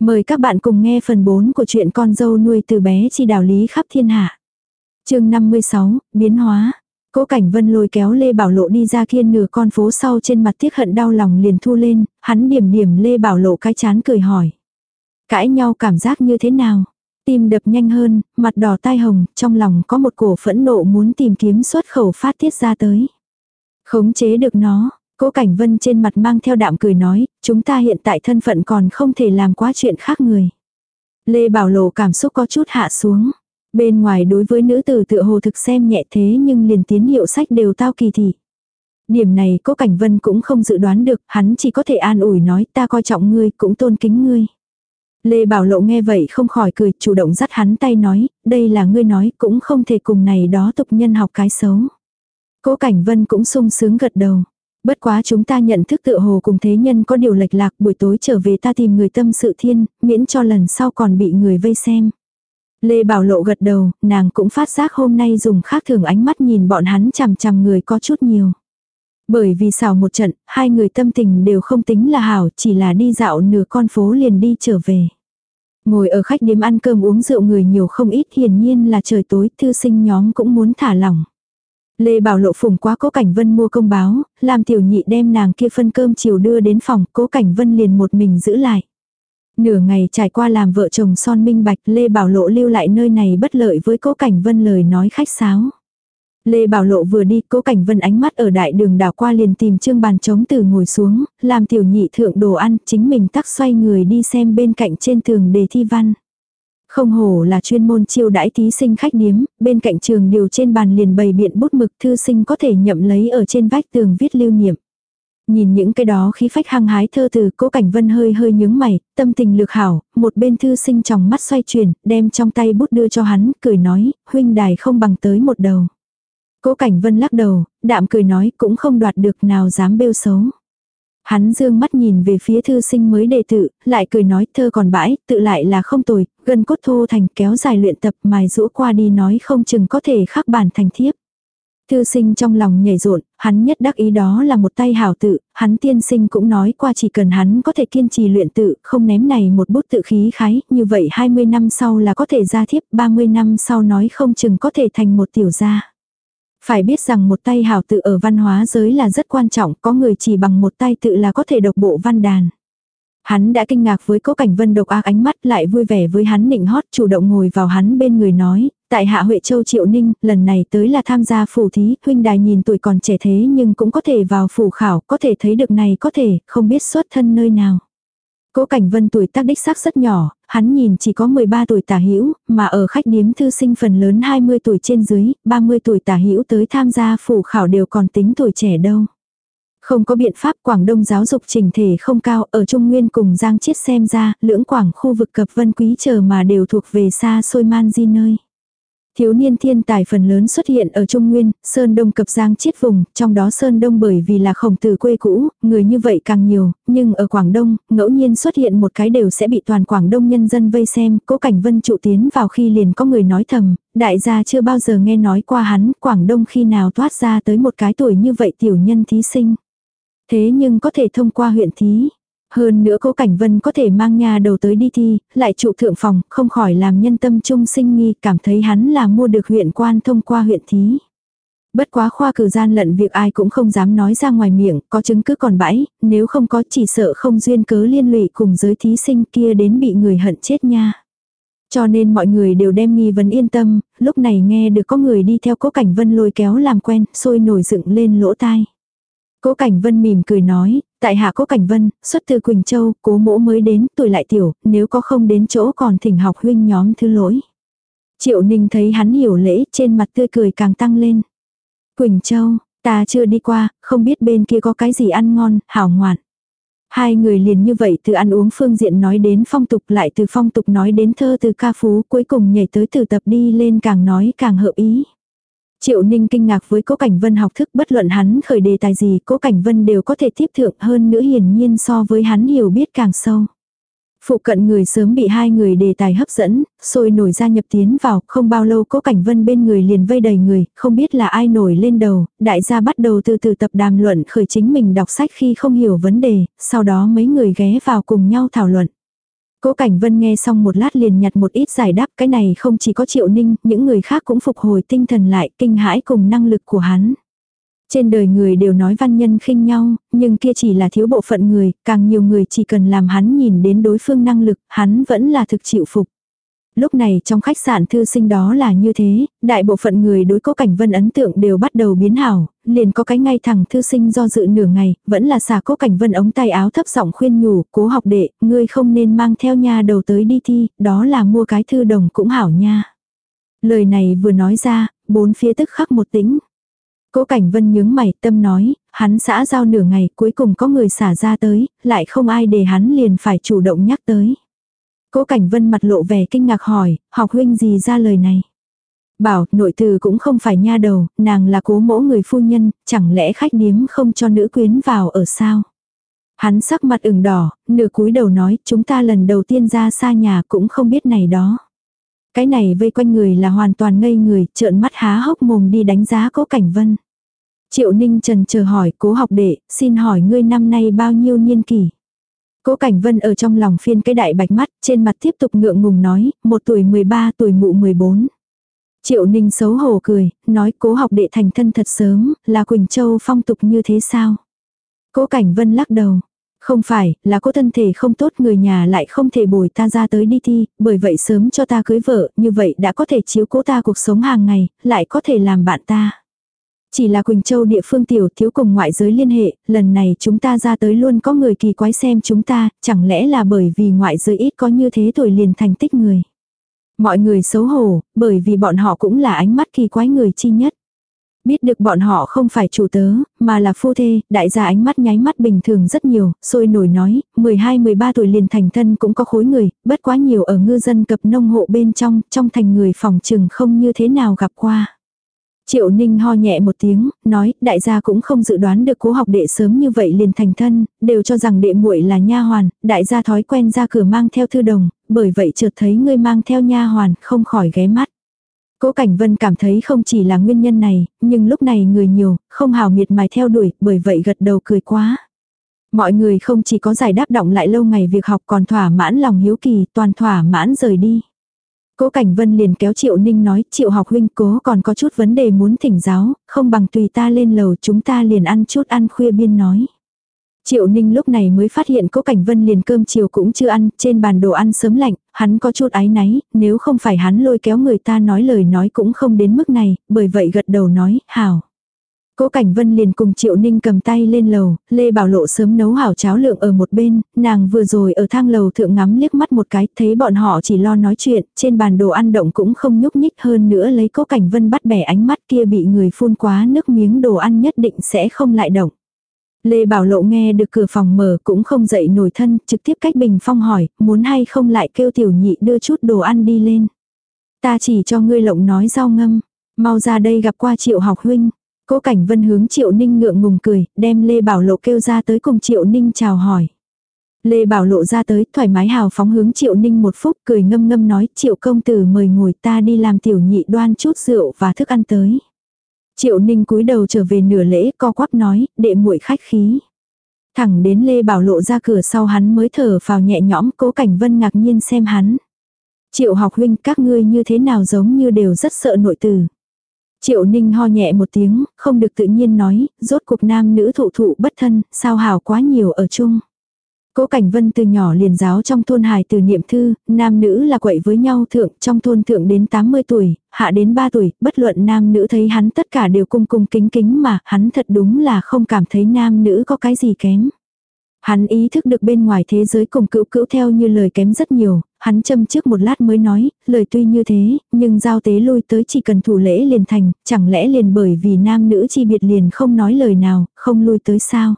Mời các bạn cùng nghe phần 4 của truyện con dâu nuôi từ bé chi đạo lý khắp thiên hạ. chương 56, biến hóa. Cố Cảnh Vân lôi kéo Lê Bảo Lộ đi ra kia nửa con phố sau trên mặt tiếc hận đau lòng liền thu lên, hắn điểm điểm Lê Bảo Lộ cái chán cười hỏi. Cãi nhau cảm giác như thế nào? Tim đập nhanh hơn, mặt đỏ tai hồng, trong lòng có một cổ phẫn nộ muốn tìm kiếm xuất khẩu phát tiết ra tới. Khống chế được nó, Cố Cảnh Vân trên mặt mang theo đạm cười nói, chúng ta hiện tại thân phận còn không thể làm quá chuyện khác người. Lê Bảo Lộ cảm xúc có chút hạ xuống. Bên ngoài đối với nữ tử tựa hồ thực xem nhẹ thế nhưng liền tiến hiệu sách đều tao kỳ thị. Điểm này Cố Cảnh Vân cũng không dự đoán được, hắn chỉ có thể an ủi nói ta coi trọng ngươi cũng tôn kính ngươi. Lê Bảo Lộ nghe vậy không khỏi cười, chủ động dắt hắn tay nói, đây là ngươi nói cũng không thể cùng này đó tục nhân học cái xấu. Cố Cảnh Vân cũng sung sướng gật đầu. Bất quá chúng ta nhận thức tự hồ cùng thế nhân có điều lệch lạc buổi tối trở về ta tìm người tâm sự thiên, miễn cho lần sau còn bị người vây xem. Lê Bảo Lộ gật đầu, nàng cũng phát giác hôm nay dùng khác thường ánh mắt nhìn bọn hắn chằm chằm người có chút nhiều. Bởi vì xào một trận, hai người tâm tình đều không tính là hảo, chỉ là đi dạo nửa con phố liền đi trở về. Ngồi ở khách điếm ăn cơm uống rượu người nhiều không ít hiển nhiên là trời tối, thư sinh nhóm cũng muốn thả lỏng. Lê Bảo Lộ phùng quá Cố Cảnh Vân mua công báo, làm tiểu nhị đem nàng kia phân cơm chiều đưa đến phòng, Cố Cảnh Vân liền một mình giữ lại. Nửa ngày trải qua làm vợ chồng son minh bạch, Lê Bảo Lộ lưu lại nơi này bất lợi với Cố Cảnh Vân lời nói khách sáo. Lê Bảo Lộ vừa đi, Cố Cảnh Vân ánh mắt ở đại đường đảo qua liền tìm trương bàn trống từ ngồi xuống, làm tiểu nhị thượng đồ ăn, chính mình tắc xoay người đi xem bên cạnh trên tường đề thi văn. Không hổ là chuyên môn chiêu đãi thí sinh khách điếm, bên cạnh trường điều trên bàn liền bày biện bút mực thư sinh có thể nhậm lấy ở trên vách tường viết lưu niệm. Nhìn những cái đó khí phách hăng hái thơ từ cố cảnh vân hơi hơi nhướng mày, tâm tình lược hảo, một bên thư sinh trong mắt xoay chuyển, đem trong tay bút đưa cho hắn, cười nói, huynh đài không bằng tới một đầu. Cố cảnh vân lắc đầu, đạm cười nói cũng không đoạt được nào dám bêu xấu. Hắn dương mắt nhìn về phía thư sinh mới đề tự, lại cười nói thơ còn bãi, tự lại là không tồi, gần cốt thô thành kéo dài luyện tập mài rũ qua đi nói không chừng có thể khắc bản thành thiếp. Thư sinh trong lòng nhảy rộn, hắn nhất đắc ý đó là một tay hảo tự, hắn tiên sinh cũng nói qua chỉ cần hắn có thể kiên trì luyện tự, không ném này một bút tự khí khái, như vậy 20 năm sau là có thể ra thiếp, 30 năm sau nói không chừng có thể thành một tiểu gia. Phải biết rằng một tay hảo tự ở văn hóa giới là rất quan trọng, có người chỉ bằng một tay tự là có thể độc bộ văn đàn. Hắn đã kinh ngạc với cố cảnh vân độc ác ánh mắt lại vui vẻ với hắn nịnh hót chủ động ngồi vào hắn bên người nói, tại hạ Huệ Châu Triệu Ninh, lần này tới là tham gia phủ thí, huynh đài nhìn tuổi còn trẻ thế nhưng cũng có thể vào phủ khảo, có thể thấy được này có thể, không biết xuất thân nơi nào. Cố Cảnh Vân tuổi tác đích xác rất nhỏ, hắn nhìn chỉ có 13 tuổi tả hữu, mà ở khách điếm thư sinh phần lớn 20 tuổi trên dưới, 30 tuổi tả hữu tới tham gia phủ khảo đều còn tính tuổi trẻ đâu. Không có biện pháp Quảng Đông giáo dục trình thể không cao ở Trung Nguyên cùng Giang Chiết xem ra, lưỡng Quảng khu vực cập vân quý chờ mà đều thuộc về xa xôi man di nơi. Thiếu niên thiên tài phần lớn xuất hiện ở Trung Nguyên, Sơn Đông cập Giang chiết vùng, trong đó Sơn Đông bởi vì là khổng tử quê cũ, người như vậy càng nhiều, nhưng ở Quảng Đông, ngẫu nhiên xuất hiện một cái đều sẽ bị toàn Quảng Đông nhân dân vây xem, cố cảnh vân trụ tiến vào khi liền có người nói thầm, đại gia chưa bao giờ nghe nói qua hắn, Quảng Đông khi nào thoát ra tới một cái tuổi như vậy tiểu nhân thí sinh. Thế nhưng có thể thông qua huyện thí, hơn nữa cố Cảnh Vân có thể mang nhà đầu tới đi thi, lại trụ thượng phòng, không khỏi làm nhân tâm trung sinh nghi, cảm thấy hắn là mua được huyện quan thông qua huyện thí. Bất quá khoa cử gian lận việc ai cũng không dám nói ra ngoài miệng, có chứng cứ còn bãi, nếu không có chỉ sợ không duyên cớ liên lụy cùng giới thí sinh kia đến bị người hận chết nha. Cho nên mọi người đều đem nghi vấn yên tâm, lúc này nghe được có người đi theo cố cảnh vân lôi kéo làm quen, sôi nổi dựng lên lỗ tai. Cố Cảnh Vân mỉm cười nói, tại hạ Cố Cảnh Vân, xuất từ Quỳnh Châu, cố mỗ mới đến, tuổi lại tiểu, nếu có không đến chỗ còn thỉnh học huynh nhóm thứ lỗi. Triệu Ninh thấy hắn hiểu lễ, trên mặt tươi cười càng tăng lên. Quỳnh Châu, ta chưa đi qua, không biết bên kia có cái gì ăn ngon, hảo ngoạn. Hai người liền như vậy từ ăn uống phương diện nói đến phong tục lại từ phong tục nói đến thơ từ ca phú cuối cùng nhảy tới từ tập đi lên càng nói càng hợp ý. Triệu Ninh kinh ngạc với Cố Cảnh Vân học thức bất luận hắn khởi đề tài gì Cố Cảnh Vân đều có thể tiếp thượng hơn nữa hiển nhiên so với hắn hiểu biết càng sâu. Phụ cận người sớm bị hai người đề tài hấp dẫn, sôi nổi ra nhập tiến vào, không bao lâu Cố Cảnh Vân bên người liền vây đầy người, không biết là ai nổi lên đầu, đại gia bắt đầu từ từ tập đàm luận khởi chính mình đọc sách khi không hiểu vấn đề, sau đó mấy người ghé vào cùng nhau thảo luận. Cố Cảnh Vân nghe xong một lát liền nhặt một ít giải đáp cái này không chỉ có Triệu Ninh, những người khác cũng phục hồi tinh thần lại kinh hãi cùng năng lực của hắn. Trên đời người đều nói văn nhân khinh nhau, nhưng kia chỉ là thiếu bộ phận người, càng nhiều người chỉ cần làm hắn nhìn đến đối phương năng lực, hắn vẫn là thực chịu phục. Lúc này trong khách sạn thư sinh đó là như thế, đại bộ phận người đối cố cảnh vân ấn tượng đều bắt đầu biến hảo, liền có cái ngay thẳng thư sinh do dự nửa ngày, vẫn là xả cố cảnh vân ống tay áo thấp giọng khuyên nhủ, cố học đệ, ngươi không nên mang theo nha đầu tới đi thi, đó là mua cái thư đồng cũng hảo nha. Lời này vừa nói ra, bốn phía tức khắc một tĩnh. Cố Cảnh Vân nhướng mày, tâm nói, hắn xã giao nửa ngày, cuối cùng có người xả ra tới, lại không ai để hắn liền phải chủ động nhắc tới. Cố Cảnh Vân mặt lộ vẻ kinh ngạc hỏi, học huynh gì ra lời này? Bảo, nội từ cũng không phải nha đầu, nàng là cố mỗ người phu nhân, chẳng lẽ khách điếm không cho nữ quyến vào ở sao? Hắn sắc mặt ửng đỏ, nửa cúi đầu nói, chúng ta lần đầu tiên ra xa nhà cũng không biết này đó. Cái này vây quanh người là hoàn toàn ngây người, trợn mắt há hốc mồm đi đánh giá cố cảnh vân. Triệu Ninh Trần chờ hỏi cố học đệ, xin hỏi ngươi năm nay bao nhiêu niên kỷ? Cố Cảnh Vân ở trong lòng phiên cái đại bạch mắt, trên mặt tiếp tục ngượng ngùng nói, một tuổi 13 tuổi mụ 14. Triệu Ninh xấu hổ cười, nói cố học đệ thành thân thật sớm, là Quỳnh Châu phong tục như thế sao? Cố Cảnh Vân lắc đầu. Không phải, là cô thân thể không tốt người nhà lại không thể bồi ta ra tới đi thi, bởi vậy sớm cho ta cưới vợ, như vậy đã có thể chiếu cố ta cuộc sống hàng ngày, lại có thể làm bạn ta. Chỉ là Quỳnh Châu địa phương tiểu thiếu cùng ngoại giới liên hệ, lần này chúng ta ra tới luôn có người kỳ quái xem chúng ta, chẳng lẽ là bởi vì ngoại giới ít có như thế tuổi liền thành tích người. Mọi người xấu hổ, bởi vì bọn họ cũng là ánh mắt kỳ quái người chi nhất. Biết được bọn họ không phải chủ tớ, mà là phu thê, đại gia ánh mắt nháy mắt bình thường rất nhiều, sôi nổi nói, 12-13 tuổi liền thành thân cũng có khối người, bất quá nhiều ở ngư dân cập nông hộ bên trong, trong thành người phòng trừng không như thế nào gặp qua. Triệu Ninh ho nhẹ một tiếng, nói, đại gia cũng không dự đoán được cố học đệ sớm như vậy liền thành thân, đều cho rằng đệ muội là nha hoàn, đại gia thói quen ra cửa mang theo thư đồng, bởi vậy chợt thấy ngươi mang theo nha hoàn, không khỏi ghé mắt. Cố Cảnh Vân cảm thấy không chỉ là nguyên nhân này, nhưng lúc này người nhiều, không hào miệt mài theo đuổi, bởi vậy gật đầu cười quá. Mọi người không chỉ có giải đáp động lại lâu ngày việc học còn thỏa mãn lòng hiếu kỳ, toàn thỏa mãn rời đi. Cố Cảnh Vân liền kéo Triệu Ninh nói, Triệu học huynh cố còn có chút vấn đề muốn thỉnh giáo, không bằng tùy ta lên lầu chúng ta liền ăn chút ăn khuya biên nói. Triệu Ninh lúc này mới phát hiện Cố Cảnh Vân liền cơm chiều cũng chưa ăn, trên bàn đồ ăn sớm lạnh, hắn có chút áy náy, nếu không phải hắn lôi kéo người ta nói lời nói cũng không đến mức này, bởi vậy gật đầu nói, hảo. Cố Cảnh Vân liền cùng Triệu Ninh cầm tay lên lầu, Lê Bảo Lộ sớm nấu hảo cháo lượng ở một bên, nàng vừa rồi ở thang lầu thượng ngắm liếc mắt một cái, thấy bọn họ chỉ lo nói chuyện, trên bàn đồ ăn động cũng không nhúc nhích hơn nữa lấy Cố Cảnh Vân bắt bẻ ánh mắt kia bị người phun quá nước miếng đồ ăn nhất định sẽ không lại động. Lê Bảo Lộ nghe được cửa phòng mở cũng không dậy nổi thân, trực tiếp cách bình phong hỏi, muốn hay không lại kêu tiểu nhị đưa chút đồ ăn đi lên. Ta chỉ cho ngươi lộng nói rau ngâm, mau ra đây gặp qua triệu học huynh. Cố Cảnh Vân hướng Triệu Ninh ngượng ngùng cười, đem Lê Bảo Lộ kêu ra tới cùng Triệu Ninh chào hỏi. Lê Bảo Lộ ra tới, thoải mái hào phóng hướng Triệu Ninh một phút, cười ngâm ngâm nói, Triệu công tử mời ngồi ta đi làm tiểu nhị đoan chút rượu và thức ăn tới. Triệu Ninh cúi đầu trở về nửa lễ, co quắp nói, đệ muội khách khí. Thẳng đến Lê Bảo Lộ ra cửa sau hắn mới thở vào nhẹ nhõm, cố cảnh vân ngạc nhiên xem hắn. Triệu học huynh các ngươi như thế nào giống như đều rất sợ nội tử. Triệu ninh ho nhẹ một tiếng, không được tự nhiên nói, rốt cuộc nam nữ thụ thụ bất thân, sao hào quá nhiều ở chung. Cố Cảnh Vân từ nhỏ liền giáo trong thôn hài từ niệm thư, nam nữ là quậy với nhau thượng, trong thôn thượng đến 80 tuổi, hạ đến 3 tuổi, bất luận nam nữ thấy hắn tất cả đều cung cung kính kính mà, hắn thật đúng là không cảm thấy nam nữ có cái gì kém. Hắn ý thức được bên ngoài thế giới cùng cữu cữu theo như lời kém rất nhiều, hắn châm trước một lát mới nói, lời tuy như thế, nhưng giao tế lui tới chỉ cần thủ lễ liền thành, chẳng lẽ liền bởi vì nam nữ chi biệt liền không nói lời nào, không lui tới sao.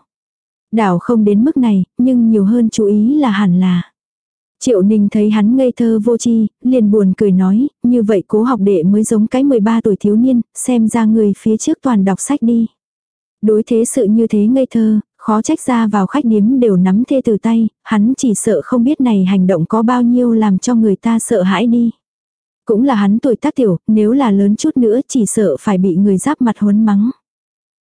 Đảo không đến mức này, nhưng nhiều hơn chú ý là hẳn là. Triệu Ninh thấy hắn ngây thơ vô chi, liền buồn cười nói, như vậy cố học đệ mới giống cái 13 tuổi thiếu niên, xem ra người phía trước toàn đọc sách đi. Đối thế sự như thế ngây thơ, khó trách ra vào khách điếm đều nắm thê từ tay, hắn chỉ sợ không biết này hành động có bao nhiêu làm cho người ta sợ hãi đi. Cũng là hắn tuổi tác tiểu, nếu là lớn chút nữa chỉ sợ phải bị người giáp mặt huấn mắng.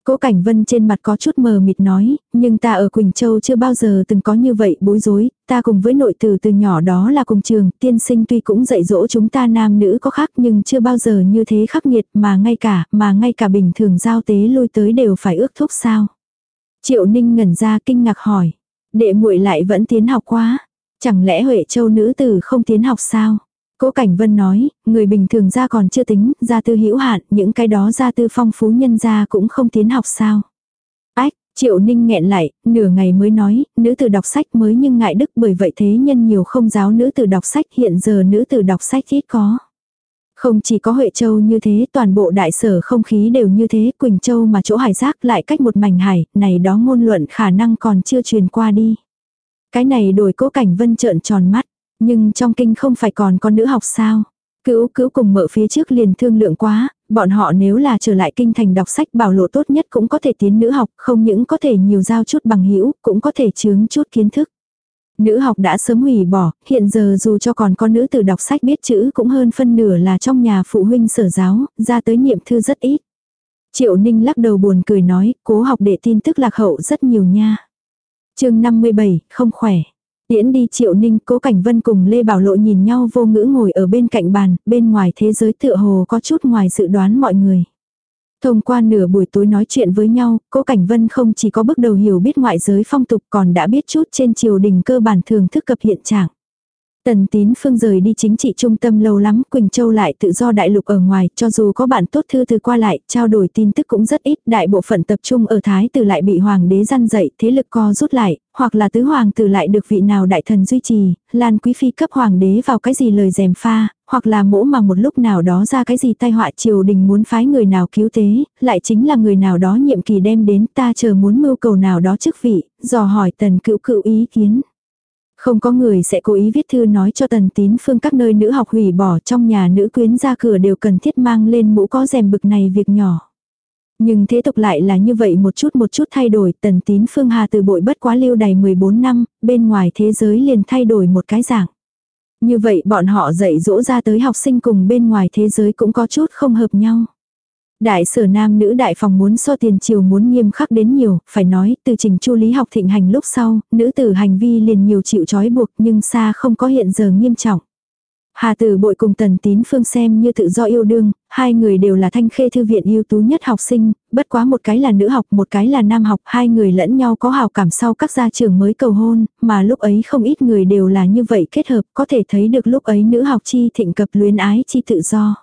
Cố Cảnh Vân trên mặt có chút mờ mịt nói, nhưng ta ở Quỳnh Châu chưa bao giờ từng có như vậy bối rối, ta cùng với nội tử từ nhỏ đó là cùng trường, tiên sinh tuy cũng dạy dỗ chúng ta nam nữ có khác nhưng chưa bao giờ như thế khắc nghiệt mà ngay cả, mà ngay cả bình thường giao tế lui tới đều phải ước thúc sao. Triệu Ninh ngẩn ra kinh ngạc hỏi, đệ muội lại vẫn tiến học quá, chẳng lẽ Huệ Châu nữ tử không tiến học sao? Cố Cảnh Vân nói, người bình thường ra còn chưa tính, gia tư hữu hạn, những cái đó gia tư phong phú nhân gia cũng không tiến học sao. Ách, Triệu Ninh nghẹn lại, nửa ngày mới nói, nữ tử đọc sách mới nhưng ngại đức bởi vậy thế nhân nhiều không giáo nữ tử đọc sách hiện giờ nữ tử đọc sách ít có. Không chỉ có Huệ Châu như thế, toàn bộ đại sở không khí đều như thế, Quỳnh Châu mà chỗ hải giác lại cách một mảnh hải, này đó ngôn luận khả năng còn chưa truyền qua đi. Cái này đổi cố cảnh vân trợn tròn mắt. Nhưng trong kinh không phải còn có nữ học sao? Cữu cữu cùng mợ phía trước liền thương lượng quá, bọn họ nếu là trở lại kinh thành đọc sách bảo lộ tốt nhất cũng có thể tiến nữ học, không những có thể nhiều giao chút bằng hữu cũng có thể chướng chút kiến thức. Nữ học đã sớm hủy bỏ, hiện giờ dù cho còn có nữ tử đọc sách biết chữ cũng hơn phân nửa là trong nhà phụ huynh sở giáo, ra tới niệm thư rất ít. Triệu Ninh lắc đầu buồn cười nói, cố học để tin tức lạc hậu rất nhiều nha. chương 57, không khỏe. Tiễn đi Triệu Ninh, Cố Cảnh Vân cùng Lê Bảo Lộ nhìn nhau vô ngữ ngồi ở bên cạnh bàn, bên ngoài thế giới tựa hồ có chút ngoài dự đoán mọi người. Thông qua nửa buổi tối nói chuyện với nhau, Cố Cảnh Vân không chỉ có bước đầu hiểu biết ngoại giới phong tục còn đã biết chút trên triều đình cơ bản thường thức cập hiện trạng. Tần tín phương rời đi chính trị trung tâm lâu lắm, Quỳnh Châu lại tự do đại lục ở ngoài, cho dù có bạn tốt thư từ qua lại, trao đổi tin tức cũng rất ít, đại bộ phận tập trung ở Thái tử lại bị hoàng đế răn dậy, thế lực co rút lại, hoặc là tứ hoàng tử lại được vị nào đại thần duy trì, Lan Quý Phi cấp hoàng đế vào cái gì lời dèm pha, hoặc là mỗ mà một lúc nào đó ra cái gì tai họa triều đình muốn phái người nào cứu tế, lại chính là người nào đó nhiệm kỳ đem đến ta chờ muốn mưu cầu nào đó chức vị, dò hỏi tần cựu cựu ý kiến. Không có người sẽ cố ý viết thư nói cho tần tín phương các nơi nữ học hủy bỏ trong nhà nữ quyến ra cửa đều cần thiết mang lên mũ có rèm bực này việc nhỏ. Nhưng thế tục lại là như vậy một chút một chút thay đổi, tần tín phương hà từ bội bất quá lưu đầy 14 năm, bên ngoài thế giới liền thay đổi một cái dạng. Như vậy bọn họ dạy dỗ ra tới học sinh cùng bên ngoài thế giới cũng có chút không hợp nhau. Đại sở nam nữ đại phòng muốn so tiền triều muốn nghiêm khắc đến nhiều, phải nói từ trình chu lý học thịnh hành lúc sau, nữ tử hành vi liền nhiều chịu trói buộc nhưng xa không có hiện giờ nghiêm trọng. Hà tử bội cùng tần tín phương xem như tự do yêu đương, hai người đều là thanh khê thư viện ưu tú nhất học sinh, bất quá một cái là nữ học một cái là nam học, hai người lẫn nhau có hào cảm sau các gia trường mới cầu hôn, mà lúc ấy không ít người đều là như vậy kết hợp, có thể thấy được lúc ấy nữ học chi thịnh cập luyến ái chi tự do.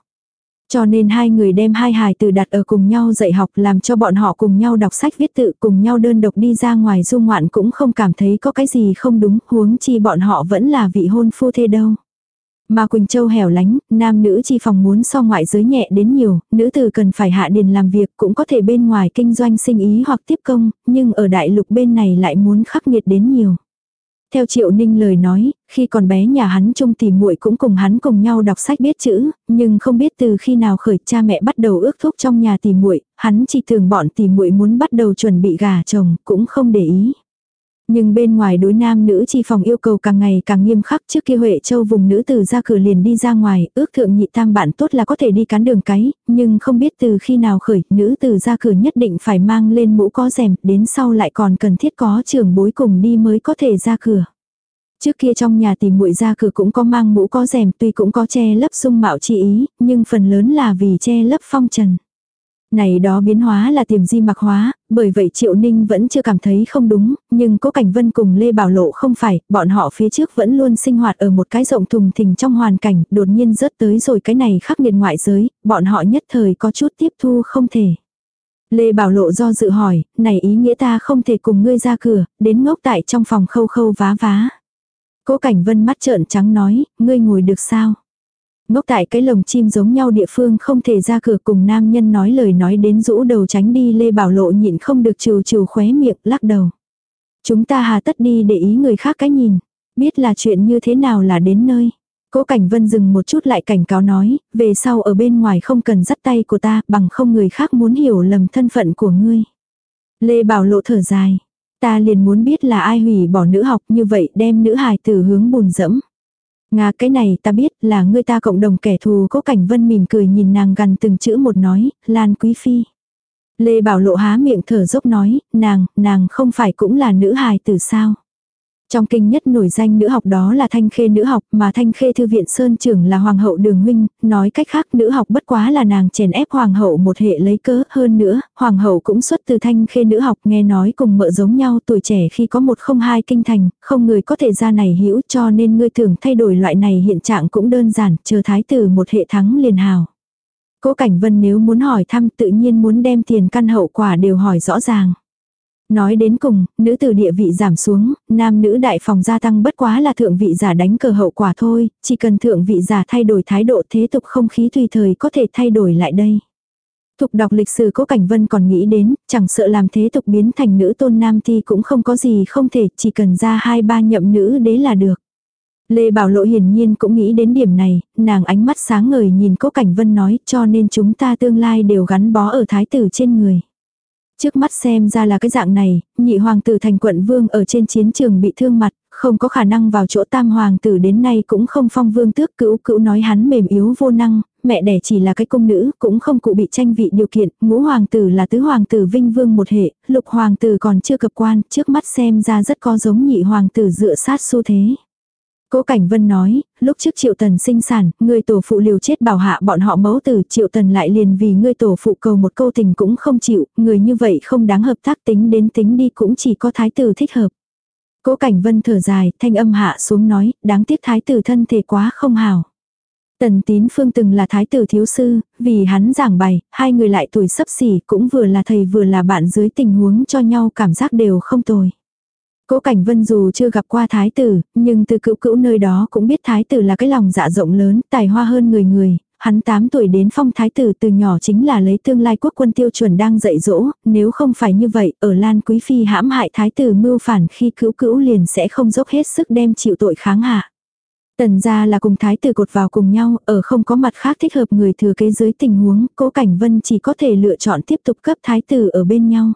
Cho nên hai người đem hai hài từ đặt ở cùng nhau dạy học làm cho bọn họ cùng nhau đọc sách viết tự cùng nhau đơn độc đi ra ngoài du ngoạn cũng không cảm thấy có cái gì không đúng huống chi bọn họ vẫn là vị hôn phu thê đâu. Mà Quỳnh Châu hẻo lánh, nam nữ chi phòng muốn so ngoại giới nhẹ đến nhiều, nữ tử cần phải hạ điền làm việc cũng có thể bên ngoài kinh doanh sinh ý hoặc tiếp công, nhưng ở đại lục bên này lại muốn khắc nghiệt đến nhiều. Theo Triệu Ninh lời nói, khi còn bé nhà hắn chung tìm muội cũng cùng hắn cùng nhau đọc sách biết chữ, nhưng không biết từ khi nào khởi cha mẹ bắt đầu ước thúc trong nhà tìm muội, hắn chỉ thường bọn tìm muội muốn bắt đầu chuẩn bị gà chồng, cũng không để ý. Nhưng bên ngoài đối nam nữ chi phòng yêu cầu càng ngày càng nghiêm khắc trước kia Huệ Châu vùng nữ từ ra cửa liền đi ra ngoài, ước thượng nhị tam bạn tốt là có thể đi cán đường cái, nhưng không biết từ khi nào khởi, nữ từ ra cửa nhất định phải mang lên mũ có rèm, đến sau lại còn cần thiết có trường bối cùng đi mới có thể ra cửa. Trước kia trong nhà tìm muội ra cửa cũng có mang mũ có rèm tuy cũng có che lấp dung mạo chi ý, nhưng phần lớn là vì che lấp phong trần. Này đó biến hóa là tiềm di mặc hóa, bởi vậy Triệu Ninh vẫn chưa cảm thấy không đúng, nhưng Cố Cảnh Vân cùng Lê Bảo Lộ không phải, bọn họ phía trước vẫn luôn sinh hoạt ở một cái rộng thùng thình trong hoàn cảnh, đột nhiên rớt tới rồi cái này khắc nghiệt ngoại giới, bọn họ nhất thời có chút tiếp thu không thể. Lê Bảo Lộ do dự hỏi, này ý nghĩa ta không thể cùng ngươi ra cửa, đến ngốc tại trong phòng khâu khâu vá vá. Cố Cảnh Vân mắt trợn trắng nói, ngươi ngồi được sao? Ngốc tại cái lồng chim giống nhau địa phương không thể ra cửa cùng nam nhân nói lời nói đến rũ đầu tránh đi Lê Bảo Lộ nhịn không được trừ trừ khóe miệng lắc đầu. Chúng ta hà tất đi để ý người khác cái nhìn. Biết là chuyện như thế nào là đến nơi. Cố Cảnh Vân dừng một chút lại cảnh cáo nói, về sau ở bên ngoài không cần dắt tay của ta, bằng không người khác muốn hiểu lầm thân phận của ngươi. Lê Bảo Lộ thở dài, ta liền muốn biết là ai hủy bỏ nữ học như vậy đem nữ hài tử hướng bùn dẫm. Nga cái này ta biết là ngươi ta cộng đồng kẻ thù cố cảnh vân mỉm cười nhìn nàng gần từng chữ một nói, Lan Quý Phi. Lê Bảo Lộ há miệng thở dốc nói, nàng, nàng không phải cũng là nữ hài từ sao. Trong kinh nhất nổi danh nữ học đó là Thanh Khê nữ học mà Thanh Khê Thư viện Sơn trưởng là Hoàng hậu Đường Huynh, nói cách khác nữ học bất quá là nàng chèn ép Hoàng hậu một hệ lấy cớ hơn nữa, Hoàng hậu cũng xuất từ Thanh Khê nữ học nghe nói cùng mợ giống nhau tuổi trẻ khi có một không hai kinh thành, không người có thể ra này hữu cho nên ngươi thường thay đổi loại này hiện trạng cũng đơn giản, chờ thái tử một hệ thắng liền hào. Cố Cảnh Vân nếu muốn hỏi thăm tự nhiên muốn đem tiền căn hậu quả đều hỏi rõ ràng. Nói đến cùng, nữ tử địa vị giảm xuống, nam nữ đại phòng gia tăng bất quá là thượng vị giả đánh cờ hậu quả thôi, chỉ cần thượng vị giả thay đổi thái độ thế tục không khí tùy thời có thể thay đổi lại đây. Thục đọc lịch sử Cố Cảnh Vân còn nghĩ đến, chẳng sợ làm thế tục biến thành nữ tôn nam thi cũng không có gì không thể, chỉ cần ra hai ba nhậm nữ đế là được. Lê Bảo Lộ hiển nhiên cũng nghĩ đến điểm này, nàng ánh mắt sáng ngời nhìn Cố Cảnh Vân nói cho nên chúng ta tương lai đều gắn bó ở thái tử trên người. Trước mắt xem ra là cái dạng này, nhị hoàng tử thành quận vương ở trên chiến trường bị thương mặt, không có khả năng vào chỗ tam hoàng tử đến nay cũng không phong vương tước cữu cữu nói hắn mềm yếu vô năng, mẹ đẻ chỉ là cái công nữ, cũng không cụ bị tranh vị điều kiện, ngũ hoàng tử là tứ hoàng tử vinh vương một hệ, lục hoàng tử còn chưa cập quan, trước mắt xem ra rất có giống nhị hoàng tử dựa sát xu thế. Cố Cảnh Vân nói, lúc trước Triệu Tần sinh sản, người tổ phụ liều chết bảo hạ bọn họ mẫu tử, Triệu Tần lại liền vì người tổ phụ cầu một câu tình cũng không chịu, người như vậy không đáng hợp tác tính đến tính đi cũng chỉ có thái tử thích hợp. Cố Cảnh Vân thở dài, thanh âm hạ xuống nói, đáng tiếc thái tử thân thể quá không hào. Tần Tín Phương từng là thái tử thiếu sư, vì hắn giảng bày, hai người lại tuổi sấp xỉ cũng vừa là thầy vừa là bạn dưới tình huống cho nhau cảm giác đều không tồi. Cố Cảnh Vân dù chưa gặp qua thái tử, nhưng từ cựu cữu nơi đó cũng biết thái tử là cái lòng dạ rộng lớn, tài hoa hơn người người. Hắn 8 tuổi đến phong thái tử từ nhỏ chính là lấy tương lai quốc quân tiêu chuẩn đang dạy dỗ, nếu không phải như vậy, ở Lan Quý Phi hãm hại thái tử mưu phản khi cữu cữu liền sẽ không dốc hết sức đem chịu tội kháng hạ. Tần ra là cùng thái tử cột vào cùng nhau, ở không có mặt khác thích hợp người thừa kế dưới tình huống, cố cảnh vân chỉ có thể lựa chọn tiếp tục cấp thái tử ở bên nhau.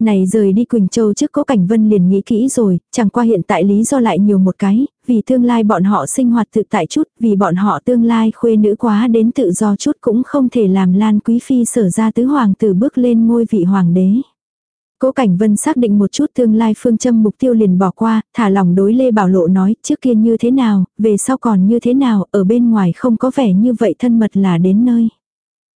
Này rời đi Quỳnh Châu trước cố cảnh vân liền nghĩ kỹ rồi, chẳng qua hiện tại lý do lại nhiều một cái, vì tương lai bọn họ sinh hoạt tự tại chút, vì bọn họ tương lai khuê nữ quá đến tự do chút cũng không thể làm Lan Quý Phi sở ra tứ hoàng tử bước lên ngôi vị hoàng đế. Cố Cảnh Vân xác định một chút tương lai phương châm mục tiêu liền bỏ qua, thả lòng đối Lê Bảo Lộ nói trước kia như thế nào, về sau còn như thế nào, ở bên ngoài không có vẻ như vậy thân mật là đến nơi.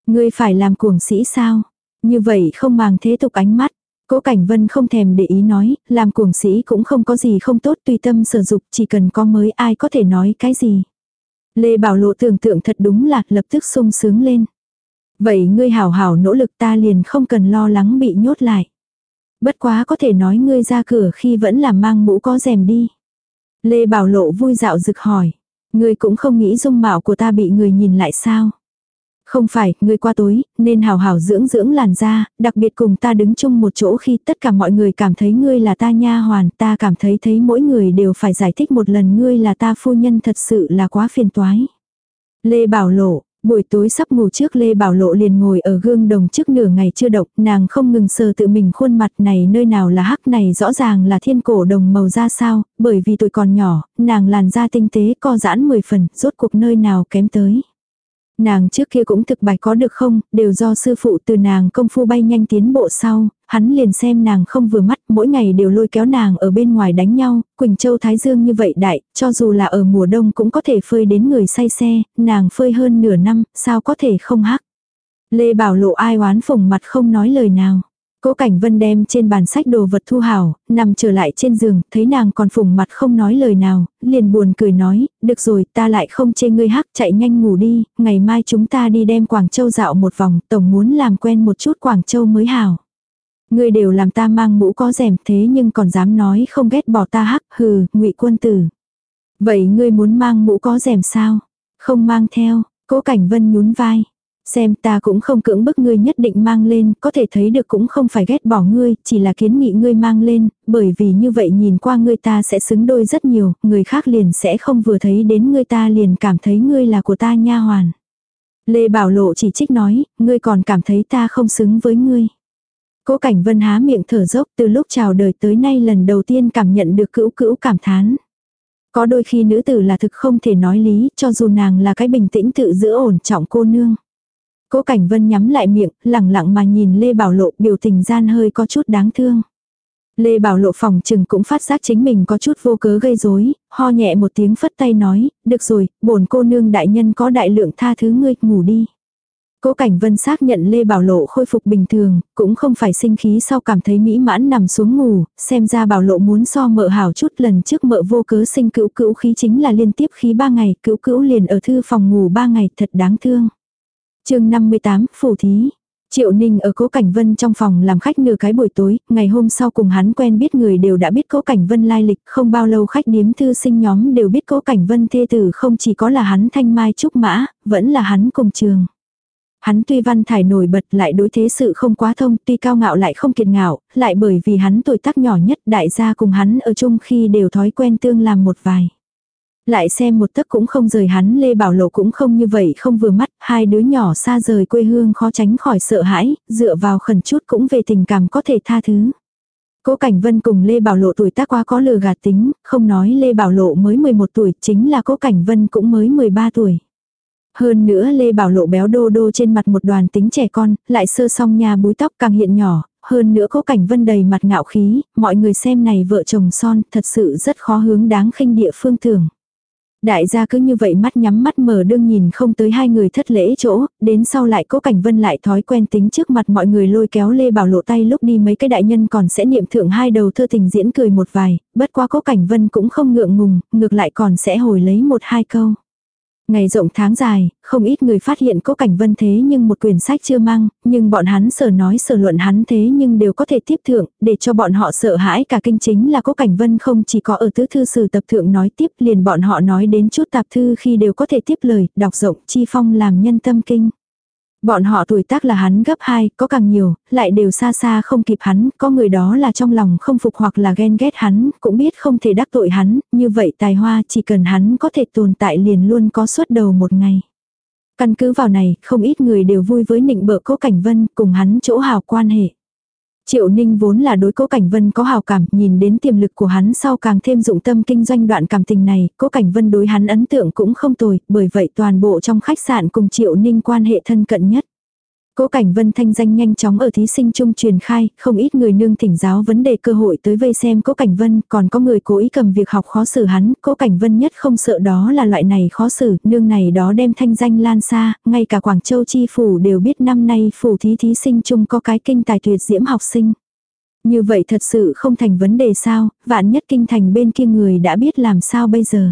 Ngươi phải làm cuồng sĩ sao? Như vậy không màng thế tục ánh mắt. Cố Cảnh Vân không thèm để ý nói, làm cuồng sĩ cũng không có gì không tốt tùy tâm sở dục, chỉ cần có mới ai có thể nói cái gì. Lê Bảo Lộ tưởng tượng thật đúng là lập tức sung sướng lên. Vậy ngươi hảo hảo nỗ lực ta liền không cần lo lắng bị nhốt lại. Bất quá có thể nói ngươi ra cửa khi vẫn là mang mũ có rèm đi. Lê Bảo Lộ vui dạo rực hỏi. Ngươi cũng không nghĩ dung mạo của ta bị người nhìn lại sao. Không phải, ngươi qua tối, nên hào hào dưỡng dưỡng làn da, đặc biệt cùng ta đứng chung một chỗ khi tất cả mọi người cảm thấy ngươi là ta nha hoàn, ta cảm thấy thấy mỗi người đều phải giải thích một lần ngươi là ta phu nhân thật sự là quá phiền toái. Lê Bảo Lộ, Buổi tối sắp ngủ trước Lê Bảo Lộ liền ngồi ở gương đồng trước nửa ngày chưa độc, nàng không ngừng sờ tự mình khuôn mặt này nơi nào là hắc này rõ ràng là thiên cổ đồng màu da sao, bởi vì tuổi còn nhỏ, nàng làn da tinh tế co giãn 10 phần, rốt cuộc nơi nào kém tới. Nàng trước kia cũng thực bài có được không, đều do sư phụ từ nàng công phu bay nhanh tiến bộ sau, hắn liền xem nàng không vừa mắt, mỗi ngày đều lôi kéo nàng ở bên ngoài đánh nhau, Quỳnh Châu Thái Dương như vậy đại, cho dù là ở mùa đông cũng có thể phơi đến người say xe, nàng phơi hơn nửa năm, sao có thể không hắc. Lê Bảo Lộ ai oán phồng mặt không nói lời nào. Cố Cảnh Vân đem trên bàn sách đồ vật thu hảo, nằm trở lại trên giường, thấy nàng còn phùng mặt không nói lời nào, liền buồn cười nói, được rồi, ta lại không chê ngươi hắc, chạy nhanh ngủ đi, ngày mai chúng ta đi đem Quảng Châu dạo một vòng, tổng muốn làm quen một chút Quảng Châu mới hảo. Ngươi đều làm ta mang mũ có rèm thế nhưng còn dám nói không ghét bỏ ta hắc, hừ, ngụy quân tử. Vậy ngươi muốn mang mũ có rèm sao? Không mang theo, cố cảnh vân nhún vai. Xem ta cũng không cưỡng bức ngươi nhất định mang lên, có thể thấy được cũng không phải ghét bỏ ngươi, chỉ là kiến nghị ngươi mang lên, bởi vì như vậy nhìn qua ngươi ta sẽ xứng đôi rất nhiều, người khác liền sẽ không vừa thấy đến ngươi ta liền cảm thấy ngươi là của ta nha hoàn. Lê Bảo Lộ chỉ trích nói, ngươi còn cảm thấy ta không xứng với ngươi. Cố Cảnh Vân há miệng thở dốc từ lúc chào đời tới nay lần đầu tiên cảm nhận được cữu cữu cảm thán. Có đôi khi nữ tử là thực không thể nói lý, cho dù nàng là cái bình tĩnh tự giữ ổn trọng cô nương. Cố Cảnh Vân nhắm lại miệng, lẳng lặng mà nhìn Lê Bảo Lộ biểu tình gian hơi có chút đáng thương. Lê Bảo Lộ phòng trừng cũng phát giác chính mình có chút vô cớ gây rối, ho nhẹ một tiếng phất tay nói, được rồi, bổn cô nương đại nhân có đại lượng tha thứ ngươi, ngủ đi. Cố Cảnh Vân xác nhận Lê Bảo Lộ khôi phục bình thường, cũng không phải sinh khí sau cảm thấy mỹ mãn nằm xuống ngủ, xem ra Bảo Lộ muốn so mợ hảo chút lần trước mợ vô cớ sinh cữu cữu khí chính là liên tiếp khí ba ngày, cữu cữu liền ở thư phòng ngủ ba ngày, thật đáng thương chương 58, Phủ Thí Triệu Ninh ở Cố Cảnh Vân trong phòng làm khách nửa cái buổi tối, ngày hôm sau cùng hắn quen biết người đều đã biết Cố Cảnh Vân lai lịch, không bao lâu khách điếm thư sinh nhóm đều biết Cố Cảnh Vân thê tử không chỉ có là hắn thanh mai trúc mã, vẫn là hắn cùng trường. Hắn tuy văn thải nổi bật lại đối thế sự không quá thông, tuy cao ngạo lại không kiệt ngạo, lại bởi vì hắn tuổi tác nhỏ nhất đại gia cùng hắn ở chung khi đều thói quen tương làm một vài. Lại xem một tấc cũng không rời hắn Lê Bảo Lộ cũng không như vậy không vừa mắt, hai đứa nhỏ xa rời quê hương khó tránh khỏi sợ hãi, dựa vào khẩn chút cũng về tình cảm có thể tha thứ. Cố Cảnh Vân cùng Lê Bảo Lộ tuổi tác quá có lừa gạt tính, không nói Lê Bảo Lộ mới 11 tuổi, chính là Cố Cảnh Vân cũng mới 13 tuổi. Hơn nữa Lê Bảo Lộ béo đô đô trên mặt một đoàn tính trẻ con, lại sơ song nhà búi tóc càng hiện nhỏ, hơn nữa Cố Cảnh Vân đầy mặt ngạo khí, mọi người xem này vợ chồng son thật sự rất khó hướng đáng khinh địa phương thường. Đại gia cứ như vậy mắt nhắm mắt mở đương nhìn không tới hai người thất lễ chỗ, đến sau lại cố cảnh vân lại thói quen tính trước mặt mọi người lôi kéo Lê Bảo lộ tay lúc đi mấy cái đại nhân còn sẽ niệm thượng hai đầu thơ tình diễn cười một vài, bất quá cố cảnh vân cũng không ngượng ngùng, ngược lại còn sẽ hồi lấy một hai câu. Ngày rộng tháng dài, không ít người phát hiện có cảnh vân thế nhưng một quyển sách chưa mang, nhưng bọn hắn sở nói sở luận hắn thế nhưng đều có thể tiếp thượng, để cho bọn họ sợ hãi cả kinh chính là có cảnh vân không chỉ có ở tứ thư sử tập thượng nói tiếp liền bọn họ nói đến chút tạp thư khi đều có thể tiếp lời, đọc rộng chi phong làm nhân tâm kinh. Bọn họ tuổi tác là hắn gấp 2, có càng nhiều, lại đều xa xa không kịp hắn, có người đó là trong lòng không phục hoặc là ghen ghét hắn, cũng biết không thể đắc tội hắn, như vậy tài hoa chỉ cần hắn có thể tồn tại liền luôn có suốt đầu một ngày. Căn cứ vào này, không ít người đều vui với nịnh bợ cố cảnh vân cùng hắn chỗ hào quan hệ. Triệu Ninh vốn là đối Cố Cảnh Vân có hào cảm, nhìn đến tiềm lực của hắn sau càng thêm dụng tâm kinh doanh đoạn cảm tình này, Cố Cảnh Vân đối hắn ấn tượng cũng không tồi, bởi vậy toàn bộ trong khách sạn cùng Triệu Ninh quan hệ thân cận nhất. Cố Cảnh Vân thanh danh nhanh chóng ở thí sinh trung truyền khai, không ít người nương thỉnh giáo vấn đề cơ hội tới vây xem Cố Cảnh Vân, còn có người cố ý cầm việc học khó xử hắn, Cố Cảnh Vân nhất không sợ đó là loại này khó xử, nương này đó đem thanh danh lan xa, ngay cả Quảng Châu chi phủ đều biết năm nay phủ thí thí sinh chung có cái kinh tài tuyệt diễm học sinh. Như vậy thật sự không thành vấn đề sao, vạn nhất kinh thành bên kia người đã biết làm sao bây giờ.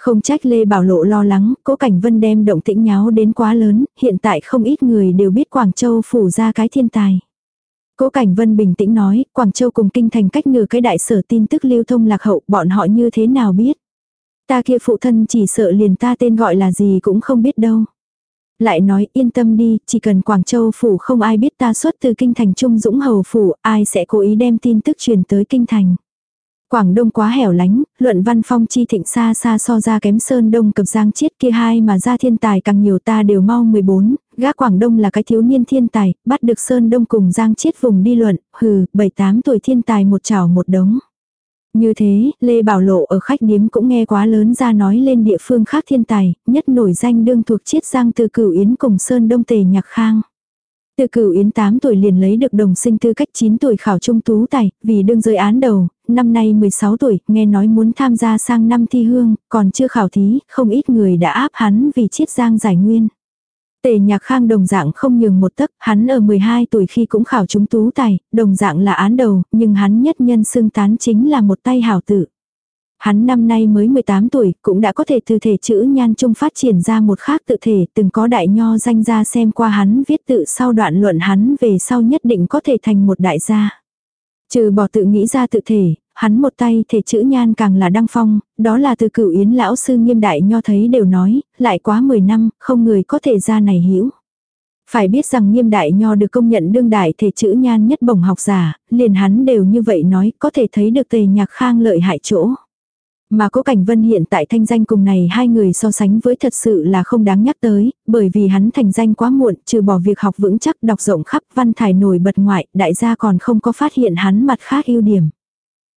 Không trách Lê Bảo Lộ lo lắng, cố Cảnh Vân đem động tĩnh nháo đến quá lớn, hiện tại không ít người đều biết Quảng Châu phủ ra cái thiên tài. Cố Cảnh Vân bình tĩnh nói, Quảng Châu cùng kinh thành cách nửa cái đại sở tin tức lưu thông lạc hậu, bọn họ như thế nào biết. Ta kia phụ thân chỉ sợ liền ta tên gọi là gì cũng không biết đâu. Lại nói yên tâm đi, chỉ cần Quảng Châu phủ không ai biết ta xuất từ kinh thành Trung Dũng Hầu phủ, ai sẽ cố ý đem tin tức truyền tới kinh thành. Quảng Đông quá hẻo lánh, luận văn phong chi thịnh xa xa so ra kém Sơn Đông cập Giang Chiết kia hai mà ra thiên tài càng nhiều ta đều mau 14, gác Quảng Đông là cái thiếu niên thiên tài, bắt được Sơn Đông cùng Giang Chiết vùng đi luận, hừ, 7-8 tuổi thiên tài một chảo một đống. Như thế, Lê Bảo Lộ ở khách điếm cũng nghe quá lớn ra nói lên địa phương khác thiên tài, nhất nổi danh đương thuộc Chiết Giang từ cửu Yến cùng Sơn Đông Tề Nhạc Khang. Từ cửu Yến 8 tuổi liền lấy được đồng sinh tư cách 9 tuổi khảo trung tú tài, vì đương rơi án đầu, năm nay 16 tuổi, nghe nói muốn tham gia sang năm thi hương, còn chưa khảo thí, không ít người đã áp hắn vì chiết giang giải nguyên. Tề nhạc khang đồng dạng không nhường một tấc, hắn ở 12 tuổi khi cũng khảo chúng tú tài, đồng dạng là án đầu, nhưng hắn nhất nhân xương tán chính là một tay hảo tử. Hắn năm nay mới 18 tuổi, cũng đã có thể từ thể chữ nhan trung phát triển ra một khác tự thể, từng có đại nho danh ra xem qua hắn viết tự sau đoạn luận hắn về sau nhất định có thể thành một đại gia. Trừ bỏ tự nghĩ ra tự thể, hắn một tay thể chữ nhan càng là đăng phong, đó là từ cửu yến lão sư nghiêm đại nho thấy đều nói, lại quá 10 năm, không người có thể ra này hiểu. Phải biết rằng nghiêm đại nho được công nhận đương đại thể chữ nhan nhất bổng học giả, liền hắn đều như vậy nói, có thể thấy được tề nhạc khang lợi hại chỗ. Mà Cố Cảnh Vân hiện tại thanh danh cùng này hai người so sánh với thật sự là không đáng nhắc tới, bởi vì hắn thành danh quá muộn, trừ bỏ việc học vững chắc đọc rộng khắp văn thải nổi bật ngoại, đại gia còn không có phát hiện hắn mặt khác ưu điểm.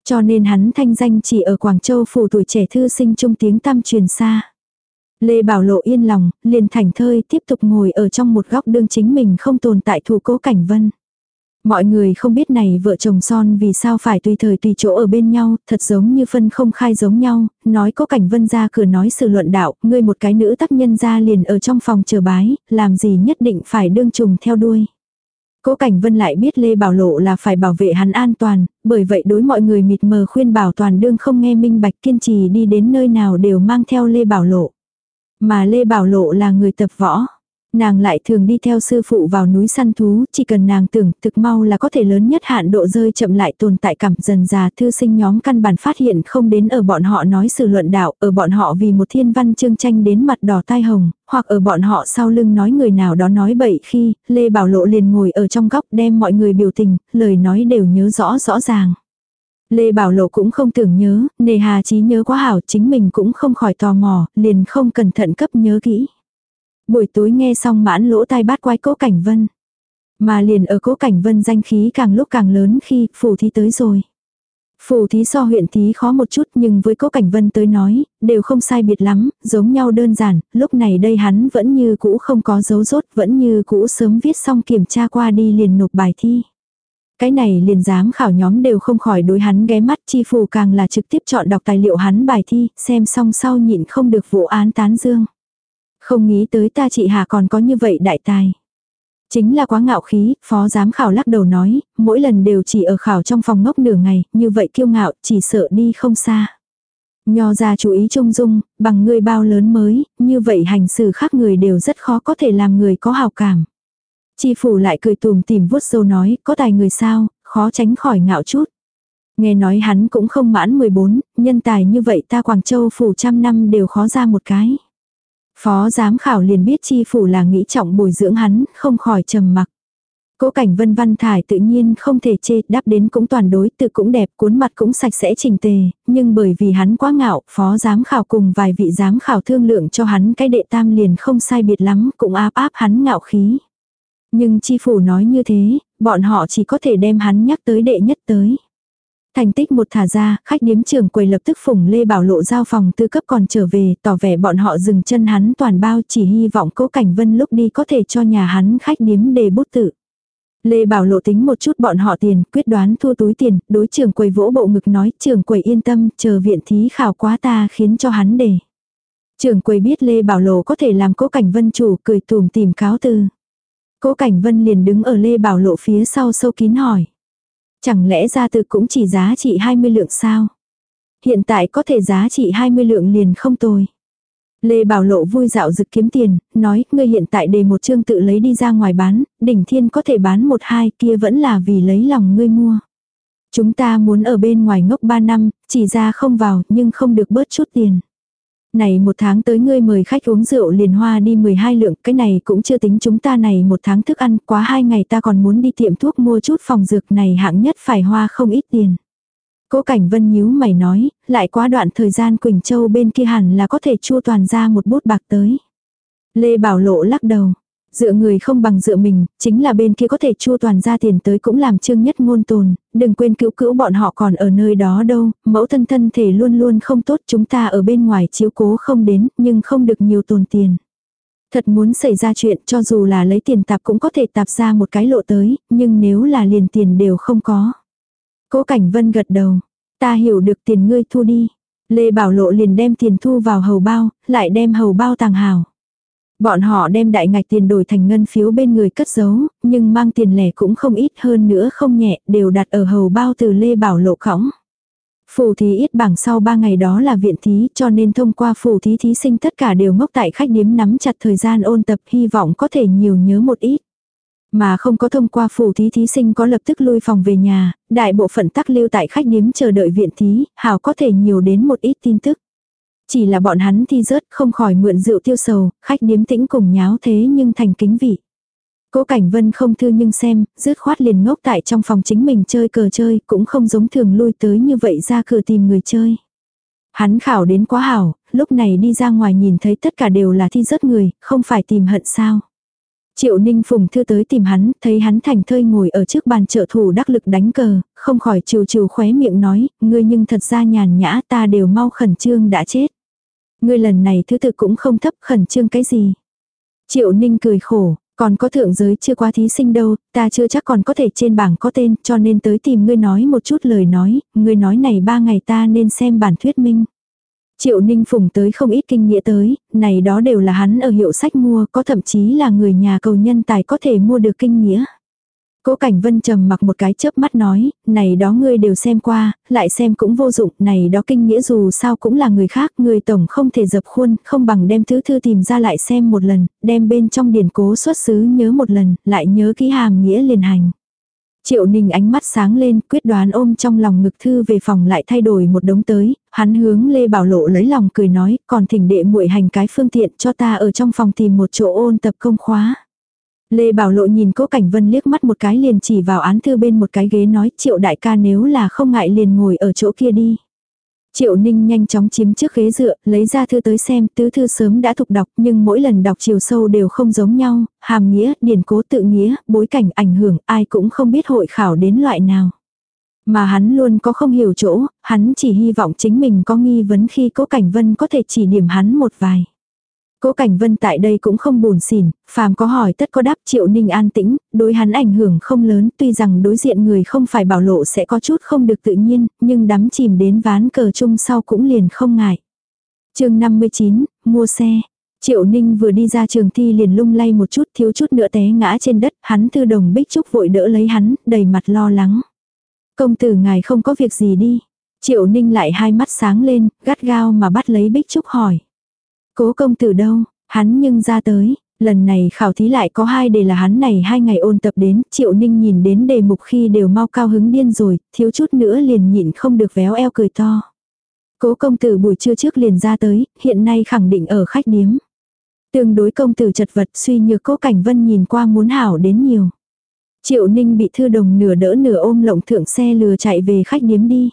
Cho nên hắn thanh danh chỉ ở Quảng Châu phủ tuổi trẻ thư sinh trung tiếng tăm truyền xa. Lê Bảo Lộ yên lòng, liền thành thơi tiếp tục ngồi ở trong một góc đương chính mình không tồn tại thủ cố cảnh vân. Mọi người không biết này vợ chồng son vì sao phải tùy thời tùy chỗ ở bên nhau, thật giống như phân không khai giống nhau, nói có cảnh vân ra cửa nói sự luận đạo, ngươi một cái nữ tác nhân ra liền ở trong phòng chờ bái, làm gì nhất định phải đương trùng theo đuôi. Cố Cảnh Vân lại biết Lê Bảo Lộ là phải bảo vệ hắn an toàn, bởi vậy đối mọi người mịt mờ khuyên bảo toàn đương không nghe minh bạch kiên trì đi đến nơi nào đều mang theo Lê Bảo Lộ. Mà Lê Bảo Lộ là người tập võ. Nàng lại thường đi theo sư phụ vào núi săn thú, chỉ cần nàng tưởng thực mau là có thể lớn nhất hạn độ rơi chậm lại tồn tại cảm dần già thư sinh nhóm căn bản phát hiện không đến ở bọn họ nói sự luận đạo, ở bọn họ vì một thiên văn chương tranh đến mặt đỏ tai hồng, hoặc ở bọn họ sau lưng nói người nào đó nói bậy khi, Lê Bảo Lộ liền ngồi ở trong góc đem mọi người biểu tình, lời nói đều nhớ rõ rõ ràng. Lê Bảo Lộ cũng không tưởng nhớ, nề hà trí nhớ quá hảo chính mình cũng không khỏi tò mò, liền không cẩn thận cấp nhớ kỹ. Buổi tối nghe xong mãn lỗ tai bát quái cố cảnh vân. Mà liền ở cố cảnh vân danh khí càng lúc càng lớn khi phủ thí tới rồi. Phủ thí so huyện thí khó một chút nhưng với cố cảnh vân tới nói, đều không sai biệt lắm, giống nhau đơn giản, lúc này đây hắn vẫn như cũ không có dấu rốt, vẫn như cũ sớm viết xong kiểm tra qua đi liền nộp bài thi. Cái này liền giám khảo nhóm đều không khỏi đối hắn ghé mắt chi phủ càng là trực tiếp chọn đọc tài liệu hắn bài thi, xem xong sau nhịn không được vụ án tán dương. Không nghĩ tới ta chị Hà còn có như vậy đại tài. Chính là quá ngạo khí, phó giám khảo lắc đầu nói, mỗi lần đều chỉ ở khảo trong phòng ngốc nửa ngày, như vậy kiêu ngạo, chỉ sợ đi không xa. Nho ra chú ý trông dung, bằng người bao lớn mới, như vậy hành xử khác người đều rất khó có thể làm người có hào cảm. Chi phủ lại cười tùm tìm vuốt dâu nói, có tài người sao, khó tránh khỏi ngạo chút. Nghe nói hắn cũng không mãn 14, nhân tài như vậy ta Quảng Châu phủ trăm năm đều khó ra một cái. Phó giám khảo liền biết chi phủ là nghĩ trọng bồi dưỡng hắn, không khỏi trầm mặc. Cố cảnh vân văn thải tự nhiên không thể chê, đáp đến cũng toàn đối, tự cũng đẹp, cuốn mặt cũng sạch sẽ trình tề, nhưng bởi vì hắn quá ngạo, phó giám khảo cùng vài vị giám khảo thương lượng cho hắn cái đệ tam liền không sai biệt lắm, cũng áp áp hắn ngạo khí. Nhưng chi phủ nói như thế, bọn họ chỉ có thể đem hắn nhắc tới đệ nhất tới. Thành tích một thả ra, khách điếm trưởng quầy lập tức phủng Lê Bảo Lộ giao phòng tư cấp còn trở về, tỏ vẻ bọn họ dừng chân hắn toàn bao chỉ hy vọng cố cảnh vân lúc đi có thể cho nhà hắn khách điếm đề bút tự. Lê Bảo Lộ tính một chút bọn họ tiền, quyết đoán thua túi tiền, đối trưởng quầy vỗ bộ ngực nói trưởng quầy yên tâm, chờ viện thí khảo quá ta khiến cho hắn đề. Trưởng quầy biết Lê Bảo Lộ có thể làm cố cảnh vân chủ cười tùm tìm cáo từ. Cố cảnh vân liền đứng ở Lê Bảo Lộ phía sau sâu kín hỏi. Chẳng lẽ ra từ cũng chỉ giá trị 20 lượng sao? Hiện tại có thể giá trị 20 lượng liền không tồi. Lê Bảo Lộ vui dạo dực kiếm tiền, nói, ngươi hiện tại đề một chương tự lấy đi ra ngoài bán, đỉnh thiên có thể bán một hai kia vẫn là vì lấy lòng ngươi mua. Chúng ta muốn ở bên ngoài ngốc 3 năm, chỉ ra không vào nhưng không được bớt chút tiền. Này một tháng tới ngươi mời khách uống rượu liền hoa đi 12 lượng, cái này cũng chưa tính chúng ta này một tháng thức ăn, quá hai ngày ta còn muốn đi tiệm thuốc mua chút phòng dược này hạng nhất phải hoa không ít tiền. Cố Cảnh Vân nhíu mày nói, lại quá đoạn thời gian Quỳnh Châu bên kia hẳn là có thể chua toàn ra một bút bạc tới. Lê Bảo Lộ lắc đầu, Dựa người không bằng dựa mình, chính là bên kia có thể chua toàn ra tiền tới cũng làm trương nhất ngôn tồn, đừng quên cứu cữu bọn họ còn ở nơi đó đâu, mẫu thân thân thể luôn luôn không tốt chúng ta ở bên ngoài chiếu cố không đến, nhưng không được nhiều tồn tiền. Thật muốn xảy ra chuyện cho dù là lấy tiền tạp cũng có thể tạp ra một cái lộ tới, nhưng nếu là liền tiền đều không có. Cố Cảnh Vân gật đầu, ta hiểu được tiền ngươi thu đi. Lê Bảo Lộ liền đem tiền thu vào hầu bao, lại đem hầu bao tàng hào. Bọn họ đem đại ngạch tiền đổi thành ngân phiếu bên người cất giấu, nhưng mang tiền lẻ cũng không ít hơn nữa không nhẹ, đều đặt ở hầu bao từ Lê Bảo Lộ khõng. Phù thí ít bảng sau 3 ngày đó là viện thí cho nên thông qua phù thí thí sinh tất cả đều ngốc tại khách điếm nắm chặt thời gian ôn tập hy vọng có thể nhiều nhớ một ít. Mà không có thông qua phù thí thí sinh có lập tức lui phòng về nhà, đại bộ phận tắc lưu tại khách điếm chờ đợi viện thí, hào có thể nhiều đến một ít tin tức. Chỉ là bọn hắn thi rớt không khỏi mượn rượu tiêu sầu, khách điếm tĩnh cùng nháo thế nhưng thành kính vị. Cố Cảnh Vân không thư nhưng xem, rứt khoát liền ngốc tại trong phòng chính mình chơi cờ chơi, cũng không giống thường lui tới như vậy ra cửa tìm người chơi. Hắn khảo đến quá hảo, lúc này đi ra ngoài nhìn thấy tất cả đều là thi rớt người, không phải tìm hận sao. Triệu Ninh Phùng thư tới tìm hắn, thấy hắn thành thơi ngồi ở trước bàn trợ thủ đắc lực đánh cờ, không khỏi trừ trừ khóe miệng nói, ngươi nhưng thật ra nhàn nhã ta đều mau khẩn trương đã chết. Ngươi lần này thứ tự cũng không thấp khẩn trương cái gì. Triệu Ninh cười khổ, còn có thượng giới chưa qua thí sinh đâu, ta chưa chắc còn có thể trên bảng có tên, cho nên tới tìm ngươi nói một chút lời nói, ngươi nói này ba ngày ta nên xem bản thuyết minh. Triệu Ninh Phùng tới không ít kinh nghĩa tới, này đó đều là hắn ở hiệu sách mua, có thậm chí là người nhà cầu nhân tài có thể mua được kinh nghĩa. Cố Cảnh Vân trầm mặc một cái chớp mắt nói, này đó ngươi đều xem qua, lại xem cũng vô dụng, này đó kinh nghĩa dù sao cũng là người khác, người tổng không thể dập khuôn, không bằng đem thứ thư tìm ra lại xem một lần, đem bên trong điển cố xuất xứ nhớ một lần, lại nhớ ký hàm nghĩa liền hành. Triệu Ninh ánh mắt sáng lên, quyết đoán ôm trong lòng ngực thư về phòng lại thay đổi một đống tới, hắn hướng Lê Bảo Lộ lấy lòng cười nói, còn thỉnh đệ muội hành cái phương tiện cho ta ở trong phòng tìm một chỗ ôn tập công khóa. Lê Bảo Lộ nhìn Cố Cảnh Vân liếc mắt một cái liền chỉ vào án thư bên một cái ghế nói triệu đại ca nếu là không ngại liền ngồi ở chỗ kia đi. Triệu Ninh nhanh chóng chiếm trước ghế dựa, lấy ra thư tới xem, tứ thư sớm đã thục đọc, nhưng mỗi lần đọc chiều sâu đều không giống nhau, hàm nghĩa, điển cố tự nghĩa, bối cảnh ảnh hưởng, ai cũng không biết hội khảo đến loại nào. Mà hắn luôn có không hiểu chỗ, hắn chỉ hy vọng chính mình có nghi vấn khi cố cảnh vân có thể chỉ điểm hắn một vài. Cố Cảnh Vân tại đây cũng không buồn xỉn, phàm có hỏi tất có đáp Triệu Ninh an tĩnh, đối hắn ảnh hưởng không lớn, tuy rằng đối diện người không phải bảo lộ sẽ có chút không được tự nhiên, nhưng đắm chìm đến ván cờ chung sau cũng liền không ngại. chương 59, mua xe. Triệu Ninh vừa đi ra trường thi liền lung lay một chút thiếu chút nữa té ngã trên đất, hắn thư đồng bích trúc vội đỡ lấy hắn, đầy mặt lo lắng. Công tử ngài không có việc gì đi. Triệu Ninh lại hai mắt sáng lên, gắt gao mà bắt lấy bích trúc hỏi. Cố công tử đâu, hắn nhưng ra tới, lần này khảo thí lại có hai đề là hắn này hai ngày ôn tập đến, triệu ninh nhìn đến đề mục khi đều mau cao hứng điên rồi, thiếu chút nữa liền nhịn không được véo eo cười to. Cố công tử buổi trưa trước liền ra tới, hiện nay khẳng định ở khách điếm. Tương đối công tử chật vật suy nhược cố cảnh vân nhìn qua muốn hảo đến nhiều. Triệu ninh bị thư đồng nửa đỡ nửa ôm lộng thượng xe lừa chạy về khách điếm đi.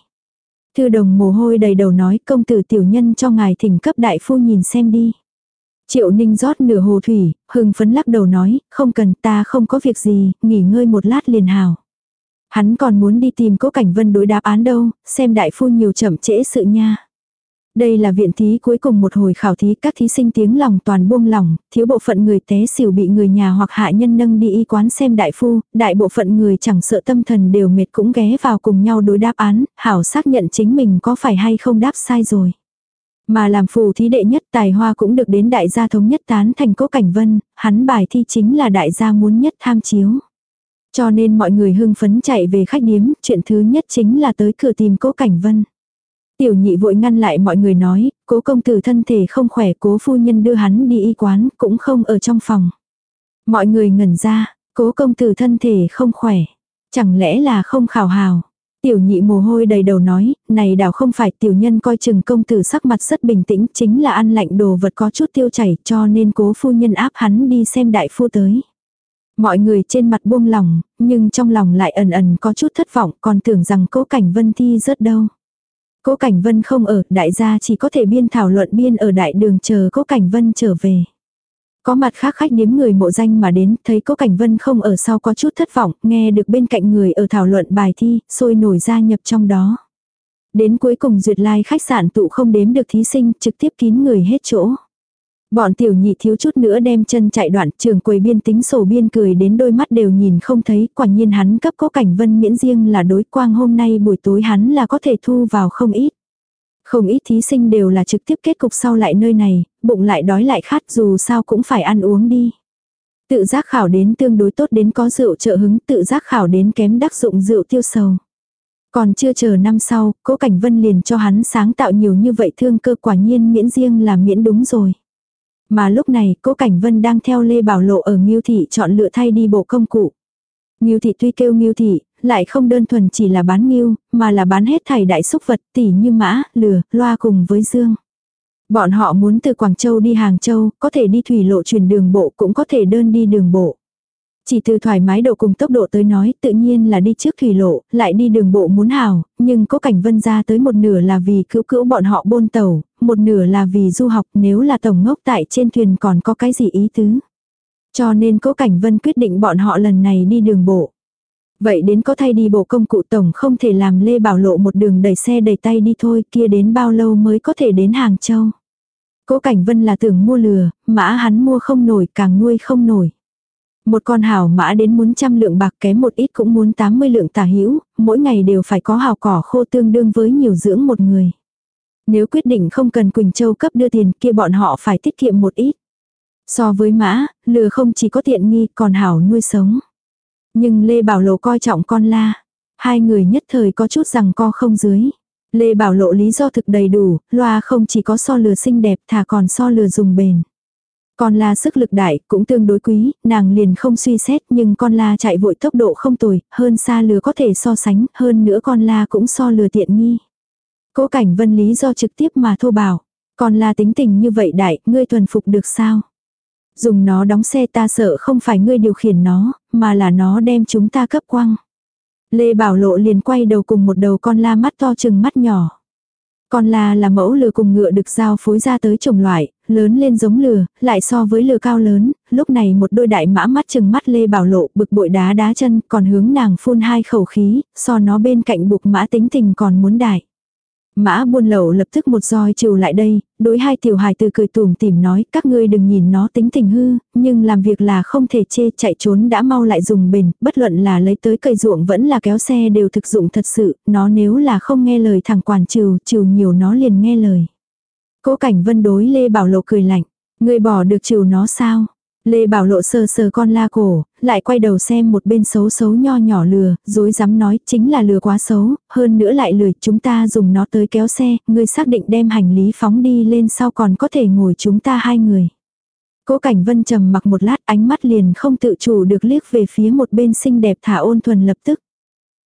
Thư đồng mồ hôi đầy đầu nói công tử tiểu nhân cho ngài thỉnh cấp đại phu nhìn xem đi. Triệu ninh rót nửa hồ thủy, hưng phấn lắc đầu nói, không cần ta không có việc gì, nghỉ ngơi một lát liền hào. Hắn còn muốn đi tìm cố cảnh vân đối đáp án đâu, xem đại phu nhiều chậm trễ sự nha. Đây là viện thí cuối cùng một hồi khảo thí các thí sinh tiếng lòng toàn buông lòng, thiếu bộ phận người té xỉu bị người nhà hoặc hạ nhân nâng đi y quán xem đại phu, đại bộ phận người chẳng sợ tâm thần đều mệt cũng ghé vào cùng nhau đối đáp án, hảo xác nhận chính mình có phải hay không đáp sai rồi. Mà làm phù thí đệ nhất tài hoa cũng được đến đại gia thống nhất tán thành cố cảnh vân, hắn bài thi chính là đại gia muốn nhất tham chiếu. Cho nên mọi người hưng phấn chạy về khách điếm, chuyện thứ nhất chính là tới cửa tìm cố cảnh vân. Tiểu nhị vội ngăn lại mọi người nói, cố công tử thân thể không khỏe cố phu nhân đưa hắn đi y quán, cũng không ở trong phòng. Mọi người ngẩn ra, cố công tử thân thể không khỏe. Chẳng lẽ là không khảo hào. Tiểu nhị mồ hôi đầy đầu nói, này đảo không phải tiểu nhân coi chừng công tử sắc mặt rất bình tĩnh, chính là ăn lạnh đồ vật có chút tiêu chảy cho nên cố phu nhân áp hắn đi xem đại phu tới. Mọi người trên mặt buông lòng, nhưng trong lòng lại ẩn ẩn có chút thất vọng còn tưởng rằng cố cảnh vân thi rớt đâu. Cố Cảnh Vân không ở, đại gia chỉ có thể biên thảo luận biên ở đại đường chờ Cố Cảnh Vân trở về. Có mặt khác khách điếm người mộ danh mà đến, thấy Cố Cảnh Vân không ở sau có chút thất vọng, nghe được bên cạnh người ở thảo luận bài thi, sôi nổi ra nhập trong đó. Đến cuối cùng duyệt lai like khách sạn tụ không đếm được thí sinh, trực tiếp kín người hết chỗ. Bọn tiểu nhị thiếu chút nữa đem chân chạy đoạn trường quầy biên tính sổ biên cười đến đôi mắt đều nhìn không thấy, quả nhiên hắn cấp có cảnh vân miễn riêng là đối quang hôm nay buổi tối hắn là có thể thu vào không ít. Không ít thí sinh đều là trực tiếp kết cục sau lại nơi này, bụng lại đói lại khát dù sao cũng phải ăn uống đi. Tự giác khảo đến tương đối tốt đến có rượu trợ hứng, tự giác khảo đến kém đắc dụng rượu tiêu sầu. Còn chưa chờ năm sau, cố cảnh vân liền cho hắn sáng tạo nhiều như vậy thương cơ quả nhiên miễn riêng là miễn đúng rồi. Mà lúc này, Cố Cảnh Vân đang theo Lê Bảo Lộ ở Ngưu Thị chọn lựa thay đi bộ công cụ. Ngưu Thị tuy kêu Ngưu Thị, lại không đơn thuần chỉ là bán ngưu, mà là bán hết thảy đại xúc vật tỉ như mã, lừa, loa cùng với dương. Bọn họ muốn từ Quảng Châu đi Hàng Châu, có thể đi thủy lộ chuyển đường bộ cũng có thể đơn đi đường bộ. Chỉ từ thoải mái độ cùng tốc độ tới nói tự nhiên là đi trước thủy lộ, lại đi đường bộ muốn hào, nhưng có cảnh vân ra tới một nửa là vì cứu cữu bọn họ bôn tàu, một nửa là vì du học nếu là tổng ngốc tại trên thuyền còn có cái gì ý tứ. Cho nên cố cảnh vân quyết định bọn họ lần này đi đường bộ. Vậy đến có thay đi bộ công cụ tổng không thể làm Lê Bảo Lộ một đường đẩy xe đẩy tay đi thôi kia đến bao lâu mới có thể đến Hàng Châu. Cố Cảnh Vân là tưởng mua lừa, mã hắn mua không nổi càng nuôi không nổi. Một con hào mã đến muốn trăm lượng bạc kém một ít cũng muốn 80 lượng tả hữu mỗi ngày đều phải có hào cỏ khô tương đương với nhiều dưỡng một người. Nếu quyết định không cần Quỳnh Châu cấp đưa tiền kia bọn họ phải tiết kiệm một ít. So với mã, lừa không chỉ có tiện nghi còn hảo nuôi sống. Nhưng Lê Bảo Lộ coi trọng con la. Hai người nhất thời có chút rằng co không dưới. Lê Bảo Lộ lý do thực đầy đủ, loa không chỉ có so lừa xinh đẹp thà còn so lừa dùng bền. Con la sức lực đại cũng tương đối quý, nàng liền không suy xét nhưng con la chạy vội tốc độ không tồi, hơn xa lừa có thể so sánh, hơn nữa con la cũng so lừa tiện nghi. Cố cảnh vân lý do trực tiếp mà thô bảo. còn là tính tình như vậy đại, ngươi thuần phục được sao? Dùng nó đóng xe ta sợ không phải ngươi điều khiển nó, mà là nó đem chúng ta cấp quăng. Lê Bảo Lộ liền quay đầu cùng một đầu con la mắt to chừng mắt nhỏ. Con la là mẫu lừa cùng ngựa được giao phối ra tới chủng loại, lớn lên giống lừa, lại so với lừa cao lớn, lúc này một đôi đại mã mắt chừng mắt Lê Bảo Lộ bực bội đá đá chân còn hướng nàng phun hai khẩu khí, so nó bên cạnh buộc mã tính tình còn muốn đại. Mã buôn lậu lập tức một roi chiều lại đây, đối hai tiểu hài từ cười tùm tìm nói các ngươi đừng nhìn nó tính tình hư, nhưng làm việc là không thể chê chạy trốn đã mau lại dùng bền, bất luận là lấy tới cây ruộng vẫn là kéo xe đều thực dụng thật sự, nó nếu là không nghe lời thằng quản trừ, trừ nhiều nó liền nghe lời. Cố cảnh vân đối Lê Bảo Lộ cười lạnh, người bỏ được trừ nó sao? Lê Bảo Lộ sờ sờ con la cổ, lại quay đầu xem một bên xấu xấu nho nhỏ lừa, dối dám nói chính là lừa quá xấu, hơn nữa lại lười chúng ta dùng nó tới kéo xe, người xác định đem hành lý phóng đi lên sau còn có thể ngồi chúng ta hai người. Cố Cảnh Vân trầm mặc một lát ánh mắt liền không tự chủ được liếc về phía một bên xinh đẹp thả ôn thuần lập tức.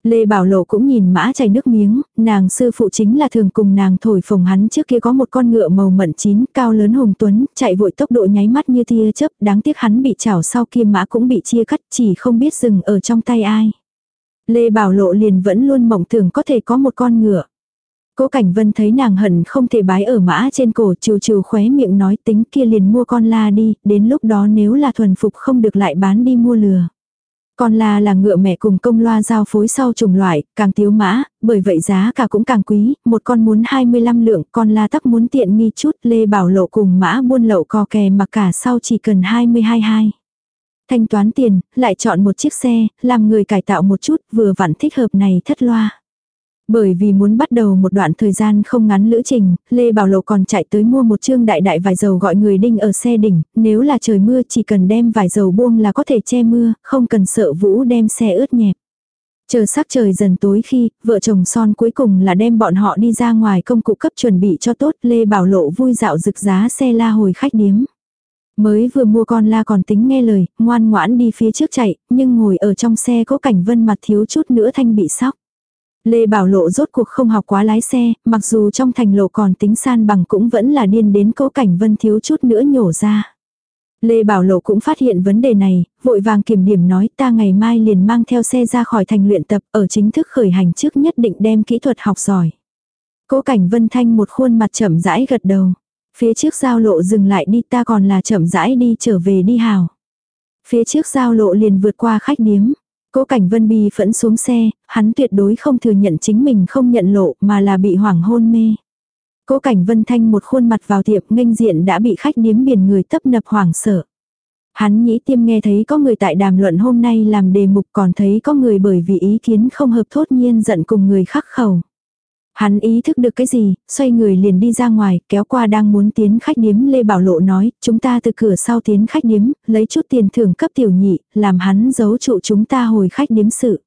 Lê Bảo Lộ cũng nhìn mã chảy nước miếng, nàng sư phụ chính là thường cùng nàng thổi phồng hắn trước kia có một con ngựa màu mận chín, cao lớn hùng tuấn, chạy vội tốc độ nháy mắt như tia chớp, đáng tiếc hắn bị chảo sau kia mã cũng bị chia cắt, chỉ không biết dừng ở trong tay ai. Lê Bảo Lộ liền vẫn luôn mộng tưởng có thể có một con ngựa. Cố Cảnh Vân thấy nàng hận không thể bái ở mã trên cổ trừ trừ khóe miệng nói tính kia liền mua con la đi, đến lúc đó nếu là thuần phục không được lại bán đi mua lừa. Con la là ngựa mẹ cùng công loa giao phối sau trùng loại, càng thiếu mã, bởi vậy giá cả cũng càng quý, một con muốn 25 lượng, con la tắc muốn tiện nghi chút, Lê Bảo Lộ cùng mã buôn lậu co kè mà cả sau chỉ cần 22 hai. Thanh toán tiền, lại chọn một chiếc xe, làm người cải tạo một chút, vừa vặn thích hợp này thất loa. Bởi vì muốn bắt đầu một đoạn thời gian không ngắn lữ trình, Lê Bảo Lộ còn chạy tới mua một chương đại đại vải dầu gọi người đinh ở xe đỉnh, nếu là trời mưa chỉ cần đem vải dầu buông là có thể che mưa, không cần sợ vũ đem xe ướt nhẹp. Chờ sắc trời dần tối khi, vợ chồng son cuối cùng là đem bọn họ đi ra ngoài công cụ cấp chuẩn bị cho tốt, Lê Bảo Lộ vui dạo rực giá xe la hồi khách điếm. Mới vừa mua con la còn tính nghe lời, ngoan ngoãn đi phía trước chạy, nhưng ngồi ở trong xe có cảnh vân mặt thiếu chút nữa thanh bị sóc. Lê Bảo Lộ rốt cuộc không học quá lái xe, mặc dù trong thành lộ còn tính san bằng cũng vẫn là điên đến cố cảnh vân thiếu chút nữa nhổ ra. Lê Bảo Lộ cũng phát hiện vấn đề này, vội vàng kiểm điểm nói ta ngày mai liền mang theo xe ra khỏi thành luyện tập ở chính thức khởi hành trước nhất định đem kỹ thuật học giỏi. Cố cảnh vân thanh một khuôn mặt chậm rãi gật đầu. Phía trước giao lộ dừng lại đi ta còn là chậm rãi đi trở về đi hào. Phía trước giao lộ liền vượt qua khách điếm. Cố Cảnh Vân Bi phẫn xuống xe, hắn tuyệt đối không thừa nhận chính mình không nhận lộ mà là bị hoảng hôn mê. Cố Cảnh Vân Thanh một khuôn mặt vào tiệm nghênh diện đã bị khách điếm biển người tấp nập hoảng sợ. Hắn nhĩ tiêm nghe thấy có người tại đàm luận hôm nay làm đề mục còn thấy có người bởi vì ý kiến không hợp thốt nhiên giận cùng người khắc khẩu. Hắn ý thức được cái gì, xoay người liền đi ra ngoài, kéo qua đang muốn tiến khách điếm Lê Bảo Lộ nói, chúng ta từ cửa sau tiến khách điếm, lấy chút tiền thưởng cấp tiểu nhị, làm hắn giấu trụ chúng ta hồi khách điếm sự.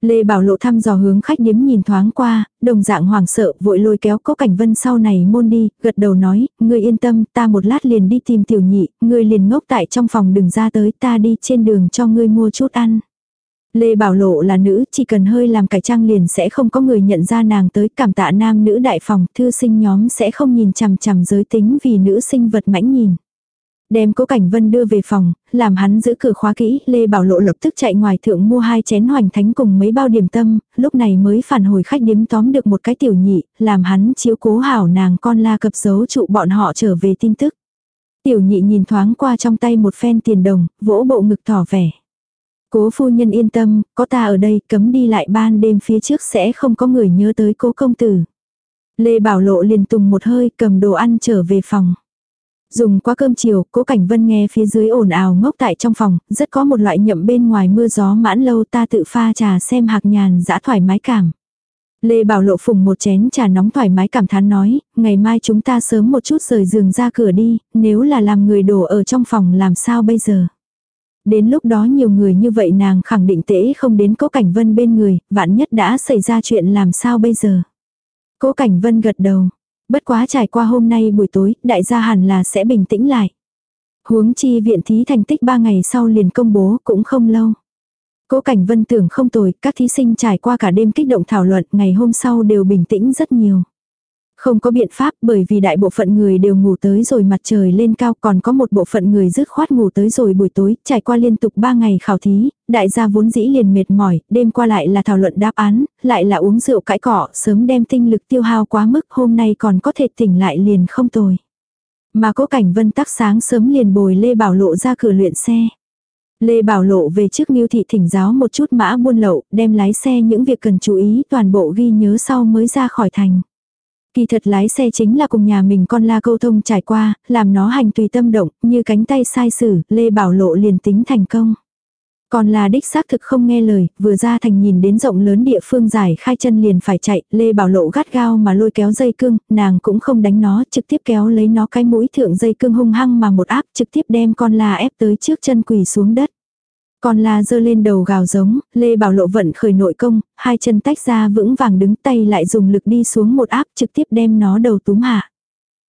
Lê Bảo Lộ thăm dò hướng khách điếm nhìn thoáng qua, đồng dạng hoảng sợ, vội lôi kéo cố cảnh vân sau này môn đi, gật đầu nói, ngươi yên tâm, ta một lát liền đi tìm tiểu nhị, ngươi liền ngốc tại trong phòng đừng ra tới, ta đi trên đường cho ngươi mua chút ăn. Lê Bảo Lộ là nữ, chỉ cần hơi làm cải trang liền sẽ không có người nhận ra nàng tới cảm tạ nam nữ đại phòng, thư sinh nhóm sẽ không nhìn chằm chằm giới tính vì nữ sinh vật mãnh nhìn. Đem cố cảnh vân đưa về phòng, làm hắn giữ cửa khóa kỹ, Lê Bảo Lộ lập tức chạy ngoài thượng mua hai chén hoành thánh cùng mấy bao điểm tâm, lúc này mới phản hồi khách điếm tóm được một cái tiểu nhị, làm hắn chiếu cố hảo nàng con la cập dấu trụ bọn họ trở về tin tức. Tiểu nhị nhìn thoáng qua trong tay một phen tiền đồng, vỗ bộ ngực tỏ vẻ. Cố phu nhân yên tâm, có ta ở đây cấm đi lại ban đêm phía trước sẽ không có người nhớ tới cố công tử. Lê Bảo Lộ liền tùng một hơi cầm đồ ăn trở về phòng. Dùng qua cơm chiều, cố Cảnh Vân nghe phía dưới ồn ào ngốc tại trong phòng, rất có một loại nhậm bên ngoài mưa gió mãn lâu ta tự pha trà xem hạc nhàn dã thoải mái cảm. Lê Bảo Lộ phùng một chén trà nóng thoải mái cảm thán nói, ngày mai chúng ta sớm một chút rời giường ra cửa đi, nếu là làm người đổ ở trong phòng làm sao bây giờ. Đến lúc đó nhiều người như vậy nàng khẳng định tễ không đến cố cảnh vân bên người, vạn nhất đã xảy ra chuyện làm sao bây giờ. Cố cảnh vân gật đầu, bất quá trải qua hôm nay buổi tối, đại gia hẳn là sẽ bình tĩnh lại. Huống chi viện thí thành tích 3 ngày sau liền công bố cũng không lâu. Cố Cảnh Vân tưởng không tồi, các thí sinh trải qua cả đêm kích động thảo luận, ngày hôm sau đều bình tĩnh rất nhiều. Không có biện pháp bởi vì đại bộ phận người đều ngủ tới rồi mặt trời lên cao còn có một bộ phận người dứt khoát ngủ tới rồi buổi tối, trải qua liên tục 3 ngày khảo thí, đại gia vốn dĩ liền mệt mỏi, đêm qua lại là thảo luận đáp án, lại là uống rượu cãi cọ, sớm đem tinh lực tiêu hao quá mức, hôm nay còn có thể tỉnh lại liền không tồi. Mà cố cảnh vân tắc sáng sớm liền bồi Lê Bảo Lộ ra cửa luyện xe. Lê Bảo Lộ về trước nghiêu Thị thỉnh giáo một chút mã buôn lậu, đem lái xe những việc cần chú ý toàn bộ ghi nhớ sau mới ra khỏi thành. Kỳ thật lái xe chính là cùng nhà mình con la câu thông trải qua, làm nó hành tùy tâm động, như cánh tay sai sử, Lê Bảo Lộ liền tính thành công. Còn là đích xác thực không nghe lời, vừa ra thành nhìn đến rộng lớn địa phương dài khai chân liền phải chạy, Lê Bảo Lộ gắt gao mà lôi kéo dây cương, nàng cũng không đánh nó, trực tiếp kéo lấy nó cái mũi thượng dây cương hung hăng mà một áp trực tiếp đem con la ép tới trước chân quỳ xuống đất. Con la dơ lên đầu gào giống, Lê Bảo Lộ vận khởi nội công, hai chân tách ra vững vàng đứng tay lại dùng lực đi xuống một áp trực tiếp đem nó đầu túm hạ.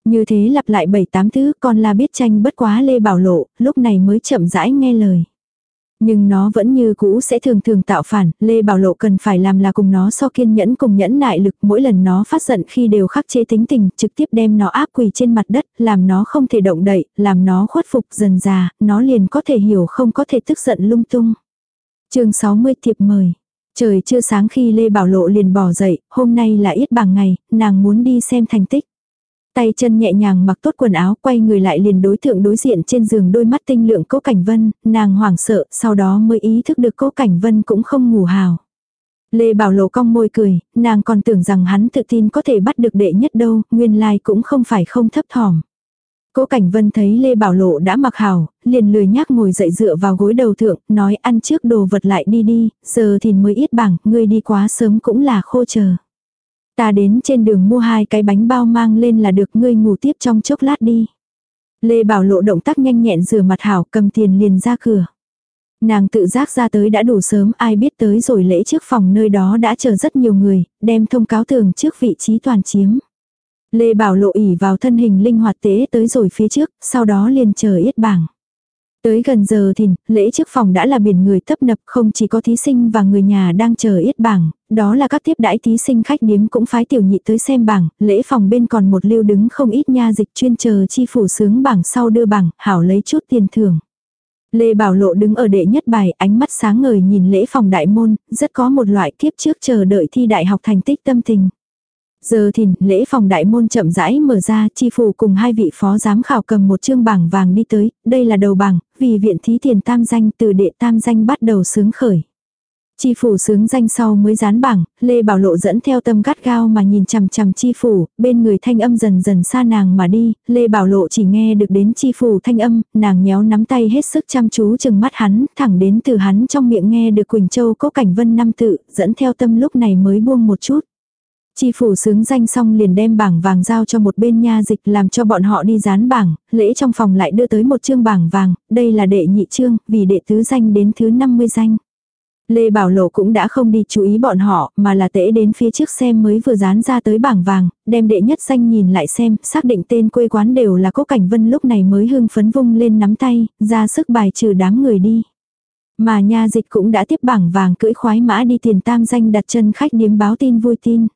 Như thế lặp lại bảy tám thứ con la biết tranh bất quá Lê Bảo Lộ, lúc này mới chậm rãi nghe lời. Nhưng nó vẫn như cũ sẽ thường thường tạo phản, Lê Bảo Lộ cần phải làm là cùng nó so kiên nhẫn cùng nhẫn nại lực mỗi lần nó phát giận khi đều khắc chế tính tình, trực tiếp đem nó áp quỳ trên mặt đất, làm nó không thể động đậy, làm nó khuất phục dần già, nó liền có thể hiểu không có thể tức giận lung tung. chương 60 thiệp mời. Trời chưa sáng khi Lê Bảo Lộ liền bỏ dậy, hôm nay là ít bằng ngày, nàng muốn đi xem thành tích. Tay chân nhẹ nhàng mặc tốt quần áo quay người lại liền đối thượng đối diện trên giường đôi mắt tinh lượng cố cảnh vân, nàng hoảng sợ, sau đó mới ý thức được cố cảnh vân cũng không ngủ hào. Lê Bảo Lộ cong môi cười, nàng còn tưởng rằng hắn tự tin có thể bắt được đệ nhất đâu, nguyên lai cũng không phải không thấp thỏm. Cố Cảnh Vân thấy Lê Bảo Lộ đã mặc hào, liền lười nhác ngồi dậy dựa vào gối đầu thượng, nói ăn trước đồ vật lại đi đi, giờ thì mới ít bảng, ngươi đi quá sớm cũng là khô chờ. Ta đến trên đường mua hai cái bánh bao mang lên là được ngươi ngủ tiếp trong chốc lát đi. Lê Bảo Lộ động tác nhanh nhẹn rửa mặt hảo cầm tiền liền ra cửa. Nàng tự giác ra tới đã đủ sớm ai biết tới rồi lễ trước phòng nơi đó đã chờ rất nhiều người, đem thông cáo thường trước vị trí toàn chiếm. Lê Bảo Lộ ỉ vào thân hình linh hoạt tế tới rồi phía trước, sau đó liền chờ yết bảng. Tới gần giờ thìn, lễ trước phòng đã là biển người tấp nập không chỉ có thí sinh và người nhà đang chờ yết bảng, đó là các tiếp đãi thí sinh khách điếm cũng phái tiểu nhị tới xem bảng, lễ phòng bên còn một lưu đứng không ít nha dịch chuyên chờ chi phủ sướng bảng sau đưa bảng, hảo lấy chút tiền thưởng. Lê Bảo Lộ đứng ở đệ nhất bài, ánh mắt sáng ngời nhìn lễ phòng đại môn, rất có một loại kiếp trước chờ đợi thi đại học thành tích tâm tình. Giờ thìn, lễ phòng đại môn chậm rãi mở ra, chi phủ cùng hai vị phó giám khảo cầm một chương bảng vàng đi tới, đây là đầu bảng, vì viện thí tiền tam danh từ đệ tam danh bắt đầu sướng khởi. Chi phủ sướng danh sau mới dán bảng, Lê Bảo Lộ dẫn theo tâm gắt gao mà nhìn chằm chằm chi phủ, bên người thanh âm dần dần xa nàng mà đi, Lê Bảo Lộ chỉ nghe được đến chi phủ thanh âm, nàng nhéo nắm tay hết sức chăm chú chừng mắt hắn, thẳng đến từ hắn trong miệng nghe được Quỳnh Châu có cảnh vân năm tự, dẫn theo tâm lúc này mới buông một chút. Chi phủ sướng danh xong liền đem bảng vàng giao cho một bên nha dịch làm cho bọn họ đi dán bảng, lễ trong phòng lại đưa tới một chương bảng vàng, đây là đệ nhị chương, vì đệ tứ danh đến thứ 50 danh. Lê Bảo Lộ cũng đã không đi chú ý bọn họ, mà là tễ đến phía trước xem mới vừa dán ra tới bảng vàng, đem đệ nhất danh nhìn lại xem, xác định tên quê quán đều là Cố Cảnh Vân lúc này mới hưng phấn vung lên nắm tay, ra sức bài trừ đám người đi. Mà nha dịch cũng đã tiếp bảng vàng cưỡi khoái mã đi tiền tam danh đặt chân khách điếm báo tin vui tin.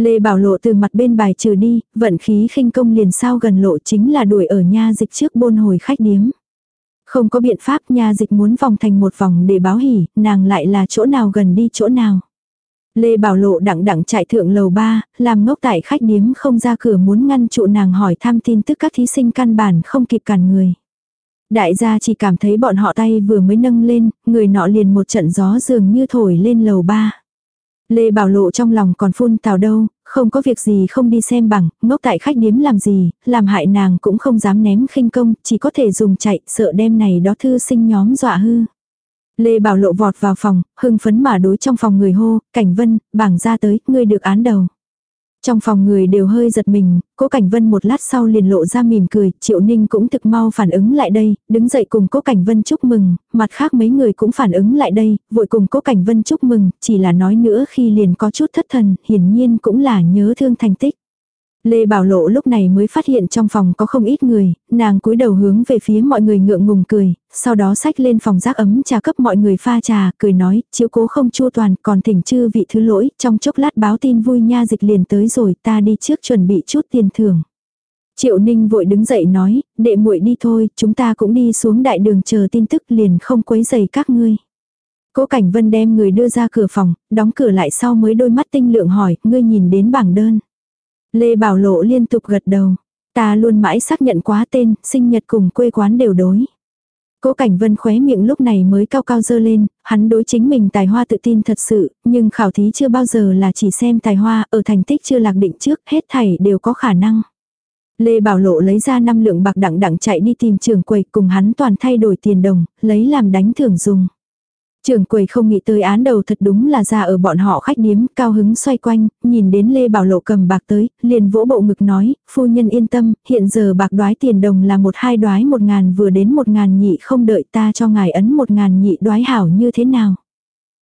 Lê Bảo Lộ từ mặt bên bài trừ đi, vận khí khinh công liền sao gần lộ chính là đuổi ở nha dịch trước bôn hồi khách điếm. Không có biện pháp nha dịch muốn vòng thành một vòng để báo hỉ, nàng lại là chỗ nào gần đi chỗ nào. Lê Bảo Lộ đặng đặng chạy thượng lầu ba, làm ngốc tại khách điếm không ra cửa muốn ngăn trụ nàng hỏi thăm tin tức các thí sinh căn bản không kịp cản người. Đại gia chỉ cảm thấy bọn họ tay vừa mới nâng lên, người nọ liền một trận gió dường như thổi lên lầu ba. Lê Bảo Lộ trong lòng còn phun tào đâu, không có việc gì không đi xem bằng, ngốc tại khách điếm làm gì, làm hại nàng cũng không dám ném khinh công, chỉ có thể dùng chạy, sợ đêm này đó thư sinh nhóm dọa hư. Lê Bảo Lộ vọt vào phòng, hưng phấn mà đối trong phòng người hô, Cảnh Vân, bảng ra tới, ngươi được án đầu. Trong phòng người đều hơi giật mình, cố Cảnh Vân một lát sau liền lộ ra mỉm cười, Triệu Ninh cũng thực mau phản ứng lại đây, đứng dậy cùng cố Cảnh Vân chúc mừng, mặt khác mấy người cũng phản ứng lại đây, vội cùng cố Cảnh Vân chúc mừng, chỉ là nói nữa khi liền có chút thất thần, hiển nhiên cũng là nhớ thương thành tích. Lê Bảo Lộ lúc này mới phát hiện trong phòng có không ít người, nàng cúi đầu hướng về phía mọi người ngượng ngùng cười, sau đó xách lên phòng rác ấm trà cấp mọi người pha trà, cười nói, chiếu cố không chua toàn, còn thỉnh chư vị thứ lỗi, trong chốc lát báo tin vui nha dịch liền tới rồi, ta đi trước chuẩn bị chút tiền thưởng. Triệu Ninh vội đứng dậy nói, đệ muội đi thôi, chúng ta cũng đi xuống đại đường chờ tin tức liền không quấy giày các ngươi. Cố Cảnh Vân đem người đưa ra cửa phòng, đóng cửa lại sau mới đôi mắt tinh lượng hỏi, ngươi nhìn đến bảng đơn. Lê Bảo Lộ liên tục gật đầu. Ta luôn mãi xác nhận quá tên, sinh nhật cùng quê quán đều đối. Cố Cảnh Vân khóe miệng lúc này mới cao cao dơ lên, hắn đối chính mình tài hoa tự tin thật sự, nhưng khảo thí chưa bao giờ là chỉ xem tài hoa, ở thành tích chưa lạc định trước, hết thảy đều có khả năng. Lê Bảo Lộ lấy ra năm lượng bạc đặng đặng chạy đi tìm trường quầy cùng hắn toàn thay đổi tiền đồng, lấy làm đánh thưởng dùng. Trường quầy không nghĩ tới án đầu thật đúng là ra ở bọn họ khách điếm, cao hứng xoay quanh, nhìn đến Lê Bảo Lộ cầm bạc tới, liền vỗ bộ ngực nói, phu nhân yên tâm, hiện giờ bạc đoái tiền đồng là một hai đoái một ngàn vừa đến một ngàn nhị không đợi ta cho ngài ấn một ngàn nhị đoái hảo như thế nào.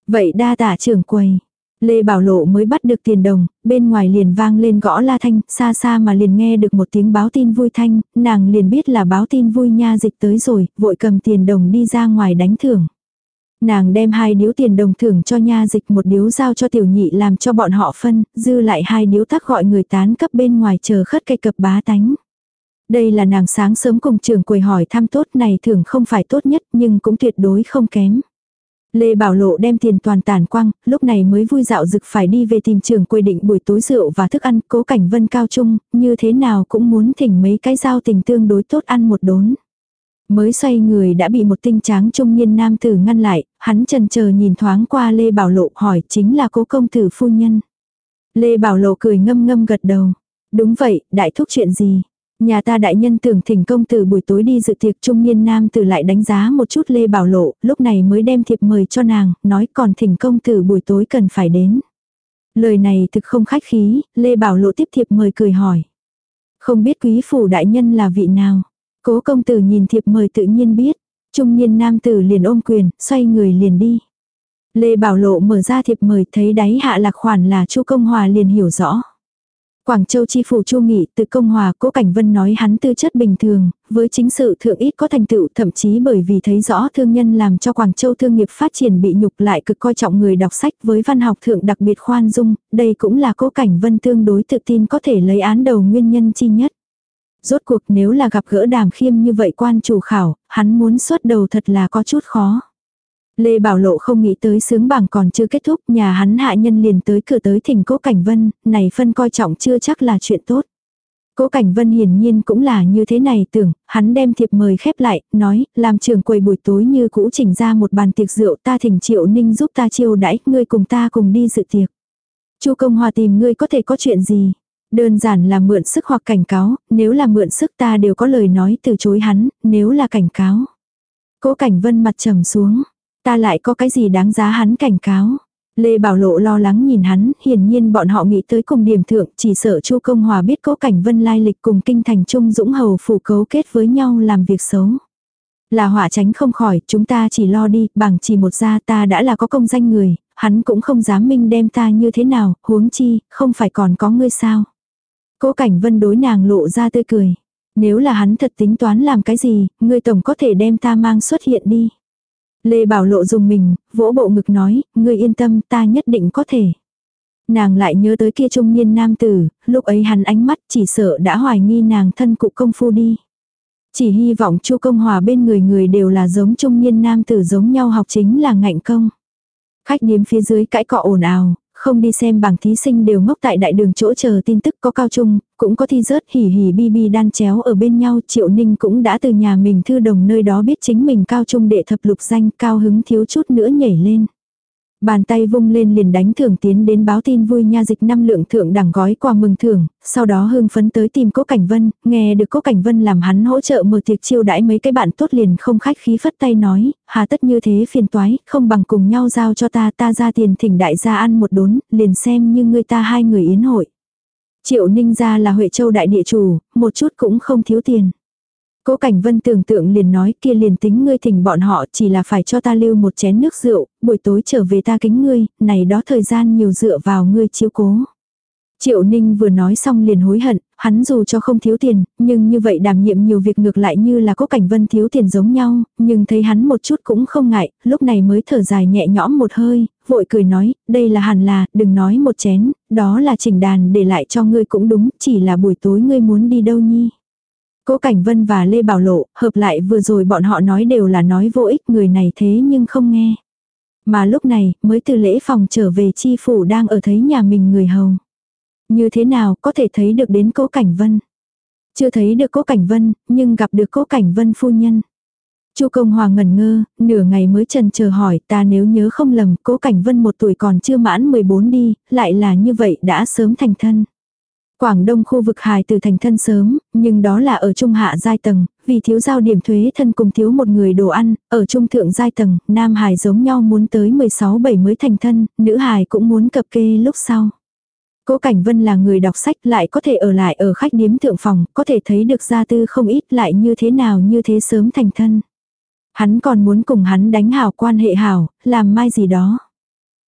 Vậy đa tả trưởng quầy. Lê Bảo Lộ mới bắt được tiền đồng, bên ngoài liền vang lên gõ la thanh, xa xa mà liền nghe được một tiếng báo tin vui thanh, nàng liền biết là báo tin vui nha dịch tới rồi, vội cầm tiền đồng đi ra ngoài đánh thưởng. Nàng đem hai điếu tiền đồng thưởng cho nha dịch một điếu giao cho tiểu nhị làm cho bọn họ phân, dư lại hai điếu tắc gọi người tán cấp bên ngoài chờ khất cây cập bá tánh. Đây là nàng sáng sớm cùng trường quầy hỏi thăm tốt này thường không phải tốt nhất nhưng cũng tuyệt đối không kém. Lê Bảo Lộ đem tiền toàn tàn quăng, lúc này mới vui dạo dực phải đi về tìm trường quy định buổi tối rượu và thức ăn, cố cảnh vân cao trung, như thế nào cũng muốn thỉnh mấy cái giao tình tương đối tốt ăn một đốn. Mới xoay người đã bị một tinh tráng trung niên nam tử ngăn lại, hắn trần chờ nhìn thoáng qua Lê Bảo Lộ hỏi chính là cố công tử phu nhân. Lê Bảo Lộ cười ngâm ngâm gật đầu. Đúng vậy, đại thúc chuyện gì? Nhà ta đại nhân tưởng thỉnh công tử buổi tối đi dự tiệc trung niên nam tử lại đánh giá một chút Lê Bảo Lộ, lúc này mới đem thiệp mời cho nàng, nói còn thỉnh công tử buổi tối cần phải đến. Lời này thực không khách khí, Lê Bảo Lộ tiếp thiệp mời cười hỏi. Không biết quý phủ đại nhân là vị nào? Cố công tử nhìn thiệp mời tự nhiên biết. Trung niên nam tử liền ôm quyền, xoay người liền đi. Lê Bảo Lộ mở ra thiệp mời thấy đáy hạ lạc khoản là Chu Công Hòa liền hiểu rõ. Quảng Châu chi phủ Chu Nghị từ Công Hòa Cố Cảnh Vân nói hắn tư chất bình thường, với chính sự thượng ít có thành tựu thậm chí bởi vì thấy rõ thương nhân làm cho Quảng Châu thương nghiệp phát triển bị nhục lại cực coi trọng người đọc sách với văn học thượng đặc biệt khoan dung, đây cũng là Cố Cảnh Vân tương đối tự tin có thể lấy án đầu nguyên nhân chi nhất. Rốt cuộc nếu là gặp gỡ đàm khiêm như vậy quan chủ khảo, hắn muốn xuất đầu thật là có chút khó. Lê Bảo Lộ không nghĩ tới sướng bảng còn chưa kết thúc, nhà hắn hạ nhân liền tới cửa tới thỉnh Cố Cảnh Vân, này phân coi trọng chưa chắc là chuyện tốt. Cố Cảnh Vân hiển nhiên cũng là như thế này tưởng, hắn đem thiệp mời khép lại, nói, làm trường quầy buổi tối như cũ chỉnh ra một bàn tiệc rượu ta thỉnh triệu ninh giúp ta chiêu đãi, ngươi cùng ta cùng đi dự tiệc. Chu Công Hòa tìm ngươi có thể có chuyện gì? Đơn giản là mượn sức hoặc cảnh cáo, nếu là mượn sức ta đều có lời nói từ chối hắn, nếu là cảnh cáo. Cố cảnh vân mặt trầm xuống, ta lại có cái gì đáng giá hắn cảnh cáo. Lê Bảo Lộ lo lắng nhìn hắn, hiển nhiên bọn họ nghĩ tới cùng điểm thượng, chỉ sợ Chu Công Hòa biết Cố Cảnh Vân lai lịch cùng kinh thành Trung Dũng Hầu phủ cấu kết với nhau làm việc xấu. Là họa tránh không khỏi, chúng ta chỉ lo đi, bằng chỉ một gia ta đã là có công danh người, hắn cũng không dám minh đem ta như thế nào, huống chi, không phải còn có ngươi sao. Cố Cảnh Vân đối nàng lộ ra tươi cười. Nếu là hắn thật tính toán làm cái gì, ngươi tổng có thể đem ta mang xuất hiện đi. Lê Bảo Lộ dùng mình, vỗ bộ ngực nói, ngươi yên tâm ta nhất định có thể. Nàng lại nhớ tới kia trung niên nam tử, lúc ấy hắn ánh mắt chỉ sợ đã hoài nghi nàng thân cụ công phu đi. Chỉ hy vọng chu công hòa bên người người đều là giống trung niên nam tử giống nhau học chính là ngạnh công. Khách điếm phía dưới cãi cọ ồn ào, không đi xem bảng thí sinh đều ngốc tại đại đường chỗ chờ tin tức có cao trung, cũng có thi rớt hỉ hỉ bi bi đan chéo ở bên nhau. Triệu Ninh cũng đã từ nhà mình thư đồng nơi đó biết chính mình cao trung đệ thập lục danh cao hứng thiếu chút nữa nhảy lên. Bàn tay vung lên liền đánh thưởng tiến đến báo tin vui nha dịch năm lượng thượng đẳng gói quà mừng thưởng, sau đó hưng phấn tới tìm Cố Cảnh Vân, nghe được Cố Cảnh Vân làm hắn hỗ trợ mở tiệc chiêu đãi mấy cái bạn tốt liền không khách khí phất tay nói, hà tất như thế phiền toái, không bằng cùng nhau giao cho ta ta ra tiền thỉnh đại gia ăn một đốn, liền xem như người ta hai người yến hội. Triệu Ninh gia là Huệ Châu đại địa chủ, một chút cũng không thiếu tiền. Cố Cảnh Vân tưởng tượng liền nói kia liền tính ngươi thỉnh bọn họ chỉ là phải cho ta lưu một chén nước rượu, buổi tối trở về ta kính ngươi, này đó thời gian nhiều dựa vào ngươi chiếu cố. Triệu Ninh vừa nói xong liền hối hận, hắn dù cho không thiếu tiền, nhưng như vậy đảm nhiệm nhiều việc ngược lại như là có cảnh vân thiếu tiền giống nhau, nhưng thấy hắn một chút cũng không ngại, lúc này mới thở dài nhẹ nhõm một hơi, vội cười nói, đây là hẳn là, đừng nói một chén, đó là chỉnh đàn để lại cho ngươi cũng đúng, chỉ là buổi tối ngươi muốn đi đâu nhi. Cố Cảnh Vân và Lê Bảo Lộ, hợp lại vừa rồi bọn họ nói đều là nói vô ích người này thế nhưng không nghe. Mà lúc này, mới từ lễ phòng trở về chi phủ đang ở thấy nhà mình người hầu. Như thế nào có thể thấy được đến Cố Cảnh Vân? Chưa thấy được Cố Cảnh Vân, nhưng gặp được Cố Cảnh Vân phu nhân. Chu Công Hòa ngẩn ngơ, nửa ngày mới trần chờ hỏi, ta nếu nhớ không lầm, Cố Cảnh Vân một tuổi còn chưa mãn 14 đi, lại là như vậy đã sớm thành thân. Quảng Đông khu vực hài từ thành thân sớm, nhưng đó là ở trung hạ giai tầng, vì thiếu giao điểm thuế thân cùng thiếu một người đồ ăn, ở trung thượng giai tầng, nam hài giống nhau muốn tới 16 bảy mới thành thân, nữ hài cũng muốn cập kê lúc sau. Cố Cảnh Vân là người đọc sách lại có thể ở lại ở khách điếm thượng phòng, có thể thấy được gia tư không ít lại như thế nào như thế sớm thành thân. Hắn còn muốn cùng hắn đánh hảo quan hệ hảo, làm mai gì đó.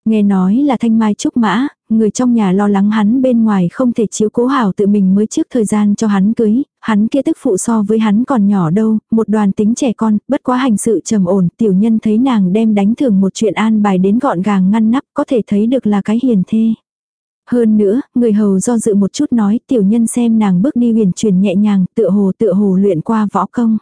Nghe nói là thanh mai trúc mã, người trong nhà lo lắng hắn bên ngoài không thể chiếu cố hảo tự mình mới trước thời gian cho hắn cưới, hắn kia tức phụ so với hắn còn nhỏ đâu, một đoàn tính trẻ con, bất quá hành sự trầm ổn, tiểu nhân thấy nàng đem đánh thưởng một chuyện an bài đến gọn gàng ngăn nắp, có thể thấy được là cái hiền thê. Hơn nữa, người hầu do dự một chút nói tiểu nhân xem nàng bước đi huyền truyền nhẹ nhàng, tựa hồ tựa hồ luyện qua võ công.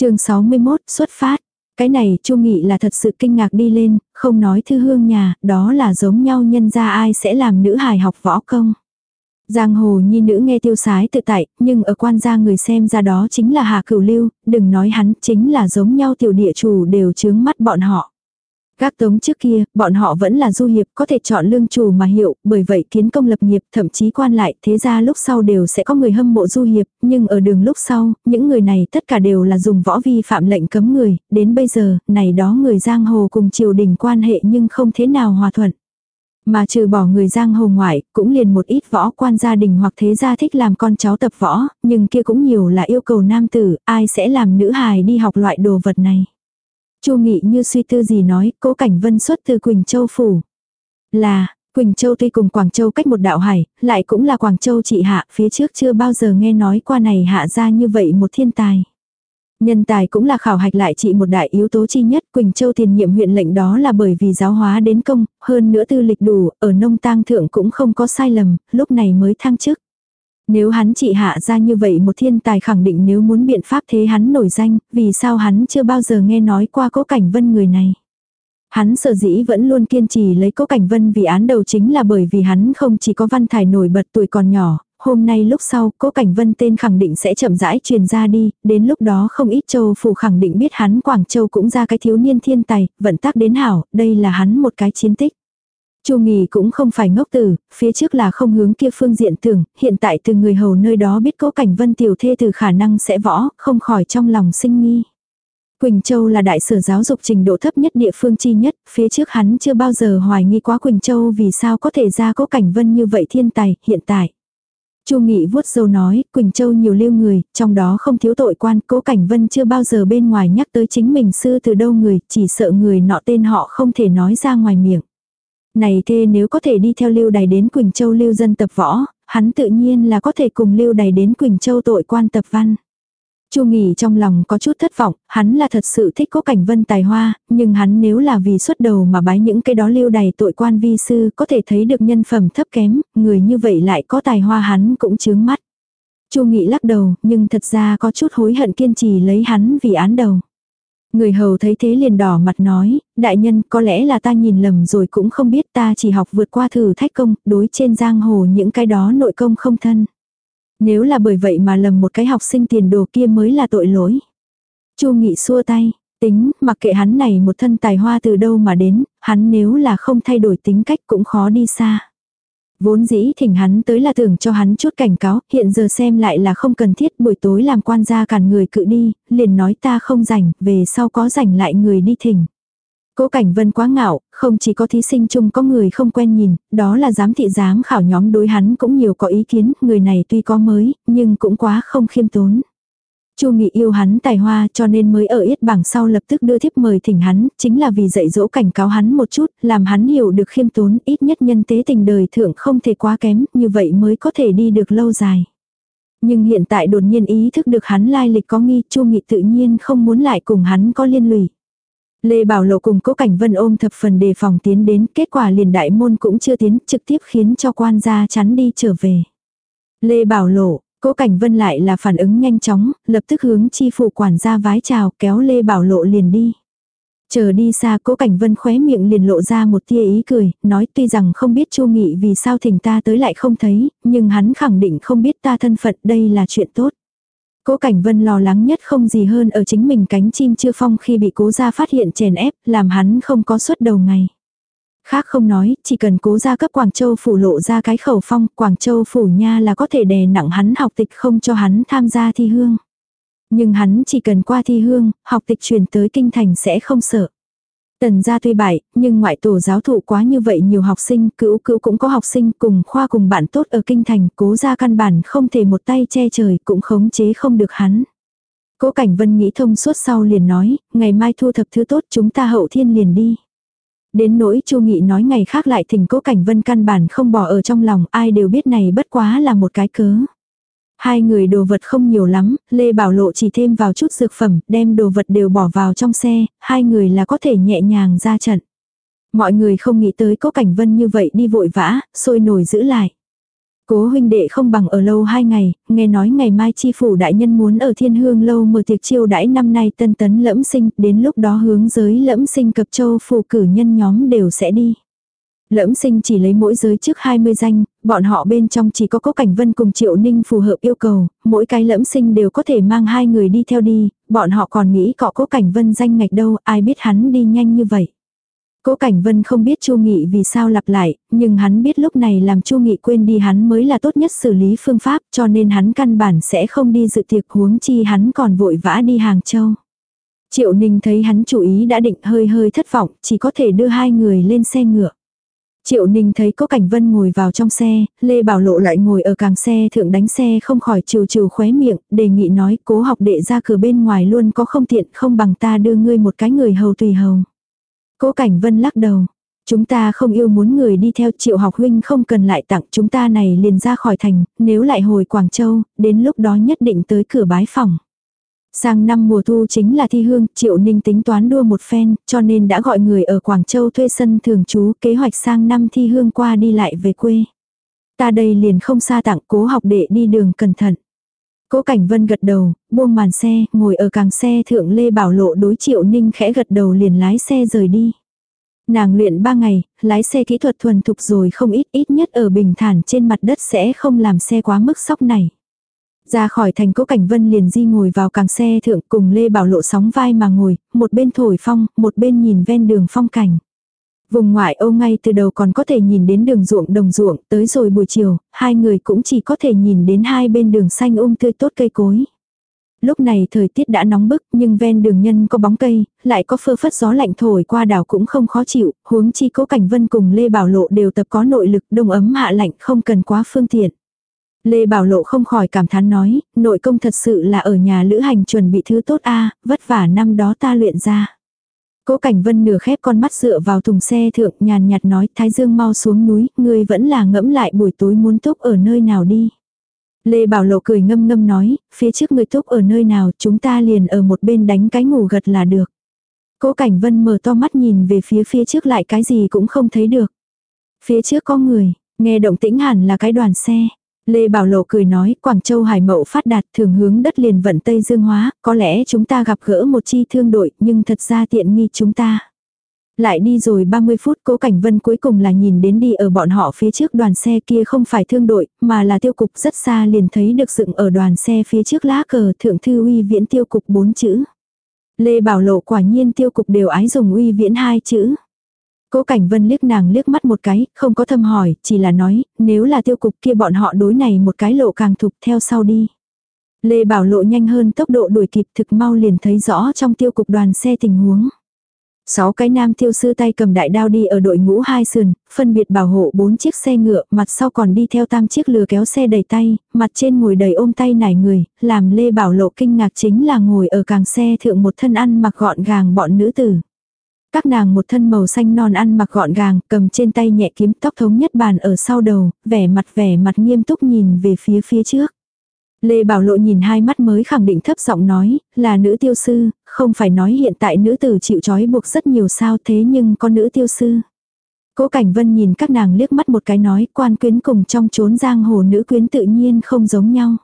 chương 61 xuất phát. Cái này Chu Nghị là thật sự kinh ngạc đi lên, không nói thư hương nhà, đó là giống nhau nhân ra ai sẽ làm nữ hài học võ công. Giang hồ nhi nữ nghe tiêu sái tự tại, nhưng ở quan gia người xem ra đó chính là Hà Cửu Lưu, đừng nói hắn chính là giống nhau tiểu địa chủ đều chướng mắt bọn họ. Các tống trước kia, bọn họ vẫn là du hiệp có thể chọn lương chủ mà hiệu, bởi vậy kiến công lập nghiệp, thậm chí quan lại, thế ra lúc sau đều sẽ có người hâm mộ du hiệp, nhưng ở đường lúc sau, những người này tất cả đều là dùng võ vi phạm lệnh cấm người, đến bây giờ, này đó người giang hồ cùng triều đình quan hệ nhưng không thế nào hòa thuận. Mà trừ bỏ người giang hồ ngoại, cũng liền một ít võ quan gia đình hoặc thế gia thích làm con cháu tập võ, nhưng kia cũng nhiều là yêu cầu nam tử, ai sẽ làm nữ hài đi học loại đồ vật này. Chu Nghị như suy tư gì nói, cố cảnh vân xuất từ Quỳnh Châu Phủ. Là, Quỳnh Châu tuy cùng Quảng Châu cách một đạo hải, lại cũng là Quảng Châu trị hạ, phía trước chưa bao giờ nghe nói qua này hạ ra như vậy một thiên tài. Nhân tài cũng là khảo hạch lại trị một đại yếu tố chi nhất, Quỳnh Châu tiền nhiệm huyện lệnh đó là bởi vì giáo hóa đến công, hơn nữa tư lịch đủ, ở nông tang thượng cũng không có sai lầm, lúc này mới thăng chức. Nếu hắn trị hạ ra như vậy một thiên tài khẳng định nếu muốn biện pháp thế hắn nổi danh, vì sao hắn chưa bao giờ nghe nói qua cố cảnh vân người này. Hắn sở dĩ vẫn luôn kiên trì lấy cố cảnh vân vì án đầu chính là bởi vì hắn không chỉ có văn thải nổi bật tuổi còn nhỏ, hôm nay lúc sau cố cảnh vân tên khẳng định sẽ chậm rãi truyền ra đi, đến lúc đó không ít châu phủ khẳng định biết hắn Quảng Châu cũng ra cái thiếu niên thiên tài, vận tác đến hảo, đây là hắn một cái chiến tích. Chu Nghì cũng không phải ngốc tử, phía trước là không hướng kia phương diện tưởng, hiện tại từ người hầu nơi đó biết cố cảnh vân tiểu thê từ khả năng sẽ võ, không khỏi trong lòng sinh nghi. Quỳnh Châu là đại sở giáo dục trình độ thấp nhất địa phương chi nhất, phía trước hắn chưa bao giờ hoài nghi quá Quỳnh Châu vì sao có thể ra cố cảnh vân như vậy thiên tài, hiện tại. Chu Nghị vuốt dâu nói, Quỳnh Châu nhiều lưu người, trong đó không thiếu tội quan, cố cảnh vân chưa bao giờ bên ngoài nhắc tới chính mình sư từ đâu người, chỉ sợ người nọ tên họ không thể nói ra ngoài miệng. Này thê nếu có thể đi theo lưu đài đến Quỳnh Châu lưu dân tập võ, hắn tự nhiên là có thể cùng lưu đài đến Quỳnh Châu tội quan tập văn. Chu Nghỉ trong lòng có chút thất vọng, hắn là thật sự thích có cảnh vân tài hoa, nhưng hắn nếu là vì xuất đầu mà bái những cái đó lưu đày tội quan vi sư có thể thấy được nhân phẩm thấp kém, người như vậy lại có tài hoa hắn cũng chướng mắt. Chu Nghị lắc đầu, nhưng thật ra có chút hối hận kiên trì lấy hắn vì án đầu. Người hầu thấy thế liền đỏ mặt nói, đại nhân có lẽ là ta nhìn lầm rồi cũng không biết ta chỉ học vượt qua thử thách công, đối trên giang hồ những cái đó nội công không thân. Nếu là bởi vậy mà lầm một cái học sinh tiền đồ kia mới là tội lỗi. Chu Nghị xua tay, Tính, mặc kệ hắn này một thân tài hoa từ đâu mà đến, hắn nếu là không thay đổi tính cách cũng khó đi xa. Vốn dĩ thỉnh hắn tới là tưởng cho hắn chút cảnh cáo, hiện giờ xem lại là không cần thiết buổi tối làm quan gia cản người cự đi, liền nói ta không rảnh, về sau có rảnh lại người đi thỉnh. Cố Cảnh Vân quá ngạo, không chỉ có thí sinh chung có người không quen nhìn, đó là giám thị giám khảo nhóm đối hắn cũng nhiều có ý kiến, người này tuy có mới, nhưng cũng quá không khiêm tốn. Chu Nghị yêu hắn tài hoa cho nên mới ở yết bảng sau lập tức đưa thiếp mời thỉnh hắn, chính là vì dạy dỗ cảnh cáo hắn một chút, làm hắn hiểu được khiêm tốn, ít nhất nhân tế tình đời thượng không thể quá kém, như vậy mới có thể đi được lâu dài. Nhưng hiện tại đột nhiên ý thức được hắn lai lịch có nghi, Chu Nghị tự nhiên không muốn lại cùng hắn có liên lụy. Lê Bảo Lộ cùng Cố Cảnh Vân ôm thập phần đề phòng tiến đến, kết quả liền đại môn cũng chưa tiến, trực tiếp khiến cho quan gia chắn đi trở về. Lê Bảo Lộ, Cố Cảnh Vân lại là phản ứng nhanh chóng, lập tức hướng chi phủ quản gia vái chào, kéo Lê Bảo Lộ liền đi. Chờ đi xa Cố Cảnh Vân khóe miệng liền lộ ra một tia ý cười, nói tuy rằng không biết Chu Nghị vì sao thỉnh ta tới lại không thấy, nhưng hắn khẳng định không biết ta thân phận đây là chuyện tốt. Cố Cảnh Vân lo lắng nhất không gì hơn ở chính mình cánh chim chưa phong khi bị cố gia phát hiện chèn ép, làm hắn không có suất đầu ngày. Khác không nói, chỉ cần cố gia cấp Quảng Châu phủ lộ ra cái khẩu phong, Quảng Châu phủ nha là có thể đè nặng hắn học tịch không cho hắn tham gia thi hương. Nhưng hắn chỉ cần qua thi hương, học tịch truyền tới kinh thành sẽ không sợ. Tần gia tuy bại, nhưng ngoại tổ giáo thụ quá như vậy nhiều học sinh, cữu cữu cũng có học sinh cùng khoa cùng bạn tốt ở kinh thành, cố gia căn bản không thể một tay che trời cũng khống chế không được hắn. Cố Cảnh Vân nghĩ thông suốt sau liền nói, ngày mai thu thập thứ tốt chúng ta hậu thiên liền đi. Đến nỗi Chu Nghị nói ngày khác lại thỉnh Cố Cảnh Vân căn bản không bỏ ở trong lòng, ai đều biết này bất quá là một cái cớ. Hai người đồ vật không nhiều lắm, Lê Bảo Lộ chỉ thêm vào chút dược phẩm, đem đồ vật đều bỏ vào trong xe, hai người là có thể nhẹ nhàng ra trận. Mọi người không nghĩ tới cố cảnh vân như vậy đi vội vã, sôi nổi giữ lại. Cố huynh đệ không bằng ở lâu hai ngày, nghe nói ngày mai chi phủ đại nhân muốn ở thiên hương lâu mở tiệc chiêu đãi năm nay tân tấn lẫm sinh, đến lúc đó hướng giới lẫm sinh cập châu phủ cử nhân nhóm đều sẽ đi. Lẫm sinh chỉ lấy mỗi giới trước 20 danh, bọn họ bên trong chỉ có Cố Cảnh Vân cùng Triệu Ninh phù hợp yêu cầu, mỗi cái lẫm sinh đều có thể mang hai người đi theo đi, bọn họ còn nghĩ cọ Cố Cảnh Vân danh ngạch đâu, ai biết hắn đi nhanh như vậy. Cố Cảnh Vân không biết Chu Nghị vì sao lặp lại, nhưng hắn biết lúc này làm Chu Nghị quên đi hắn mới là tốt nhất xử lý phương pháp, cho nên hắn căn bản sẽ không đi dự tiệc huống chi hắn còn vội vã đi Hàng Châu. Triệu Ninh thấy hắn chủ ý đã định hơi hơi thất vọng, chỉ có thể đưa hai người lên xe ngựa. Triệu Ninh thấy Cố Cảnh Vân ngồi vào trong xe, Lê Bảo Lộ lại ngồi ở càng xe thượng đánh xe không khỏi trừ trừ khóe miệng, đề nghị nói cố học đệ ra cửa bên ngoài luôn có không tiện không bằng ta đưa ngươi một cái người hầu tùy hầu. Cố Cảnh Vân lắc đầu. Chúng ta không yêu muốn người đi theo triệu học huynh không cần lại tặng chúng ta này liền ra khỏi thành, nếu lại hồi Quảng Châu, đến lúc đó nhất định tới cửa bái phòng. Sang năm mùa thu chính là thi hương, Triệu Ninh tính toán đua một phen, cho nên đã gọi người ở Quảng Châu thuê sân thường trú kế hoạch sang năm thi hương qua đi lại về quê. Ta đây liền không xa tặng cố học đệ đi đường cẩn thận. Cố Cảnh Vân gật đầu, buông màn xe, ngồi ở càng xe thượng Lê Bảo Lộ đối Triệu Ninh khẽ gật đầu liền lái xe rời đi. Nàng luyện ba ngày, lái xe kỹ thuật thuần thục rồi không ít ít nhất ở bình thản trên mặt đất sẽ không làm xe quá mức sóc này. Ra khỏi thành cố cảnh vân liền di ngồi vào càng xe thượng cùng Lê Bảo Lộ sóng vai mà ngồi, một bên thổi phong, một bên nhìn ven đường phong cảnh. Vùng ngoại ô ngay từ đầu còn có thể nhìn đến đường ruộng đồng ruộng, tới rồi buổi chiều, hai người cũng chỉ có thể nhìn đến hai bên đường xanh um tươi tốt cây cối. Lúc này thời tiết đã nóng bức nhưng ven đường nhân có bóng cây, lại có phơ phất gió lạnh thổi qua đảo cũng không khó chịu, huống chi cố cảnh vân cùng Lê Bảo Lộ đều tập có nội lực đông ấm hạ lạnh không cần quá phương tiện. Lê Bảo Lộ không khỏi cảm thán nói, nội công thật sự là ở nhà lữ hành chuẩn bị thứ tốt a vất vả năm đó ta luyện ra. Cố Cảnh Vân nửa khép con mắt dựa vào thùng xe thượng nhàn nhạt nói Thái Dương mau xuống núi, ngươi vẫn là ngẫm lại buổi tối muốn túc ở nơi nào đi. Lê Bảo Lộ cười ngâm ngâm nói, phía trước người túc ở nơi nào chúng ta liền ở một bên đánh cái ngủ gật là được. Cố Cảnh Vân mở to mắt nhìn về phía phía trước lại cái gì cũng không thấy được. Phía trước có người, nghe động tĩnh hẳn là cái đoàn xe. Lê Bảo Lộ cười nói, Quảng Châu hải mậu phát đạt thường hướng đất liền vận Tây Dương hóa, có lẽ chúng ta gặp gỡ một chi thương đội, nhưng thật ra tiện nghi chúng ta. Lại đi rồi 30 phút cố cảnh vân cuối cùng là nhìn đến đi ở bọn họ phía trước đoàn xe kia không phải thương đội, mà là tiêu cục rất xa liền thấy được dựng ở đoàn xe phía trước lá cờ thượng thư uy viễn tiêu cục bốn chữ. Lê Bảo Lộ quả nhiên tiêu cục đều ái dùng uy viễn hai chữ. Cố Cảnh Vân liếc nàng liếc mắt một cái, không có thâm hỏi, chỉ là nói, nếu là tiêu cục kia bọn họ đối này một cái lộ càng thục theo sau đi. Lê Bảo Lộ nhanh hơn tốc độ đuổi kịp thực mau liền thấy rõ trong tiêu cục đoàn xe tình huống. Sáu cái nam tiêu sư tay cầm đại đao đi ở đội ngũ hai sườn, phân biệt bảo hộ bốn chiếc xe ngựa, mặt sau còn đi theo tam chiếc lừa kéo xe đầy tay, mặt trên ngồi đầy ôm tay nải người, làm Lê Bảo Lộ kinh ngạc chính là ngồi ở càng xe thượng một thân ăn mặc gọn gàng bọn nữ tử. Các nàng một thân màu xanh non ăn mặc gọn gàng, cầm trên tay nhẹ kiếm tóc thống nhất bàn ở sau đầu, vẻ mặt vẻ mặt nghiêm túc nhìn về phía phía trước. Lê Bảo Lộ nhìn hai mắt mới khẳng định thấp giọng nói, là nữ tiêu sư, không phải nói hiện tại nữ tử chịu trói buộc rất nhiều sao thế nhưng có nữ tiêu sư. Cố Cảnh Vân nhìn các nàng liếc mắt một cái nói quan quyến cùng trong chốn giang hồ nữ quyến tự nhiên không giống nhau.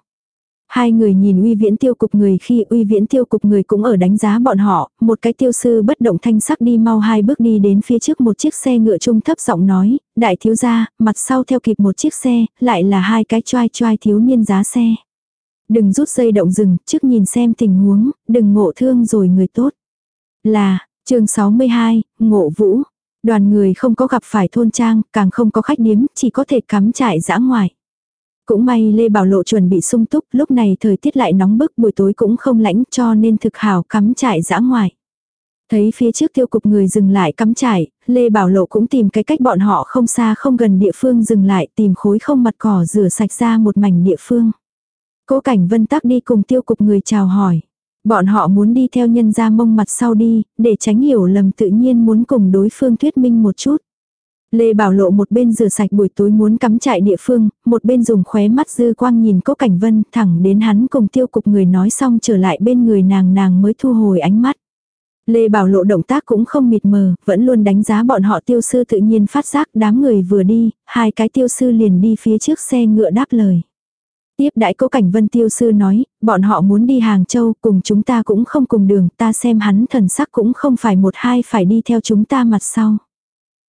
Hai người nhìn uy viễn tiêu cục người khi uy viễn tiêu cục người cũng ở đánh giá bọn họ, một cái tiêu sư bất động thanh sắc đi mau hai bước đi đến phía trước một chiếc xe ngựa trung thấp giọng nói, đại thiếu gia, mặt sau theo kịp một chiếc xe, lại là hai cái choai choai thiếu niên giá xe. Đừng rút dây động rừng, trước nhìn xem tình huống, đừng ngộ thương rồi người tốt. Là, chương 62, ngộ vũ. Đoàn người không có gặp phải thôn trang, càng không có khách điếm, chỉ có thể cắm trại dã ngoài. Cũng may Lê Bảo Lộ chuẩn bị sung túc, lúc này thời tiết lại nóng bức buổi tối cũng không lãnh cho nên thực hảo cắm trại dã ngoài. Thấy phía trước tiêu cục người dừng lại cắm trại, Lê Bảo Lộ cũng tìm cái cách bọn họ không xa không gần địa phương dừng lại tìm khối không mặt cỏ rửa sạch ra một mảnh địa phương. Cố Cảnh Vân tắc đi cùng tiêu cục người chào hỏi. Bọn họ muốn đi theo nhân ra mông mặt sau đi, để tránh hiểu lầm tự nhiên muốn cùng đối phương thuyết minh một chút. Lê Bảo Lộ một bên rửa sạch buổi tối muốn cắm trại địa phương, một bên dùng khóe mắt dư quang nhìn Cố Cảnh Vân thẳng đến hắn cùng tiêu cục người nói xong trở lại bên người nàng nàng mới thu hồi ánh mắt. Lê Bảo Lộ động tác cũng không mịt mờ, vẫn luôn đánh giá bọn họ tiêu sư tự nhiên phát giác đám người vừa đi, hai cái tiêu sư liền đi phía trước xe ngựa đáp lời. Tiếp đại cố cảnh vân tiêu sư nói, bọn họ muốn đi Hàng Châu cùng chúng ta cũng không cùng đường, ta xem hắn thần sắc cũng không phải một hai phải đi theo chúng ta mặt sau.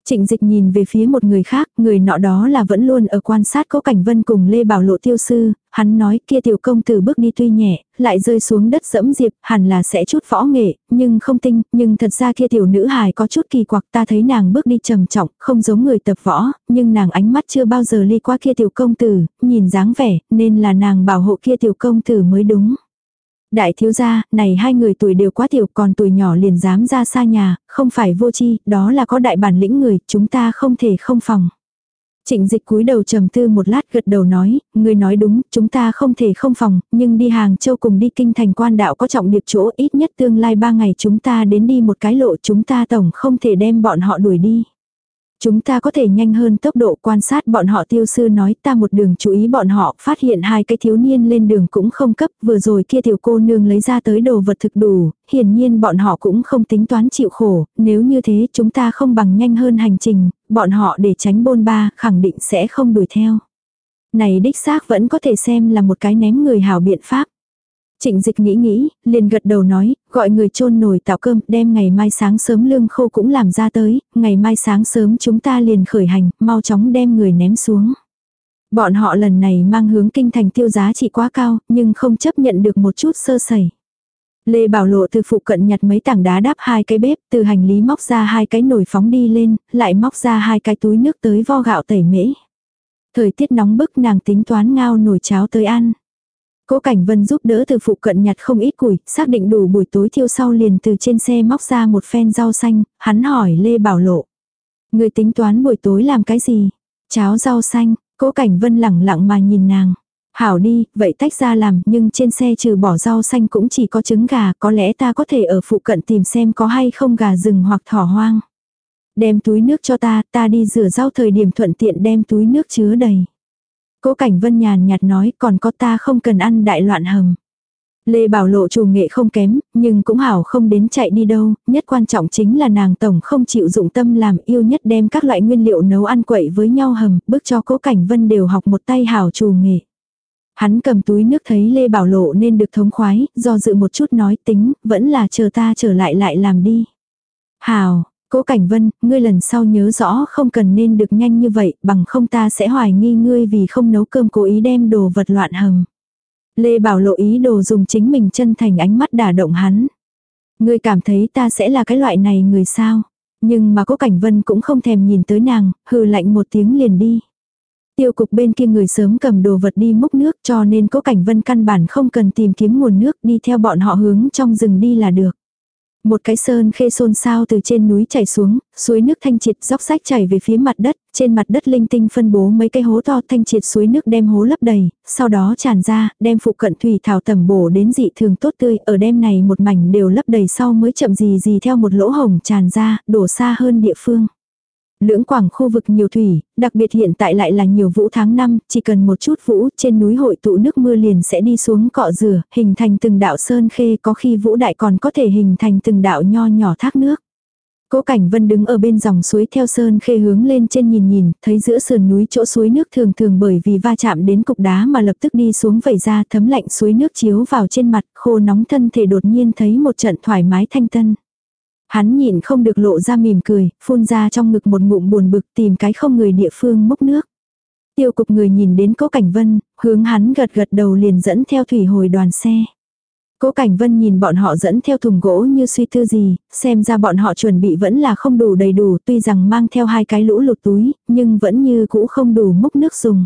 Trịnh dịch nhìn về phía một người khác, người nọ đó là vẫn luôn ở quan sát có cảnh vân cùng Lê Bảo Lộ tiêu sư, hắn nói kia tiểu công tử bước đi tuy nhẹ, lại rơi xuống đất dẫm diệp, hẳn là sẽ chút võ nghệ, nhưng không tinh, nhưng thật ra kia tiểu nữ hài có chút kỳ quặc ta thấy nàng bước đi trầm trọng, không giống người tập võ, nhưng nàng ánh mắt chưa bao giờ ly qua kia tiểu công tử, nhìn dáng vẻ, nên là nàng bảo hộ kia tiểu công tử mới đúng. Đại thiếu gia, này hai người tuổi đều quá tiểu còn tuổi nhỏ liền dám ra xa nhà, không phải vô chi, đó là có đại bản lĩnh người, chúng ta không thể không phòng. Trịnh dịch cúi đầu trầm tư một lát gật đầu nói, người nói đúng, chúng ta không thể không phòng, nhưng đi hàng châu cùng đi kinh thành quan đạo có trọng điệp chỗ ít nhất tương lai ba ngày chúng ta đến đi một cái lộ chúng ta tổng không thể đem bọn họ đuổi đi. Chúng ta có thể nhanh hơn tốc độ quan sát bọn họ tiêu sư nói ta một đường chú ý bọn họ phát hiện hai cái thiếu niên lên đường cũng không cấp vừa rồi kia tiểu cô nương lấy ra tới đồ vật thực đủ, hiển nhiên bọn họ cũng không tính toán chịu khổ, nếu như thế chúng ta không bằng nhanh hơn hành trình, bọn họ để tránh bôn ba khẳng định sẽ không đuổi theo. Này đích xác vẫn có thể xem là một cái ném người hảo biện pháp. Trịnh dịch nghĩ nghĩ, liền gật đầu nói, gọi người chôn nồi tạo cơm, đem ngày mai sáng sớm lương khô cũng làm ra tới, ngày mai sáng sớm chúng ta liền khởi hành, mau chóng đem người ném xuống. Bọn họ lần này mang hướng kinh thành tiêu giá trị quá cao, nhưng không chấp nhận được một chút sơ sẩy. Lê Bảo Lộ từ phụ cận nhặt mấy tảng đá đáp hai cái bếp, từ hành lý móc ra hai cái nồi phóng đi lên, lại móc ra hai cái túi nước tới vo gạo tẩy mễ. Thời tiết nóng bức nàng tính toán ngao nồi cháo tới ăn. Cố Cảnh Vân giúp đỡ từ phụ cận nhặt không ít củi, xác định đủ buổi tối thiêu sau liền từ trên xe móc ra một phen rau xanh, hắn hỏi Lê Bảo Lộ. Người tính toán buổi tối làm cái gì? Cháo rau xanh, Cố Cảnh Vân lẳng lặng mà nhìn nàng. Hảo đi, vậy tách ra làm, nhưng trên xe trừ bỏ rau xanh cũng chỉ có trứng gà, có lẽ ta có thể ở phụ cận tìm xem có hay không gà rừng hoặc thỏ hoang. Đem túi nước cho ta, ta đi rửa rau thời điểm thuận tiện đem túi nước chứa đầy. Cố Cảnh Vân nhàn nhạt nói còn có ta không cần ăn đại loạn hầm. Lê Bảo Lộ chủ nghệ không kém, nhưng cũng hảo không đến chạy đi đâu, nhất quan trọng chính là nàng tổng không chịu dụng tâm làm yêu nhất đem các loại nguyên liệu nấu ăn quậy với nhau hầm, bước cho Cố Cảnh Vân đều học một tay hảo chủ nghệ. Hắn cầm túi nước thấy Lê Bảo Lộ nên được thống khoái, do dự một chút nói tính, vẫn là chờ ta trở lại lại làm đi. Hảo, Cố Cảnh Vân, ngươi lần sau nhớ rõ không cần nên được nhanh như vậy, bằng không ta sẽ hoài nghi ngươi vì không nấu cơm cố ý đem đồ vật loạn hầm. Lê Bảo lộ ý đồ dùng chính mình chân thành ánh mắt đả động hắn. Ngươi cảm thấy ta sẽ là cái loại này người sao? Nhưng mà cố Cảnh Vân cũng không thèm nhìn tới nàng, hừ lạnh một tiếng liền đi. Tiêu cục bên kia người sớm cầm đồ vật đi múc nước cho nên cố Cảnh Vân căn bản không cần tìm kiếm nguồn nước đi theo bọn họ hướng trong rừng đi là được. Một cái sơn khê xôn xao từ trên núi chảy xuống, suối nước thanh triệt dốc sách chảy về phía mặt đất, trên mặt đất linh tinh phân bố mấy cái hố to thanh triệt suối nước đem hố lấp đầy, sau đó tràn ra, đem phụ cận thủy thảo tẩm bổ đến dị thường tốt tươi, ở đêm này một mảnh đều lấp đầy sau mới chậm gì gì theo một lỗ hồng tràn ra, đổ xa hơn địa phương. Lưỡng quảng khu vực nhiều thủy, đặc biệt hiện tại lại là nhiều vũ tháng năm, chỉ cần một chút vũ trên núi hội tụ nước mưa liền sẽ đi xuống cọ rửa, hình thành từng đạo sơn khê có khi vũ đại còn có thể hình thành từng đạo nho nhỏ thác nước. Cố Cảnh Vân đứng ở bên dòng suối theo sơn khê hướng lên trên nhìn nhìn, thấy giữa sườn núi chỗ suối nước thường thường bởi vì va chạm đến cục đá mà lập tức đi xuống vẩy ra thấm lạnh suối nước chiếu vào trên mặt, khô nóng thân thể đột nhiên thấy một trận thoải mái thanh tân. Hắn nhịn không được lộ ra mỉm cười, phun ra trong ngực một ngụm buồn bực tìm cái không người địa phương múc nước. Tiêu cục người nhìn đến cố cảnh vân, hướng hắn gật gật đầu liền dẫn theo thủy hồi đoàn xe. Cố Cảnh Vân nhìn bọn họ dẫn theo thùng gỗ như suy tư gì, xem ra bọn họ chuẩn bị vẫn là không đủ đầy đủ tuy rằng mang theo hai cái lũ lụt túi, nhưng vẫn như cũ không đủ múc nước dùng.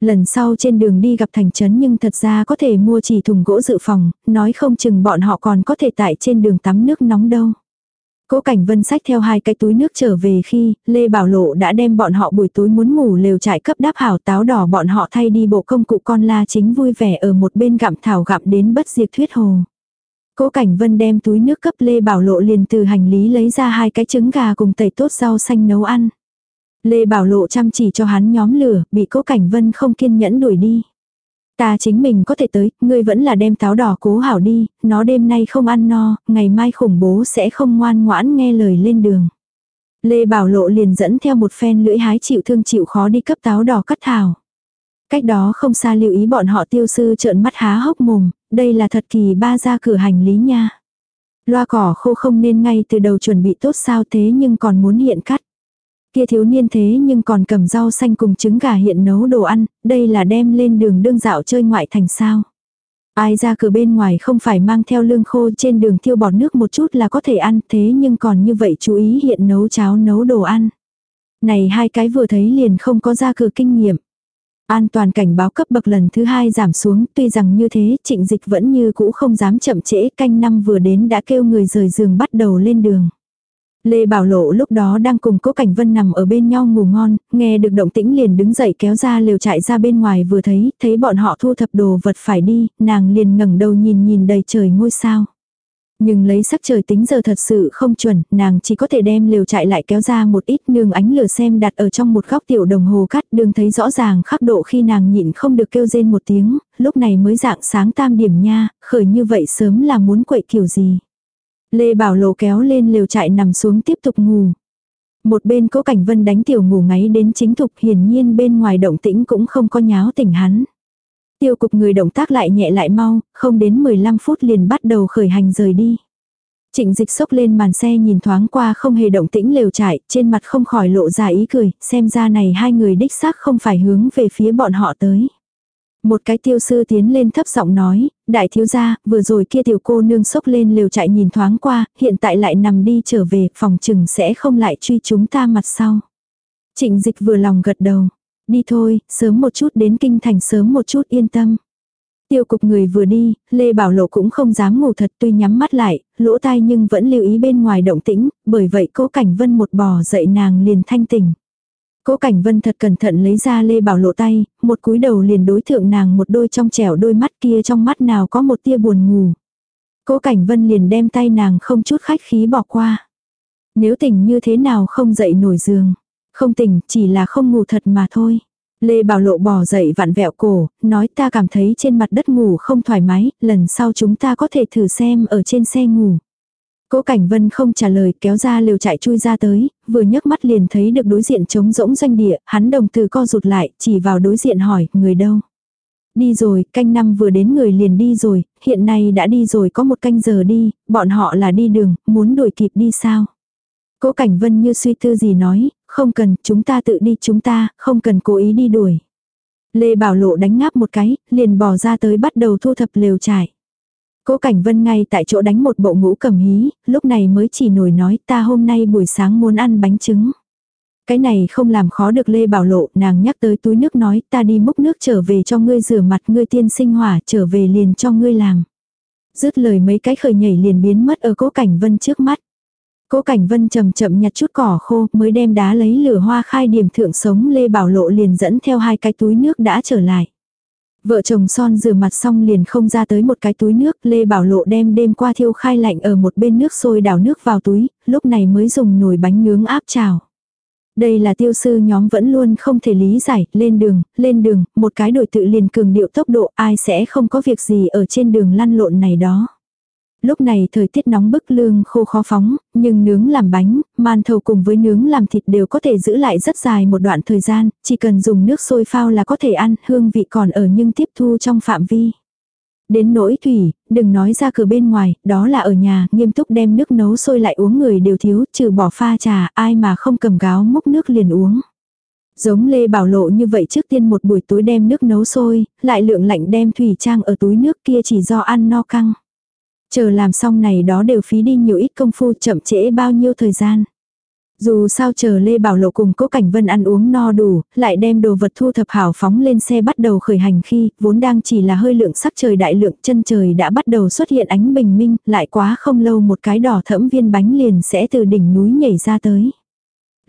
Lần sau trên đường đi gặp thành trấn nhưng thật ra có thể mua chỉ thùng gỗ dự phòng, nói không chừng bọn họ còn có thể tại trên đường tắm nước nóng đâu. Cố Cảnh Vân sách theo hai cái túi nước trở về khi, Lê Bảo Lộ đã đem bọn họ buổi tối muốn ngủ lều trại cấp đáp hảo táo đỏ bọn họ thay đi bộ công cụ con la chính vui vẻ ở một bên gặm thảo gặm đến bất diệt thuyết hồ. Cố Cảnh Vân đem túi nước cấp Lê Bảo Lộ liền từ hành lý lấy ra hai cái trứng gà cùng tẩy tốt rau xanh nấu ăn. Lê Bảo Lộ chăm chỉ cho hắn nhóm lửa, bị Cố Cảnh Vân không kiên nhẫn đuổi đi. Ta chính mình có thể tới, ngươi vẫn là đem táo đỏ cố hảo đi, nó đêm nay không ăn no, ngày mai khủng bố sẽ không ngoan ngoãn nghe lời lên đường. Lê Bảo Lộ liền dẫn theo một phen lưỡi hái chịu thương chịu khó đi cấp táo đỏ cắt thảo. Cách đó không xa lưu ý bọn họ tiêu sư trợn mắt há hốc mồm, đây là thật kỳ ba ra cửa hành lý nha. Loa cỏ khô không nên ngay từ đầu chuẩn bị tốt sao thế nhưng còn muốn hiện cắt. Kia thiếu niên thế nhưng còn cầm rau xanh cùng trứng gà hiện nấu đồ ăn, đây là đem lên đường đương dạo chơi ngoại thành sao. Ai ra cửa bên ngoài không phải mang theo lương khô trên đường thiêu bọt nước một chút là có thể ăn thế nhưng còn như vậy chú ý hiện nấu cháo nấu đồ ăn. Này hai cái vừa thấy liền không có ra cửa kinh nghiệm. An toàn cảnh báo cấp bậc lần thứ hai giảm xuống, tuy rằng như thế, trịnh dịch vẫn như cũ không dám chậm trễ, canh năm vừa đến đã kêu người rời giường bắt đầu lên đường. Lê Bảo Lộ lúc đó đang cùng Cố Cảnh Vân nằm ở bên nhau ngủ ngon, nghe được động tĩnh liền đứng dậy kéo ra lều chạy ra bên ngoài vừa thấy, thấy bọn họ thu thập đồ vật phải đi, nàng liền ngẩng đầu nhìn nhìn đầy trời ngôi sao. Nhưng lấy sắc trời tính giờ thật sự không chuẩn, nàng chỉ có thể đem lều chạy lại kéo ra một ít nương ánh lửa xem đặt ở trong một góc tiểu đồng hồ cắt đường thấy rõ ràng khắc độ khi nàng nhịn không được kêu rên một tiếng, lúc này mới dạng sáng tam điểm nha, khởi như vậy sớm là muốn quậy kiểu gì. Lê Bảo Lộ kéo lên lều trại nằm xuống tiếp tục ngủ. Một bên cố cảnh vân đánh tiểu ngủ ngáy đến chính thục hiển nhiên bên ngoài động tĩnh cũng không có nháo tỉnh hắn. Tiêu cục người động tác lại nhẹ lại mau, không đến 15 phút liền bắt đầu khởi hành rời đi. Trịnh dịch sốc lên màn xe nhìn thoáng qua không hề động tĩnh lều trại, trên mặt không khỏi lộ ra ý cười, xem ra này hai người đích xác không phải hướng về phía bọn họ tới. Một cái tiêu sư tiến lên thấp giọng nói, đại thiếu gia, vừa rồi kia tiểu cô nương sốc lên liều chạy nhìn thoáng qua, hiện tại lại nằm đi trở về, phòng chừng sẽ không lại truy chúng ta mặt sau. Trịnh dịch vừa lòng gật đầu. Đi thôi, sớm một chút đến kinh thành sớm một chút yên tâm. Tiêu cục người vừa đi, Lê Bảo Lộ cũng không dám ngủ thật tuy nhắm mắt lại, lỗ tai nhưng vẫn lưu ý bên ngoài động tĩnh, bởi vậy cố cảnh vân một bò dậy nàng liền thanh tỉnh. Cố Cảnh Vân thật cẩn thận lấy ra Lê Bảo Lộ tay, một cúi đầu liền đối thượng nàng một đôi trong trẻo đôi mắt kia trong mắt nào có một tia buồn ngủ. Cố Cảnh Vân liền đem tay nàng không chút khách khí bỏ qua. Nếu tỉnh như thế nào không dậy nổi giường. Không tỉnh, chỉ là không ngủ thật mà thôi. Lê Bảo Lộ bò dậy vặn vẹo cổ, nói ta cảm thấy trên mặt đất ngủ không thoải mái, lần sau chúng ta có thể thử xem ở trên xe ngủ. Cố Cảnh Vân không trả lời kéo ra liều chạy chui ra tới, vừa nhấc mắt liền thấy được đối diện trống rỗng doanh địa, hắn đồng từ co rụt lại, chỉ vào đối diện hỏi, người đâu? Đi rồi, canh năm vừa đến người liền đi rồi, hiện nay đã đi rồi có một canh giờ đi, bọn họ là đi đường, muốn đuổi kịp đi sao? Cố Cảnh Vân như suy tư gì nói, không cần, chúng ta tự đi chúng ta, không cần cố ý đi đuổi. Lê Bảo Lộ đánh ngáp một cái, liền bỏ ra tới bắt đầu thu thập lều trải. Cố Cảnh Vân ngay tại chỗ đánh một bộ ngũ cầm hí, lúc này mới chỉ nổi nói ta hôm nay buổi sáng muốn ăn bánh trứng. Cái này không làm khó được Lê Bảo Lộ, nàng nhắc tới túi nước nói ta đi múc nước trở về cho ngươi rửa mặt ngươi tiên sinh hỏa trở về liền cho ngươi làm. Dứt lời mấy cái khởi nhảy liền biến mất ở cố cảnh vân trước mắt. Cố Cảnh Vân chậm chậm nhặt chút cỏ khô mới đem đá lấy lửa hoa khai điểm thượng sống Lê Bảo Lộ liền dẫn theo hai cái túi nước đã trở lại. Vợ chồng son rửa mặt xong liền không ra tới một cái túi nước, Lê Bảo Lộ đem đêm qua thiêu khai lạnh ở một bên nước sôi đảo nước vào túi, lúc này mới dùng nồi bánh nướng áp chảo. Đây là tiêu sư nhóm vẫn luôn không thể lý giải, lên đường, lên đường, một cái đội tự liền cường điệu tốc độ, ai sẽ không có việc gì ở trên đường lăn lộn này đó. Lúc này thời tiết nóng bức lương khô khó phóng, nhưng nướng làm bánh, man thầu cùng với nướng làm thịt đều có thể giữ lại rất dài một đoạn thời gian, chỉ cần dùng nước sôi phao là có thể ăn, hương vị còn ở nhưng tiếp thu trong phạm vi. Đến nỗi thủy, đừng nói ra cửa bên ngoài, đó là ở nhà, nghiêm túc đem nước nấu sôi lại uống người đều thiếu, trừ bỏ pha trà, ai mà không cầm gáo múc nước liền uống. Giống Lê Bảo Lộ như vậy trước tiên một buổi tối đem nước nấu sôi, lại lượng lạnh đem thủy trang ở túi nước kia chỉ do ăn no căng. Chờ làm xong này đó đều phí đi nhiều ít công phu chậm trễ bao nhiêu thời gian. Dù sao chờ Lê Bảo Lộ cùng Cố Cảnh Vân ăn uống no đủ, lại đem đồ vật thu thập hảo phóng lên xe bắt đầu khởi hành khi, vốn đang chỉ là hơi lượng sắc trời đại lượng chân trời đã bắt đầu xuất hiện ánh bình minh, lại quá không lâu một cái đỏ thẫm viên bánh liền sẽ từ đỉnh núi nhảy ra tới.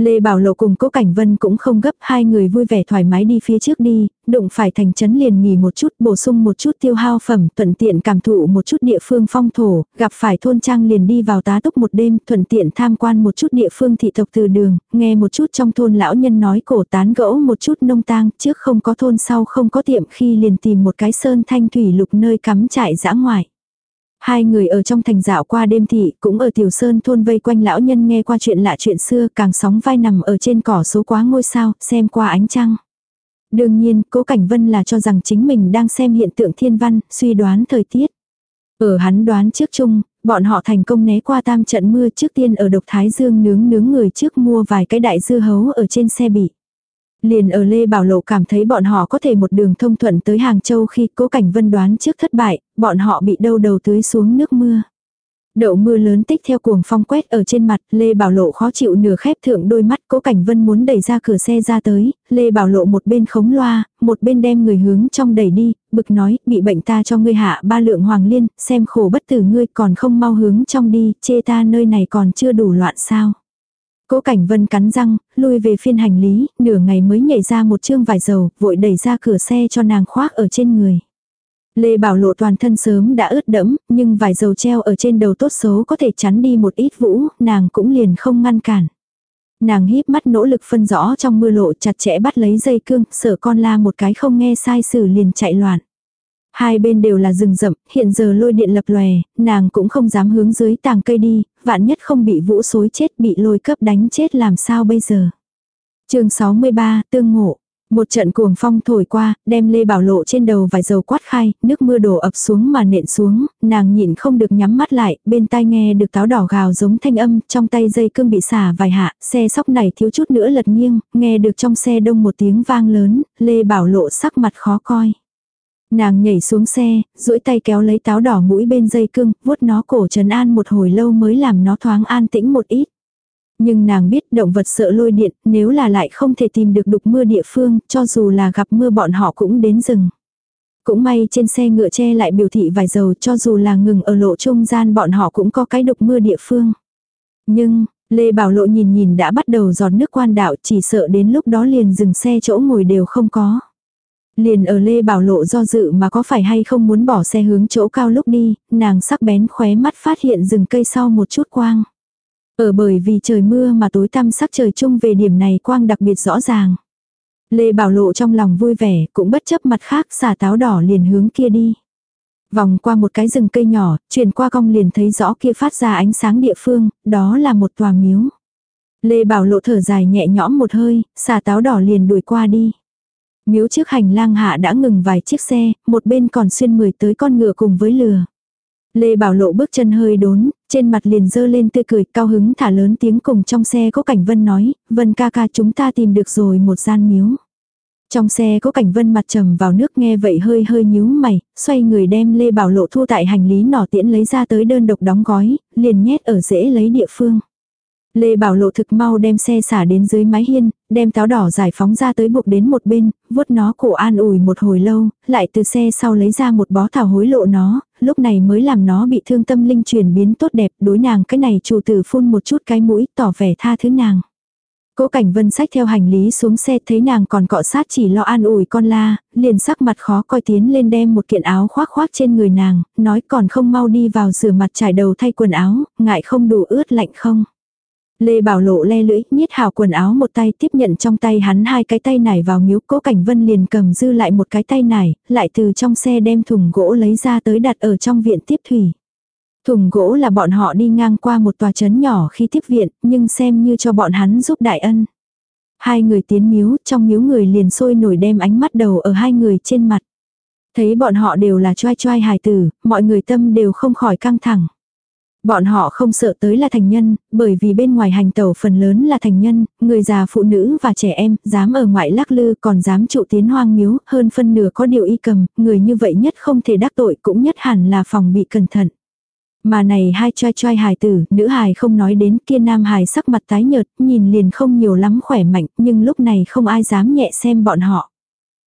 Lê Bảo Lộ cùng Cố Cảnh Vân cũng không gấp, hai người vui vẻ thoải mái đi phía trước đi, đụng phải thành trấn liền nghỉ một chút, bổ sung một chút tiêu hao phẩm, thuận tiện cảm thụ một chút địa phương phong thổ, gặp phải thôn trang liền đi vào tá túc một đêm, thuận tiện tham quan một chút địa phương thị tộc từ đường, nghe một chút trong thôn lão nhân nói cổ tán gẫu một chút nông tang, trước không có thôn sau không có tiệm khi liền tìm một cái sơn thanh thủy lục nơi cắm trại dã ngoại. Hai người ở trong thành dạo qua đêm thị, cũng ở tiểu sơn thôn vây quanh lão nhân nghe qua chuyện lạ chuyện xưa, càng sóng vai nằm ở trên cỏ số quá ngôi sao, xem qua ánh trăng. Đương nhiên, cố Cảnh Vân là cho rằng chính mình đang xem hiện tượng thiên văn, suy đoán thời tiết. Ở hắn đoán trước chung, bọn họ thành công né qua tam trận mưa trước tiên ở độc Thái Dương nướng nướng người trước mua vài cái đại dưa hấu ở trên xe bị. Liền ở Lê Bảo Lộ cảm thấy bọn họ có thể một đường thông thuận tới Hàng Châu khi cố cảnh vân đoán trước thất bại, bọn họ bị đâu đầu tưới xuống nước mưa. Đậu mưa lớn tích theo cuồng phong quét ở trên mặt, Lê Bảo Lộ khó chịu nửa khép thượng đôi mắt, Cố Cảnh Vân muốn đẩy ra cửa xe ra tới, Lê Bảo Lộ một bên khống loa, một bên đem người hướng trong đẩy đi, bực nói, bị bệnh ta cho ngươi hạ ba lượng hoàng liên, xem khổ bất tử ngươi còn không mau hướng trong đi, chê ta nơi này còn chưa đủ loạn sao. Cố Cảnh Vân cắn răng, lui về phiên hành lý, nửa ngày mới nhảy ra một chương vải dầu, vội đẩy ra cửa xe cho nàng khoác ở trên người. Lê Bảo Lộ toàn thân sớm đã ướt đẫm, nhưng vải dầu treo ở trên đầu tốt xấu có thể chắn đi một ít vũ, nàng cũng liền không ngăn cản. Nàng híp mắt nỗ lực phân rõ trong mưa lộ chặt chẽ bắt lấy dây cương, sợ con la một cái không nghe sai sử liền chạy loạn. Hai bên đều là rừng rậm, hiện giờ lôi điện lập lòe, nàng cũng không dám hướng dưới tàng cây đi, vạn nhất không bị vũ xối chết bị lôi cấp đánh chết làm sao bây giờ. chương 63, tương ngộ. Một trận cuồng phong thổi qua, đem Lê Bảo Lộ trên đầu vài dầu quát khai, nước mưa đổ ập xuống mà nện xuống, nàng nhịn không được nhắm mắt lại, bên tai nghe được táo đỏ gào giống thanh âm, trong tay dây cương bị xả vài hạ, xe sóc này thiếu chút nữa lật nghiêng, nghe được trong xe đông một tiếng vang lớn, Lê Bảo Lộ sắc mặt khó coi. Nàng nhảy xuống xe, duỗi tay kéo lấy táo đỏ mũi bên dây cương, vuốt nó cổ trấn an một hồi lâu mới làm nó thoáng an tĩnh một ít. Nhưng nàng biết động vật sợ lôi điện, nếu là lại không thể tìm được đục mưa địa phương, cho dù là gặp mưa bọn họ cũng đến rừng. Cũng may trên xe ngựa che lại biểu thị vài dầu cho dù là ngừng ở lộ trung gian bọn họ cũng có cái đục mưa địa phương. Nhưng, Lê Bảo Lộ nhìn nhìn đã bắt đầu giọt nước quan đạo chỉ sợ đến lúc đó liền dừng xe chỗ ngồi đều không có. Liền ở Lê Bảo Lộ do dự mà có phải hay không muốn bỏ xe hướng chỗ cao lúc đi, nàng sắc bén khóe mắt phát hiện rừng cây sau một chút quang. Ở bởi vì trời mưa mà tối tăm sắc trời chung về điểm này quang đặc biệt rõ ràng. Lê Bảo Lộ trong lòng vui vẻ, cũng bất chấp mặt khác xả táo đỏ liền hướng kia đi. Vòng qua một cái rừng cây nhỏ, chuyển qua cong liền thấy rõ kia phát ra ánh sáng địa phương, đó là một tòa miếu. Lê Bảo Lộ thở dài nhẹ nhõm một hơi, xả táo đỏ liền đuổi qua đi. Miếu trước hành lang hạ đã ngừng vài chiếc xe, một bên còn xuyên mười tới con ngựa cùng với lừa. Lê Bảo Lộ bước chân hơi đốn, trên mặt liền dơ lên tươi cười, cao hứng thả lớn tiếng cùng trong xe có cảnh Vân nói, Vân ca ca chúng ta tìm được rồi một gian miếu. Trong xe có cảnh vân mặt trầm vào nước nghe vậy hơi hơi nhíu mày, xoay người đem Lê Bảo Lộ thu tại hành lý nỏ tiễn lấy ra tới đơn độc đóng gói, liền nhét ở dễ lấy địa phương. Lê Bảo Lộ thực mau đem xe xả đến dưới mái hiên, đem táo đỏ giải phóng ra tới buộc đến một bên, vuốt nó cổ an ủi một hồi lâu, lại từ xe sau lấy ra một bó thảo hối lộ nó, lúc này mới làm nó bị thương tâm linh chuyển biến tốt đẹp, đối nàng cái này chủ tử phun một chút cái mũi, tỏ vẻ tha thứ nàng. Cố Cảnh Vân sách theo hành lý xuống xe thấy nàng còn cọ sát chỉ lo an ủi con la, liền sắc mặt khó coi tiến lên đem một kiện áo khoác khoác trên người nàng, nói còn không mau đi vào rửa mặt trải đầu thay quần áo, ngại không đủ ướt lạnh không. Lê Bảo Lộ le lưỡi, niết hào quần áo một tay tiếp nhận trong tay hắn hai cái tay nải vào miếu cố cảnh vân liền cầm dư lại một cái tay nải, lại từ trong xe đem thùng gỗ lấy ra tới đặt ở trong viện tiếp thủy. Thùng gỗ là bọn họ đi ngang qua một tòa trấn nhỏ khi tiếp viện, nhưng xem như cho bọn hắn giúp đại ân. Hai người tiến miếu, trong miếu người liền sôi nổi đem ánh mắt đầu ở hai người trên mặt. Thấy bọn họ đều là choai choai hài tử, mọi người tâm đều không khỏi căng thẳng. Bọn họ không sợ tới là thành nhân, bởi vì bên ngoài hành tẩu phần lớn là thành nhân, người già phụ nữ và trẻ em, dám ở ngoại lắc lư còn dám trụ tiến hoang miếu, hơn phân nửa có điều y cầm, người như vậy nhất không thể đắc tội cũng nhất hẳn là phòng bị cẩn thận. Mà này hai trai trai hài tử, nữ hài không nói đến kia nam hài sắc mặt tái nhợt, nhìn liền không nhiều lắm khỏe mạnh, nhưng lúc này không ai dám nhẹ xem bọn họ.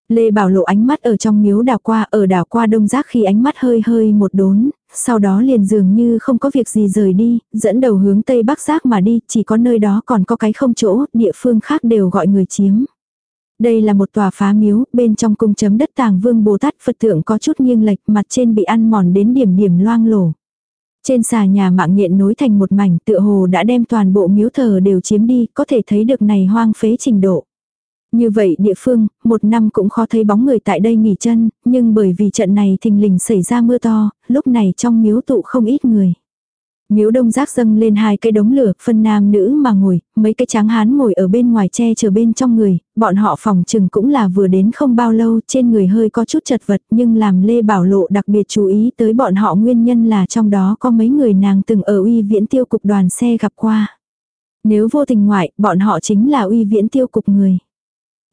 Lê Bảo Lộ ánh mắt ở trong miếu đào qua, ở đào qua đông giác khi ánh mắt hơi hơi một đốn, sau đó liền dường như không có việc gì rời đi, dẫn đầu hướng tây bắc giác mà đi, chỉ có nơi đó còn có cái không chỗ, địa phương khác đều gọi người chiếm. Đây là một tòa phá miếu, bên trong cung chấm đất tàng vương Bồ Tát Phật tượng có chút nghiêng lệch, mặt trên bị ăn mòn đến điểm điểm loang lổ. Trên xà nhà mạng nhện nối thành một mảnh tựa hồ đã đem toàn bộ miếu thờ đều chiếm đi, có thể thấy được này hoang phế trình độ. Như vậy địa phương, một năm cũng khó thấy bóng người tại đây nghỉ chân, nhưng bởi vì trận này thình lình xảy ra mưa to, lúc này trong miếu tụ không ít người. Miếu đông rác dâng lên hai cái đống lửa, phân nam nữ mà ngồi, mấy cái tráng hán ngồi ở bên ngoài che chờ bên trong người, bọn họ phòng chừng cũng là vừa đến không bao lâu, trên người hơi có chút chật vật nhưng làm Lê Bảo Lộ đặc biệt chú ý tới bọn họ nguyên nhân là trong đó có mấy người nàng từng ở uy viễn tiêu cục đoàn xe gặp qua. Nếu vô tình ngoại, bọn họ chính là uy viễn tiêu cục người.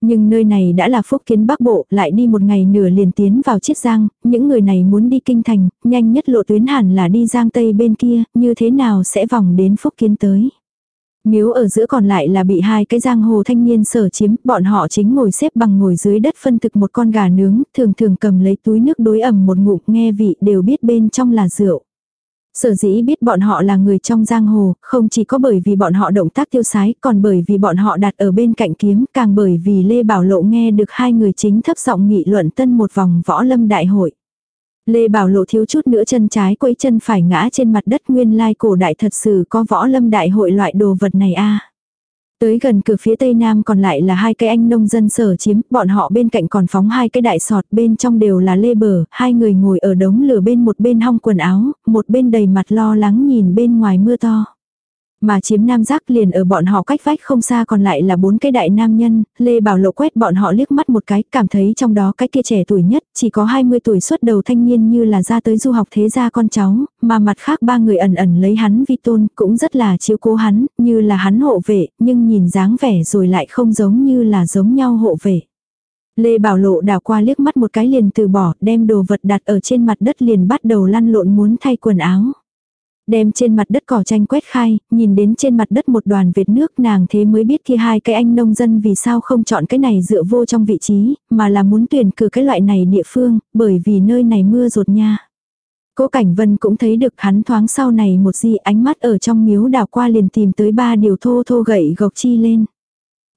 Nhưng nơi này đã là phúc kiến bắc bộ, lại đi một ngày nửa liền tiến vào chiết giang, những người này muốn đi kinh thành, nhanh nhất lộ tuyến hẳn là đi giang tây bên kia, như thế nào sẽ vòng đến phúc kiến tới. Miếu ở giữa còn lại là bị hai cái giang hồ thanh niên sở chiếm, bọn họ chính ngồi xếp bằng ngồi dưới đất phân thực một con gà nướng, thường thường cầm lấy túi nước đối ẩm một ngụm nghe vị đều biết bên trong là rượu. Sở dĩ biết bọn họ là người trong giang hồ, không chỉ có bởi vì bọn họ động tác tiêu sái, còn bởi vì bọn họ đặt ở bên cạnh kiếm, càng bởi vì Lê Bảo Lộ nghe được hai người chính thấp giọng nghị luận tân một vòng võ lâm đại hội. Lê Bảo Lộ thiếu chút nữa chân trái quấy chân phải ngã trên mặt đất nguyên lai cổ đại thật sự có võ lâm đại hội loại đồ vật này a Tới gần cửa phía tây nam còn lại là hai cái anh nông dân sở chiếm, bọn họ bên cạnh còn phóng hai cái đại sọt, bên trong đều là lê bờ, hai người ngồi ở đống lửa bên một bên hong quần áo, một bên đầy mặt lo lắng nhìn bên ngoài mưa to. Mà chiếm nam giác liền ở bọn họ cách vách không xa còn lại là bốn cái đại nam nhân, Lê Bảo Lộ quét bọn họ liếc mắt một cái, cảm thấy trong đó cái kia trẻ tuổi nhất, chỉ có 20 tuổi xuất đầu thanh niên như là ra tới du học thế gia con cháu, mà mặt khác ba người ẩn ẩn lấy hắn vi tôn, cũng rất là chiếu cố hắn, như là hắn hộ vệ, nhưng nhìn dáng vẻ rồi lại không giống như là giống nhau hộ vệ. Lê Bảo Lộ đào qua liếc mắt một cái liền từ bỏ, đem đồ vật đặt ở trên mặt đất liền bắt đầu lăn lộn muốn thay quần áo. Đem trên mặt đất cỏ tranh quét khai, nhìn đến trên mặt đất một đoàn vệt nước nàng thế mới biết kia hai cái anh nông dân vì sao không chọn cái này dựa vô trong vị trí, mà là muốn tuyển cử cái loại này địa phương, bởi vì nơi này mưa rột nha. Cố Cảnh Vân cũng thấy được hắn thoáng sau này một di ánh mắt ở trong miếu đào qua liền tìm tới ba điều thô thô gậy gộc chi lên.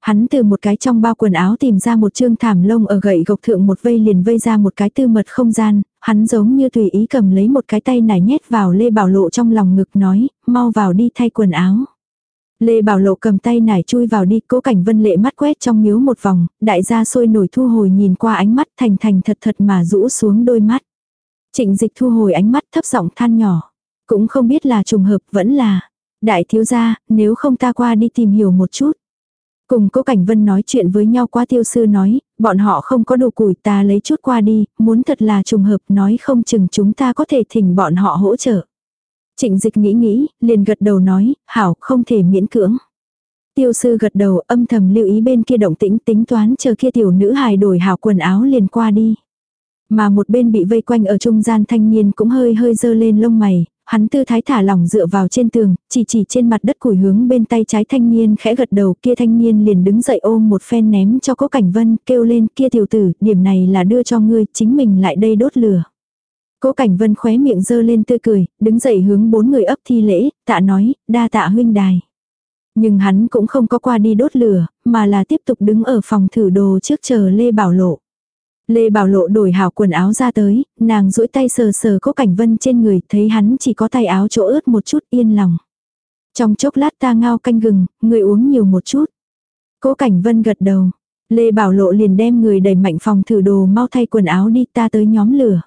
Hắn từ một cái trong bao quần áo tìm ra một chương thảm lông ở gậy gộc thượng một vây liền vây ra một cái tư mật không gian, hắn giống như tùy ý cầm lấy một cái tay nải nhét vào Lê Bảo Lộ trong lòng ngực nói, mau vào đi thay quần áo. Lê Bảo Lộ cầm tay nải chui vào đi, cố cảnh vân lệ mắt quét trong miếu một vòng, đại gia sôi nổi thu hồi nhìn qua ánh mắt thành thành thật thật mà rũ xuống đôi mắt. Trịnh dịch thu hồi ánh mắt thấp giọng than nhỏ. Cũng không biết là trùng hợp vẫn là. Đại thiếu gia, nếu không ta qua đi tìm hiểu một chút. Cùng cố Cảnh Vân nói chuyện với nhau qua tiêu sư nói, bọn họ không có đồ củi ta lấy chút qua đi, muốn thật là trùng hợp nói không chừng chúng ta có thể thỉnh bọn họ hỗ trợ. Trịnh dịch nghĩ nghĩ, liền gật đầu nói, hảo không thể miễn cưỡng. Tiêu sư gật đầu âm thầm lưu ý bên kia động tĩnh tính toán chờ kia tiểu nữ hài đổi hảo quần áo liền qua đi. Mà một bên bị vây quanh ở trung gian thanh niên cũng hơi hơi dơ lên lông mày, hắn tư thái thả lỏng dựa vào trên tường, chỉ chỉ trên mặt đất củi hướng bên tay trái thanh niên khẽ gật đầu kia thanh niên liền đứng dậy ôm một phen ném cho cố cảnh vân, kêu lên kia tiểu tử, điểm này là đưa cho ngươi, chính mình lại đây đốt lửa. Cố cảnh vân khóe miệng dơ lên tươi cười, đứng dậy hướng bốn người ấp thi lễ, tạ nói, đa tạ huynh đài. Nhưng hắn cũng không có qua đi đốt lửa, mà là tiếp tục đứng ở phòng thử đồ trước chờ Lê Bảo Lộ. Lê Bảo Lộ đổi hảo quần áo ra tới, nàng duỗi tay sờ sờ cố cảnh vân trên người, thấy hắn chỉ có tay áo chỗ ướt một chút yên lòng. Trong chốc lát ta ngao canh gừng, người uống nhiều một chút. Cố cảnh vân gật đầu. Lê Bảo Lộ liền đem người đẩy mạnh phòng thử đồ mau thay quần áo đi ta tới nhóm lửa.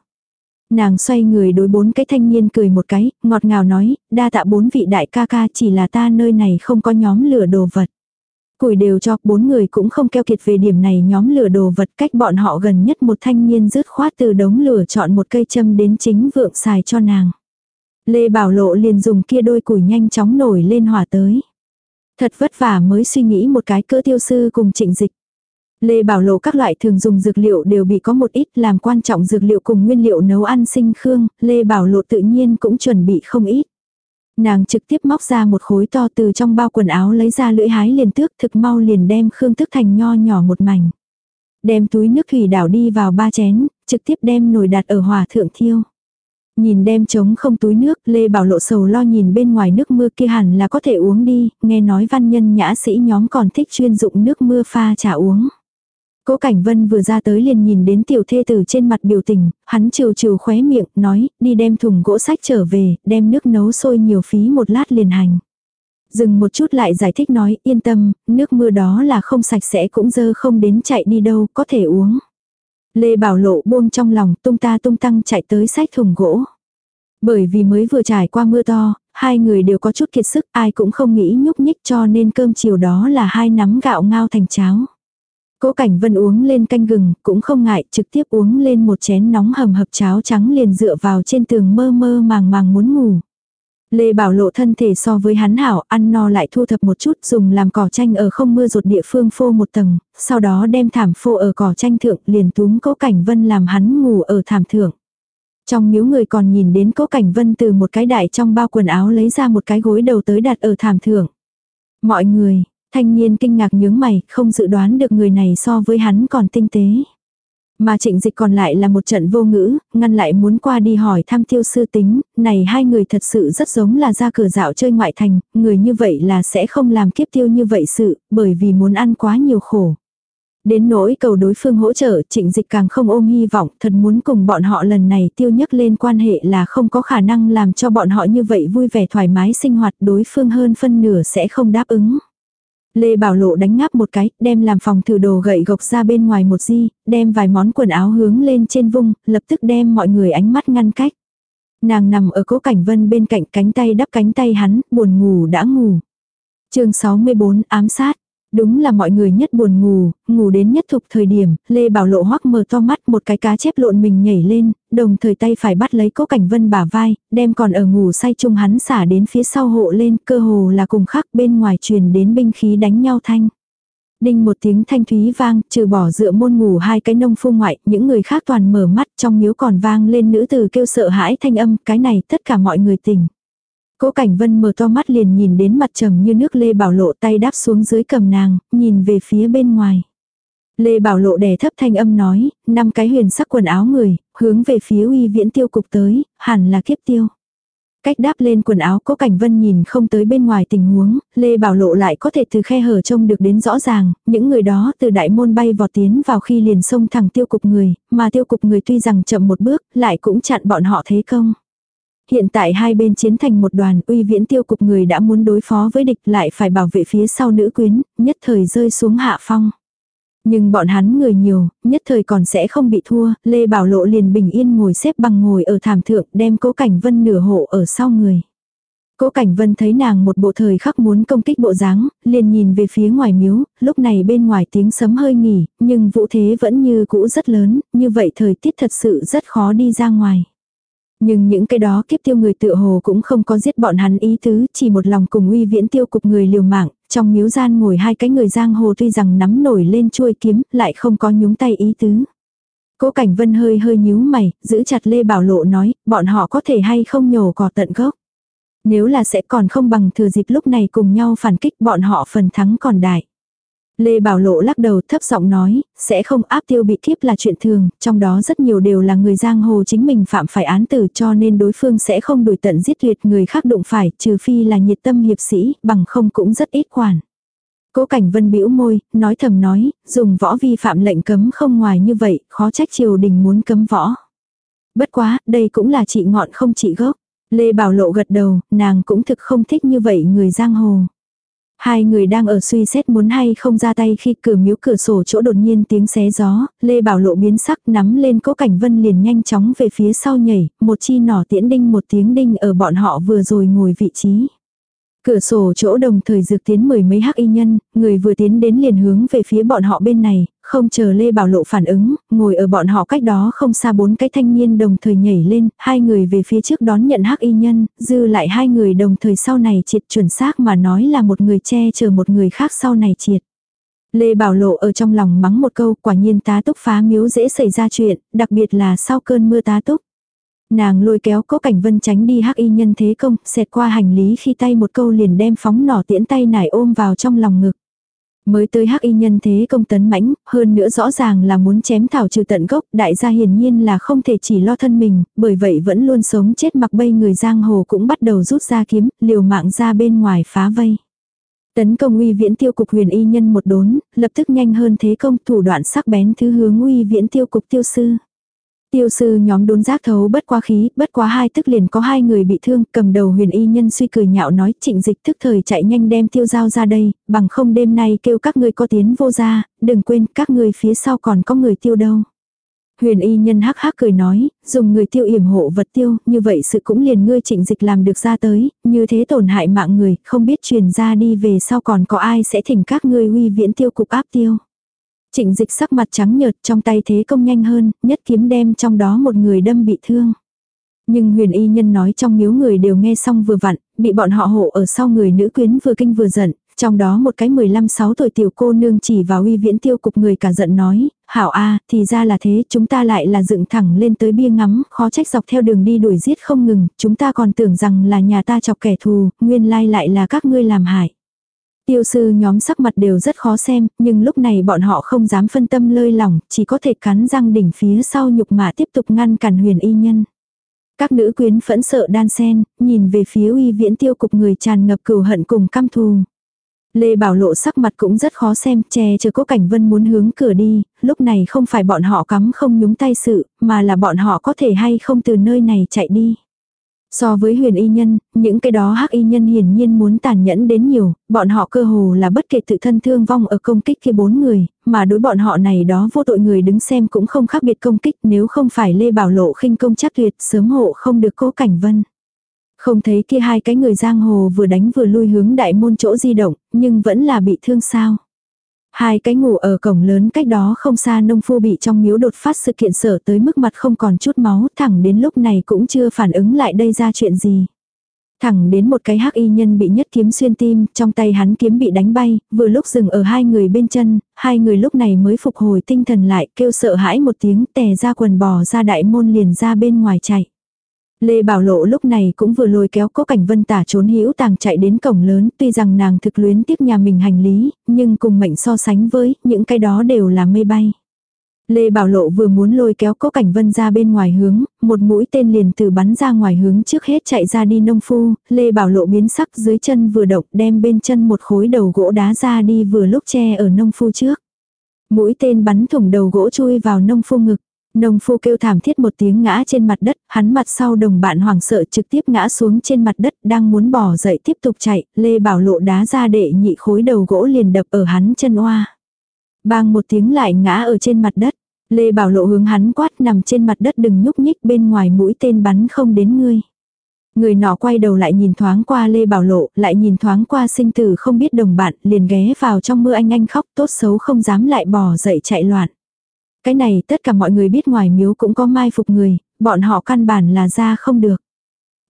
Nàng xoay người đối bốn cái thanh niên cười một cái, ngọt ngào nói, đa tạ bốn vị đại ca ca chỉ là ta nơi này không có nhóm lửa đồ vật. Củi đều cho, bốn người cũng không keo kiệt về điểm này nhóm lửa đồ vật cách bọn họ gần nhất một thanh niên rứt khoát từ đống lửa chọn một cây châm đến chính vượng xài cho nàng. Lê Bảo Lộ liền dùng kia đôi củi nhanh chóng nổi lên hỏa tới. Thật vất vả mới suy nghĩ một cái cỡ tiêu sư cùng trịnh dịch. Lê Bảo Lộ các loại thường dùng dược liệu đều bị có một ít làm quan trọng dược liệu cùng nguyên liệu nấu ăn sinh khương, Lê Bảo Lộ tự nhiên cũng chuẩn bị không ít. Nàng trực tiếp móc ra một khối to từ trong bao quần áo lấy ra lưỡi hái liền tước thực mau liền đem khương thức thành nho nhỏ một mảnh. Đem túi nước thủy đảo đi vào ba chén, trực tiếp đem nồi đặt ở hòa thượng thiêu. Nhìn đem trống không túi nước, Lê Bảo Lộ sầu lo nhìn bên ngoài nước mưa kia hẳn là có thể uống đi, nghe nói văn nhân nhã sĩ nhóm còn thích chuyên dụng nước mưa pha trà uống. Cố Cảnh Vân vừa ra tới liền nhìn đến tiểu thê tử trên mặt biểu tình, hắn trừ trừ khóe miệng, nói, đi đem thùng gỗ sách trở về, đem nước nấu sôi nhiều phí một lát liền hành. Dừng một chút lại giải thích nói, yên tâm, nước mưa đó là không sạch sẽ cũng dơ không đến chạy đi đâu, có thể uống. Lê Bảo Lộ buông trong lòng, tung ta tung tăng chạy tới sách thùng gỗ. Bởi vì mới vừa trải qua mưa to, hai người đều có chút kiệt sức, ai cũng không nghĩ nhúc nhích cho nên cơm chiều đó là hai nắm gạo ngao thành cháo. Cố Cảnh Vân uống lên canh gừng, cũng không ngại, trực tiếp uống lên một chén nóng hầm hập cháo trắng liền dựa vào trên tường mơ mơ màng màng muốn ngủ. Lê Bảo Lộ thân thể so với hắn hảo, ăn no lại thu thập một chút dùng làm cỏ tranh ở không mưa rột địa phương phô một tầng, sau đó đem thảm phô ở cỏ tranh thượng liền túm Cố Cảnh Vân làm hắn ngủ ở thảm thượng. Trong miếu người còn nhìn đến Cố Cảnh Vân từ một cái đại trong bao quần áo lấy ra một cái gối đầu tới đặt ở thảm thượng. Mọi người, Thanh niên kinh ngạc nhướng mày, không dự đoán được người này so với hắn còn tinh tế. Mà trịnh dịch còn lại là một trận vô ngữ, ngăn lại muốn qua đi hỏi thăm tiêu sư tính, này hai người thật sự rất giống là ra cửa dạo chơi ngoại thành, người như vậy là sẽ không làm kiếp tiêu như vậy sự, bởi vì muốn ăn quá nhiều khổ. Đến nỗi cầu đối phương hỗ trợ, trịnh dịch càng không ôm hy vọng, thật muốn cùng bọn họ lần này tiêu nhắc lên quan hệ là không có khả năng làm cho bọn họ như vậy vui vẻ thoải mái sinh hoạt đối phương hơn phân nửa sẽ không đáp ứng. Lê Bảo Lộ đánh ngáp một cái, đem làm phòng thử đồ gậy gộc ra bên ngoài một di, đem vài món quần áo hướng lên trên vung, lập tức đem mọi người ánh mắt ngăn cách. Nàng nằm ở cố cảnh vân bên cạnh cánh tay đắp cánh tay hắn, buồn ngủ đã ngủ. chương 64 ám sát. Đúng là mọi người nhất buồn ngủ, ngủ đến nhất thục thời điểm, Lê Bảo Lộ hoắc mở to mắt một cái cá chép lộn mình nhảy lên, đồng thời tay phải bắt lấy cố cảnh vân bả vai, đem còn ở ngủ say chung hắn xả đến phía sau hộ lên, cơ hồ là cùng khắc bên ngoài truyền đến binh khí đánh nhau thanh. Đinh một tiếng thanh thúy vang, trừ bỏ dựa môn ngủ hai cái nông phu ngoại, những người khác toàn mở mắt trong miếu còn vang lên nữ từ kêu sợ hãi thanh âm, cái này tất cả mọi người tỉnh. Cố Cảnh Vân mở to mắt liền nhìn đến mặt trầm như nước Lê Bảo Lộ tay đáp xuống dưới cầm nàng, nhìn về phía bên ngoài. Lê Bảo Lộ đè thấp thanh âm nói, năm cái huyền sắc quần áo người, hướng về phía uy viễn tiêu cục tới, hẳn là kiếp tiêu. Cách đáp lên quần áo Cố Cảnh Vân nhìn không tới bên ngoài tình huống, Lê Bảo Lộ lại có thể từ khe hở trông được đến rõ ràng, những người đó từ đại môn bay vọt tiến vào khi liền xông thẳng tiêu cục người, mà tiêu cục người tuy rằng chậm một bước, lại cũng chặn bọn họ thế công. Hiện tại hai bên chiến thành một đoàn, uy viễn tiêu cục người đã muốn đối phó với địch lại phải bảo vệ phía sau nữ quyến, nhất thời rơi xuống hạ phong. Nhưng bọn hắn người nhiều, nhất thời còn sẽ không bị thua, Lê Bảo Lộ liền bình yên ngồi xếp bằng ngồi ở thảm thượng đem cố cảnh vân nửa hộ ở sau người. Cố Cảnh Vân thấy nàng một bộ thời khắc muốn công kích bộ dáng, liền nhìn về phía ngoài miếu, lúc này bên ngoài tiếng sấm hơi nghỉ, nhưng vũ thế vẫn như cũ rất lớn, như vậy thời tiết thật sự rất khó đi ra ngoài. Nhưng những cái đó kiếp tiêu người tự hồ cũng không có giết bọn hắn ý tứ, chỉ một lòng cùng uy viễn tiêu cục người liều mạng, trong miếu gian ngồi hai cái người giang hồ tuy rằng nắm nổi lên chuôi kiếm, lại không có nhúng tay ý tứ. Cố Cảnh Vân hơi hơi nhíu mày, giữ chặt Lê Bảo Lộ nói, bọn họ có thể hay không nhổ cỏ tận gốc. Nếu là sẽ còn không bằng thừa dịp lúc này cùng nhau phản kích bọn họ phần thắng còn đại. Lê Bảo Lộ lắc đầu thấp giọng nói, sẽ không áp tiêu bị kiếp là chuyện thường, trong đó rất nhiều đều là người giang hồ chính mình phạm phải án tử cho nên đối phương sẽ không đuổi tận giết tuyệt người khác đụng phải, trừ phi là nhiệt tâm hiệp sĩ, bằng không cũng rất ít quản. Cố Cảnh Vân bĩu môi, nói thầm nói, dùng võ vi phạm lệnh cấm không ngoài như vậy, khó trách triều đình muốn cấm võ. Bất quá, đây cũng là trị ngọn không trị gốc. Lê Bảo Lộ gật đầu, nàng cũng thực không thích như vậy người giang hồ. Hai người đang ở suy xét muốn hay không ra tay khi cửa miếu cửa sổ chỗ đột nhiên tiếng xé gió, Lê Bảo Lộ biến sắc nắm lên cố cảnh vân liền nhanh chóng về phía sau nhảy, một chi nỏ tiễn đinh một tiếng đinh ở bọn họ vừa rồi ngồi vị trí. Cửa sổ chỗ đồng thời dược tiến mười mấy hắc y nhân, người vừa tiến đến liền hướng về phía bọn họ bên này, không chờ Lê Bảo Lộ phản ứng, ngồi ở bọn họ cách đó không xa bốn cái thanh niên đồng thời nhảy lên, hai người về phía trước đón nhận hắc y nhân, dư lại hai người đồng thời sau này triệt chuẩn xác mà nói là một người che chờ một người khác sau này triệt. Lê Bảo Lộ ở trong lòng mắng một câu quả nhiên tá túc phá miếu dễ xảy ra chuyện, đặc biệt là sau cơn mưa tá túc. Nàng lôi kéo cố cảnh vân tránh đi hắc y nhân thế công, xẹt qua hành lý khi tay một câu liền đem phóng nỏ tiễn tay nải ôm vào trong lòng ngực. Mới tới hắc y nhân thế công tấn mãnh, hơn nữa rõ ràng là muốn chém thảo trừ tận gốc, đại gia hiển nhiên là không thể chỉ lo thân mình, bởi vậy vẫn luôn sống chết mặc bay người giang hồ cũng bắt đầu rút ra kiếm, liều mạng ra bên ngoài phá vây. Tấn công uy viễn tiêu cục huyền y nhân một đốn, lập tức nhanh hơn thế công thủ đoạn sắc bén thứ hướng uy viễn tiêu cục tiêu sư. Tiêu sư nhóm đốn giác thấu bất quá khí, bất quá hai tức liền có hai người bị thương, cầm đầu huyền y nhân suy cười nhạo nói trịnh dịch thức thời chạy nhanh đem tiêu giao ra đây, bằng không đêm nay kêu các ngươi có tiến vô ra, đừng quên các ngươi phía sau còn có người tiêu đâu. Huyền y nhân hắc hắc cười nói, dùng người tiêu yểm hộ vật tiêu, như vậy sự cũng liền ngươi trịnh dịch làm được ra tới, như thế tổn hại mạng người, không biết truyền ra đi về sau còn có ai sẽ thỉnh các ngươi uy viễn tiêu cục áp tiêu. Trịnh dịch sắc mặt trắng nhợt trong tay thế công nhanh hơn, nhất kiếm đem trong đó một người đâm bị thương. Nhưng huyền y nhân nói trong miếu người đều nghe xong vừa vặn, bị bọn họ hộ ở sau người nữ quyến vừa kinh vừa giận, trong đó một cái 15-6 tuổi tiểu cô nương chỉ vào uy viễn tiêu cục người cả giận nói, hảo a thì ra là thế, chúng ta lại là dựng thẳng lên tới bia ngắm, khó trách dọc theo đường đi đuổi giết không ngừng, chúng ta còn tưởng rằng là nhà ta chọc kẻ thù, nguyên lai lại là các ngươi làm hại. Tiêu sư nhóm sắc mặt đều rất khó xem, nhưng lúc này bọn họ không dám phân tâm lơi lỏng, chỉ có thể cắn răng đỉnh phía sau nhục mà tiếp tục ngăn cản huyền y nhân. Các nữ quyến phẫn sợ đan sen, nhìn về phía uy viễn tiêu cục người tràn ngập cừu hận cùng căm thù. Lê Bảo Lộ sắc mặt cũng rất khó xem, che chờ cố cảnh vân muốn hướng cửa đi, lúc này không phải bọn họ cắm không nhúng tay sự, mà là bọn họ có thể hay không từ nơi này chạy đi. So với huyền y nhân, những cái đó hắc y nhân hiển nhiên muốn tàn nhẫn đến nhiều, bọn họ cơ hồ là bất kể tự thân thương vong ở công kích kia bốn người, mà đối bọn họ này đó vô tội người đứng xem cũng không khác biệt công kích nếu không phải Lê Bảo Lộ khinh công chắc tuyệt sớm hộ không được cố cảnh vân. Không thấy kia hai cái người giang hồ vừa đánh vừa lui hướng đại môn chỗ di động, nhưng vẫn là bị thương sao. Hai cái ngủ ở cổng lớn cách đó không xa nông phu bị trong miếu đột phát sự kiện sở tới mức mặt không còn chút máu, thẳng đến lúc này cũng chưa phản ứng lại đây ra chuyện gì. Thẳng đến một cái hắc y nhân bị nhất kiếm xuyên tim, trong tay hắn kiếm bị đánh bay, vừa lúc dừng ở hai người bên chân, hai người lúc này mới phục hồi tinh thần lại, kêu sợ hãi một tiếng tè ra quần bò ra đại môn liền ra bên ngoài chạy. Lê Bảo Lộ lúc này cũng vừa lôi kéo cố cảnh vân tả trốn hữu tàng chạy đến cổng lớn, tuy rằng nàng thực luyến tiếc nhà mình hành lý, nhưng cùng mệnh so sánh với, những cái đó đều là mây bay. Lê Bảo Lộ vừa muốn lôi kéo cố cảnh vân ra bên ngoài hướng, một mũi tên liền từ bắn ra ngoài hướng trước hết chạy ra đi nông phu, Lê Bảo Lộ biến sắc dưới chân vừa động đem bên chân một khối đầu gỗ đá ra đi vừa lúc che ở nông phu trước. Mũi tên bắn thủng đầu gỗ chui vào nông phu ngực. Nông phu kêu thảm thiết một tiếng ngã trên mặt đất, hắn mặt sau đồng bạn hoảng sợ trực tiếp ngã xuống trên mặt đất đang muốn bỏ dậy tiếp tục chạy, Lê Bảo Lộ đá ra đệ nhị khối đầu gỗ liền đập ở hắn chân oa. Bang một tiếng lại ngã ở trên mặt đất, Lê Bảo Lộ hướng hắn quát nằm trên mặt đất đừng nhúc nhích bên ngoài mũi tên bắn không đến ngươi. Người nọ quay đầu lại nhìn thoáng qua Lê Bảo Lộ, lại nhìn thoáng qua sinh tử không biết đồng bạn, liền ghé vào trong mưa anh anh khóc tốt xấu không dám lại bỏ dậy chạy loạn. Cái này tất cả mọi người biết ngoài miếu cũng có mai phục người, bọn họ căn bản là ra không được.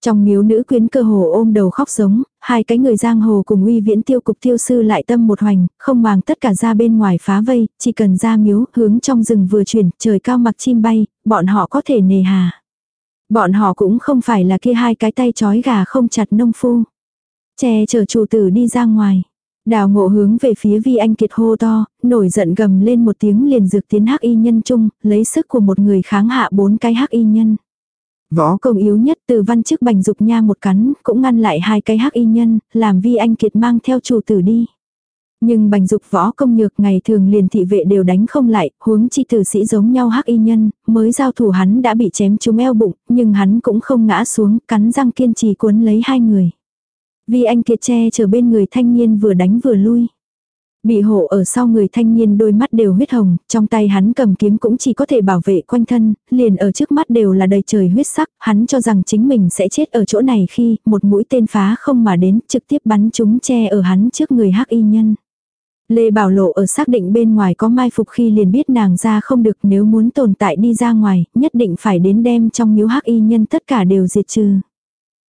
Trong miếu nữ quyến cơ hồ ôm đầu khóc giống, hai cái người giang hồ cùng uy viễn tiêu cục tiêu sư lại tâm một hoành, không màng tất cả ra bên ngoài phá vây, chỉ cần ra miếu, hướng trong rừng vừa chuyển, trời cao mặc chim bay, bọn họ có thể nề hà. Bọn họ cũng không phải là kia hai cái tay chói gà không chặt nông phu. Che chở chủ tử đi ra ngoài. Đào ngộ hướng về phía vi anh kiệt hô to, nổi giận gầm lên một tiếng liền dược tiến hắc y nhân chung, lấy sức của một người kháng hạ bốn cái hắc y nhân. Võ công yếu nhất từ văn chức bành dục nha một cắn, cũng ngăn lại hai cái hắc y nhân, làm vi anh kiệt mang theo chủ tử đi. Nhưng bành dục võ công nhược ngày thường liền thị vệ đều đánh không lại, huống chi tử sĩ giống nhau hắc y nhân, mới giao thủ hắn đã bị chém trúng eo bụng, nhưng hắn cũng không ngã xuống, cắn răng kiên trì cuốn lấy hai người. Vì anh kiệt che chở bên người thanh niên vừa đánh vừa lui. Bị hộ ở sau người thanh niên đôi mắt đều huyết hồng, trong tay hắn cầm kiếm cũng chỉ có thể bảo vệ quanh thân, liền ở trước mắt đều là đầy trời huyết sắc, hắn cho rằng chính mình sẽ chết ở chỗ này khi một mũi tên phá không mà đến trực tiếp bắn chúng che ở hắn trước người hắc y nhân. Lê Bảo Lộ ở xác định bên ngoài có mai phục khi liền biết nàng ra không được nếu muốn tồn tại đi ra ngoài, nhất định phải đến đem trong miếu hắc y nhân tất cả đều diệt trừ.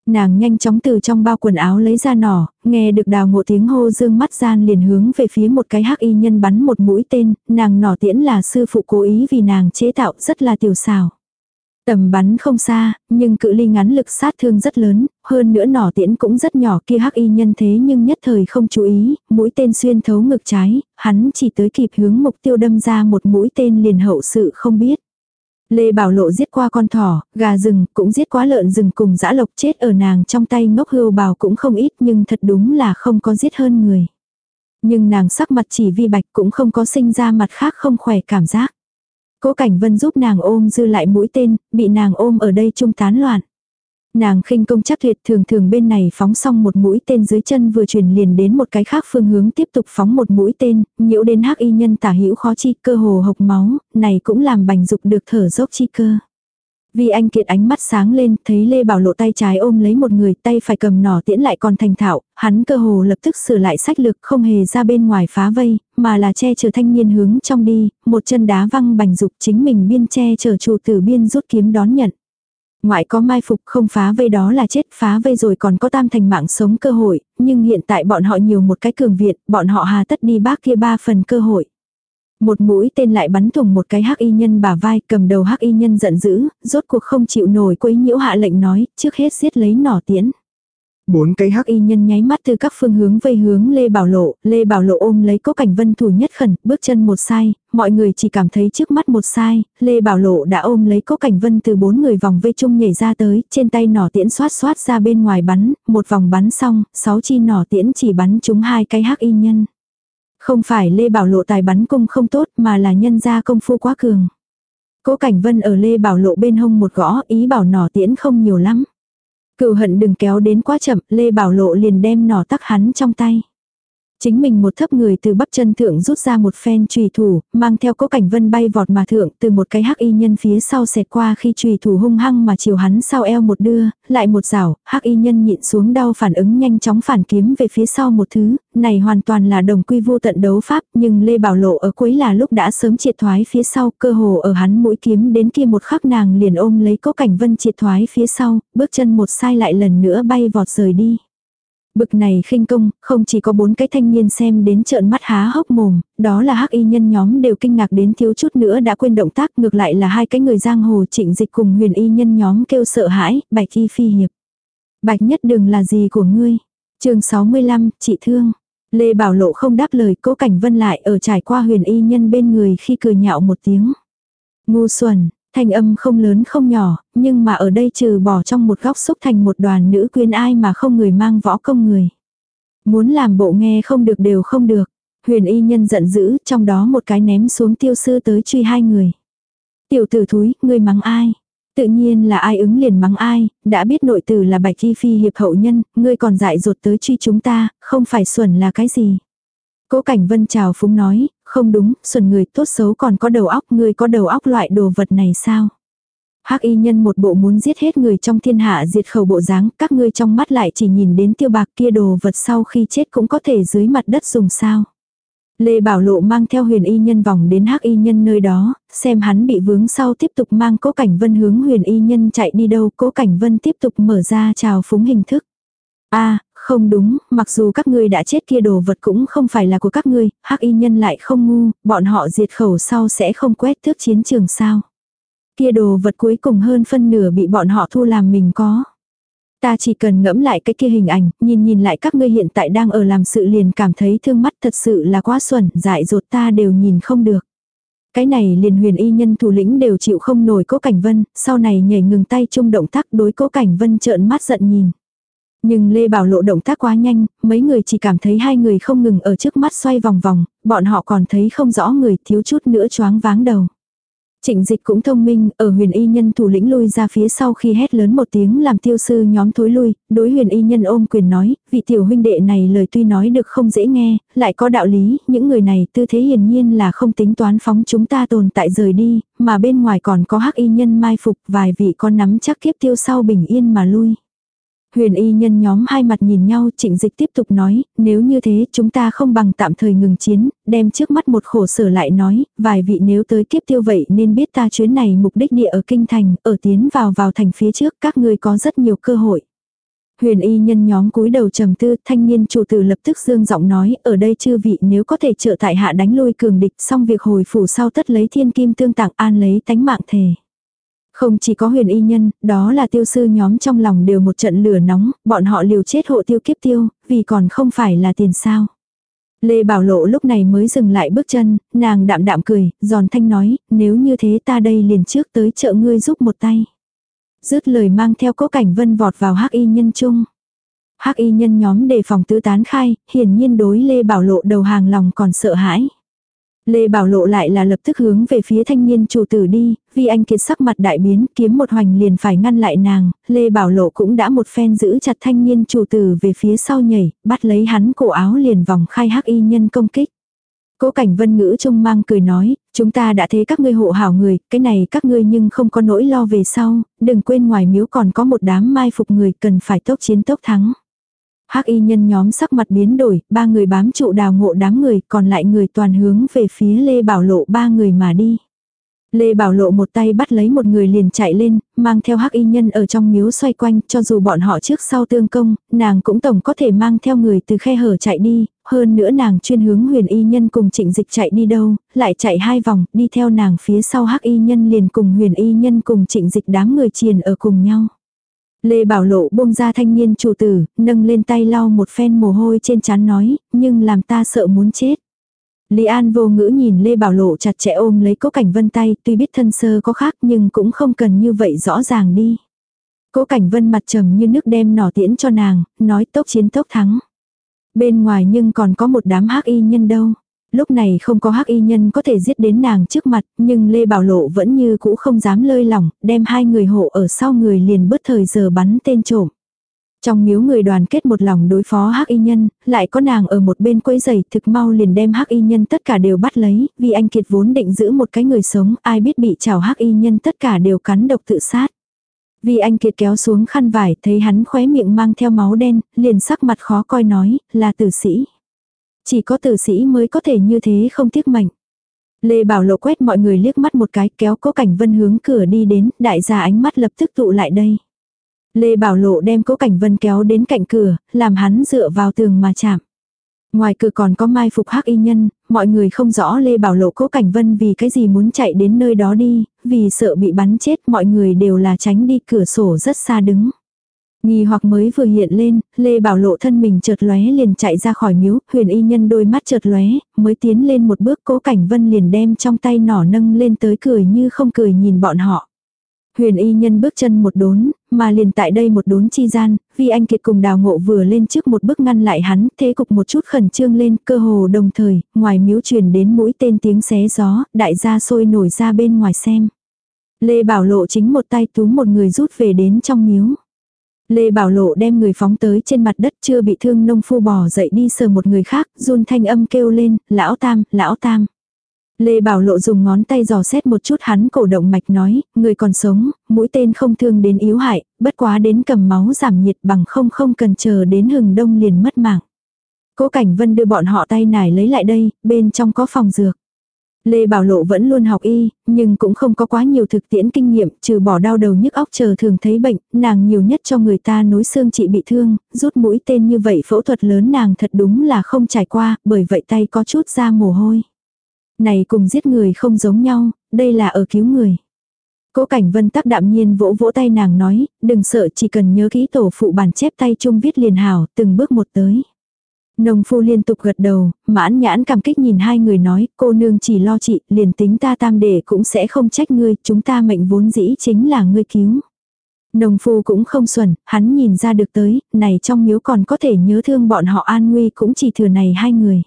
Nàng nhanh chóng từ trong bao quần áo lấy ra nỏ, nghe được đào ngộ tiếng hô dương mắt gian liền hướng về phía một cái hắc y nhân bắn một mũi tên, nàng nỏ tiễn là sư phụ cố ý vì nàng chế tạo rất là tiểu xảo. Tầm bắn không xa, nhưng cự ly ngắn lực sát thương rất lớn, hơn nữa nỏ tiễn cũng rất nhỏ kia hắc y nhân thế nhưng nhất thời không chú ý, mũi tên xuyên thấu ngực trái, hắn chỉ tới kịp hướng mục tiêu đâm ra một mũi tên liền hậu sự không biết. Lê Bảo Lộ giết qua con thỏ, gà rừng, cũng giết quá lợn rừng cùng dã lộc chết ở nàng trong tay ngốc hưu bào cũng không ít nhưng thật đúng là không có giết hơn người. Nhưng nàng sắc mặt chỉ vi bạch cũng không có sinh ra mặt khác không khỏe cảm giác. Cố Cảnh Vân giúp nàng ôm dư lại mũi tên, bị nàng ôm ở đây trung tán loạn. Nàng khinh công chắc tuyệt thường thường bên này phóng xong một mũi tên dưới chân vừa chuyển liền đến một cái khác phương hướng tiếp tục phóng một mũi tên, nhiễu đến hắc y nhân tả hữu khó chi cơ hồ hộc máu, này cũng làm bành dục được thở dốc chi cơ. Vì anh kiệt ánh mắt sáng lên, thấy Lê Bảo lộ tay trái ôm lấy một người, tay phải cầm nỏ tiễn lại còn thành thạo, hắn cơ hồ lập tức sửa lại sách lực không hề ra bên ngoài phá vây, mà là che chở thanh niên hướng trong đi, một chân đá văng bành dục chính mình biên che chở chủ tử biên rút kiếm đón nhận. Ngoại có mai phục không phá vây đó là chết phá vây rồi còn có tam thành mạng sống cơ hội, nhưng hiện tại bọn họ nhiều một cái cường viện, bọn họ hà tất đi bác kia ba phần cơ hội. Một mũi tên lại bắn thủng một cái hắc y nhân bả vai cầm đầu hắc y nhân giận dữ, rốt cuộc không chịu nổi quấy nhiễu hạ lệnh nói, trước hết giết lấy nỏ tiễn. Bốn cây hắc y nhân nháy mắt từ các phương hướng vây hướng Lê Bảo Lộ, Lê Bảo Lộ ôm lấy cố cảnh vân thủ nhất khẩn, bước chân một sai, mọi người chỉ cảm thấy trước mắt một sai, Lê Bảo Lộ đã ôm lấy cố cảnh vân từ bốn người vòng vây chung nhảy ra tới, trên tay nỏ tiễn xoát xoát ra bên ngoài bắn, một vòng bắn xong, sáu chi nỏ tiễn chỉ bắn trúng hai cây hắc y nhân. Không phải Lê Bảo Lộ tài bắn cung không tốt mà là nhân gia công phu quá cường. Cố Cảnh Vân ở Lê Bảo Lộ bên hông một gõ ý bảo nỏ tiễn không nhiều lắm. Cựu hận đừng kéo đến quá chậm, Lê Bảo Lộ liền đem nỏ tắc hắn trong tay. Chính mình một thấp người từ bắp chân thượng rút ra một phen trùy thủ, mang theo cố cảnh vân bay vọt mà thượng từ một cái hắc y nhân phía sau xẹt qua khi trùy thủ hung hăng mà chiều hắn sau eo một đưa, lại một rảo, hắc y nhân nhịn xuống đau phản ứng nhanh chóng phản kiếm về phía sau một thứ, này hoàn toàn là đồng quy vô tận đấu pháp, nhưng Lê Bảo Lộ ở cuối là lúc đã sớm triệt thoái phía sau, cơ hồ ở hắn mũi kiếm đến kia một khắc nàng liền ôm lấy cố cảnh vân triệt thoái phía sau, bước chân một sai lại lần nữa bay vọt rời đi. Bực này khinh công, không chỉ có bốn cái thanh niên xem đến trợn mắt há hốc mồm, đó là hắc y nhân nhóm đều kinh ngạc đến thiếu chút nữa đã quên động tác, ngược lại là hai cái người giang hồ trịnh dịch cùng huyền y nhân nhóm kêu sợ hãi, bạch y phi hiệp. Bạch nhất đừng là gì của ngươi. chương 65, chị thương. Lê Bảo Lộ không đáp lời cố cảnh vân lại ở trải qua huyền y nhân bên người khi cười nhạo một tiếng. Ngu xuẩn, Thanh âm không lớn không nhỏ, nhưng mà ở đây trừ bỏ trong một góc xúc thành một đoàn nữ quyến ai mà không người mang võ công người. Muốn làm bộ nghe không được đều không được. Huyền y nhân giận dữ, trong đó một cái ném xuống tiêu sư tới truy hai người. Tiểu tử thúi, ngươi mắng ai? Tự nhiên là ai ứng liền mắng ai, đã biết nội tử là bạch y phi hiệp hậu nhân, ngươi còn dại dột tới truy chúng ta, không phải xuẩn là cái gì. Cố Cảnh Vân chào phúng nói, không đúng, xuân người tốt xấu còn có đầu óc, người có đầu óc loại đồ vật này sao? Hắc y nhân một bộ muốn giết hết người trong thiên hạ diệt khẩu bộ dáng, các ngươi trong mắt lại chỉ nhìn đến tiêu bạc kia đồ vật sau khi chết cũng có thể dưới mặt đất dùng sao. Lê Bảo Lộ mang theo huyền y nhân vòng đến hắc y nhân nơi đó, xem hắn bị vướng sau tiếp tục mang cố cảnh vân hướng huyền y nhân chạy đi đâu, cố cảnh vân tiếp tục mở ra chào phúng hình thức. a không đúng, mặc dù các ngươi đã chết kia đồ vật cũng không phải là của các ngươi, hắc y nhân lại không ngu, bọn họ diệt khẩu sau sẽ không quét thước chiến trường sao. Kia đồ vật cuối cùng hơn phân nửa bị bọn họ thu làm mình có. Ta chỉ cần ngẫm lại cái kia hình ảnh, nhìn nhìn lại các ngươi hiện tại đang ở làm sự liền cảm thấy thương mắt thật sự là quá xuẩn, dại dột ta đều nhìn không được. Cái này liền huyền y nhân thủ lĩnh đều chịu không nổi cố cảnh vân, sau này nhảy ngừng tay chung động tác đối cố cảnh vân trợn mắt giận nhìn. Nhưng Lê Bảo Lộ động tác quá nhanh, mấy người chỉ cảm thấy hai người không ngừng ở trước mắt xoay vòng vòng, bọn họ còn thấy không rõ người thiếu chút nữa choáng váng đầu. Trịnh dịch cũng thông minh, ở huyền y nhân thủ lĩnh lui ra phía sau khi hét lớn một tiếng làm tiêu sư nhóm thối lui, đối huyền y nhân ôm quyền nói, vị tiểu huynh đệ này lời tuy nói được không dễ nghe, lại có đạo lý, những người này tư thế hiển nhiên là không tính toán phóng chúng ta tồn tại rời đi, mà bên ngoài còn có hắc y nhân mai phục vài vị con nắm chắc kiếp tiêu sau bình yên mà lui. Huyền y nhân nhóm hai mặt nhìn nhau trịnh dịch tiếp tục nói, nếu như thế chúng ta không bằng tạm thời ngừng chiến, đem trước mắt một khổ sở lại nói, vài vị nếu tới kiếp tiêu vậy nên biết ta chuyến này mục đích địa ở kinh thành, ở tiến vào vào thành phía trước các ngươi có rất nhiều cơ hội. Huyền y nhân nhóm cúi đầu trầm tư, thanh niên chủ tử lập tức dương giọng nói, ở đây chư vị nếu có thể trợ tại hạ đánh lui cường địch, xong việc hồi phủ sau tất lấy thiên kim tương tặng an lấy tánh mạng thề. Không chỉ có huyền y nhân, đó là tiêu sư nhóm trong lòng đều một trận lửa nóng, bọn họ liều chết hộ tiêu kiếp tiêu, vì còn không phải là tiền sao. Lê Bảo Lộ lúc này mới dừng lại bước chân, nàng đạm đạm cười, giòn thanh nói, nếu như thế ta đây liền trước tới chợ ngươi giúp một tay. Dứt lời mang theo cố cảnh vân vọt vào hắc y nhân chung. hắc y nhân nhóm đề phòng tứ tán khai, hiển nhiên đối Lê Bảo Lộ đầu hàng lòng còn sợ hãi. Lê Bảo Lộ lại là lập tức hướng về phía thanh niên chủ tử đi, vì anh kiệt sắc mặt đại biến, kiếm một hoành liền phải ngăn lại nàng, Lê Bảo Lộ cũng đã một phen giữ chặt thanh niên chủ tử về phía sau nhảy, bắt lấy hắn cổ áo liền vòng khai hắc y nhân công kích. Cố cảnh vân ngữ trông mang cười nói, chúng ta đã thế các ngươi hộ hảo người, cái này các ngươi nhưng không có nỗi lo về sau, đừng quên ngoài miếu còn có một đám mai phục người cần phải tốc chiến tốc thắng hắc y nhân nhóm sắc mặt biến đổi, ba người bám trụ đào ngộ đám người, còn lại người toàn hướng về phía Lê Bảo Lộ ba người mà đi. Lê Bảo Lộ một tay bắt lấy một người liền chạy lên, mang theo hắc y nhân ở trong miếu xoay quanh, cho dù bọn họ trước sau tương công, nàng cũng tổng có thể mang theo người từ khe hở chạy đi, hơn nữa nàng chuyên hướng huyền y nhân cùng trịnh dịch chạy đi đâu, lại chạy hai vòng, đi theo nàng phía sau hắc y nhân liền cùng huyền y nhân cùng trịnh dịch đám người triền ở cùng nhau. Lê Bảo Lộ buông ra thanh niên chủ tử, nâng lên tay lau một phen mồ hôi trên trán nói, nhưng làm ta sợ muốn chết. Lý An vô ngữ nhìn Lê Bảo Lộ chặt chẽ ôm lấy cố cảnh vân tay, tuy biết thân sơ có khác nhưng cũng không cần như vậy rõ ràng đi. Cố cảnh vân mặt trầm như nước đem nỏ tiễn cho nàng, nói tốc chiến tốc thắng. Bên ngoài nhưng còn có một đám hắc y nhân đâu. Lúc này không có hắc y nhân có thể giết đến nàng trước mặt, nhưng Lê Bảo Lộ vẫn như cũ không dám lơi lỏng, đem hai người hộ ở sau người liền bớt thời giờ bắn tên trộm. Trong miếu người đoàn kết một lòng đối phó hắc y nhân, lại có nàng ở một bên quấy giày thực mau liền đem hắc y nhân tất cả đều bắt lấy, vì anh Kiệt vốn định giữ một cái người sống, ai biết bị chảo hắc y nhân tất cả đều cắn độc tự sát. Vì anh Kiệt kéo xuống khăn vải, thấy hắn khóe miệng mang theo máu đen, liền sắc mặt khó coi nói, là tử sĩ. Chỉ có tử sĩ mới có thể như thế không tiếc mạnh. Lê Bảo Lộ quét mọi người liếc mắt một cái kéo cố cảnh vân hướng cửa đi đến, đại gia ánh mắt lập tức tụ lại đây. Lê Bảo Lộ đem cố cảnh vân kéo đến cạnh cửa, làm hắn dựa vào tường mà chạm. Ngoài cửa còn có mai phục hắc y nhân, mọi người không rõ Lê Bảo Lộ cố cảnh vân vì cái gì muốn chạy đến nơi đó đi, vì sợ bị bắn chết mọi người đều là tránh đi cửa sổ rất xa đứng. Nghi hoặc mới vừa hiện lên, Lê Bảo Lộ thân mình chợt lóe liền chạy ra khỏi miếu, huyền y nhân đôi mắt chợt lóe, mới tiến lên một bước cố cảnh vân liền đem trong tay nỏ nâng lên tới cười như không cười nhìn bọn họ. Huyền y nhân bước chân một đốn, mà liền tại đây một đốn chi gian, vì anh kiệt cùng đào ngộ vừa lên trước một bước ngăn lại hắn, thế cục một chút khẩn trương lên, cơ hồ đồng thời, ngoài miếu truyền đến mũi tên tiếng xé gió, đại gia sôi nổi ra bên ngoài xem. Lê Bảo Lộ chính một tay túm một người rút về đến trong miếu. Lê Bảo Lộ đem người phóng tới trên mặt đất chưa bị thương nông phu bò dậy đi sờ một người khác, run thanh âm kêu lên, lão tam, lão tam. Lê Bảo Lộ dùng ngón tay dò xét một chút hắn cổ động mạch nói, người còn sống, mũi tên không thương đến yếu hại, bất quá đến cầm máu giảm nhiệt bằng không không cần chờ đến hừng đông liền mất mạng. Cố Cảnh Vân đưa bọn họ tay nải lấy lại đây, bên trong có phòng dược. Lê Bảo Lộ vẫn luôn học y, nhưng cũng không có quá nhiều thực tiễn kinh nghiệm, trừ bỏ đau đầu nhức óc chờ thường thấy bệnh, nàng nhiều nhất cho người ta nối xương chị bị thương, rút mũi tên như vậy phẫu thuật lớn nàng thật đúng là không trải qua, bởi vậy tay có chút ra mồ hôi. Này cùng giết người không giống nhau, đây là ở cứu người. Cố Cảnh Vân tắc đạm nhiên vỗ vỗ tay nàng nói, đừng sợ chỉ cần nhớ kỹ tổ phụ bản chép tay chung viết liền hảo, từng bước một tới. Nông phu liên tục gật đầu, mãn nhãn cảm kích nhìn hai người nói, cô nương chỉ lo chị, liền tính ta tam đệ cũng sẽ không trách ngươi, chúng ta mệnh vốn dĩ chính là ngươi cứu. Nông phu cũng không xuẩn, hắn nhìn ra được tới, này trong miếu còn có thể nhớ thương bọn họ an nguy cũng chỉ thừa này hai người.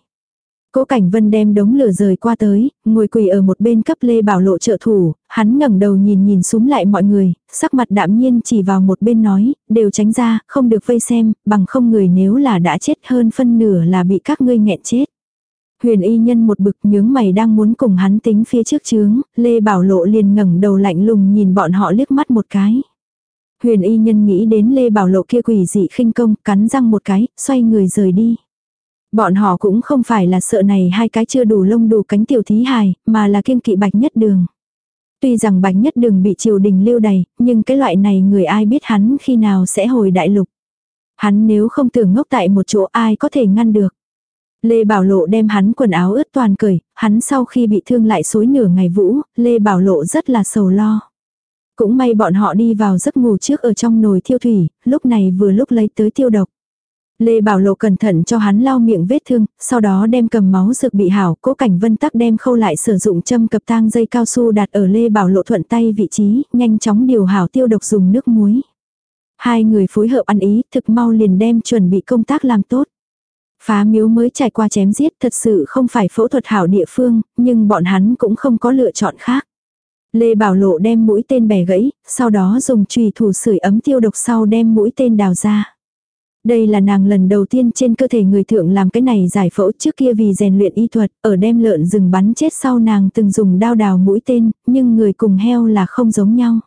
Cố Cảnh Vân đem đống lửa rời qua tới, ngồi quỳ ở một bên cấp Lê Bảo Lộ trợ thủ, hắn ngẩng đầu nhìn nhìn xuống lại mọi người, sắc mặt đạm nhiên chỉ vào một bên nói, đều tránh ra, không được vây xem, bằng không người nếu là đã chết hơn phân nửa là bị các ngươi nghẹn chết. Huyền y nhân một bực nhướng mày đang muốn cùng hắn tính phía trước chướng, Lê Bảo Lộ liền ngẩng đầu lạnh lùng nhìn bọn họ liếc mắt một cái. Huyền y nhân nghĩ đến Lê Bảo Lộ kia quỷ dị khinh công, cắn răng một cái, xoay người rời đi. Bọn họ cũng không phải là sợ này hai cái chưa đủ lông đủ cánh tiểu thí hài, mà là kiêng kỵ bạch nhất đường. Tuy rằng bạch nhất đường bị triều đình lưu đầy, nhưng cái loại này người ai biết hắn khi nào sẽ hồi đại lục. Hắn nếu không tưởng ngốc tại một chỗ ai có thể ngăn được. Lê Bảo Lộ đem hắn quần áo ướt toàn cởi, hắn sau khi bị thương lại xối nửa ngày vũ, Lê Bảo Lộ rất là sầu lo. Cũng may bọn họ đi vào giấc ngủ trước ở trong nồi thiêu thủy, lúc này vừa lúc lấy tới tiêu độc. Lê Bảo Lộ cẩn thận cho hắn lau miệng vết thương, sau đó đem cầm máu dược bị hảo, cố cảnh vân tắc đem khâu lại sử dụng châm cập tang dây cao su đặt ở Lê Bảo Lộ thuận tay vị trí, nhanh chóng điều hảo tiêu độc dùng nước muối. Hai người phối hợp ăn ý, thực mau liền đem chuẩn bị công tác làm tốt. Phá miếu mới trải qua chém giết thật sự không phải phẫu thuật hảo địa phương, nhưng bọn hắn cũng không có lựa chọn khác. Lê Bảo Lộ đem mũi tên bẻ gãy, sau đó dùng chùy thủ sưởi ấm tiêu độc sau đem mũi tên đào ra. Đây là nàng lần đầu tiên trên cơ thể người thượng làm cái này giải phẫu trước kia vì rèn luyện y thuật, ở đem lợn rừng bắn chết sau nàng từng dùng đao đào mũi tên, nhưng người cùng heo là không giống nhau.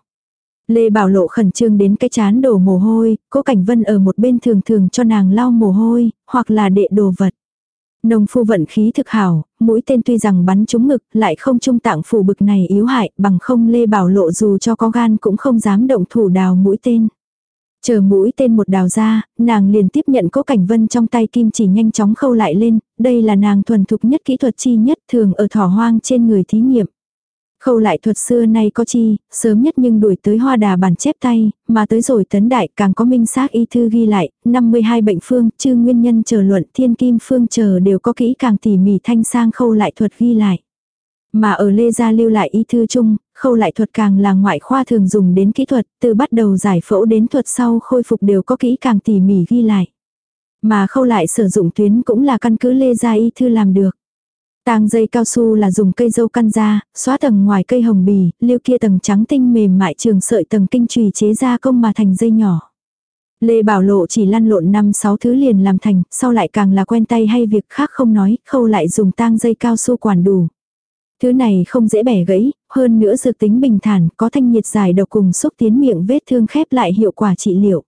Lê Bảo Lộ khẩn trương đến cái chán đổ mồ hôi, cố Cảnh Vân ở một bên thường thường cho nàng lau mồ hôi, hoặc là đệ đồ vật. Nông phu vận khí thực hảo, mũi tên tuy rằng bắn trúng ngực, lại không trung tạng phủ bực này yếu hại, bằng không Lê Bảo Lộ dù cho có gan cũng không dám động thủ đào mũi tên. Chờ mũi tên một đào ra, nàng liền tiếp nhận cố cảnh vân trong tay kim chỉ nhanh chóng khâu lại lên, đây là nàng thuần thục nhất kỹ thuật chi nhất thường ở thỏ hoang trên người thí nghiệm. Khâu lại thuật xưa nay có chi, sớm nhất nhưng đuổi tới hoa đà bản chép tay, mà tới rồi tấn đại càng có minh xác y thư ghi lại, 52 bệnh phương, chư nguyên nhân chờ luận thiên kim phương chờ đều có kỹ càng tỉ mỉ thanh sang khâu lại thuật ghi lại. Mà ở Lê Gia lưu lại y thư chung, khâu lại thuật càng là ngoại khoa thường dùng đến kỹ thuật, từ bắt đầu giải phẫu đến thuật sau khôi phục đều có kỹ càng tỉ mỉ ghi lại. Mà khâu lại sử dụng tuyến cũng là căn cứ Lê Gia y thư làm được. Tang dây cao su là dùng cây dâu căn ra, xóa tầng ngoài cây hồng bì, liêu kia tầng trắng tinh mềm mại trường sợi tầng kinh trùy chế ra công mà thành dây nhỏ. Lê Bảo Lộ chỉ lăn lộn năm sáu thứ liền làm thành, sau lại càng là quen tay hay việc khác không nói, khâu lại dùng tang dây cao su quản đủ. Thứ này không dễ bẻ gãy, hơn nữa dược tính bình thản, có thanh nhiệt giải độc cùng xúc tiến miệng vết thương khép lại hiệu quả trị liệu.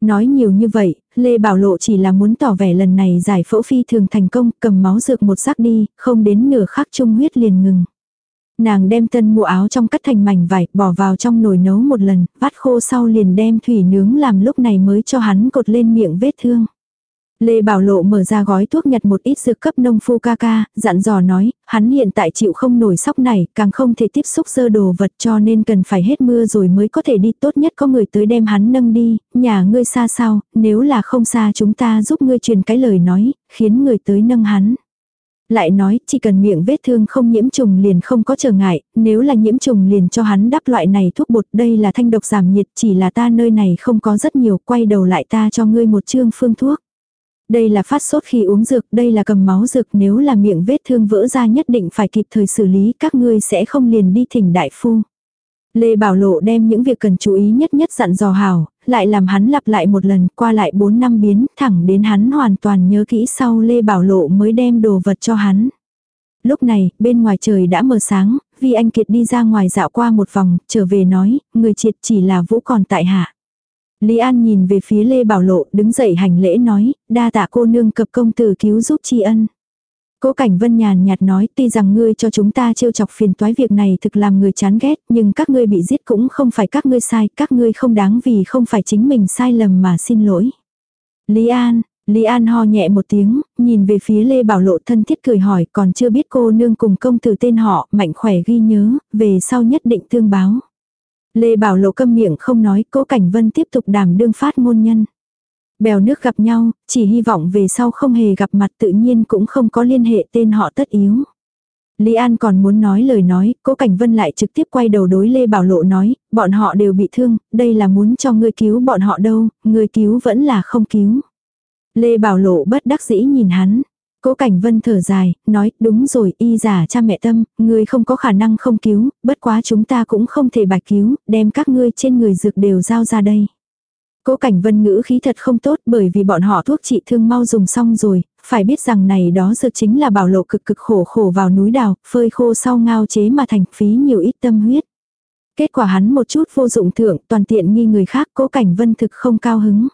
Nói nhiều như vậy, Lê Bảo Lộ chỉ là muốn tỏ vẻ lần này giải phẫu phi thường thành công, cầm máu dược một sắc đi, không đến nửa khắc trung huyết liền ngừng. Nàng đem tân mũ áo trong cắt thành mảnh vải, bỏ vào trong nồi nấu một lần, vắt khô sau liền đem thủy nướng làm lúc này mới cho hắn cột lên miệng vết thương. Lê Bảo Lộ mở ra gói thuốc nhặt một ít dược cấp nông phu ca ca, dặn dò nói, hắn hiện tại chịu không nổi sóc này, càng không thể tiếp xúc sơ đồ vật cho nên cần phải hết mưa rồi mới có thể đi tốt nhất có người tới đem hắn nâng đi, nhà ngươi xa sao, nếu là không xa chúng ta giúp ngươi truyền cái lời nói, khiến người tới nâng hắn. Lại nói, chỉ cần miệng vết thương không nhiễm trùng liền không có trở ngại, nếu là nhiễm trùng liền cho hắn đắp loại này thuốc bột, đây là thanh độc giảm nhiệt, chỉ là ta nơi này không có rất nhiều, quay đầu lại ta cho ngươi một chương phương thuốc. Đây là phát sốt khi uống dược, đây là cầm máu dược nếu là miệng vết thương vỡ ra nhất định phải kịp thời xử lý các ngươi sẽ không liền đi thỉnh đại phu. Lê Bảo Lộ đem những việc cần chú ý nhất nhất dặn dò hào, lại làm hắn lặp lại một lần qua lại 4 năm biến thẳng đến hắn hoàn toàn nhớ kỹ sau Lê Bảo Lộ mới đem đồ vật cho hắn. Lúc này, bên ngoài trời đã mờ sáng, vì anh Kiệt đi ra ngoài dạo qua một vòng, trở về nói, người triệt chỉ là vũ còn tại hạ. Lý An nhìn về phía Lê Bảo Lộ đứng dậy hành lễ nói, đa tạ cô nương cập công tử cứu giúp tri ân. Cố Cảnh Vân nhàn nhạt nói tuy rằng ngươi cho chúng ta trêu chọc phiền toái việc này thực làm người chán ghét nhưng các ngươi bị giết cũng không phải các ngươi sai, các ngươi không đáng vì không phải chính mình sai lầm mà xin lỗi. Lý An, Lý An ho nhẹ một tiếng, nhìn về phía Lê Bảo Lộ thân thiết cười hỏi còn chưa biết cô nương cùng công tử tên họ, mạnh khỏe ghi nhớ, về sau nhất định tương báo. Lê Bảo Lộ câm miệng không nói, cố Cảnh Vân tiếp tục đảm đương phát ngôn nhân. Bèo nước gặp nhau, chỉ hy vọng về sau không hề gặp mặt tự nhiên cũng không có liên hệ tên họ tất yếu. Lý An còn muốn nói lời nói, cố Cảnh Vân lại trực tiếp quay đầu đối Lê Bảo Lộ nói, bọn họ đều bị thương, đây là muốn cho ngươi cứu bọn họ đâu, ngươi cứu vẫn là không cứu. Lê Bảo Lộ bất đắc dĩ nhìn hắn. Cố Cảnh Vân thở dài, nói, đúng rồi, y giả cha mẹ tâm, ngươi không có khả năng không cứu, bất quá chúng ta cũng không thể bạch cứu, đem các ngươi trên người dược đều giao ra đây. Cố Cảnh Vân ngữ khí thật không tốt bởi vì bọn họ thuốc trị thương mau dùng xong rồi, phải biết rằng này đó dược chính là bảo lộ cực cực khổ khổ vào núi đào, phơi khô sau ngao chế mà thành phí nhiều ít tâm huyết. Kết quả hắn một chút vô dụng thượng, toàn tiện nghi người khác, Cố Cảnh Vân thực không cao hứng.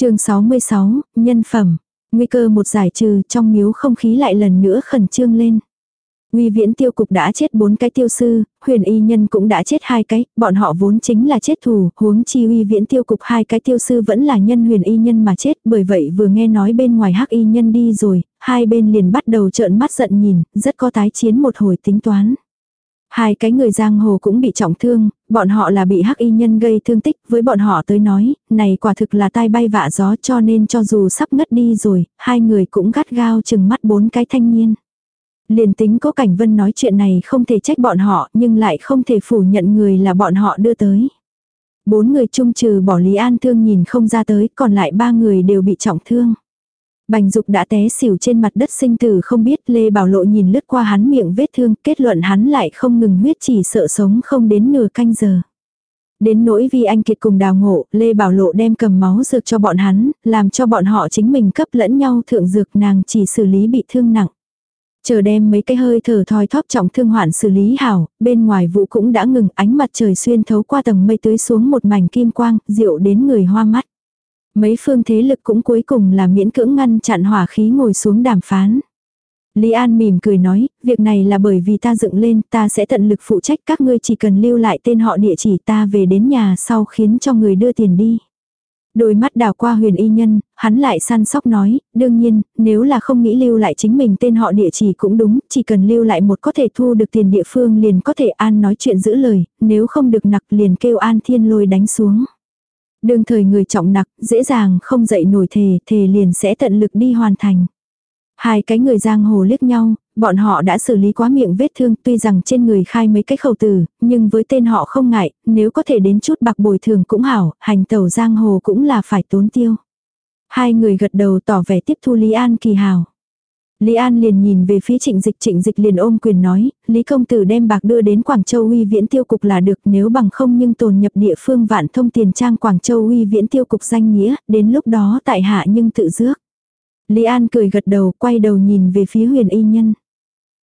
Chương 66, nhân phẩm. Nguy cơ một giải trừ, trong miếu không khí lại lần nữa khẩn trương lên. Uy viễn tiêu cục đã chết bốn cái tiêu sư, huyền y nhân cũng đã chết hai cái, bọn họ vốn chính là chết thù, huống chi uy viễn tiêu cục hai cái tiêu sư vẫn là nhân huyền y nhân mà chết, bởi vậy vừa nghe nói bên ngoài hắc y nhân đi rồi, hai bên liền bắt đầu trợn mắt giận nhìn, rất có tái chiến một hồi tính toán. Hai cái người giang hồ cũng bị trọng thương, bọn họ là bị hắc y nhân gây thương tích, với bọn họ tới nói, này quả thực là tai bay vạ gió cho nên cho dù sắp ngất đi rồi, hai người cũng gắt gao chừng mắt bốn cái thanh niên. Liền tính cố Cảnh Vân nói chuyện này không thể trách bọn họ nhưng lại không thể phủ nhận người là bọn họ đưa tới. Bốn người chung trừ bỏ Lý An Thương nhìn không ra tới còn lại ba người đều bị trọng thương. Bành Dục đã té xỉu trên mặt đất sinh tử không biết Lê Bảo Lộ nhìn lướt qua hắn miệng vết thương kết luận hắn lại không ngừng huyết chỉ sợ sống không đến nửa canh giờ. Đến nỗi vì anh kiệt cùng đào ngộ, Lê Bảo Lộ đem cầm máu dược cho bọn hắn, làm cho bọn họ chính mình cấp lẫn nhau thượng dược nàng chỉ xử lý bị thương nặng. Chờ đem mấy cái hơi thở thoi thóp trọng thương hoạn xử lý hảo, bên ngoài vụ cũng đã ngừng ánh mặt trời xuyên thấu qua tầng mây tưới xuống một mảnh kim quang, dịu đến người hoa mắt. Mấy phương thế lực cũng cuối cùng là miễn cưỡng ngăn chặn hỏa khí ngồi xuống đàm phán. Lý An mỉm cười nói, việc này là bởi vì ta dựng lên, ta sẽ tận lực phụ trách các ngươi chỉ cần lưu lại tên họ địa chỉ ta về đến nhà sau khiến cho người đưa tiền đi. Đôi mắt đào qua huyền y nhân, hắn lại săn sóc nói, đương nhiên, nếu là không nghĩ lưu lại chính mình tên họ địa chỉ cũng đúng, chỉ cần lưu lại một có thể thu được tiền địa phương liền có thể an nói chuyện giữ lời, nếu không được nặc liền kêu an thiên lôi đánh xuống. Đương thời người trọng nặc, dễ dàng không dậy nổi thề, thề liền sẽ tận lực đi hoàn thành. Hai cái người giang hồ liếc nhau, bọn họ đã xử lý quá miệng vết thương tuy rằng trên người khai mấy cái khẩu từ, nhưng với tên họ không ngại, nếu có thể đến chút bạc bồi thường cũng hảo, hành tẩu giang hồ cũng là phải tốn tiêu. Hai người gật đầu tỏ vẻ tiếp thu Lý An kỳ hào. Lý An liền nhìn về phía trịnh dịch trịnh dịch liền ôm quyền nói, Lý công tử đem bạc đưa đến Quảng Châu uy viễn tiêu cục là được nếu bằng không nhưng tồn nhập địa phương vạn thông tiền trang Quảng Châu uy viễn tiêu cục danh nghĩa, đến lúc đó tại hạ nhưng tự dước. Lý An cười gật đầu, quay đầu nhìn về phía huyền y nhân.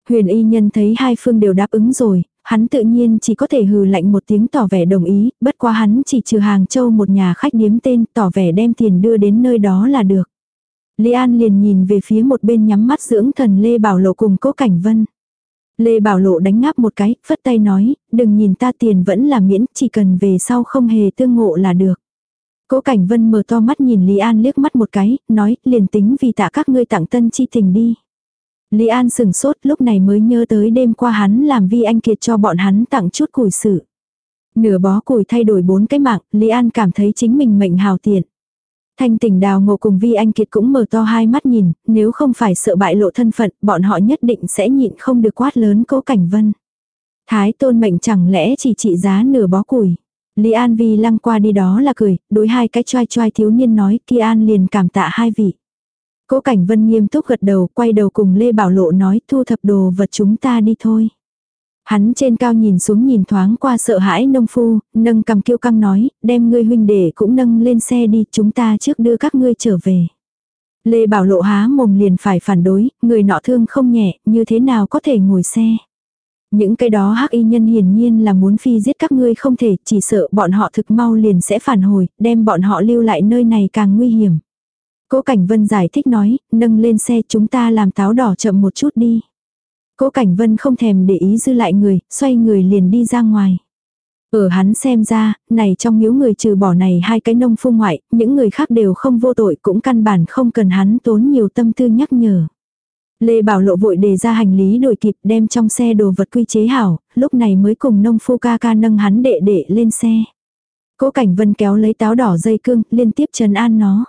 Huyền y nhân thấy hai phương đều đáp ứng rồi, hắn tự nhiên chỉ có thể hừ lạnh một tiếng tỏ vẻ đồng ý, bất quá hắn chỉ trừ hàng châu một nhà khách điếm tên tỏ vẻ đem tiền đưa đến nơi đó là được. Lý An liền nhìn về phía một bên nhắm mắt dưỡng thần Lê Bảo Lộ cùng cố cảnh vân. Lê Bảo Lộ đánh ngáp một cái, phất tay nói, đừng nhìn ta tiền vẫn là miễn, chỉ cần về sau không hề tương ngộ là được. Cố Cảnh Vân mở to mắt nhìn Lý An liếc mắt một cái, nói, liền tính vì tạ các ngươi tặng tân chi tình đi. Lý An sừng sốt lúc này mới nhớ tới đêm qua hắn làm vi anh kiệt cho bọn hắn tặng chút củi sự. Nửa bó củi thay đổi bốn cái mạng, Lý An cảm thấy chính mình mệnh hào tiện. Thanh tỉnh đào ngộ cùng vi anh kiệt cũng mở to hai mắt nhìn, nếu không phải sợ bại lộ thân phận, bọn họ nhất định sẽ nhịn không được quát lớn cố cảnh vân. Thái tôn mệnh chẳng lẽ chỉ trị giá nửa bó củi. Lý An Vi lăng qua đi đó là cười, đối hai cái choai choai thiếu niên nói kia An liền cảm tạ hai vị. Cố Cảnh Vân nghiêm túc gật đầu, quay đầu cùng Lê Bảo Lộ nói thu thập đồ vật chúng ta đi thôi. Hắn trên cao nhìn xuống nhìn thoáng qua sợ hãi nông phu, nâng cầm kiêu căng nói, đem ngươi huynh đệ cũng nâng lên xe đi, chúng ta trước đưa các ngươi trở về. Lê Bảo Lộ há mồm liền phải phản đối, người nọ thương không nhẹ, như thế nào có thể ngồi xe. Những cái đó hắc y nhân hiển nhiên là muốn phi giết các ngươi không thể, chỉ sợ bọn họ thực mau liền sẽ phản hồi, đem bọn họ lưu lại nơi này càng nguy hiểm. Cố Cảnh Vân giải thích nói, nâng lên xe chúng ta làm táo đỏ chậm một chút đi. Cố Cảnh Vân không thèm để ý dư lại người, xoay người liền đi ra ngoài. Ở hắn xem ra, này trong miếu người trừ bỏ này hai cái nông phu ngoại, những người khác đều không vô tội cũng căn bản không cần hắn tốn nhiều tâm tư nhắc nhở. Lê Bảo Lộ vội đề ra hành lý đổi kịp đem trong xe đồ vật quy chế hảo, lúc này mới cùng nông phu ca ca nâng hắn đệ đệ lên xe. Cố Cảnh Vân kéo lấy táo đỏ dây cương, liên tiếp trấn an nó.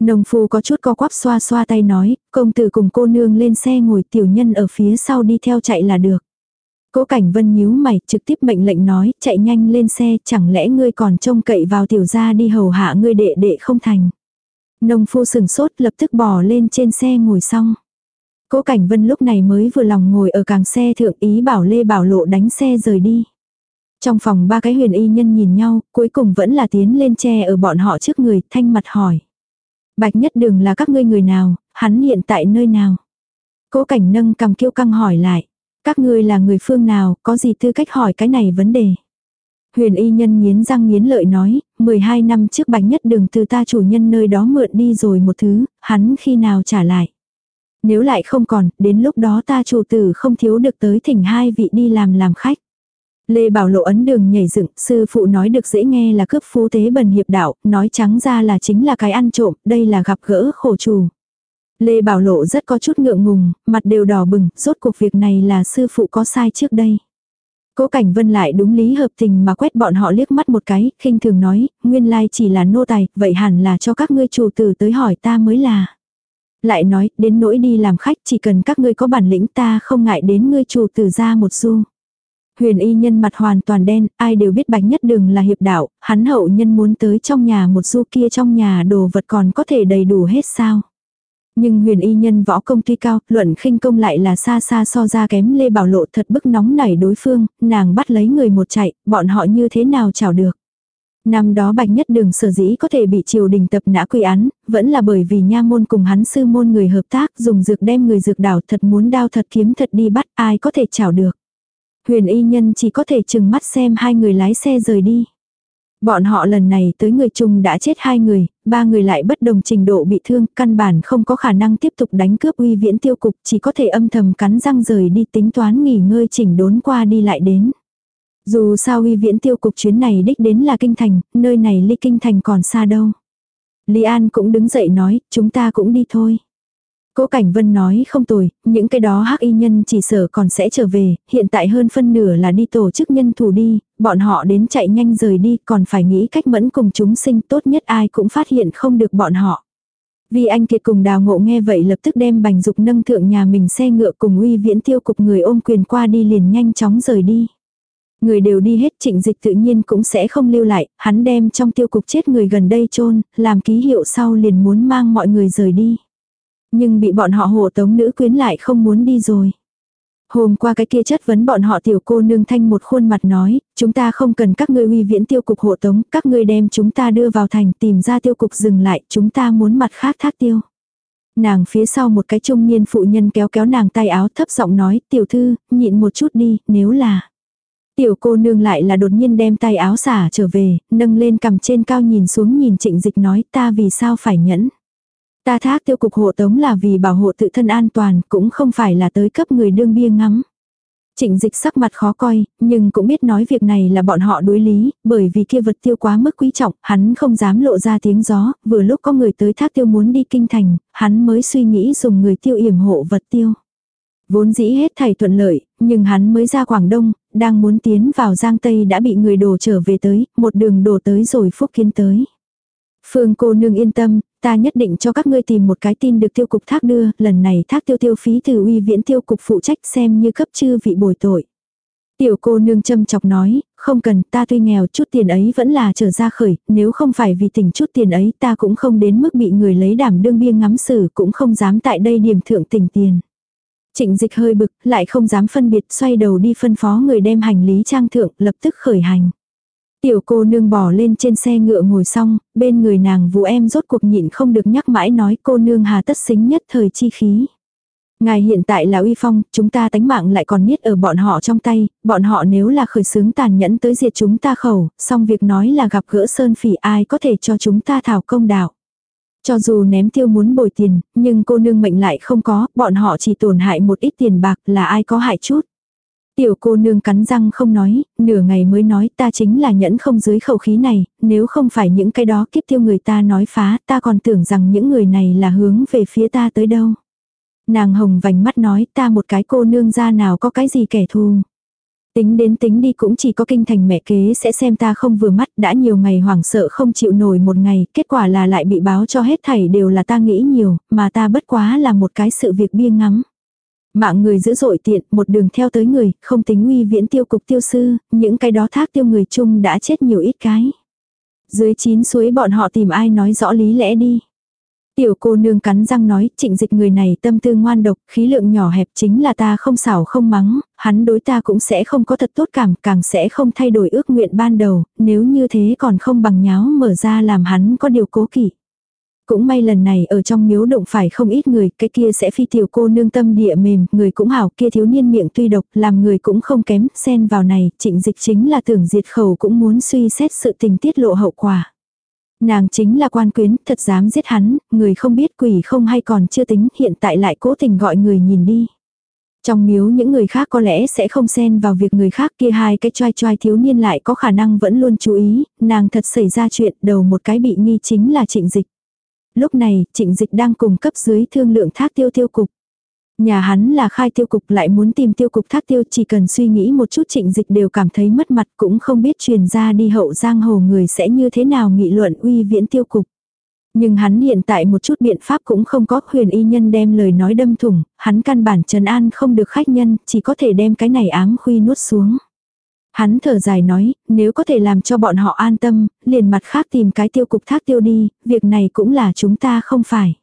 Nông phu có chút co quắp xoa xoa tay nói, công tử cùng cô nương lên xe ngồi tiểu nhân ở phía sau đi theo chạy là được. Cố Cảnh Vân nhíu mày, trực tiếp mệnh lệnh nói, chạy nhanh lên xe, chẳng lẽ ngươi còn trông cậy vào tiểu gia đi hầu hạ ngươi đệ đệ không thành. Nông phu sừng sốt lập tức bò lên trên xe ngồi xong. Cố Cảnh Vân lúc này mới vừa lòng ngồi ở càng xe thượng ý bảo Lê Bảo Lộ đánh xe rời đi. Trong phòng ba cái huyền y nhân nhìn nhau, cuối cùng vẫn là tiến lên che ở bọn họ trước người, thanh mặt hỏi. Bạch nhất đường là các ngươi người nào, hắn hiện tại nơi nào? Cố cảnh nâng cầm kiêu căng hỏi lại. Các ngươi là người phương nào, có gì tư cách hỏi cái này vấn đề? Huyền y nhân nghiến răng nghiến lợi nói, 12 năm trước bạch nhất đường từ ta chủ nhân nơi đó mượn đi rồi một thứ, hắn khi nào trả lại? Nếu lại không còn, đến lúc đó ta chủ tử không thiếu được tới thỉnh hai vị đi làm làm khách. Lê Bảo Lộ ấn đường nhảy dựng, sư phụ nói được dễ nghe là cướp phú tế bần hiệp đạo, nói trắng ra là chính là cái ăn trộm, đây là gặp gỡ khổ chủ. Lê Bảo Lộ rất có chút ngượng ngùng, mặt đều đỏ bừng, rốt cuộc việc này là sư phụ có sai trước đây. Cố Cảnh Vân lại đúng lý hợp tình mà quét bọn họ liếc mắt một cái, khinh thường nói, nguyên lai chỉ là nô tài, vậy hẳn là cho các ngươi chủ tử tới hỏi ta mới là. Lại nói, đến nỗi đi làm khách chỉ cần các ngươi có bản lĩnh ta không ngại đến ngươi chủ tử ra một xu. Huyền y nhân mặt hoàn toàn đen, ai đều biết bạch nhất đường là hiệp đạo, hắn hậu nhân muốn tới trong nhà một du kia trong nhà đồ vật còn có thể đầy đủ hết sao. Nhưng huyền y nhân võ công tuy cao, luận khinh công lại là xa xa so ra kém Lê Bảo Lộ thật bức nóng nảy đối phương, nàng bắt lấy người một chạy, bọn họ như thế nào chào được. Năm đó bạch nhất đường sở dĩ có thể bị triều đình tập nã quy án, vẫn là bởi vì nha môn cùng hắn sư môn người hợp tác dùng dược đem người dược đảo thật muốn đao thật kiếm thật đi bắt ai có thể chảo được. Huyền y nhân chỉ có thể chừng mắt xem hai người lái xe rời đi. Bọn họ lần này tới người chung đã chết hai người, ba người lại bất đồng trình độ bị thương, căn bản không có khả năng tiếp tục đánh cướp uy viễn tiêu cục, chỉ có thể âm thầm cắn răng rời đi tính toán nghỉ ngơi chỉnh đốn qua đi lại đến. Dù sao uy viễn tiêu cục chuyến này đích đến là kinh thành, nơi này ly kinh thành còn xa đâu. Lý An cũng đứng dậy nói, chúng ta cũng đi thôi. Cố Cảnh Vân nói không tồi, những cái đó hắc y nhân chỉ sợ còn sẽ trở về, hiện tại hơn phân nửa là đi tổ chức nhân thủ đi, bọn họ đến chạy nhanh rời đi còn phải nghĩ cách mẫn cùng chúng sinh tốt nhất ai cũng phát hiện không được bọn họ. Vì anh Kiệt cùng đào ngộ nghe vậy lập tức đem bành dục nâng thượng nhà mình xe ngựa cùng uy viễn tiêu cục người ôm quyền qua đi liền nhanh chóng rời đi. Người đều đi hết trịnh dịch tự nhiên cũng sẽ không lưu lại, hắn đem trong tiêu cục chết người gần đây chôn làm ký hiệu sau liền muốn mang mọi người rời đi. Nhưng bị bọn họ hộ tống nữ quyến lại không muốn đi rồi. Hôm qua cái kia chất vấn bọn họ tiểu cô nương thanh một khuôn mặt nói, chúng ta không cần các ngươi uy viễn tiêu cục hộ tống, các ngươi đem chúng ta đưa vào thành tìm ra tiêu cục dừng lại, chúng ta muốn mặt khác thác tiêu. Nàng phía sau một cái trung niên phụ nhân kéo kéo nàng tay áo thấp giọng nói, tiểu thư, nhịn một chút đi, nếu là. Tiểu cô nương lại là đột nhiên đem tay áo xả trở về, nâng lên cầm trên cao nhìn xuống nhìn trịnh dịch nói ta vì sao phải nhẫn. Ta thác tiêu cục hộ tống là vì bảo hộ tự thân an toàn, cũng không phải là tới cấp người đương bia ngắm. Trịnh dịch sắc mặt khó coi, nhưng cũng biết nói việc này là bọn họ đối lý, bởi vì kia vật tiêu quá mức quý trọng, hắn không dám lộ ra tiếng gió, vừa lúc có người tới thác tiêu muốn đi kinh thành, hắn mới suy nghĩ dùng người tiêu yểm hộ vật tiêu. Vốn dĩ hết thảy thuận lợi, nhưng hắn mới ra Quảng Đông, đang muốn tiến vào Giang Tây đã bị người đổ trở về tới, một đường đổ tới rồi phúc kiến tới. Phương cô nương yên tâm, ta nhất định cho các ngươi tìm một cái tin được tiêu cục thác đưa, lần này thác tiêu tiêu phí từ uy viễn tiêu cục phụ trách xem như cấp chư vị bồi tội. Tiểu cô nương châm chọc nói, không cần, ta tuy nghèo chút tiền ấy vẫn là trở ra khởi, nếu không phải vì tình chút tiền ấy ta cũng không đến mức bị người lấy đảm đương bia ngắm xử cũng không dám tại đây điểm thượng tình tiền. Trịnh dịch hơi bực, lại không dám phân biệt, xoay đầu đi phân phó người đem hành lý trang thượng, lập tức khởi hành. Tiểu cô nương bỏ lên trên xe ngựa ngồi xong, bên người nàng vũ em rốt cuộc nhịn không được nhắc mãi nói cô nương hà tất xính nhất thời chi khí. Ngài hiện tại là uy phong, chúng ta tánh mạng lại còn niết ở bọn họ trong tay, bọn họ nếu là khởi xướng tàn nhẫn tới diệt chúng ta khẩu, xong việc nói là gặp gỡ sơn phỉ ai có thể cho chúng ta thảo công đạo. Cho dù ném tiêu muốn bồi tiền, nhưng cô nương mệnh lại không có, bọn họ chỉ tổn hại một ít tiền bạc là ai có hại chút. Tiểu cô nương cắn răng không nói, nửa ngày mới nói ta chính là nhẫn không dưới khẩu khí này, nếu không phải những cái đó kiếp tiêu người ta nói phá, ta còn tưởng rằng những người này là hướng về phía ta tới đâu. Nàng hồng vành mắt nói ta một cái cô nương ra nào có cái gì kẻ thù. Tính đến tính đi cũng chỉ có kinh thành mẹ kế sẽ xem ta không vừa mắt đã nhiều ngày hoảng sợ không chịu nổi một ngày, kết quả là lại bị báo cho hết thảy đều là ta nghĩ nhiều, mà ta bất quá là một cái sự việc bia ngắm. Mạng người dữ dội tiện, một đường theo tới người, không tính uy viễn tiêu cục tiêu sư, những cái đó thác tiêu người chung đã chết nhiều ít cái. Dưới chín suối bọn họ tìm ai nói rõ lý lẽ đi. Tiểu cô nương cắn răng nói, trịnh dịch người này tâm tư ngoan độc, khí lượng nhỏ hẹp chính là ta không xảo không mắng, hắn đối ta cũng sẽ không có thật tốt cảm, càng sẽ không thay đổi ước nguyện ban đầu, nếu như thế còn không bằng nháo mở ra làm hắn có điều cố kỵ. Cũng may lần này ở trong miếu động phải không ít người, cái kia sẽ phi tiểu cô nương tâm địa mềm, người cũng hảo, kia thiếu niên miệng tuy độc, làm người cũng không kém, xen vào này, trịnh dịch chính là tưởng diệt khẩu cũng muốn suy xét sự tình tiết lộ hậu quả. Nàng chính là quan quyến, thật dám giết hắn, người không biết quỷ không hay còn chưa tính, hiện tại lại cố tình gọi người nhìn đi. Trong miếu những người khác có lẽ sẽ không xen vào việc người khác kia hai cái choai choai thiếu niên lại có khả năng vẫn luôn chú ý, nàng thật xảy ra chuyện đầu một cái bị nghi chính là trịnh dịch. Lúc này, trịnh dịch đang cùng cấp dưới thương lượng thác tiêu tiêu cục. Nhà hắn là khai tiêu cục lại muốn tìm tiêu cục thác tiêu chỉ cần suy nghĩ một chút trịnh dịch đều cảm thấy mất mặt cũng không biết truyền ra đi hậu giang hồ người sẽ như thế nào nghị luận uy viễn tiêu cục. Nhưng hắn hiện tại một chút biện pháp cũng không có huyền y nhân đem lời nói đâm thủng, hắn căn bản trần an không được khách nhân, chỉ có thể đem cái này ám khuy nuốt xuống. Hắn thở dài nói, nếu có thể làm cho bọn họ an tâm, liền mặt khác tìm cái tiêu cục thác tiêu đi, việc này cũng là chúng ta không phải.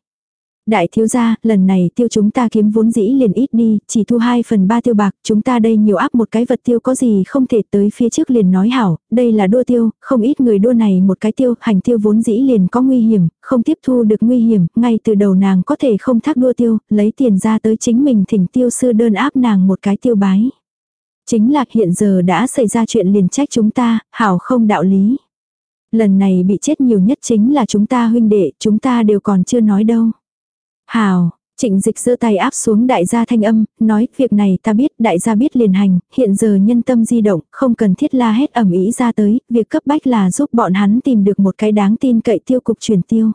Đại thiếu gia, lần này tiêu chúng ta kiếm vốn dĩ liền ít đi, chỉ thu 2 phần 3 tiêu bạc, chúng ta đây nhiều áp một cái vật tiêu có gì không thể tới phía trước liền nói hảo, đây là đua tiêu, không ít người đua này một cái tiêu, hành tiêu vốn dĩ liền có nguy hiểm, không tiếp thu được nguy hiểm, ngay từ đầu nàng có thể không thác đua tiêu, lấy tiền ra tới chính mình thỉnh tiêu sư đơn áp nàng một cái tiêu bái. Chính là hiện giờ đã xảy ra chuyện liền trách chúng ta, hảo không đạo lý. Lần này bị chết nhiều nhất chính là chúng ta huynh đệ, chúng ta đều còn chưa nói đâu. Hảo, trịnh dịch giơ tay áp xuống đại gia thanh âm, nói việc này ta biết, đại gia biết liền hành, hiện giờ nhân tâm di động, không cần thiết la hét ẩm ý ra tới, việc cấp bách là giúp bọn hắn tìm được một cái đáng tin cậy tiêu cục truyền tiêu.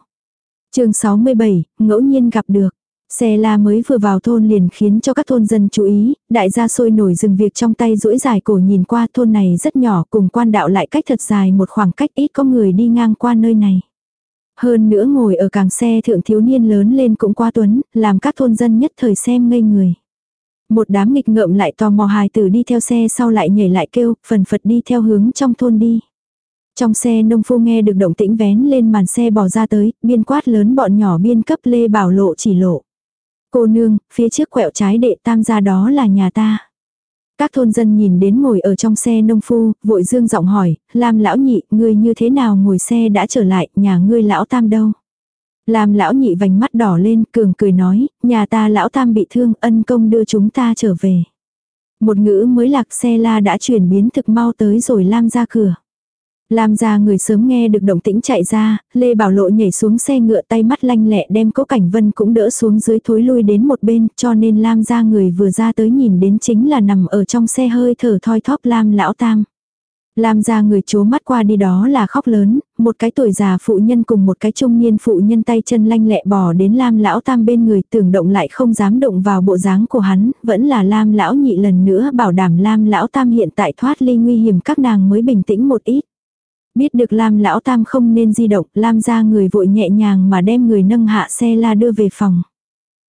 chương 67, ngẫu nhiên gặp được. Xe la mới vừa vào thôn liền khiến cho các thôn dân chú ý, đại gia sôi nổi dừng việc trong tay duỗi dài cổ nhìn qua thôn này rất nhỏ cùng quan đạo lại cách thật dài một khoảng cách ít có người đi ngang qua nơi này. Hơn nữa ngồi ở càng xe thượng thiếu niên lớn lên cũng qua tuấn, làm các thôn dân nhất thời xem ngây người. Một đám nghịch ngợm lại tò mò hài tử đi theo xe sau lại nhảy lại kêu, phần phật đi theo hướng trong thôn đi. Trong xe nông phu nghe được động tĩnh vén lên màn xe bỏ ra tới, biên quát lớn bọn nhỏ biên cấp lê bảo lộ chỉ lộ. Cô nương, phía trước quẹo trái đệ tam gia đó là nhà ta. Các thôn dân nhìn đến ngồi ở trong xe nông phu, vội dương giọng hỏi, làm lão nhị, ngươi như thế nào ngồi xe đã trở lại, nhà ngươi lão tam đâu? Làm lão nhị vành mắt đỏ lên, cường cười nói, nhà ta lão tam bị thương, ân công đưa chúng ta trở về. Một ngữ mới lạc xe la đã chuyển biến thực mau tới rồi lam ra cửa. Lam ra người sớm nghe được động tĩnh chạy ra, Lê Bảo Lộ nhảy xuống xe ngựa tay mắt lanh lẹ đem cố cảnh vân cũng đỡ xuống dưới thối lui đến một bên cho nên Lam ra người vừa ra tới nhìn đến chính là nằm ở trong xe hơi thở thoi thóp Lam lão tam. Lam ra người chố mắt qua đi đó là khóc lớn, một cái tuổi già phụ nhân cùng một cái trung niên phụ nhân tay chân lanh lẹ bò đến Lam lão tam bên người tưởng động lại không dám động vào bộ dáng của hắn, vẫn là Lam lão nhị lần nữa bảo đảm Lam lão tam hiện tại thoát ly nguy hiểm các nàng mới bình tĩnh một ít. Biết được Lam lão tam không nên di động, Lam ra người vội nhẹ nhàng mà đem người nâng hạ xe la đưa về phòng.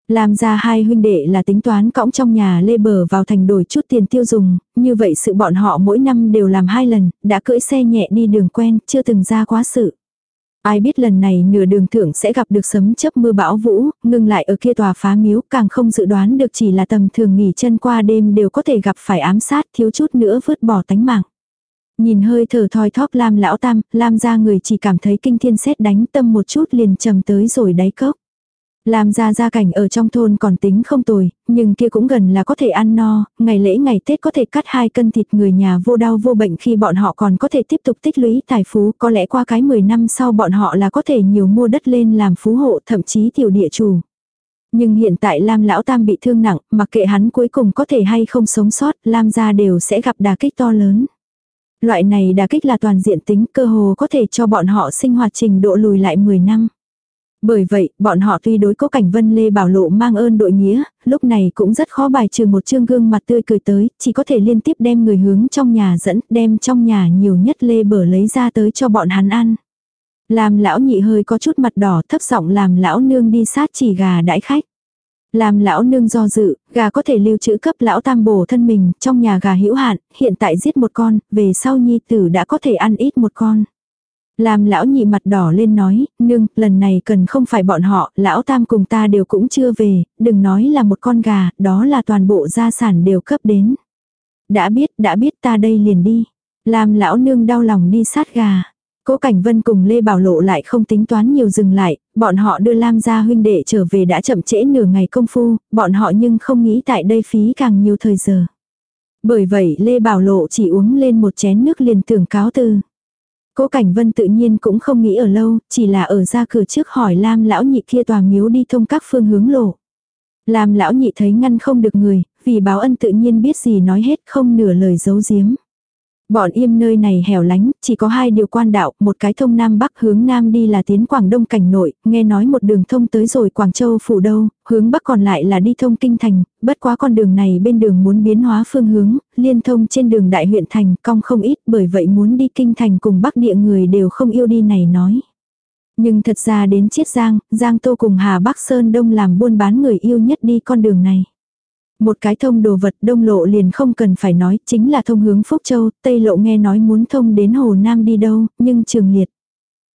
Lam ra hai huynh đệ là tính toán cõng trong nhà lê bờ vào thành đổi chút tiền tiêu dùng, như vậy sự bọn họ mỗi năm đều làm hai lần, đã cưỡi xe nhẹ đi đường quen, chưa từng ra quá sự. Ai biết lần này nửa đường thượng sẽ gặp được sấm chớp mưa bão vũ, ngừng lại ở kia tòa phá miếu, càng không dự đoán được chỉ là tầm thường nghỉ chân qua đêm đều có thể gặp phải ám sát thiếu chút nữa vứt bỏ tánh mạng. Nhìn hơi thở thoi thóp Lam lão tam, Lam gia người chỉ cảm thấy kinh thiên sét đánh tâm một chút liền trầm tới rồi đáy cốc. lam gia gia cảnh ở trong thôn còn tính không tồi, nhưng kia cũng gần là có thể ăn no, ngày lễ ngày Tết có thể cắt hai cân thịt người nhà vô đau vô bệnh khi bọn họ còn có thể tiếp tục tích lũy tài phú, có lẽ qua cái 10 năm sau bọn họ là có thể nhiều mua đất lên làm phú hộ thậm chí tiểu địa chủ. Nhưng hiện tại Lam Lão Tam bị thương nặng, mặc kệ hắn cuối cùng có thể hay không sống sót, Lam gia đều sẽ gặp đà kích to lớn. Loại này đã kích là toàn diện tính cơ hồ có thể cho bọn họ sinh hoạt trình độ lùi lại 10 năm. Bởi vậy, bọn họ tuy đối cố cảnh vân Lê Bảo Lộ mang ơn đội nghĩa, lúc này cũng rất khó bài trừ một chương gương mặt tươi cười tới, chỉ có thể liên tiếp đem người hướng trong nhà dẫn, đem trong nhà nhiều nhất Lê Bở lấy ra tới cho bọn hắn ăn. Làm lão nhị hơi có chút mặt đỏ thấp giọng làm lão nương đi sát chỉ gà đãi khách. Làm lão nương do dự, gà có thể lưu trữ cấp lão tam bổ thân mình, trong nhà gà hữu hạn, hiện tại giết một con, về sau nhi tử đã có thể ăn ít một con. Làm lão nhị mặt đỏ lên nói, nương, lần này cần không phải bọn họ, lão tam cùng ta đều cũng chưa về, đừng nói là một con gà, đó là toàn bộ gia sản đều cấp đến. Đã biết, đã biết ta đây liền đi. Làm lão nương đau lòng đi sát gà. Cố Cảnh Vân cùng Lê Bảo Lộ lại không tính toán nhiều dừng lại, bọn họ đưa Lam gia huynh đệ trở về đã chậm trễ nửa ngày công phu, bọn họ nhưng không nghĩ tại đây phí càng nhiều thời giờ. Bởi vậy Lê Bảo Lộ chỉ uống lên một chén nước liền tưởng cáo từ. Cố Cảnh Vân tự nhiên cũng không nghĩ ở lâu, chỉ là ở ra cửa trước hỏi Lam lão nhị kia tòa miếu đi thông các phương hướng lộ. Lam lão nhị thấy ngăn không được người, vì báo ân tự nhiên biết gì nói hết không nửa lời giấu giếm. Bọn im nơi này hẻo lánh, chỉ có hai điều quan đạo, một cái thông nam bắc hướng nam đi là tiến Quảng Đông cảnh nội, nghe nói một đường thông tới rồi Quảng Châu phủ đâu, hướng bắc còn lại là đi thông kinh thành, bất quá con đường này bên đường muốn biến hóa phương hướng, liên thông trên đường đại huyện thành, cong không ít, bởi vậy muốn đi kinh thành cùng bắc địa người đều không yêu đi này nói. Nhưng thật ra đến Chiết Giang, Giang Tô cùng Hà Bắc Sơn Đông làm buôn bán người yêu nhất đi con đường này. Một cái thông đồ vật đông lộ liền không cần phải nói, chính là thông hướng Phúc Châu, Tây lộ nghe nói muốn thông đến Hồ Nam đi đâu, nhưng trường liệt.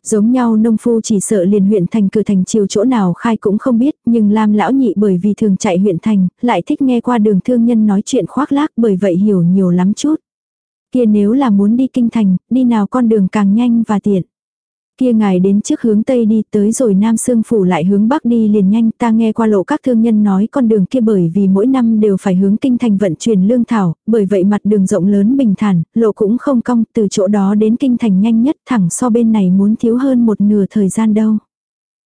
Giống nhau nông phu chỉ sợ liền huyện thành cử thành chiều chỗ nào khai cũng không biết, nhưng Lam lão nhị bởi vì thường chạy huyện thành, lại thích nghe qua đường thương nhân nói chuyện khoác lác bởi vậy hiểu nhiều lắm chút. Kia nếu là muốn đi kinh thành, đi nào con đường càng nhanh và tiện. Kia ngài đến trước hướng Tây đi tới rồi Nam Sương Phủ lại hướng Bắc đi liền nhanh ta nghe qua lộ các thương nhân nói con đường kia bởi vì mỗi năm đều phải hướng kinh thành vận chuyển lương thảo, bởi vậy mặt đường rộng lớn bình thản, lộ cũng không cong từ chỗ đó đến kinh thành nhanh nhất thẳng so bên này muốn thiếu hơn một nửa thời gian đâu.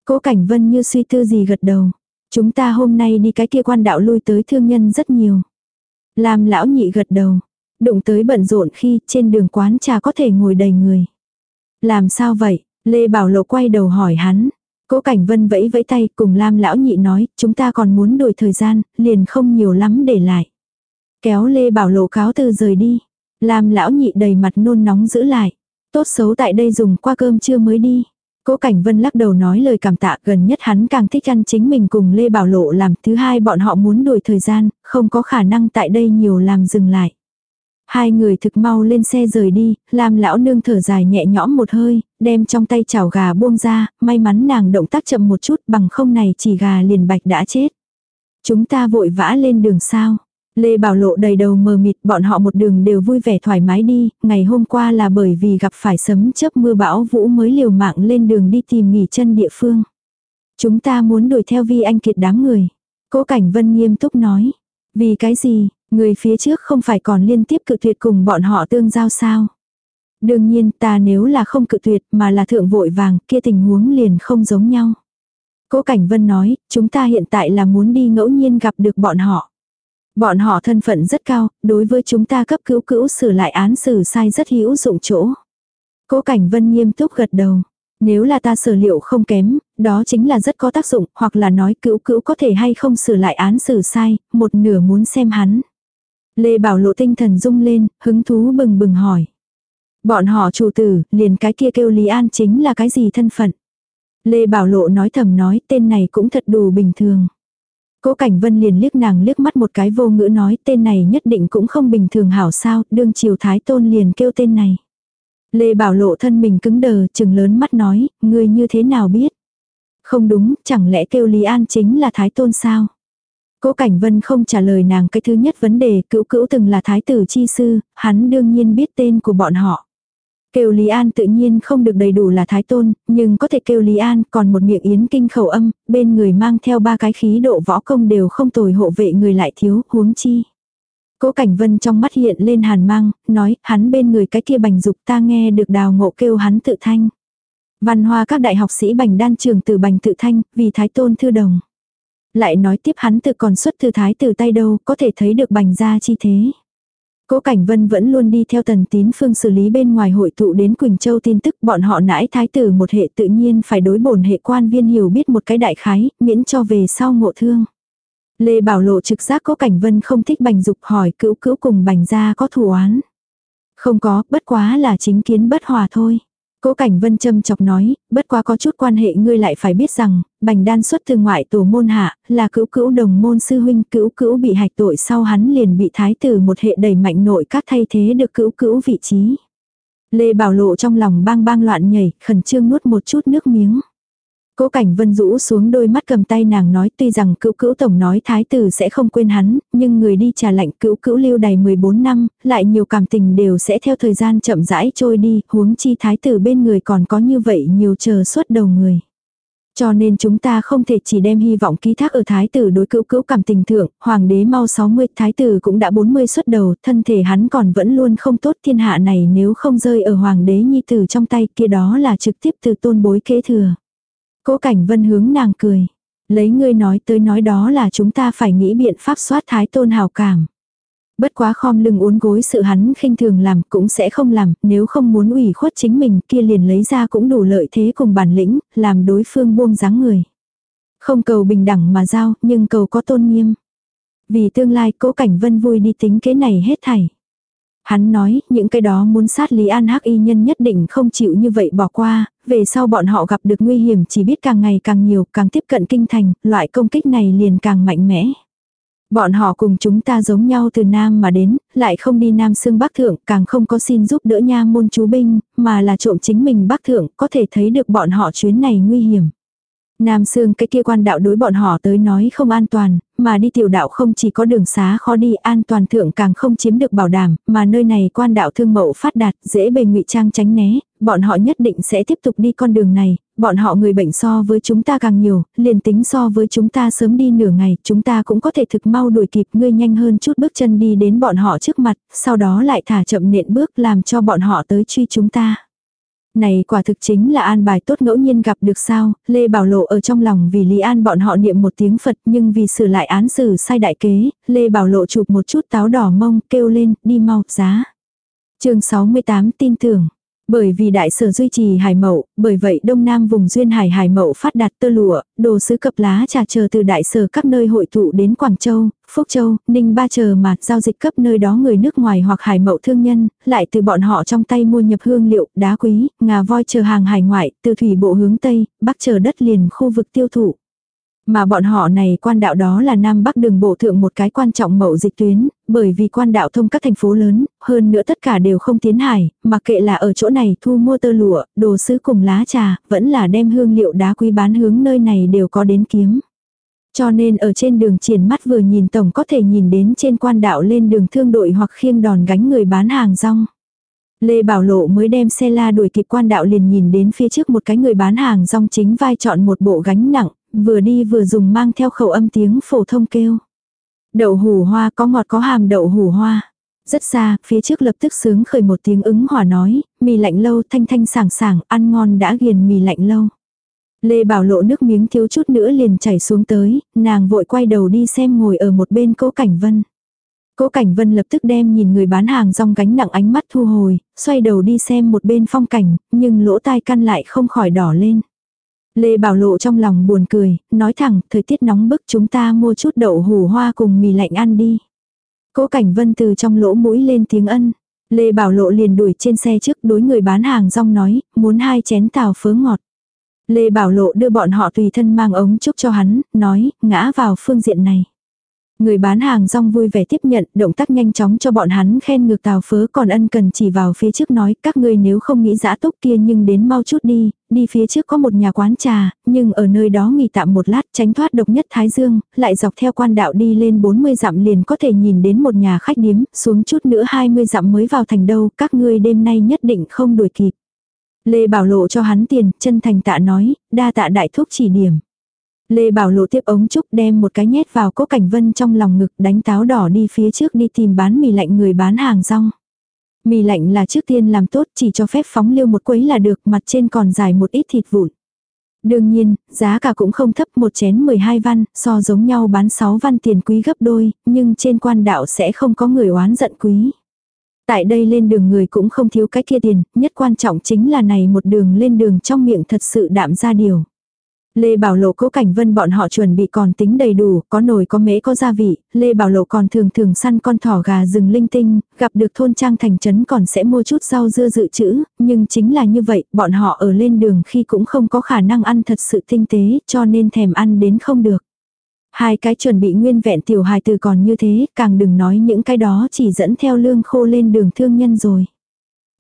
Cố Cảnh Vân như suy tư gì gật đầu. Chúng ta hôm nay đi cái kia quan đạo lui tới thương nhân rất nhiều. Làm lão nhị gật đầu. Đụng tới bận rộn khi trên đường quán trà có thể ngồi đầy người. Làm sao vậy? Lê Bảo Lộ quay đầu hỏi hắn. Cố Cảnh Vân vẫy vẫy tay cùng Lam Lão Nhị nói, chúng ta còn muốn đổi thời gian, liền không nhiều lắm để lại. Kéo Lê Bảo Lộ cáo từ rời đi. Lam Lão Nhị đầy mặt nôn nóng giữ lại. Tốt xấu tại đây dùng qua cơm trưa mới đi. Cố Cảnh Vân lắc đầu nói lời cảm tạ gần nhất hắn càng thích ăn chính mình cùng Lê Bảo Lộ làm. Thứ hai bọn họ muốn đổi thời gian, không có khả năng tại đây nhiều làm dừng lại. Hai người thực mau lên xe rời đi, làm lão nương thở dài nhẹ nhõm một hơi, đem trong tay chảo gà buông ra, may mắn nàng động tác chậm một chút bằng không này chỉ gà liền bạch đã chết. Chúng ta vội vã lên đường sao. Lê Bảo Lộ đầy đầu mờ mịt bọn họ một đường đều vui vẻ thoải mái đi, ngày hôm qua là bởi vì gặp phải sấm chớp mưa bão vũ mới liều mạng lên đường đi tìm nghỉ chân địa phương. Chúng ta muốn đuổi theo vi anh kiệt đám người. Cố Cảnh Vân nghiêm túc nói. Vì cái gì, Người phía trước không phải còn liên tiếp cự tuyệt cùng bọn họ tương giao sao. Đương nhiên ta nếu là không cự tuyệt mà là thượng vội vàng kia tình huống liền không giống nhau. Cố Cảnh Vân nói, chúng ta hiện tại là muốn đi ngẫu nhiên gặp được bọn họ. Bọn họ thân phận rất cao, đối với chúng ta cấp cứu cữu sửa lại án xử sai rất hữu dụng chỗ. Cố Cảnh Vân nghiêm túc gật đầu. Nếu là ta sở liệu không kém, đó chính là rất có tác dụng, hoặc là nói cữu cữu có thể hay không sửa lại án xử sai, một nửa muốn xem hắn. Lê Bảo Lộ tinh thần rung lên, hứng thú bừng bừng hỏi. Bọn họ chủ tử, liền cái kia kêu Lý An chính là cái gì thân phận. Lê Bảo Lộ nói thầm nói tên này cũng thật đủ bình thường. Cố Cảnh Vân liền liếc nàng liếc mắt một cái vô ngữ nói tên này nhất định cũng không bình thường hảo sao, đương triều thái tôn liền kêu tên này. Lê Bảo Lộ thân mình cứng đờ, chừng lớn mắt nói, ngươi như thế nào biết? Không đúng, chẳng lẽ kêu Lý An chính là thái tôn sao? Cố Cảnh Vân không trả lời nàng cái thứ nhất vấn đề cữu cữu từng là thái tử chi sư, hắn đương nhiên biết tên của bọn họ. Kêu Lý An tự nhiên không được đầy đủ là thái tôn, nhưng có thể kêu Lý An còn một miệng yến kinh khẩu âm, bên người mang theo ba cái khí độ võ công đều không tồi hộ vệ người lại thiếu, huống chi. Cố Cảnh Vân trong mắt hiện lên hàn mang, nói, hắn bên người cái kia bành dục ta nghe được đào ngộ kêu hắn tự thanh. Văn hoa các đại học sĩ bành đan trường từ bành tự thanh, vì thái tôn thư đồng. Lại nói tiếp hắn tự còn xuất thư thái từ tay đâu, có thể thấy được bành ra chi thế. Cố Cảnh Vân vẫn luôn đi theo tần tín phương xử lý bên ngoài hội tụ đến Quỳnh Châu tin tức bọn họ nãi thái tử một hệ tự nhiên phải đối bổn hệ quan viên hiểu biết một cái đại khái, miễn cho về sau ngộ thương. Lê Bảo Lộ trực giác Cố Cảnh Vân không thích bành dục hỏi cữu cữu cùng bành gia có thù oán. Không có, bất quá là chính kiến bất hòa thôi. Cố Cảnh Vân châm chọc nói, bất quá có chút quan hệ ngươi lại phải biết rằng, Bành Đan xuất từ ngoại tổ môn hạ, là cữu cữu đồng môn sư huynh, cữu cữu bị hạch tội sau hắn liền bị thái tử một hệ đầy mạnh nội các thay thế được cữu cữu vị trí. Lê Bảo Lộ trong lòng bang bang loạn nhảy, khẩn trương nuốt một chút nước miếng. Cố Cảnh Vân rũ xuống đôi mắt cầm tay nàng nói tuy rằng cữu cữu tổng nói thái tử sẽ không quên hắn, nhưng người đi trà lạnh cữu cữu lưu đầy 14 năm, lại nhiều cảm tình đều sẽ theo thời gian chậm rãi trôi đi, huống chi thái tử bên người còn có như vậy nhiều chờ suốt đầu người. Cho nên chúng ta không thể chỉ đem hy vọng ký thác ở thái tử đối cữu cữu cảm tình thượng, hoàng đế mau 60, thái tử cũng đã 40 xuất đầu, thân thể hắn còn vẫn luôn không tốt thiên hạ này nếu không rơi ở hoàng đế nhi tử trong tay kia đó là trực tiếp từ tôn bối kế thừa. Cố cảnh vân hướng nàng cười. Lấy ngươi nói tới nói đó là chúng ta phải nghĩ biện pháp soát thái tôn hào cảm. Bất quá khom lưng uốn gối sự hắn khinh thường làm cũng sẽ không làm, nếu không muốn ủy khuất chính mình kia liền lấy ra cũng đủ lợi thế cùng bản lĩnh, làm đối phương buông dáng người. Không cầu bình đẳng mà giao, nhưng cầu có tôn nghiêm. Vì tương lai cố cảnh vân vui đi tính kế này hết thảy. Hắn nói, những cái đó muốn sát Lý An Hắc y nhân nhất định không chịu như vậy bỏ qua, về sau bọn họ gặp được nguy hiểm chỉ biết càng ngày càng nhiều, càng tiếp cận kinh thành, loại công kích này liền càng mạnh mẽ. Bọn họ cùng chúng ta giống nhau từ Nam mà đến, lại không đi Nam xương Bắc Thượng, càng không có xin giúp đỡ nha môn chú binh, mà là trộm chính mình Bắc Thượng, có thể thấy được bọn họ chuyến này nguy hiểm. Nam Sương cái kia quan đạo đối bọn họ tới nói không an toàn, mà đi tiểu đạo không chỉ có đường xá khó đi an toàn thượng càng không chiếm được bảo đảm, mà nơi này quan đạo thương mậu phát đạt, dễ bề ngụy trang tránh né, bọn họ nhất định sẽ tiếp tục đi con đường này, bọn họ người bệnh so với chúng ta càng nhiều, liền tính so với chúng ta sớm đi nửa ngày, chúng ta cũng có thể thực mau đuổi kịp ngươi nhanh hơn chút bước chân đi đến bọn họ trước mặt, sau đó lại thả chậm nện bước làm cho bọn họ tới truy chúng ta. Này quả thực chính là an bài tốt ngẫu nhiên gặp được sao, Lê Bảo Lộ ở trong lòng vì Lý An bọn họ niệm một tiếng Phật nhưng vì sửa lại án xử sai đại kế, Lê Bảo Lộ chụp một chút táo đỏ mông kêu lên, đi mau, giá. chương 68 tin tưởng. Bởi vì đại sở duy trì hải mậu, bởi vậy đông nam vùng duyên hải hải mậu phát đạt tơ lụa, đồ sứ cập lá trà chờ từ đại sở các nơi hội tụ đến Quảng Châu, Phúc Châu, Ninh Ba chờ mà giao dịch cấp nơi đó người nước ngoài hoặc hải mậu thương nhân, lại từ bọn họ trong tay mua nhập hương liệu, đá quý, ngà voi chờ hàng hải ngoại, từ thủy bộ hướng Tây, bắc chờ đất liền khu vực tiêu thụ. Mà bọn họ này quan đạo đó là Nam Bắc đường bộ thượng một cái quan trọng mậu dịch tuyến, bởi vì quan đạo thông các thành phố lớn, hơn nữa tất cả đều không tiến hải, mà kệ là ở chỗ này thu mua tơ lụa, đồ sứ cùng lá trà, vẫn là đem hương liệu đá quý bán hướng nơi này đều có đến kiếm. Cho nên ở trên đường triển mắt vừa nhìn tổng có thể nhìn đến trên quan đạo lên đường thương đội hoặc khiêng đòn gánh người bán hàng rong. Lê Bảo Lộ mới đem xe la đuổi kịp quan đạo liền nhìn đến phía trước một cái người bán hàng rong chính vai chọn một bộ gánh nặng, vừa đi vừa dùng mang theo khẩu âm tiếng phổ thông kêu. Đậu hủ hoa có ngọt có hàm đậu hủ hoa. Rất xa, phía trước lập tức sướng khởi một tiếng ứng hỏa nói, mì lạnh lâu thanh thanh sảng sảng, ăn ngon đã ghiền mì lạnh lâu. Lê Bảo lộ nước miếng thiếu chút nữa liền chảy xuống tới, nàng vội quay đầu đi xem ngồi ở một bên cố cảnh vân. Cố Cảnh Vân lập tức đem nhìn người bán hàng rong gánh nặng ánh mắt thu hồi, xoay đầu đi xem một bên phong cảnh, nhưng lỗ tai căn lại không khỏi đỏ lên. Lê Bảo Lộ trong lòng buồn cười, nói thẳng, thời tiết nóng bức chúng ta mua chút đậu hủ hoa cùng mì lạnh ăn đi. Cố Cảnh Vân từ trong lỗ mũi lên tiếng ân. Lê Bảo Lộ liền đuổi trên xe trước đối người bán hàng rong nói, muốn hai chén tàu phớ ngọt. Lê Bảo Lộ đưa bọn họ tùy thân mang ống chúc cho hắn, nói, ngã vào phương diện này. Người bán hàng rong vui vẻ tiếp nhận, động tác nhanh chóng cho bọn hắn khen ngược tào phớ còn ân cần chỉ vào phía trước nói các ngươi nếu không nghĩ dã túc kia nhưng đến mau chút đi, đi phía trước có một nhà quán trà, nhưng ở nơi đó nghỉ tạm một lát tránh thoát độc nhất Thái Dương, lại dọc theo quan đạo đi lên 40 dặm liền có thể nhìn đến một nhà khách điếm, xuống chút nữa 20 dặm mới vào thành đâu, các ngươi đêm nay nhất định không đuổi kịp. Lê Bảo Lộ cho hắn tiền, chân thành tạ nói, đa tạ đại thúc chỉ điểm. Lê Bảo Lộ tiếp ống trúc đem một cái nhét vào cố cảnh vân trong lòng ngực đánh táo đỏ đi phía trước đi tìm bán mì lạnh người bán hàng rong. Mì lạnh là trước tiên làm tốt chỉ cho phép phóng liêu một quấy là được mặt trên còn dài một ít thịt vụn. Đương nhiên, giá cả cũng không thấp một chén 12 văn, so giống nhau bán 6 văn tiền quý gấp đôi, nhưng trên quan đạo sẽ không có người oán giận quý. Tại đây lên đường người cũng không thiếu cái kia tiền, nhất quan trọng chính là này một đường lên đường trong miệng thật sự đạm ra điều. Lê Bảo Lộ cố cảnh vân bọn họ chuẩn bị còn tính đầy đủ, có nồi có mễ có gia vị, Lê Bảo Lộ còn thường thường săn con thỏ gà rừng linh tinh, gặp được thôn trang thành trấn còn sẽ mua chút rau dưa dự trữ, nhưng chính là như vậy, bọn họ ở lên đường khi cũng không có khả năng ăn thật sự tinh tế, cho nên thèm ăn đến không được. Hai cái chuẩn bị nguyên vẹn tiểu hài từ còn như thế, càng đừng nói những cái đó chỉ dẫn theo lương khô lên đường thương nhân rồi.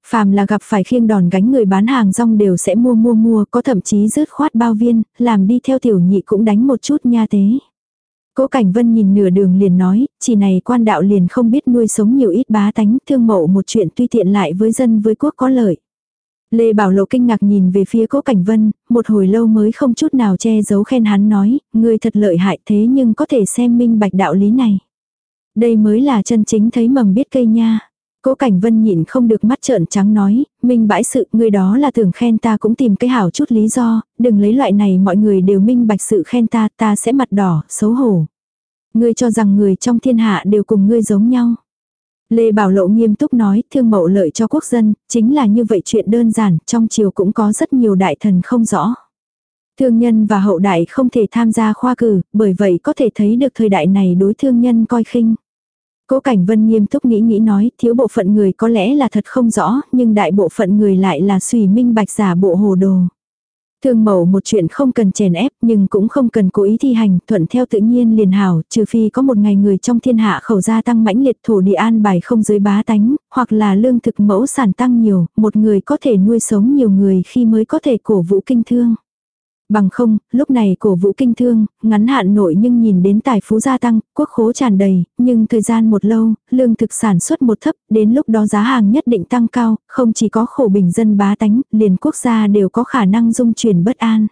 Phàm là gặp phải khiêng đòn gánh người bán hàng rong đều sẽ mua mua mua, có thậm chí rớt khoát bao viên, làm đi theo tiểu nhị cũng đánh một chút nha tế. Cố Cảnh Vân nhìn nửa đường liền nói, chỉ này quan đạo liền không biết nuôi sống nhiều ít bá tánh, thương mộ một chuyện tuy tiện lại với dân với quốc có lợi. Lê Bảo Lộ kinh ngạc nhìn về phía Cố Cảnh Vân, một hồi lâu mới không chút nào che giấu khen hắn nói, người thật lợi hại thế nhưng có thể xem minh bạch đạo lý này. Đây mới là chân chính thấy mầm biết cây nha. Cố Cảnh Vân nhịn không được mắt trợn trắng nói, minh bãi sự, người đó là tưởng khen ta cũng tìm cái hảo chút lý do, đừng lấy loại này mọi người đều minh bạch sự khen ta, ta sẽ mặt đỏ, xấu hổ. Ngươi cho rằng người trong thiên hạ đều cùng ngươi giống nhau. Lê Bảo Lộ nghiêm túc nói, thương mậu lợi cho quốc dân, chính là như vậy chuyện đơn giản, trong triều cũng có rất nhiều đại thần không rõ. Thương nhân và hậu đại không thể tham gia khoa cử, bởi vậy có thể thấy được thời đại này đối thương nhân coi khinh. Cố Cảnh Vân nghiêm túc nghĩ nghĩ nói, thiếu bộ phận người có lẽ là thật không rõ, nhưng đại bộ phận người lại là suy minh bạch giả bộ hồ đồ. Thương mẫu một chuyện không cần chèn ép nhưng cũng không cần cố ý thi hành, thuận theo tự nhiên liền hảo, trừ phi có một ngày người trong thiên hạ khẩu gia tăng mãnh liệt thổ địa an bài không dưới bá tánh, hoặc là lương thực mẫu sản tăng nhiều, một người có thể nuôi sống nhiều người khi mới có thể cổ vũ kinh thương. Bằng không, lúc này cổ vũ kinh thương, ngắn hạn nội nhưng nhìn đến tài phú gia tăng, quốc khố tràn đầy, nhưng thời gian một lâu, lương thực sản xuất một thấp, đến lúc đó giá hàng nhất định tăng cao, không chỉ có khổ bình dân bá tánh, liền quốc gia đều có khả năng dung chuyển bất an.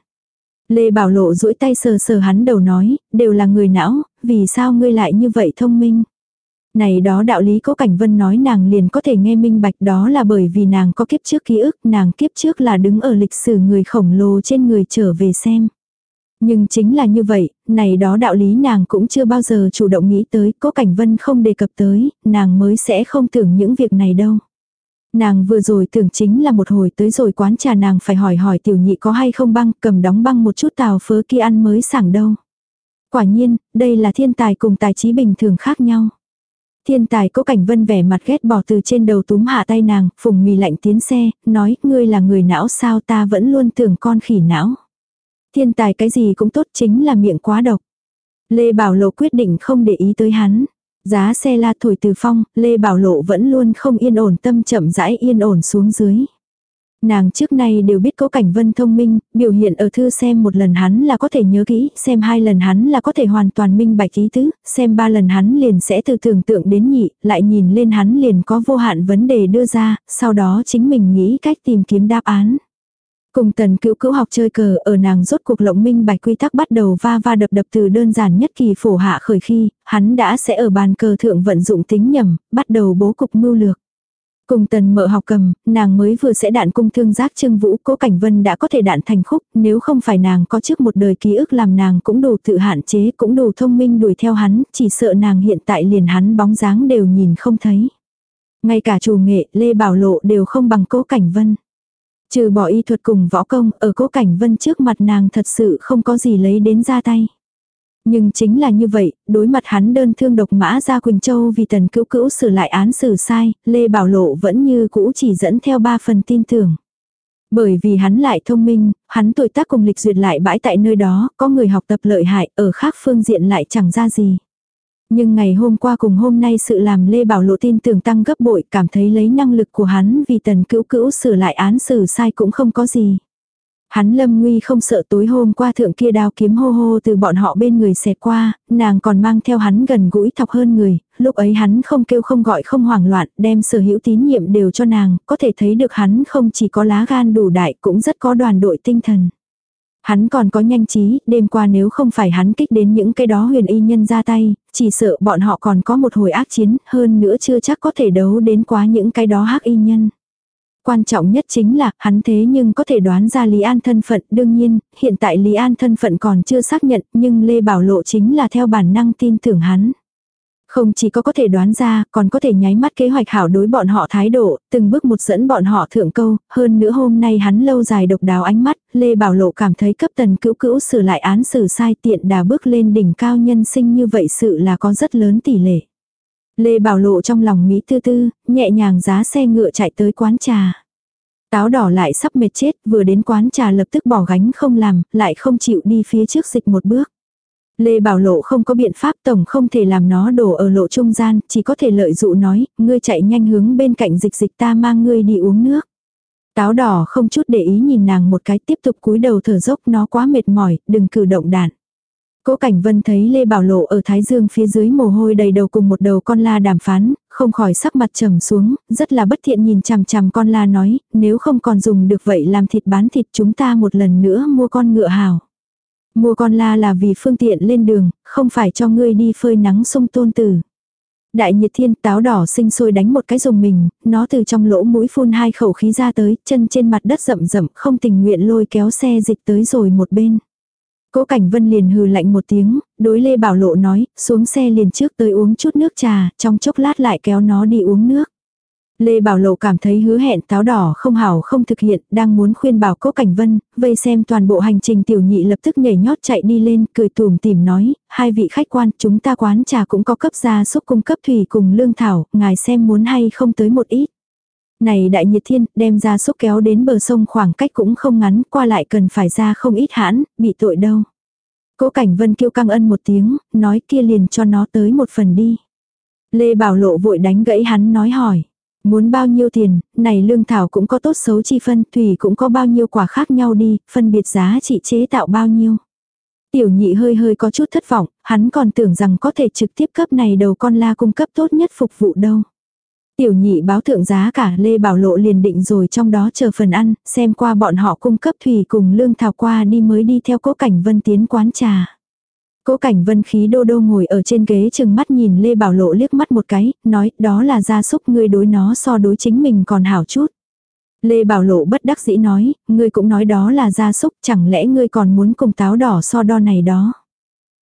Lê Bảo Lộ duỗi tay sờ sờ hắn đầu nói, đều là người não, vì sao ngươi lại như vậy thông minh. Này đó đạo lý cố cảnh vân nói nàng liền có thể nghe minh bạch đó là bởi vì nàng có kiếp trước ký ức, nàng kiếp trước là đứng ở lịch sử người khổng lồ trên người trở về xem. Nhưng chính là như vậy, này đó đạo lý nàng cũng chưa bao giờ chủ động nghĩ tới, cố cảnh vân không đề cập tới, nàng mới sẽ không tưởng những việc này đâu. Nàng vừa rồi tưởng chính là một hồi tới rồi quán trà nàng phải hỏi hỏi tiểu nhị có hay không băng, cầm đóng băng một chút tàu phớ kia ăn mới sảng đâu. Quả nhiên, đây là thiên tài cùng tài trí bình thường khác nhau. Thiên tài cố cảnh vân vẻ mặt ghét bỏ từ trên đầu túm hạ tay nàng, phùng mì lạnh tiến xe, nói, ngươi là người não sao ta vẫn luôn tưởng con khỉ não. Thiên tài cái gì cũng tốt chính là miệng quá độc. Lê Bảo Lộ quyết định không để ý tới hắn. Giá xe la thổi từ phong, Lê Bảo Lộ vẫn luôn không yên ổn tâm chậm rãi yên ổn xuống dưới. Nàng trước nay đều biết cố cảnh vân thông minh, biểu hiện ở thư xem một lần hắn là có thể nhớ kỹ, xem hai lần hắn là có thể hoàn toàn minh bạch ý tứ, xem ba lần hắn liền sẽ từ tưởng tượng đến nhị, lại nhìn lên hắn liền có vô hạn vấn đề đưa ra, sau đó chính mình nghĩ cách tìm kiếm đáp án. Cùng tần cữu cữu học chơi cờ ở nàng rốt cuộc lộng minh bạch quy tắc bắt đầu va va đập đập từ đơn giản nhất kỳ phổ hạ khởi khi, hắn đã sẽ ở bàn cờ thượng vận dụng tính nhầm, bắt đầu bố cục mưu lược. Cùng tần mợ học cầm, nàng mới vừa sẽ đạn cung thương giác trương vũ, cố cảnh vân đã có thể đạn thành khúc, nếu không phải nàng có trước một đời ký ức làm nàng cũng đủ tự hạn chế, cũng đủ thông minh đuổi theo hắn, chỉ sợ nàng hiện tại liền hắn bóng dáng đều nhìn không thấy. Ngay cả chủ nghệ, Lê Bảo Lộ đều không bằng cố cảnh vân. Trừ bỏ y thuật cùng võ công, ở cố cảnh vân trước mặt nàng thật sự không có gì lấy đến ra tay. Nhưng chính là như vậy, đối mặt hắn đơn thương độc mã ra Quỳnh Châu vì tần cữu cữu sửa lại án xử sai, Lê Bảo Lộ vẫn như cũ chỉ dẫn theo ba phần tin tưởng. Bởi vì hắn lại thông minh, hắn tuổi tác cùng lịch duyệt lại bãi tại nơi đó, có người học tập lợi hại, ở khác phương diện lại chẳng ra gì. Nhưng ngày hôm qua cùng hôm nay sự làm Lê Bảo Lộ tin tưởng tăng gấp bội cảm thấy lấy năng lực của hắn vì tần cữu cữu sửa lại án xử sai cũng không có gì. Hắn lâm nguy không sợ tối hôm qua thượng kia đao kiếm hô hô từ bọn họ bên người xẹt qua, nàng còn mang theo hắn gần gũi thọc hơn người, lúc ấy hắn không kêu không gọi không hoảng loạn, đem sở hữu tín nhiệm đều cho nàng, có thể thấy được hắn không chỉ có lá gan đủ đại cũng rất có đoàn đội tinh thần. Hắn còn có nhanh trí, đêm qua nếu không phải hắn kích đến những cái đó huyền y nhân ra tay, chỉ sợ bọn họ còn có một hồi ác chiến, hơn nữa chưa chắc có thể đấu đến quá những cái đó hắc y nhân. Quan trọng nhất chính là, hắn thế nhưng có thể đoán ra Lý An thân phận, đương nhiên, hiện tại Lý An thân phận còn chưa xác nhận, nhưng Lê Bảo Lộ chính là theo bản năng tin tưởng hắn. Không chỉ có có thể đoán ra, còn có thể nháy mắt kế hoạch hảo đối bọn họ thái độ, từng bước một dẫn bọn họ thượng câu, hơn nữa hôm nay hắn lâu dài độc đáo ánh mắt, Lê Bảo Lộ cảm thấy cấp tần cữu cữu sửa lại án xử sai tiện đà bước lên đỉnh cao nhân sinh như vậy sự là có rất lớn tỷ lệ. Lê Bảo Lộ trong lòng Mỹ tư tư, nhẹ nhàng giá xe ngựa chạy tới quán trà. Táo đỏ lại sắp mệt chết, vừa đến quán trà lập tức bỏ gánh không làm, lại không chịu đi phía trước dịch một bước. Lê Bảo Lộ không có biện pháp tổng không thể làm nó đổ ở lộ trung gian, chỉ có thể lợi dụ nói, ngươi chạy nhanh hướng bên cạnh dịch dịch ta mang ngươi đi uống nước. Táo đỏ không chút để ý nhìn nàng một cái tiếp tục cúi đầu thở dốc nó quá mệt mỏi, đừng cử động đạn. Cố Cảnh Vân thấy Lê Bảo Lộ ở Thái Dương phía dưới mồ hôi đầy đầu cùng một đầu con la đàm phán, không khỏi sắc mặt trầm xuống, rất là bất thiện nhìn chằm chằm con la nói, nếu không còn dùng được vậy làm thịt bán thịt chúng ta một lần nữa mua con ngựa hào. Mua con la là vì phương tiện lên đường, không phải cho ngươi đi phơi nắng sông tôn tử. Đại nhiệt thiên táo đỏ sinh sôi đánh một cái dùng mình, nó từ trong lỗ mũi phun hai khẩu khí ra tới, chân trên mặt đất rậm rậm, không tình nguyện lôi kéo xe dịch tới rồi một bên. Cố Cảnh Vân liền hừ lạnh một tiếng, đối Lê Bảo Lộ nói, xuống xe liền trước tới uống chút nước trà, trong chốc lát lại kéo nó đi uống nước. Lê Bảo Lộ cảm thấy hứa hẹn táo đỏ không hảo không thực hiện, đang muốn khuyên bảo Cố Cảnh Vân, vây xem toàn bộ hành trình tiểu nhị lập tức nhảy nhót chạy đi lên, cười tùm tìm nói, hai vị khách quan, chúng ta quán trà cũng có cấp gia xúc cung cấp thủy cùng lương thảo, ngài xem muốn hay không tới một ít. Này đại nhiệt thiên, đem ra xúc kéo đến bờ sông khoảng cách cũng không ngắn, qua lại cần phải ra không ít hãn, bị tội đâu. Cố Cảnh Vân kêu căng ân một tiếng, nói kia liền cho nó tới một phần đi. Lê Bảo Lộ vội đánh gãy hắn nói hỏi. Muốn bao nhiêu tiền, này lương thảo cũng có tốt xấu chi phân, thủy cũng có bao nhiêu quả khác nhau đi, phân biệt giá trị chế tạo bao nhiêu. Tiểu nhị hơi hơi có chút thất vọng, hắn còn tưởng rằng có thể trực tiếp cấp này đầu con la cung cấp tốt nhất phục vụ đâu. Tiểu nhị báo thượng giá cả Lê Bảo Lộ liền định rồi trong đó chờ phần ăn, xem qua bọn họ cung cấp thủy cùng lương thảo qua đi mới đi theo cố cảnh vân tiến quán trà. Cố cảnh vân khí đô đô ngồi ở trên ghế chừng mắt nhìn Lê Bảo Lộ liếc mắt một cái, nói đó là gia súc ngươi đối nó so đối chính mình còn hảo chút. Lê Bảo Lộ bất đắc dĩ nói, ngươi cũng nói đó là gia súc, chẳng lẽ ngươi còn muốn cùng táo đỏ so đo này đó.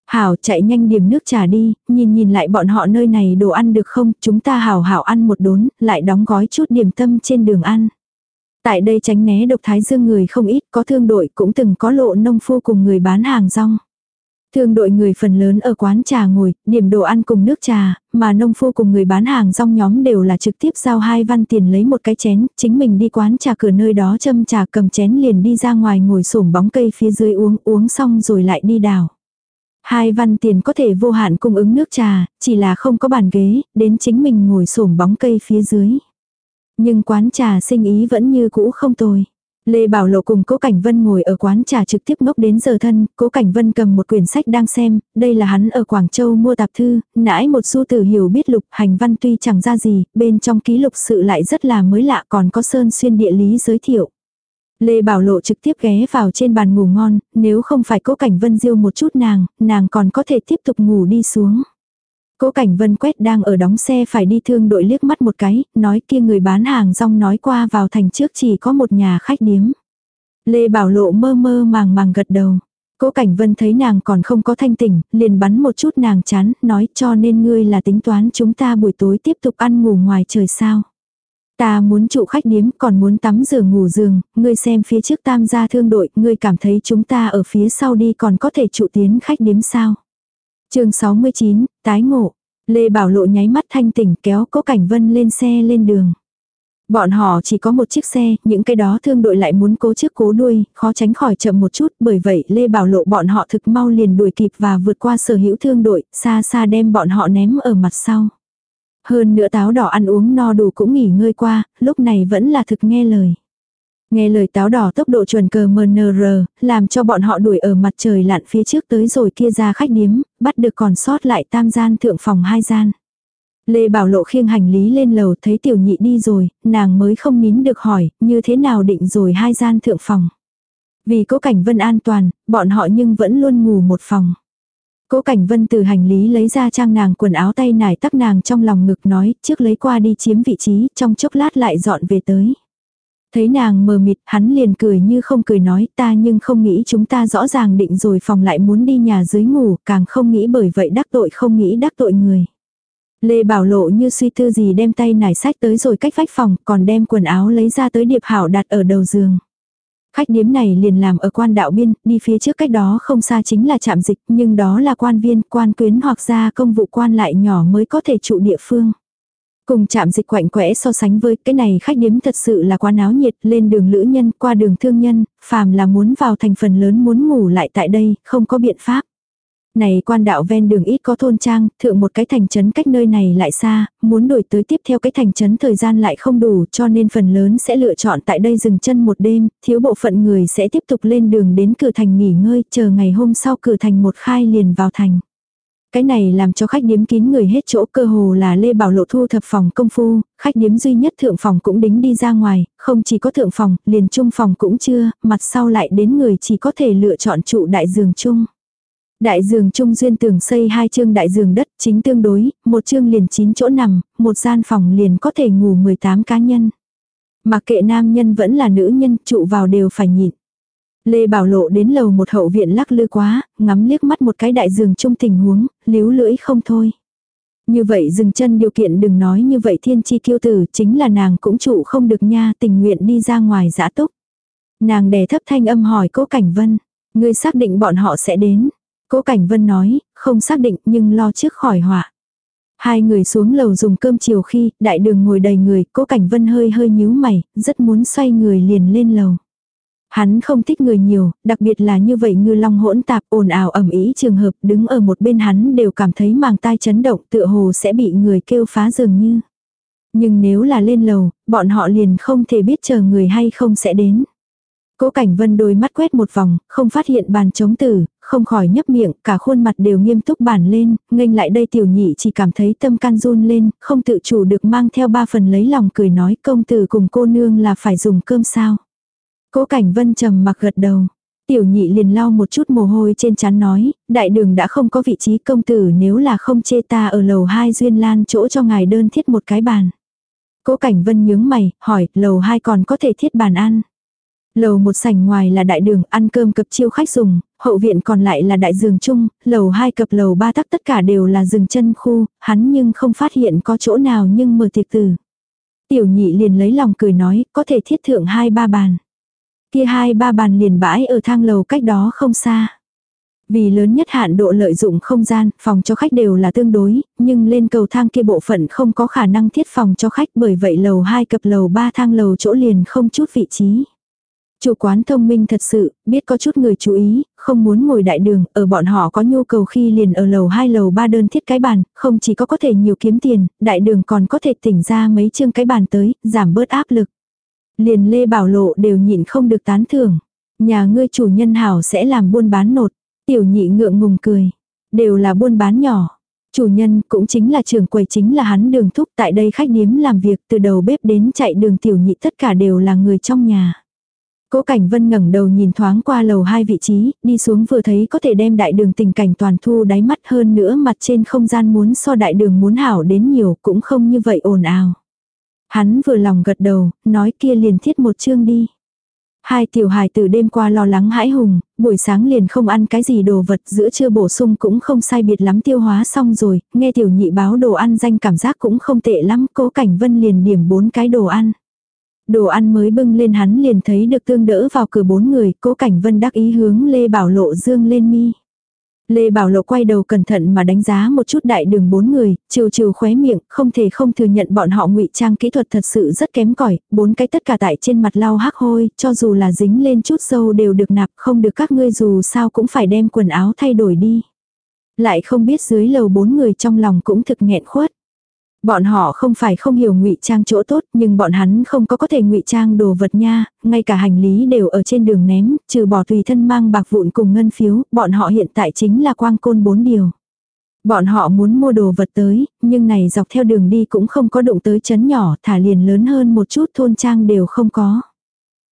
Hảo chạy nhanh điểm nước trà đi, nhìn nhìn lại bọn họ nơi này đồ ăn được không, chúng ta hảo hảo ăn một đốn, lại đóng gói chút điểm tâm trên đường ăn. Tại đây tránh né độc thái dương người không ít, có thương đội cũng từng có lộ nông phu cùng người bán hàng rong. Thương đội người phần lớn ở quán trà ngồi, điểm đồ ăn cùng nước trà, mà nông phu cùng người bán hàng rong nhóm đều là trực tiếp giao hai văn tiền lấy một cái chén, chính mình đi quán trà cửa nơi đó châm trà cầm chén liền đi ra ngoài ngồi sổm bóng cây phía dưới uống, uống xong rồi lại đi đào. Hai văn tiền có thể vô hạn cung ứng nước trà, chỉ là không có bàn ghế, đến chính mình ngồi sổm bóng cây phía dưới. Nhưng quán trà sinh ý vẫn như cũ không tồi. Lê Bảo Lộ cùng Cố Cảnh Vân ngồi ở quán trà trực tiếp ngốc đến giờ thân, Cố Cảnh Vân cầm một quyển sách đang xem, đây là hắn ở Quảng Châu mua tạp thư, nãi một xu tử hiểu biết lục, hành văn tuy chẳng ra gì, bên trong ký lục sự lại rất là mới lạ còn có sơn xuyên địa lý giới thiệu. Lê Bảo Lộ trực tiếp ghé vào trên bàn ngủ ngon, nếu không phải Cố Cảnh Vân diêu một chút nàng, nàng còn có thể tiếp tục ngủ đi xuống. Cố Cảnh Vân quét đang ở đóng xe phải đi thương đội liếc mắt một cái, nói kia người bán hàng rong nói qua vào thành trước chỉ có một nhà khách điếm. Lê Bảo Lộ mơ mơ màng màng gật đầu. Cố Cảnh Vân thấy nàng còn không có thanh tỉnh, liền bắn một chút nàng chán, nói cho nên ngươi là tính toán chúng ta buổi tối tiếp tục ăn ngủ ngoài trời sao. Ta muốn trụ khách điếm còn muốn tắm rửa ngủ giường, ngươi xem phía trước tam gia thương đội, ngươi cảm thấy chúng ta ở phía sau đi còn có thể trụ tiến khách điếm sao chương 69, tái ngộ. Lê Bảo Lộ nháy mắt thanh tỉnh kéo Cố Cảnh Vân lên xe lên đường. Bọn họ chỉ có một chiếc xe, những cái đó thương đội lại muốn cố trước cố đuôi, khó tránh khỏi chậm một chút, bởi vậy Lê Bảo Lộ bọn họ thực mau liền đuổi kịp và vượt qua sở hữu thương đội, xa xa đem bọn họ ném ở mặt sau. Hơn nữa táo đỏ ăn uống no đủ cũng nghỉ ngơi qua, lúc này vẫn là thực nghe lời. Nghe lời táo đỏ tốc độ chuẩn cờ MNR, làm cho bọn họ đuổi ở mặt trời lặn phía trước tới rồi kia ra khách điếm, bắt được còn sót lại tam gian thượng phòng hai gian. Lê Bảo Lộ khiêng hành lý lên lầu thấy tiểu nhị đi rồi, nàng mới không nín được hỏi, như thế nào định rồi hai gian thượng phòng. Vì cố cảnh vân an toàn, bọn họ nhưng vẫn luôn ngủ một phòng. Cố Cảnh Vân từ hành lý lấy ra trang nàng quần áo tay nải tắc nàng trong lòng ngực nói, trước lấy qua đi chiếm vị trí, trong chốc lát lại dọn về tới. Thấy nàng mờ mịt, hắn liền cười như không cười nói, ta nhưng không nghĩ chúng ta rõ ràng định rồi phòng lại muốn đi nhà dưới ngủ, càng không nghĩ bởi vậy đắc tội không nghĩ đắc tội người. Lê Bảo Lộ như suy tư gì đem tay nải sách tới rồi cách vách phòng, còn đem quần áo lấy ra tới điệp hảo đặt ở đầu giường. Khách điếm này liền làm ở quan đạo biên, đi phía trước cách đó không xa chính là trạm dịch, nhưng đó là quan viên, quan quyến hoặc ra công vụ quan lại nhỏ mới có thể trụ địa phương. Cùng chạm dịch quạnh quẽ so sánh với cái này khách điếm thật sự là quá náo nhiệt lên đường lữ nhân qua đường thương nhân, phàm là muốn vào thành phần lớn muốn ngủ lại tại đây, không có biện pháp. Này quan đạo ven đường ít có thôn trang, thượng một cái thành trấn cách nơi này lại xa, muốn đổi tới tiếp theo cái thành trấn thời gian lại không đủ cho nên phần lớn sẽ lựa chọn tại đây dừng chân một đêm, thiếu bộ phận người sẽ tiếp tục lên đường đến cửa thành nghỉ ngơi, chờ ngày hôm sau cửa thành một khai liền vào thành. Cái này làm cho khách điếm kín người hết chỗ cơ hồ là Lê Bảo Lộ thu thập phòng công phu, khách điếm duy nhất thượng phòng cũng đính đi ra ngoài, không chỉ có thượng phòng, liền trung phòng cũng chưa, mặt sau lại đến người chỉ có thể lựa chọn trụ đại giường chung. Đại giường trung duyên tường xây hai chương đại giường đất chính tương đối, một chương liền chín chỗ nằm, một gian phòng liền có thể ngủ 18 cá nhân. Mặc kệ nam nhân vẫn là nữ nhân trụ vào đều phải nhịn. Lê Bảo Lộ đến lầu một hậu viện lắc lư quá, ngắm liếc mắt một cái đại giường trung tình huống, líu lưỡi không thôi. Như vậy dừng chân điều kiện đừng nói như vậy thiên chi kiêu tử chính là nàng cũng trụ không được nha tình nguyện đi ra ngoài giã túc. Nàng đè thấp thanh âm hỏi cố Cảnh Vân, ngươi xác định bọn họ sẽ đến. Cố Cảnh Vân nói, không xác định nhưng lo trước khỏi họa. Hai người xuống lầu dùng cơm chiều khi, đại đường ngồi đầy người, cố Cảnh Vân hơi hơi nhíu mày, rất muốn xoay người liền lên lầu. Hắn không thích người nhiều, đặc biệt là như vậy ngư long hỗn tạp ồn ào ẩm ý trường hợp đứng ở một bên hắn đều cảm thấy màng tai chấn động tựa hồ sẽ bị người kêu phá dường như. Nhưng nếu là lên lầu, bọn họ liền không thể biết chờ người hay không sẽ đến. Cố Cảnh Vân đôi mắt quét một vòng, không phát hiện bàn chống tử, không khỏi nhấp miệng, cả khuôn mặt đều nghiêm túc bản lên, nghênh lại đây tiểu nhị chỉ cảm thấy tâm can run lên, không tự chủ được mang theo ba phần lấy lòng cười nói công tử cùng cô nương là phải dùng cơm sao. Cố Cảnh Vân trầm mặc gật đầu. Tiểu nhị liền lau một chút mồ hôi trên trán nói, đại đường đã không có vị trí công tử nếu là không chê ta ở lầu hai duyên lan chỗ cho ngài đơn thiết một cái bàn. Cố Cảnh Vân nhướng mày, hỏi, lầu hai còn có thể thiết bàn ăn. Lầu một sảnh ngoài là đại đường ăn cơm cập chiêu khách dùng, hậu viện còn lại là đại giường chung, lầu hai cập lầu ba tắc tất cả đều là rừng chân khu, hắn nhưng không phát hiện có chỗ nào nhưng mở tiệc từ. Tiểu nhị liền lấy lòng cười nói, có thể thiết thượng hai ba bàn. Kia hai ba bàn liền bãi ở thang lầu cách đó không xa. Vì lớn nhất hạn độ lợi dụng không gian, phòng cho khách đều là tương đối, nhưng lên cầu thang kia bộ phận không có khả năng thiết phòng cho khách bởi vậy lầu 2 cập lầu 3 thang lầu chỗ liền không chút vị trí. Chủ quán thông minh thật sự, biết có chút người chú ý, không muốn ngồi đại đường, ở bọn họ có nhu cầu khi liền ở lầu 2 lầu 3 đơn thiết cái bàn, không chỉ có có thể nhiều kiếm tiền, đại đường còn có thể tỉnh ra mấy chương cái bàn tới, giảm bớt áp lực. Liền Lê Bảo Lộ đều nhịn không được tán thưởng. Nhà ngươi chủ nhân hảo sẽ làm buôn bán nột. Tiểu nhị ngượng ngùng cười. Đều là buôn bán nhỏ. Chủ nhân cũng chính là trưởng quầy chính là hắn đường thúc tại đây khách điếm làm việc từ đầu bếp đến chạy đường tiểu nhị tất cả đều là người trong nhà. Cố Cảnh Vân ngẩng đầu nhìn thoáng qua lầu hai vị trí, đi xuống vừa thấy có thể đem đại đường tình cảnh toàn thu đáy mắt hơn nữa mặt trên không gian muốn so đại đường muốn hảo đến nhiều cũng không như vậy ồn ào. Hắn vừa lòng gật đầu, nói kia liền thiết một chương đi. Hai tiểu hài từ đêm qua lo lắng hãi hùng, buổi sáng liền không ăn cái gì đồ vật giữa trưa bổ sung cũng không sai biệt lắm tiêu hóa xong rồi, nghe tiểu nhị báo đồ ăn danh cảm giác cũng không tệ lắm, cố cảnh vân liền điểm bốn cái đồ ăn. Đồ ăn mới bưng lên hắn liền thấy được tương đỡ vào cửa bốn người, cố cảnh vân đắc ý hướng Lê Bảo Lộ dương lên mi. Lê Bảo Lộ quay đầu cẩn thận mà đánh giá một chút đại đường bốn người, chiều chiều khóe miệng, không thể không thừa nhận bọn họ ngụy trang kỹ thuật thật sự rất kém cỏi bốn cái tất cả tại trên mặt lau hắc hôi, cho dù là dính lên chút sâu đều được nạp, không được các ngươi dù sao cũng phải đem quần áo thay đổi đi. Lại không biết dưới lầu bốn người trong lòng cũng thực nghẹn khuất. Bọn họ không phải không hiểu ngụy trang chỗ tốt, nhưng bọn hắn không có có thể ngụy trang đồ vật nha, ngay cả hành lý đều ở trên đường ném, trừ bỏ tùy thân mang bạc vụn cùng ngân phiếu, bọn họ hiện tại chính là quang côn bốn điều. Bọn họ muốn mua đồ vật tới, nhưng này dọc theo đường đi cũng không có đụng tới chấn nhỏ, thả liền lớn hơn một chút thôn trang đều không có.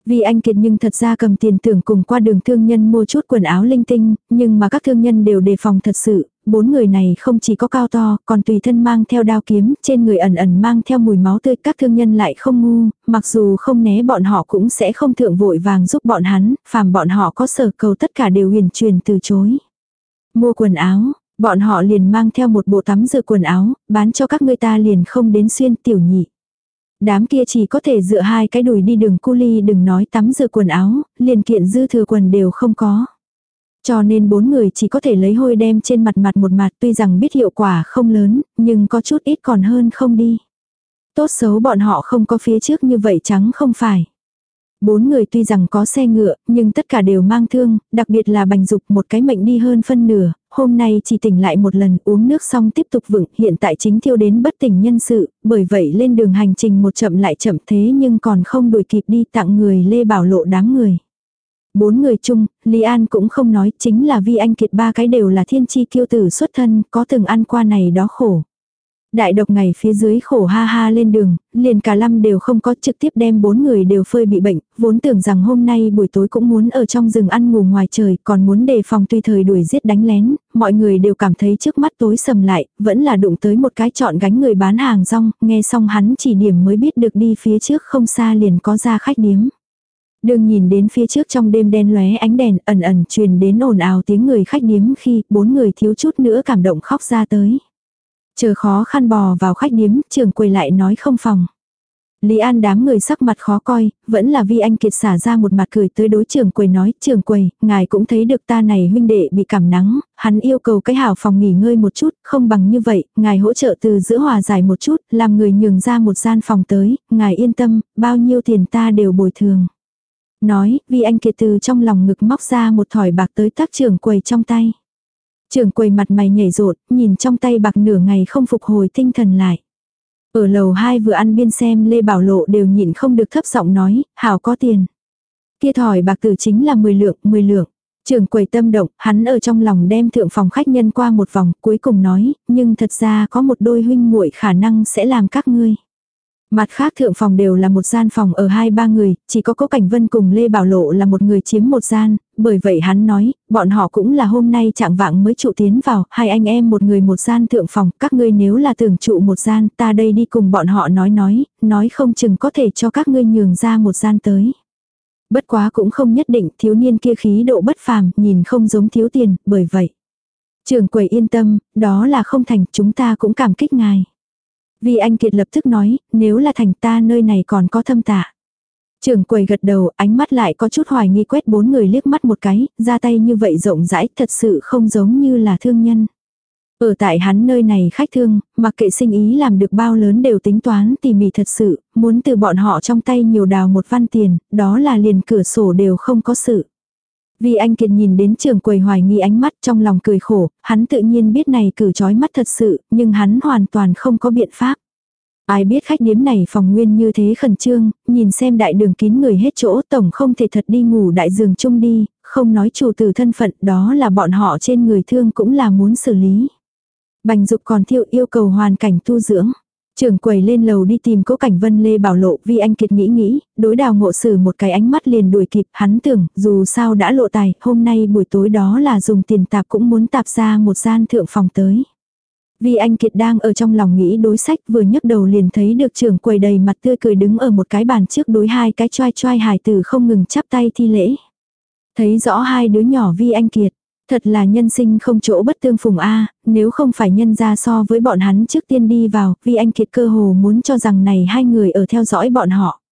Vì anh Kiệt nhưng thật ra cầm tiền tưởng cùng qua đường thương nhân mua chút quần áo linh tinh, nhưng mà các thương nhân đều đề phòng thật sự, bốn người này không chỉ có cao to, còn tùy thân mang theo đao kiếm, trên người ẩn ẩn mang theo mùi máu tươi, các thương nhân lại không ngu, mặc dù không né bọn họ cũng sẽ không thượng vội vàng giúp bọn hắn, phàm bọn họ có sở cầu tất cả đều huyền truyền từ chối. Mua quần áo, bọn họ liền mang theo một bộ tắm rửa quần áo, bán cho các người ta liền không đến xuyên tiểu nhị. Đám kia chỉ có thể dựa hai cái đùi đi đường cu ly đừng nói tắm rửa quần áo, liền kiện dư thừa quần đều không có. Cho nên bốn người chỉ có thể lấy hôi đem trên mặt mặt một mặt tuy rằng biết hiệu quả không lớn, nhưng có chút ít còn hơn không đi. Tốt xấu bọn họ không có phía trước như vậy trắng không phải. Bốn người tuy rằng có xe ngựa, nhưng tất cả đều mang thương, đặc biệt là bành dục một cái mệnh đi hơn phân nửa, hôm nay chỉ tỉnh lại một lần uống nước xong tiếp tục vựng, hiện tại chính thiêu đến bất tỉnh nhân sự, bởi vậy lên đường hành trình một chậm lại chậm thế nhưng còn không đuổi kịp đi tặng người Lê Bảo Lộ đám người. Bốn người chung, Lý An cũng không nói, chính là vì anh kiệt ba cái đều là thiên chi kiêu tử xuất thân, có từng ăn qua này đó khổ. Đại độc ngày phía dưới khổ ha ha lên đường, liền cả lâm đều không có trực tiếp đem bốn người đều phơi bị bệnh, vốn tưởng rằng hôm nay buổi tối cũng muốn ở trong rừng ăn ngủ ngoài trời, còn muốn đề phòng tùy thời đuổi giết đánh lén, mọi người đều cảm thấy trước mắt tối sầm lại, vẫn là đụng tới một cái chọn gánh người bán hàng rong, nghe xong hắn chỉ điểm mới biết được đi phía trước không xa liền có ra khách điếm. Đường nhìn đến phía trước trong đêm đen lóe ánh đèn ẩn ẩn truyền đến ồn ào tiếng người khách điếm khi bốn người thiếu chút nữa cảm động khóc ra tới. Chờ khó khăn bò vào khách điếm, trưởng quầy lại nói không phòng. Lý An đám người sắc mặt khó coi, vẫn là vi anh Kiệt xả ra một mặt cười tới đối trưởng quầy nói, trưởng quầy, ngài cũng thấy được ta này huynh đệ bị cảm nắng, hắn yêu cầu cái hảo phòng nghỉ ngơi một chút, không bằng như vậy, ngài hỗ trợ từ giữa hòa giải một chút, làm người nhường ra một gian phòng tới, ngài yên tâm, bao nhiêu tiền ta đều bồi thường. Nói, vi anh Kiệt từ trong lòng ngực móc ra một thỏi bạc tới tác trưởng quầy trong tay. Trưởng quầy mặt mày nhảy rột, nhìn trong tay bạc nửa ngày không phục hồi tinh thần lại. Ở lầu hai vừa ăn biên xem Lê Bảo Lộ đều nhịn không được thấp giọng nói, hảo có tiền. Kia thỏi bạc tử chính là 10 lượng, 10 lượng. Trường quầy tâm động, hắn ở trong lòng đem thượng phòng khách nhân qua một vòng, cuối cùng nói, nhưng thật ra có một đôi huynh muội khả năng sẽ làm các ngươi. Mặt khác thượng phòng đều là một gian phòng ở hai ba người, chỉ có Cố Cảnh Vân cùng Lê Bảo Lộ là một người chiếm một gian, bởi vậy hắn nói, bọn họ cũng là hôm nay trạng vạng mới trụ tiến vào, hai anh em một người một gian thượng phòng, các ngươi nếu là tưởng trụ một gian, ta đây đi cùng bọn họ nói nói, nói không chừng có thể cho các ngươi nhường ra một gian tới. Bất quá cũng không nhất định, thiếu niên kia khí độ bất phàm, nhìn không giống thiếu tiền, bởi vậy. Trường quầy yên tâm, đó là không thành, chúng ta cũng cảm kích ngài. Vì anh Kiệt lập tức nói, nếu là thành ta nơi này còn có thâm tạ. Trưởng quầy gật đầu, ánh mắt lại có chút hoài nghi quét bốn người liếc mắt một cái, ra tay như vậy rộng rãi, thật sự không giống như là thương nhân. Ở tại hắn nơi này khách thương, mặc kệ sinh ý làm được bao lớn đều tính toán tỉ mỉ thật sự, muốn từ bọn họ trong tay nhiều đào một văn tiền, đó là liền cửa sổ đều không có sự. Vì anh Kiệt nhìn đến trường quầy hoài nghi ánh mắt trong lòng cười khổ, hắn tự nhiên biết này cử chói mắt thật sự, nhưng hắn hoàn toàn không có biện pháp. Ai biết khách điếm này phòng nguyên như thế khẩn trương, nhìn xem đại đường kín người hết chỗ tổng không thể thật đi ngủ đại giường chung đi, không nói chủ từ thân phận đó là bọn họ trên người thương cũng là muốn xử lý. Bành dục còn thiệu yêu cầu hoàn cảnh tu dưỡng. Trưởng quầy lên lầu đi tìm cố cảnh vân lê bảo lộ vì anh kiệt nghĩ nghĩ, đối đào ngộ sử một cái ánh mắt liền đuổi kịp hắn tưởng dù sao đã lộ tài, hôm nay buổi tối đó là dùng tiền tạp cũng muốn tạp ra một gian thượng phòng tới. Vì anh Kiệt đang ở trong lòng nghĩ đối sách vừa nhấc đầu liền thấy được trưởng quầy đầy mặt tươi cười đứng ở một cái bàn trước đối hai cái choai choai hài tử không ngừng chắp tay thi lễ. Thấy rõ hai đứa nhỏ Vi anh Kiệt, Thật là nhân sinh không chỗ bất tương phùng a nếu không phải nhân ra so với bọn hắn trước tiên đi vào, vì anh kiệt cơ hồ muốn cho rằng này hai người ở theo dõi bọn họ.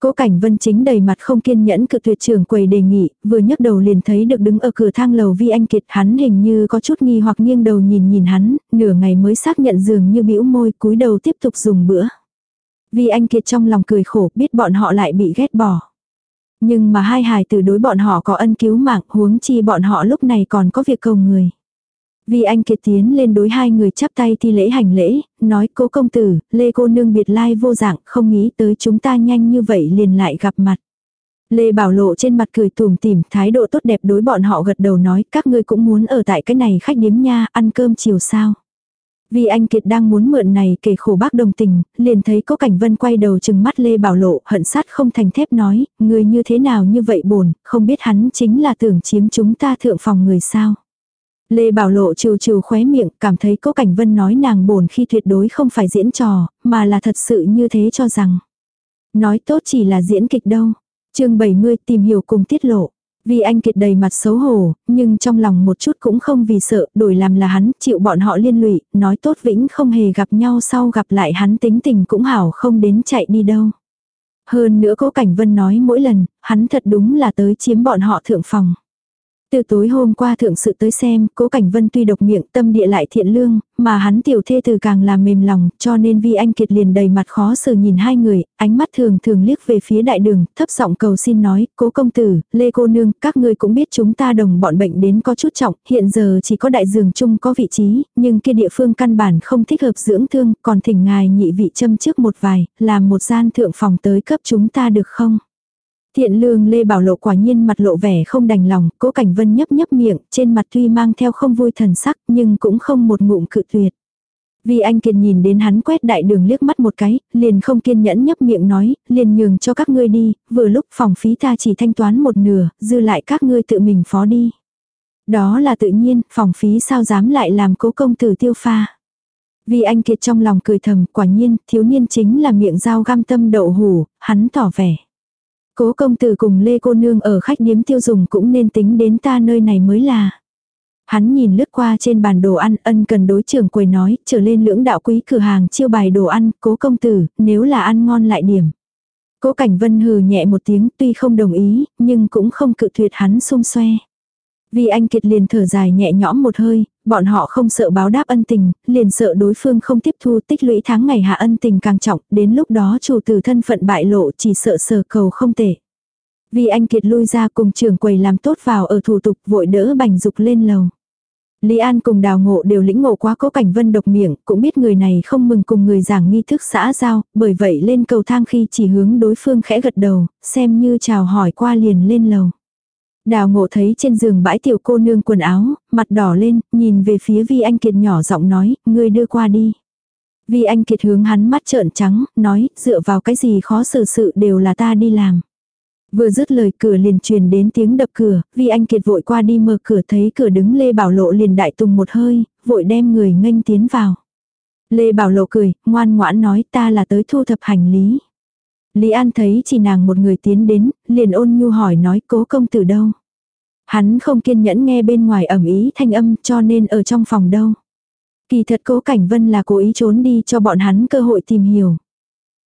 Cố Cảnh Vân chính đầy mặt không kiên nhẫn cự tuyệt trưởng quầy đề nghị, vừa nhấc đầu liền thấy được đứng ở cửa thang lầu Vi Anh Kiệt, hắn hình như có chút nghi hoặc nghiêng đầu nhìn nhìn hắn, nửa ngày mới xác nhận dường như bĩu môi, cúi đầu tiếp tục dùng bữa. Vi Anh Kiệt trong lòng cười khổ, biết bọn họ lại bị ghét bỏ. Nhưng mà hai hài tử đối bọn họ có ân cứu mạng, huống chi bọn họ lúc này còn có việc cầu người. Vì anh kiệt tiến lên đối hai người chắp tay thi lễ hành lễ, nói cố công tử, Lê cô nương biệt lai vô dạng, không nghĩ tới chúng ta nhanh như vậy liền lại gặp mặt. Lê Bảo Lộ trên mặt cười tùm tìm, thái độ tốt đẹp đối bọn họ gật đầu nói, các ngươi cũng muốn ở tại cái này khách điếm nha, ăn cơm chiều sao. Vì anh Kiệt đang muốn mượn này kể khổ bác đồng tình, liền thấy có cảnh vân quay đầu chừng mắt Lê Bảo Lộ, hận sát không thành thép nói, người như thế nào như vậy bổn, không biết hắn chính là tưởng chiếm chúng ta thượng phòng người sao. Lê Bảo Lộ trừ trừ khóe miệng, cảm thấy Cố Cảnh Vân nói nàng bổn khi tuyệt đối không phải diễn trò, mà là thật sự như thế cho rằng. Nói tốt chỉ là diễn kịch đâu. chương 70 tìm hiểu cùng tiết lộ. Vì anh kiệt đầy mặt xấu hổ, nhưng trong lòng một chút cũng không vì sợ, đổi làm là hắn, chịu bọn họ liên lụy, nói tốt vĩnh không hề gặp nhau sau gặp lại hắn tính tình cũng hảo không đến chạy đi đâu. Hơn nữa cố Cảnh Vân nói mỗi lần, hắn thật đúng là tới chiếm bọn họ thượng phòng. Từ tối hôm qua thượng sự tới xem, cố cảnh vân tuy độc miệng tâm địa lại thiện lương, mà hắn tiểu thê từ càng là mềm lòng, cho nên vi anh kiệt liền đầy mặt khó xử nhìn hai người, ánh mắt thường thường liếc về phía đại đường, thấp giọng cầu xin nói, cố công tử, lê cô nương, các ngươi cũng biết chúng ta đồng bọn bệnh đến có chút trọng, hiện giờ chỉ có đại dường chung có vị trí, nhưng kia địa phương căn bản không thích hợp dưỡng thương, còn thỉnh ngài nhị vị châm trước một vài, làm một gian thượng phòng tới cấp chúng ta được không? Thiện lương Lê Bảo Lộ quả nhiên mặt lộ vẻ không đành lòng, cố cảnh vân nhấp nhấp miệng, trên mặt tuy mang theo không vui thần sắc nhưng cũng không một ngụm cự tuyệt. Vì anh kiệt nhìn đến hắn quét đại đường liếc mắt một cái, liền không kiên nhẫn nhấp miệng nói, liền nhường cho các ngươi đi, vừa lúc phòng phí ta chỉ thanh toán một nửa, dư lại các ngươi tự mình phó đi. Đó là tự nhiên, phòng phí sao dám lại làm cố công tử tiêu pha. Vì anh kiệt trong lòng cười thầm, quả nhiên, thiếu niên chính là miệng dao găm tâm đậu hủ, hắn tỏ vẻ. Cố công tử cùng Lê cô nương ở khách điếm tiêu dùng cũng nên tính đến ta nơi này mới là. Hắn nhìn lướt qua trên bàn đồ ăn ân cần đối trưởng quầy nói, trở lên lưỡng đạo quý cửa hàng chiêu bài đồ ăn, cố công tử, nếu là ăn ngon lại điểm. Cố cảnh vân hừ nhẹ một tiếng tuy không đồng ý, nhưng cũng không cự tuyệt hắn xung xoe. Vì anh Kiệt liền thở dài nhẹ nhõm một hơi, bọn họ không sợ báo đáp ân tình, liền sợ đối phương không tiếp thu tích lũy tháng ngày hạ ân tình càng trọng, đến lúc đó chủ tử thân phận bại lộ chỉ sợ sở cầu không tệ. Vì anh Kiệt lui ra cùng trưởng quầy làm tốt vào ở thủ tục vội đỡ bành dục lên lầu. Lý An cùng đào ngộ đều lĩnh ngộ quá cố cảnh vân độc miệng, cũng biết người này không mừng cùng người giảng nghi thức xã giao, bởi vậy lên cầu thang khi chỉ hướng đối phương khẽ gật đầu, xem như chào hỏi qua liền lên lầu. Đào ngộ thấy trên giường bãi tiểu cô nương quần áo, mặt đỏ lên, nhìn về phía Vi Anh Kiệt nhỏ giọng nói, ngươi đưa qua đi. Vi Anh Kiệt hướng hắn mắt trợn trắng, nói, dựa vào cái gì khó xử sự đều là ta đi làm. Vừa dứt lời cửa liền truyền đến tiếng đập cửa, Vi Anh Kiệt vội qua đi mở cửa thấy cửa đứng Lê Bảo Lộ liền đại tùng một hơi, vội đem người nghênh tiến vào. Lê Bảo Lộ cười, ngoan ngoãn nói ta là tới thu thập hành lý. Lý An thấy chỉ nàng một người tiến đến, liền ôn nhu hỏi nói cố công tử đâu. Hắn không kiên nhẫn nghe bên ngoài ẩm ý thanh âm cho nên ở trong phòng đâu. Kỳ thật cố cảnh vân là cố ý trốn đi cho bọn hắn cơ hội tìm hiểu.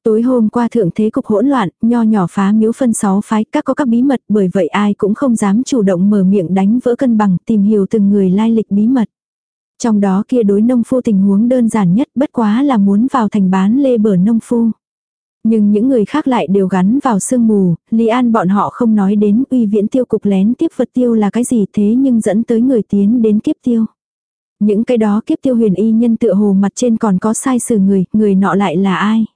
Tối hôm qua thượng thế cục hỗn loạn, nho nhỏ phá miếu phân sáu phái, các có các bí mật, bởi vậy ai cũng không dám chủ động mở miệng đánh vỡ cân bằng, tìm hiểu từng người lai lịch bí mật. Trong đó kia đối nông phu tình huống đơn giản nhất bất quá là muốn vào thành bán lê bờ nông phu. Nhưng những người khác lại đều gắn vào sương mù, Lý An bọn họ không nói đến uy viễn tiêu cục lén tiếp vật tiêu là cái gì thế nhưng dẫn tới người tiến đến kiếp tiêu. Những cái đó kiếp tiêu huyền y nhân tựa hồ mặt trên còn có sai sử người, người nọ lại là ai.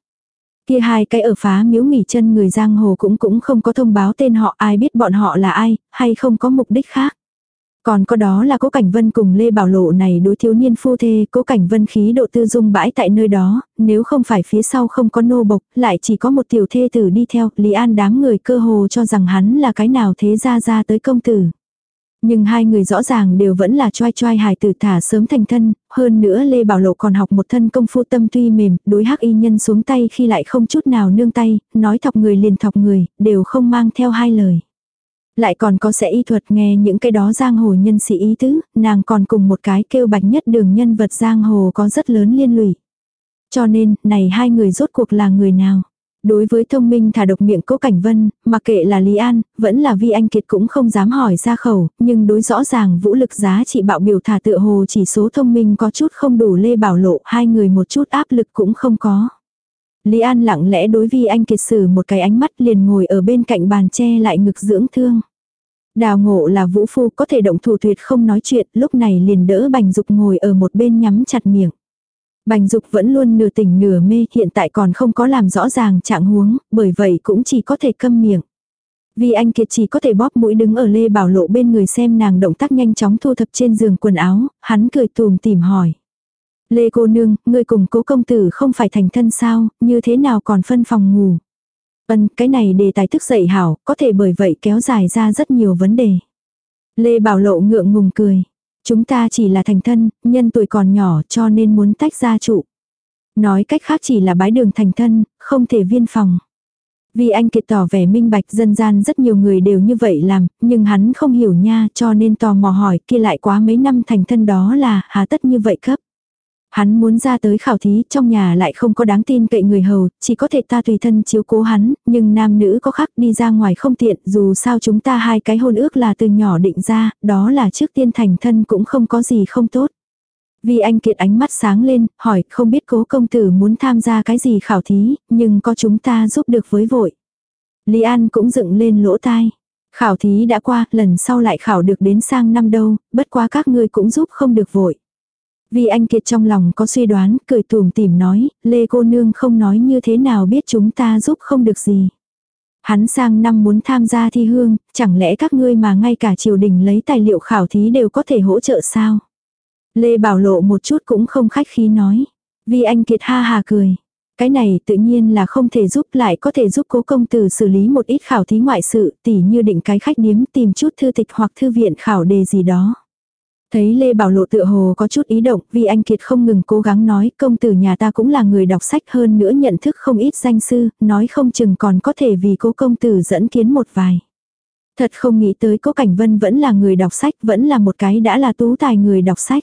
Kia hai cái ở phá miếu nghỉ chân người giang hồ cũng cũng không có thông báo tên họ ai biết bọn họ là ai, hay không có mục đích khác. Còn có đó là cố cảnh vân cùng Lê Bảo Lộ này đối thiếu niên phu thê, cố cảnh vân khí độ tư dung bãi tại nơi đó, nếu không phải phía sau không có nô bộc, lại chỉ có một tiểu thê tử đi theo, Lý An đám người cơ hồ cho rằng hắn là cái nào thế ra ra tới công tử. Nhưng hai người rõ ràng đều vẫn là choai choai hài tử thả sớm thành thân, hơn nữa Lê Bảo Lộ còn học một thân công phu tâm tuy mềm, đối hắc y nhân xuống tay khi lại không chút nào nương tay, nói thọc người liền thọc người, đều không mang theo hai lời. Lại còn có sẽ y thuật nghe những cái đó giang hồ nhân sĩ ý tứ, nàng còn cùng một cái kêu bạch nhất đường nhân vật giang hồ có rất lớn liên lụy. Cho nên, này hai người rốt cuộc là người nào? Đối với thông minh thả độc miệng cố cảnh vân, mặc kệ là Lý An, vẫn là Vi Anh Kiệt cũng không dám hỏi ra khẩu, nhưng đối rõ ràng vũ lực giá trị bạo biểu thả tựa hồ chỉ số thông minh có chút không đủ lê bảo lộ, hai người một chút áp lực cũng không có. Lý An lặng lẽ đối Vi Anh Kiệt sử một cái ánh mắt liền ngồi ở bên cạnh bàn che lại ngực dưỡng thương. Đào ngộ là vũ phu có thể động thủ tuyệt không nói chuyện, lúc này liền đỡ bành dục ngồi ở một bên nhắm chặt miệng. Bành dục vẫn luôn nửa tỉnh nửa mê, hiện tại còn không có làm rõ ràng trạng huống, bởi vậy cũng chỉ có thể câm miệng. Vì anh Kiệt chỉ có thể bóp mũi đứng ở Lê Bảo Lộ bên người xem nàng động tác nhanh chóng thu thập trên giường quần áo, hắn cười tùm tìm hỏi. Lê cô nương, ngươi cùng cố công tử không phải thành thân sao, như thế nào còn phân phòng ngủ. Ân, cái này đề tài thức dậy hảo, có thể bởi vậy kéo dài ra rất nhiều vấn đề. Lê Bảo Lộ ngượng ngùng cười. Chúng ta chỉ là thành thân, nhân tuổi còn nhỏ cho nên muốn tách ra trụ. Nói cách khác chỉ là bái đường thành thân, không thể viên phòng. Vì anh kiệt tỏ vẻ minh bạch dân gian rất nhiều người đều như vậy làm, nhưng hắn không hiểu nha cho nên tò mò hỏi kia lại quá mấy năm thành thân đó là hà tất như vậy cấp. Hắn muốn ra tới khảo thí, trong nhà lại không có đáng tin cậy người hầu, chỉ có thể ta tùy thân chiếu cố hắn, nhưng nam nữ có khác đi ra ngoài không tiện, dù sao chúng ta hai cái hôn ước là từ nhỏ định ra, đó là trước tiên thành thân cũng không có gì không tốt. Vì anh kiệt ánh mắt sáng lên, hỏi không biết cố công tử muốn tham gia cái gì khảo thí, nhưng có chúng ta giúp được với vội. Lý An cũng dựng lên lỗ tai. Khảo thí đã qua, lần sau lại khảo được đến sang năm đâu, bất quá các ngươi cũng giúp không được vội. Vì anh Kiệt trong lòng có suy đoán, cười tùm tìm nói, Lê cô nương không nói như thế nào biết chúng ta giúp không được gì. Hắn sang năm muốn tham gia thi hương, chẳng lẽ các ngươi mà ngay cả triều đình lấy tài liệu khảo thí đều có thể hỗ trợ sao? Lê Bảo Lộ một chút cũng không khách khí nói. Vì anh Kiệt ha hà cười. Cái này tự nhiên là không thể giúp lại có thể giúp cố công tử xử lý một ít khảo thí ngoại sự tỉ như định cái khách điếm tìm chút thư tịch hoặc thư viện khảo đề gì đó. Thấy Lê Bảo Lộ tựa hồ có chút ý động, vì anh Kiệt không ngừng cố gắng nói công tử nhà ta cũng là người đọc sách hơn nữa nhận thức không ít danh sư, nói không chừng còn có thể vì cố công tử dẫn kiến một vài. Thật không nghĩ tới cố Cảnh Vân vẫn là người đọc sách, vẫn là một cái đã là tú tài người đọc sách.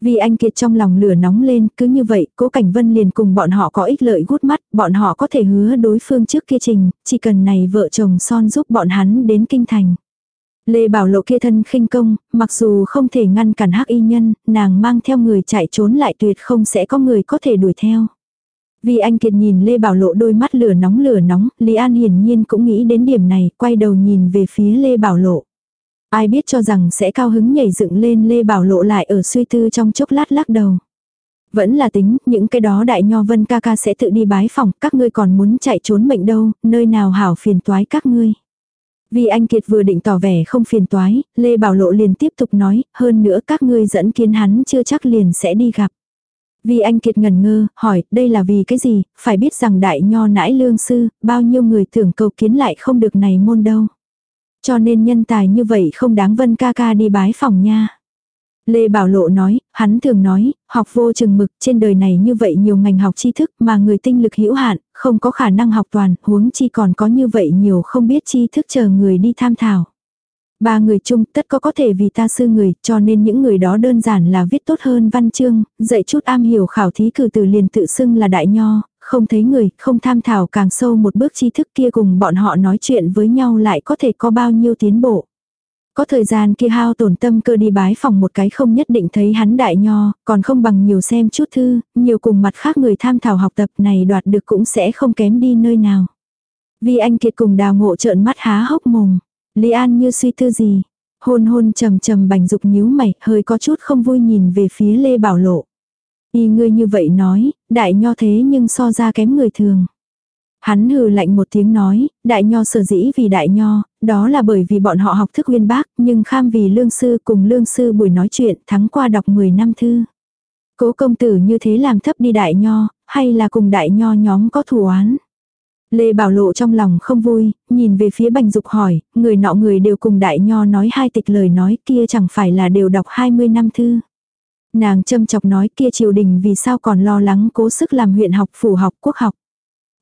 Vì anh Kiệt trong lòng lửa nóng lên, cứ như vậy, cố Cảnh Vân liền cùng bọn họ có ích lợi gút mắt, bọn họ có thể hứa đối phương trước kia trình, chỉ cần này vợ chồng son giúp bọn hắn đến kinh thành. Lê Bảo Lộ kia thân khinh công, mặc dù không thể ngăn cản hắc y nhân, nàng mang theo người chạy trốn lại tuyệt không sẽ có người có thể đuổi theo. Vì anh Kiệt nhìn Lê Bảo Lộ đôi mắt lửa nóng lửa nóng, Lý An hiển nhiên cũng nghĩ đến điểm này, quay đầu nhìn về phía Lê Bảo Lộ. Ai biết cho rằng sẽ cao hứng nhảy dựng lên Lê Bảo Lộ lại ở suy tư trong chốc lát lắc đầu. Vẫn là tính, những cái đó đại nho vân ca ca sẽ tự đi bái phòng, các ngươi còn muốn chạy trốn mệnh đâu, nơi nào hảo phiền toái các ngươi. Vì anh Kiệt vừa định tỏ vẻ không phiền toái, Lê Bảo Lộ liền tiếp tục nói, hơn nữa các ngươi dẫn kiến hắn chưa chắc liền sẽ đi gặp. Vì anh Kiệt ngần ngơ, hỏi, đây là vì cái gì, phải biết rằng đại nho nãi lương sư, bao nhiêu người tưởng cầu kiến lại không được này môn đâu. Cho nên nhân tài như vậy không đáng vân ca ca đi bái phòng nha. Lê Bảo Lộ nói, hắn thường nói, học vô chừng mực trên đời này như vậy nhiều ngành học tri thức mà người tinh lực hữu hạn, không có khả năng học toàn, huống chi còn có như vậy nhiều không biết tri thức chờ người đi tham thảo. Ba người chung tất có có thể vì ta sư người, cho nên những người đó đơn giản là viết tốt hơn văn chương, dạy chút am hiểu khảo thí cử từ liền tự xưng là đại nho, không thấy người, không tham thảo càng sâu một bước tri thức kia cùng bọn họ nói chuyện với nhau lại có thể có bao nhiêu tiến bộ. Có thời gian kia hao tổn tâm cơ đi bái phòng một cái không nhất định thấy hắn đại nho, còn không bằng nhiều xem chút thư, nhiều cùng mặt khác người tham thảo học tập này đoạt được cũng sẽ không kém đi nơi nào. Vì anh kiệt cùng đào ngộ trợn mắt há hốc mồm. Lý An như suy tư gì. Hôn hôn trầm trầm bành dục nhíu mày, hơi có chút không vui nhìn về phía Lê Bảo Lộ. Y ngươi như vậy nói, đại nho thế nhưng so ra kém người thường. Hắn hừ lạnh một tiếng nói, đại nho sở dĩ vì đại nho, đó là bởi vì bọn họ học thức uyên bác, nhưng kham vì lương sư cùng lương sư buổi nói chuyện thắng qua đọc 10 năm thư. Cố công tử như thế làm thấp đi đại nho, hay là cùng đại nho nhóm có thù oán. Lê Bảo Lộ trong lòng không vui, nhìn về phía Bành Dục hỏi, người nọ người đều cùng đại nho nói hai tịch lời nói kia chẳng phải là đều đọc 20 năm thư. Nàng châm chọc nói kia triều đình vì sao còn lo lắng cố sức làm huyện học phủ học quốc học.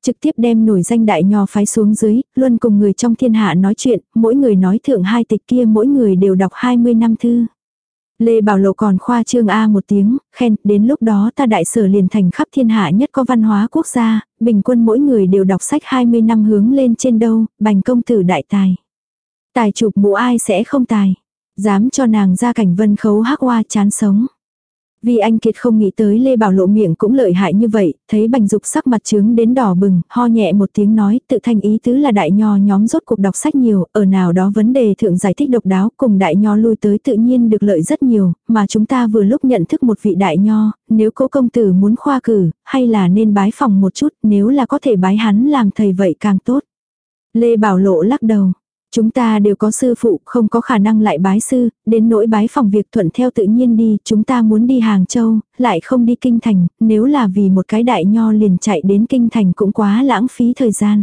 Trực tiếp đem nổi danh đại nho phái xuống dưới, luôn cùng người trong thiên hạ nói chuyện, mỗi người nói thượng hai tịch kia mỗi người đều đọc 20 năm thư. Lê Bảo Lộ còn khoa trương A một tiếng, khen, đến lúc đó ta đại sở liền thành khắp thiên hạ nhất có văn hóa quốc gia, bình quân mỗi người đều đọc sách 20 năm hướng lên trên đâu, bành công tử đại tài. Tài chụp mũ ai sẽ không tài. Dám cho nàng ra cảnh vân khấu hắc hoa chán sống. Vì anh Kiệt không nghĩ tới Lê Bảo lộ miệng cũng lợi hại như vậy, thấy bành dục sắc mặt trướng đến đỏ bừng, ho nhẹ một tiếng nói, tự thanh ý tứ là đại nho nhóm rốt cuộc đọc sách nhiều, ở nào đó vấn đề thượng giải thích độc đáo, cùng đại nho lui tới tự nhiên được lợi rất nhiều, mà chúng ta vừa lúc nhận thức một vị đại nho, nếu cố công tử muốn khoa cử, hay là nên bái phòng một chút, nếu là có thể bái hắn làm thầy vậy càng tốt. Lê Bảo lộ lắc đầu, Chúng ta đều có sư phụ, không có khả năng lại bái sư, đến nỗi bái phòng việc thuận theo tự nhiên đi, chúng ta muốn đi Hàng Châu, lại không đi Kinh Thành, nếu là vì một cái đại nho liền chạy đến Kinh Thành cũng quá lãng phí thời gian.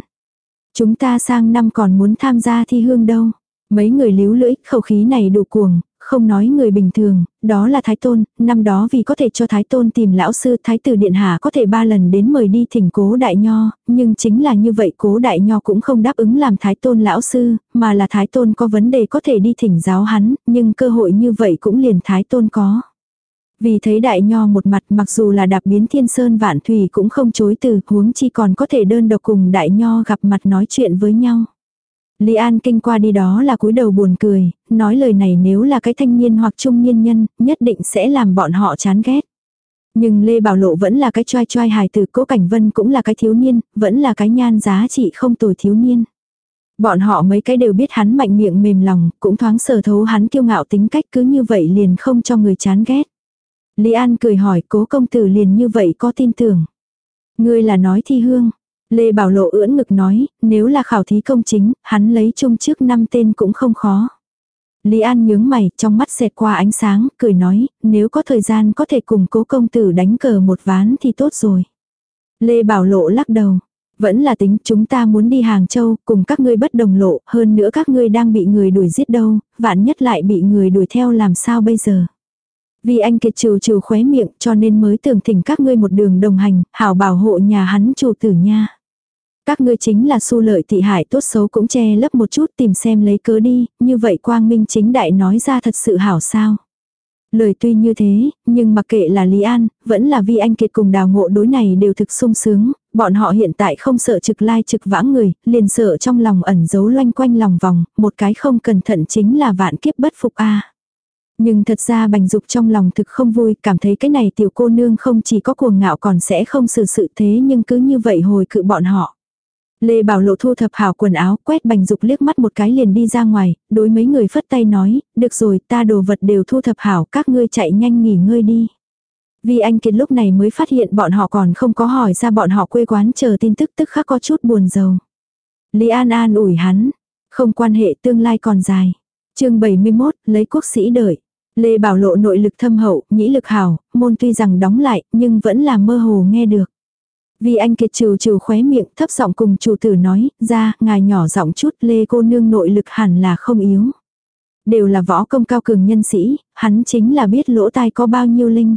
Chúng ta sang năm còn muốn tham gia thi hương đâu. Mấy người líu lưỡi, khẩu khí này đủ cuồng, không nói người bình thường, đó là Thái Tôn, năm đó vì có thể cho Thái Tôn tìm lão sư Thái tử Điện Hạ có thể ba lần đến mời đi thỉnh cố đại nho, nhưng chính là như vậy cố đại nho cũng không đáp ứng làm Thái Tôn lão sư, mà là Thái Tôn có vấn đề có thể đi thỉnh giáo hắn, nhưng cơ hội như vậy cũng liền Thái Tôn có. Vì thấy đại nho một mặt mặc dù là đạp biến thiên sơn vạn thủy cũng không chối từ, huống chi còn có thể đơn độc cùng đại nho gặp mặt nói chuyện với nhau. Lý An kinh qua đi đó là cúi đầu buồn cười, nói lời này nếu là cái thanh niên hoặc trung niên nhân, nhất định sẽ làm bọn họ chán ghét. Nhưng Lê Bảo Lộ vẫn là cái choai choai hài từ cố cảnh vân cũng là cái thiếu niên, vẫn là cái nhan giá trị không tồi thiếu niên. Bọn họ mấy cái đều biết hắn mạnh miệng mềm lòng, cũng thoáng sở thấu hắn kiêu ngạo tính cách cứ như vậy liền không cho người chán ghét. Lý An cười hỏi cố công tử liền như vậy có tin tưởng. Ngươi là nói thi hương, Lê Bảo Lộ ưỡn ngực nói, nếu là khảo thí công chính, hắn lấy chung trước năm tên cũng không khó. Lý An nhướng mày, trong mắt xẹt qua ánh sáng, cười nói, nếu có thời gian có thể cùng cố công tử đánh cờ một ván thì tốt rồi. Lê Bảo Lộ lắc đầu. Vẫn là tính chúng ta muốn đi Hàng Châu, cùng các ngươi bất đồng lộ, hơn nữa các ngươi đang bị người đuổi giết đâu, vạn nhất lại bị người đuổi theo làm sao bây giờ. Vì anh kiệt trừ trừ khóe miệng cho nên mới tưởng thỉnh các ngươi một đường đồng hành, hảo bảo hộ nhà hắn chủ tử nha. Các ngươi chính là su lợi thị hại tốt xấu cũng che lấp một chút tìm xem lấy cớ đi, như vậy quang minh chính đại nói ra thật sự hảo sao. Lời tuy như thế, nhưng mặc kệ là Lý An, vẫn là vì anh kiệt cùng đào ngộ đối này đều thực sung sướng, bọn họ hiện tại không sợ trực lai trực vãng người, liền sợ trong lòng ẩn giấu loanh quanh lòng vòng, một cái không cẩn thận chính là vạn kiếp bất phục a. Nhưng thật ra bành dục trong lòng thực không vui, cảm thấy cái này tiểu cô nương không chỉ có cuồng ngạo còn sẽ không xử sự thế nhưng cứ như vậy hồi cự bọn họ. Lê Bảo Lộ thu thập hảo quần áo, quét bành dục liếc mắt một cái liền đi ra ngoài, đối mấy người phất tay nói, được rồi ta đồ vật đều thu thập hảo, các ngươi chạy nhanh nghỉ ngơi đi. Vì anh Kiệt lúc này mới phát hiện bọn họ còn không có hỏi ra bọn họ quê quán chờ tin tức tức khắc có chút buồn rầu. Lý An An ủi hắn, không quan hệ tương lai còn dài. chương 71, lấy quốc sĩ đợi. Lê Bảo Lộ nội lực thâm hậu, nhĩ lực hảo, môn tuy rằng đóng lại, nhưng vẫn là mơ hồ nghe được. Vì anh kiệt trừ trừ khóe miệng thấp giọng cùng chủ tử nói, ra, ngài nhỏ giọng chút lê cô nương nội lực hẳn là không yếu. Đều là võ công cao cường nhân sĩ, hắn chính là biết lỗ tai có bao nhiêu linh.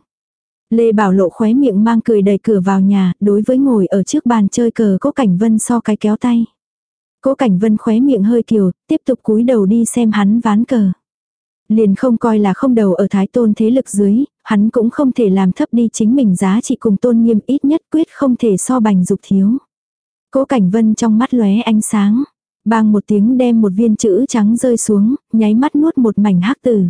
Lê Bảo Lộ khóe miệng mang cười đầy cửa vào nhà, đối với ngồi ở trước bàn chơi cờ cố cảnh vân so cái kéo tay. Cố cảnh vân khóe miệng hơi kiều, tiếp tục cúi đầu đi xem hắn ván cờ. Liền không coi là không đầu ở thái tôn thế lực dưới, hắn cũng không thể làm thấp đi chính mình giá trị cùng tôn nghiêm ít nhất quyết không thể so bành dục thiếu. Cố cảnh vân trong mắt lóe ánh sáng, bang một tiếng đem một viên chữ trắng rơi xuống, nháy mắt nuốt một mảnh hắc tử.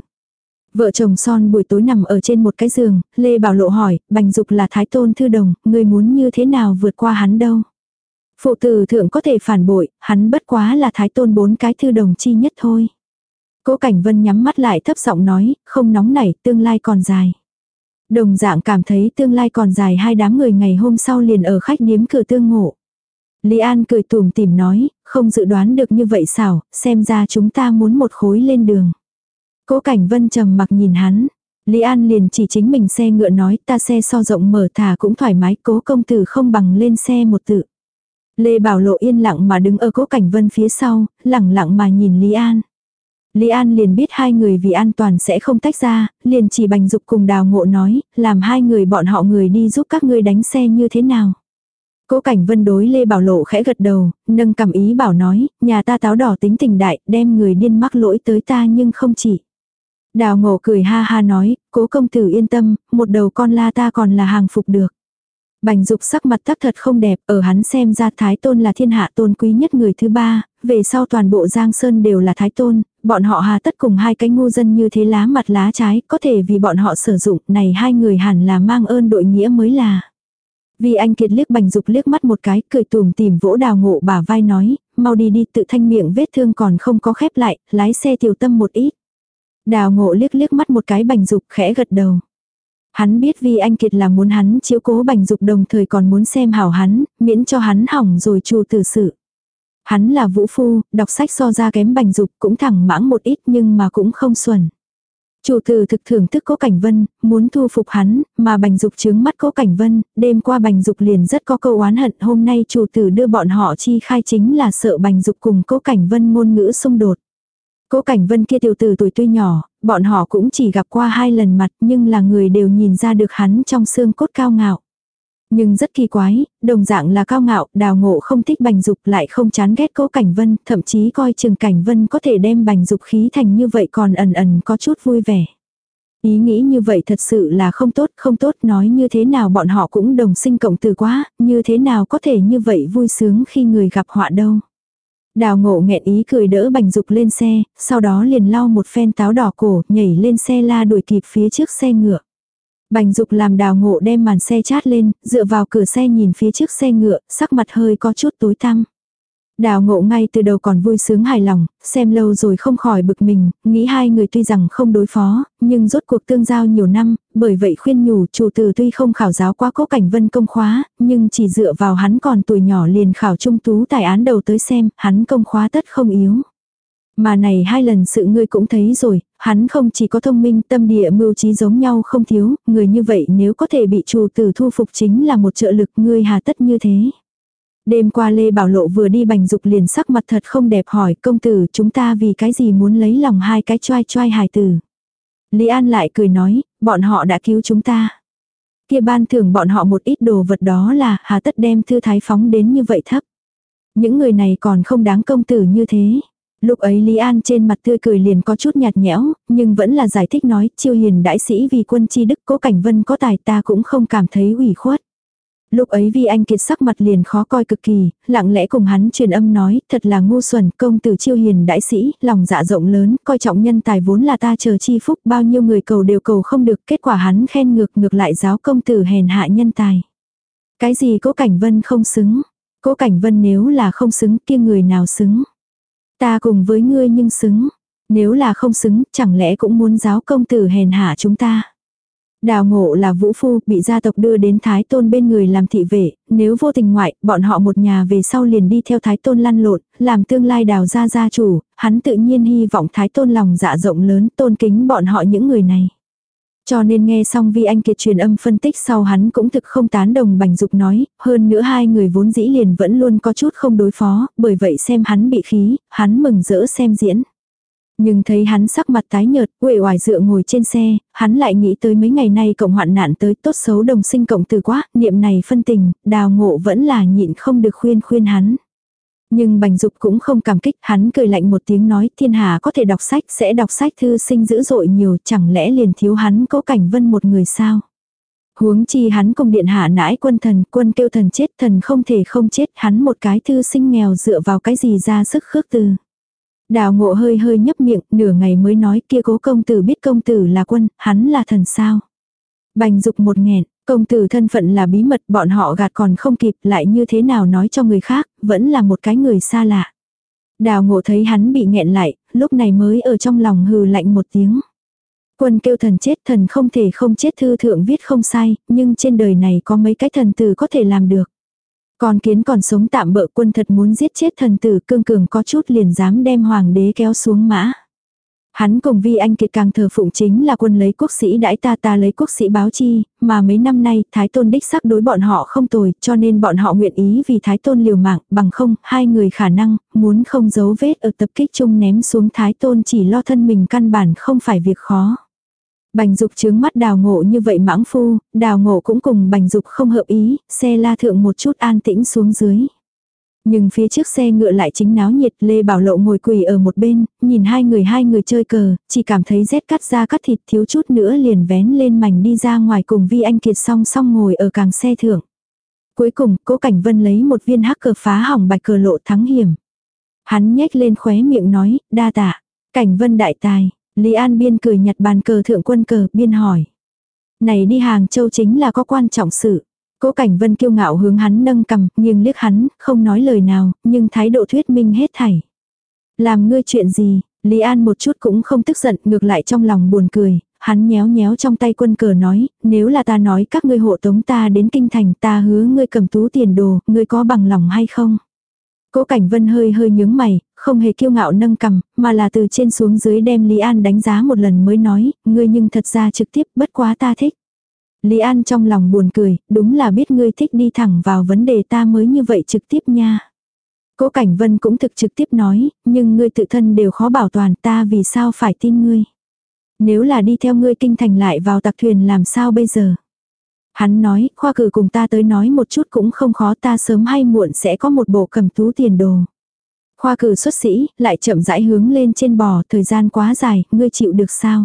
Vợ chồng son buổi tối nằm ở trên một cái giường, Lê Bảo Lộ hỏi, Bành Dục là Thái Tôn Thư Đồng, người muốn như thế nào vượt qua hắn đâu? Phụ tử thượng có thể phản bội, hắn bất quá là Thái Tôn bốn cái Thư Đồng chi nhất thôi. Cố Cảnh Vân nhắm mắt lại thấp giọng nói, không nóng nảy, tương lai còn dài. Đồng dạng cảm thấy tương lai còn dài hai đám người ngày hôm sau liền ở khách điếm cửa tương ngộ. Lý An cười tùm tìm nói, không dự đoán được như vậy xảo, xem ra chúng ta muốn một khối lên đường. Cố Cảnh Vân trầm mặc nhìn hắn. Lý An liền chỉ chính mình xe ngựa nói ta xe so rộng mở thả cũng thoải mái cố công tử không bằng lên xe một tự. Lê Bảo Lộ yên lặng mà đứng ở cố Cảnh Vân phía sau, lặng lặng mà nhìn Lý An. Lý An liền biết hai người vì an toàn sẽ không tách ra, liền chỉ bành dục cùng đào ngộ nói, làm hai người bọn họ người đi giúp các ngươi đánh xe như thế nào. Cố cảnh vân đối Lê Bảo Lộ khẽ gật đầu, nâng cầm ý bảo nói, nhà ta táo đỏ tính tình đại, đem người điên mắc lỗi tới ta nhưng không chỉ. Đào ngộ cười ha ha nói, cố công tử yên tâm, một đầu con la ta còn là hàng phục được. Bành dục sắc mặt tắc thật không đẹp, ở hắn xem ra Thái Tôn là thiên hạ tôn quý nhất người thứ ba, về sau toàn bộ Giang Sơn đều là Thái Tôn, bọn họ hà tất cùng hai cái ngu dân như thế lá mặt lá trái, có thể vì bọn họ sử dụng, này hai người hẳn là mang ơn đội nghĩa mới là. Vì anh kiệt liếc bành dục liếc mắt một cái, cười tùm tìm vỗ đào ngộ bả vai nói, mau đi đi tự thanh miệng vết thương còn không có khép lại, lái xe tiểu tâm một ít. Đào ngộ liếc liếc mắt một cái bành dục khẽ gật đầu. Hắn biết vì anh Kiệt là muốn hắn chiếu cố bành dục đồng thời còn muốn xem hảo hắn, miễn cho hắn hỏng rồi chu tử sự. Hắn là vũ phu, đọc sách so ra kém bành dục cũng thẳng mãng một ít nhưng mà cũng không xuẩn. Chủ tử thực thưởng thức cố cảnh vân, muốn thu phục hắn, mà bành dục chướng mắt cố cảnh vân, đêm qua bành dục liền rất có câu oán hận hôm nay chủ tử đưa bọn họ chi khai chính là sợ bành dục cùng cố cảnh vân ngôn ngữ xung đột. Cố Cảnh Vân kia tiểu tử tuổi tuy nhỏ, bọn họ cũng chỉ gặp qua hai lần mặt nhưng là người đều nhìn ra được hắn trong xương cốt cao ngạo. Nhưng rất kỳ quái, đồng dạng là cao ngạo, đào ngộ không thích bành dục lại không chán ghét cố cảnh vân, thậm chí coi trường cảnh vân có thể đem bành dục khí thành như vậy còn ẩn ẩn có chút vui vẻ. Ý nghĩ như vậy thật sự là không tốt, không tốt nói như thế nào bọn họ cũng đồng sinh cộng từ quá, như thế nào có thể như vậy vui sướng khi người gặp họa đâu. Đào ngộ nghẹn ý cười đỡ bành dục lên xe, sau đó liền lau một phen táo đỏ cổ, nhảy lên xe la đuổi kịp phía trước xe ngựa. Bành dục làm đào ngộ đem màn xe chát lên, dựa vào cửa xe nhìn phía trước xe ngựa, sắc mặt hơi có chút tối tăm. Đào ngộ ngay từ đầu còn vui sướng hài lòng, xem lâu rồi không khỏi bực mình, nghĩ hai người tuy rằng không đối phó, nhưng rốt cuộc tương giao nhiều năm, bởi vậy khuyên nhủ chủ tử tuy không khảo giáo quá cố cảnh vân công khóa, nhưng chỉ dựa vào hắn còn tuổi nhỏ liền khảo trung tú tài án đầu tới xem, hắn công khóa tất không yếu. Mà này hai lần sự ngươi cũng thấy rồi, hắn không chỉ có thông minh tâm địa mưu trí giống nhau không thiếu, người như vậy nếu có thể bị chủ tử thu phục chính là một trợ lực ngươi hà tất như thế. Đêm qua Lê Bảo Lộ vừa đi bành dục liền sắc mặt thật không đẹp hỏi công tử chúng ta vì cái gì muốn lấy lòng hai cái choai choai hài tử. Lý An lại cười nói, bọn họ đã cứu chúng ta. Kia ban thưởng bọn họ một ít đồ vật đó là hà tất đem thư thái phóng đến như vậy thấp. Những người này còn không đáng công tử như thế. Lúc ấy Lý An trên mặt tươi cười liền có chút nhạt nhẽo, nhưng vẫn là giải thích nói, chiêu hiền đại sĩ vì quân chi đức cố cảnh vân có tài ta cũng không cảm thấy ủy khuất. Lúc ấy vì anh kiệt sắc mặt liền khó coi cực kỳ, lặng lẽ cùng hắn truyền âm nói, thật là ngu xuẩn, công tử chiêu hiền đại sĩ, lòng dạ rộng lớn, coi trọng nhân tài vốn là ta chờ chi phúc, bao nhiêu người cầu đều cầu không được, kết quả hắn khen ngược ngược lại giáo công tử hèn hạ nhân tài. Cái gì cố cảnh vân không xứng? Cố cảnh vân nếu là không xứng kia người nào xứng? Ta cùng với ngươi nhưng xứng. Nếu là không xứng, chẳng lẽ cũng muốn giáo công tử hèn hạ chúng ta? Đào ngộ là vũ phu, bị gia tộc đưa đến Thái Tôn bên người làm thị vệ, nếu vô tình ngoại, bọn họ một nhà về sau liền đi theo Thái Tôn lăn lộn, làm tương lai đào gia gia chủ, hắn tự nhiên hy vọng Thái Tôn lòng dạ rộng lớn tôn kính bọn họ những người này. Cho nên nghe xong Vi Anh Kiệt truyền âm phân tích sau hắn cũng thực không tán đồng Bành Dục nói, hơn nữa hai người vốn dĩ liền vẫn luôn có chút không đối phó, bởi vậy xem hắn bị khí, hắn mừng rỡ xem diễn. Nhưng thấy hắn sắc mặt tái nhợt, uể oải dựa ngồi trên xe, hắn lại nghĩ tới mấy ngày nay cộng hoạn nạn tới tốt xấu đồng sinh cộng từ quá, niệm này phân tình, đào ngộ vẫn là nhịn không được khuyên khuyên hắn. Nhưng bành dục cũng không cảm kích, hắn cười lạnh một tiếng nói thiên hà có thể đọc sách, sẽ đọc sách thư sinh dữ dội nhiều, chẳng lẽ liền thiếu hắn cố cảnh vân một người sao. Huống chi hắn cùng điện hạ nãi quân thần, quân kêu thần chết, thần không thể không chết, hắn một cái thư sinh nghèo dựa vào cái gì ra sức khước từ. Đào ngộ hơi hơi nhấp miệng, nửa ngày mới nói kia cố công tử biết công tử là quân, hắn là thần sao. Bành dục một nghẹn, công tử thân phận là bí mật bọn họ gạt còn không kịp lại như thế nào nói cho người khác, vẫn là một cái người xa lạ. Đào ngộ thấy hắn bị nghẹn lại, lúc này mới ở trong lòng hừ lạnh một tiếng. Quân kêu thần chết thần không thể không chết thư thượng viết không sai, nhưng trên đời này có mấy cái thần tử có thể làm được. còn kiến còn sống tạm bỡ quân thật muốn giết chết thần tử cương cường có chút liền dám đem hoàng đế kéo xuống mã. Hắn cùng vi anh kiệt càng thờ phụng chính là quân lấy quốc sĩ đãi ta ta lấy quốc sĩ báo chi, mà mấy năm nay Thái Tôn đích xác đối bọn họ không tồi, cho nên bọn họ nguyện ý vì Thái Tôn liều mạng, bằng không, hai người khả năng, muốn không giấu vết ở tập kích chung ném xuống Thái Tôn chỉ lo thân mình căn bản không phải việc khó. Bành dục chướng mắt đào ngộ như vậy mãng phu, đào ngộ cũng cùng bành dục không hợp ý, xe la thượng một chút an tĩnh xuống dưới. Nhưng phía trước xe ngựa lại chính náo nhiệt, Lê Bảo Lộ ngồi quỳ ở một bên, nhìn hai người hai người chơi cờ, chỉ cảm thấy rét cắt ra cắt thịt thiếu chút nữa liền vén lên mảnh đi ra ngoài cùng Vi Anh Kiệt song song ngồi ở càng xe thượng. Cuối cùng, Cố Cảnh Vân lấy một viên hắc cờ phá hỏng bạch cờ lộ thắng hiểm. Hắn nhếch lên khóe miệng nói, đa tạ. Cảnh Vân đại tài, Lý An Biên cười nhặt bàn cờ thượng quân cờ, biên hỏi. Này đi Hàng Châu chính là có quan trọng sự. Cố Cảnh Vân kiêu ngạo hướng hắn nâng cầm, nghiêng liếc hắn, không nói lời nào, nhưng thái độ thuyết minh hết thảy. Làm ngươi chuyện gì, Lý An một chút cũng không tức giận, ngược lại trong lòng buồn cười, hắn nhéo nhéo trong tay quân cờ nói, nếu là ta nói các ngươi hộ tống ta đến kinh thành ta hứa ngươi cầm tú tiền đồ, ngươi có bằng lòng hay không? Cố Cảnh Vân hơi hơi nhướng mày, không hề kiêu ngạo nâng cầm, mà là từ trên xuống dưới đem Lý An đánh giá một lần mới nói, ngươi nhưng thật ra trực tiếp bất quá ta thích. Lý An trong lòng buồn cười, đúng là biết ngươi thích đi thẳng vào vấn đề ta mới như vậy trực tiếp nha. Cố Cảnh Vân cũng thực trực tiếp nói, nhưng ngươi tự thân đều khó bảo toàn ta vì sao phải tin ngươi. Nếu là đi theo ngươi kinh thành lại vào tặc thuyền làm sao bây giờ. Hắn nói, khoa cử cùng ta tới nói một chút cũng không khó ta sớm hay muộn sẽ có một bộ cầm tú tiền đồ. Khoa cử xuất sĩ, lại chậm rãi hướng lên trên bò, thời gian quá dài, ngươi chịu được sao?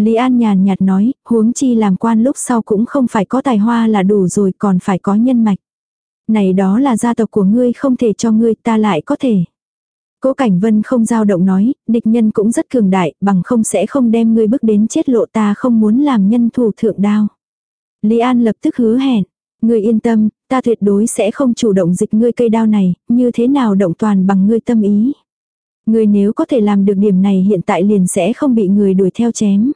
Lý An nhàn nhạt nói, huống chi làm quan lúc sau cũng không phải có tài hoa là đủ rồi còn phải có nhân mạch. Này đó là gia tộc của ngươi không thể cho ngươi ta lại có thể. Cố Cảnh Vân không giao động nói, địch nhân cũng rất cường đại, bằng không sẽ không đem ngươi bước đến chết lộ ta không muốn làm nhân thủ thượng đao. Lý An lập tức hứa hẹn, ngươi yên tâm, ta tuyệt đối sẽ không chủ động dịch ngươi cây đao này, như thế nào động toàn bằng ngươi tâm ý. Ngươi nếu có thể làm được điểm này hiện tại liền sẽ không bị người đuổi theo chém.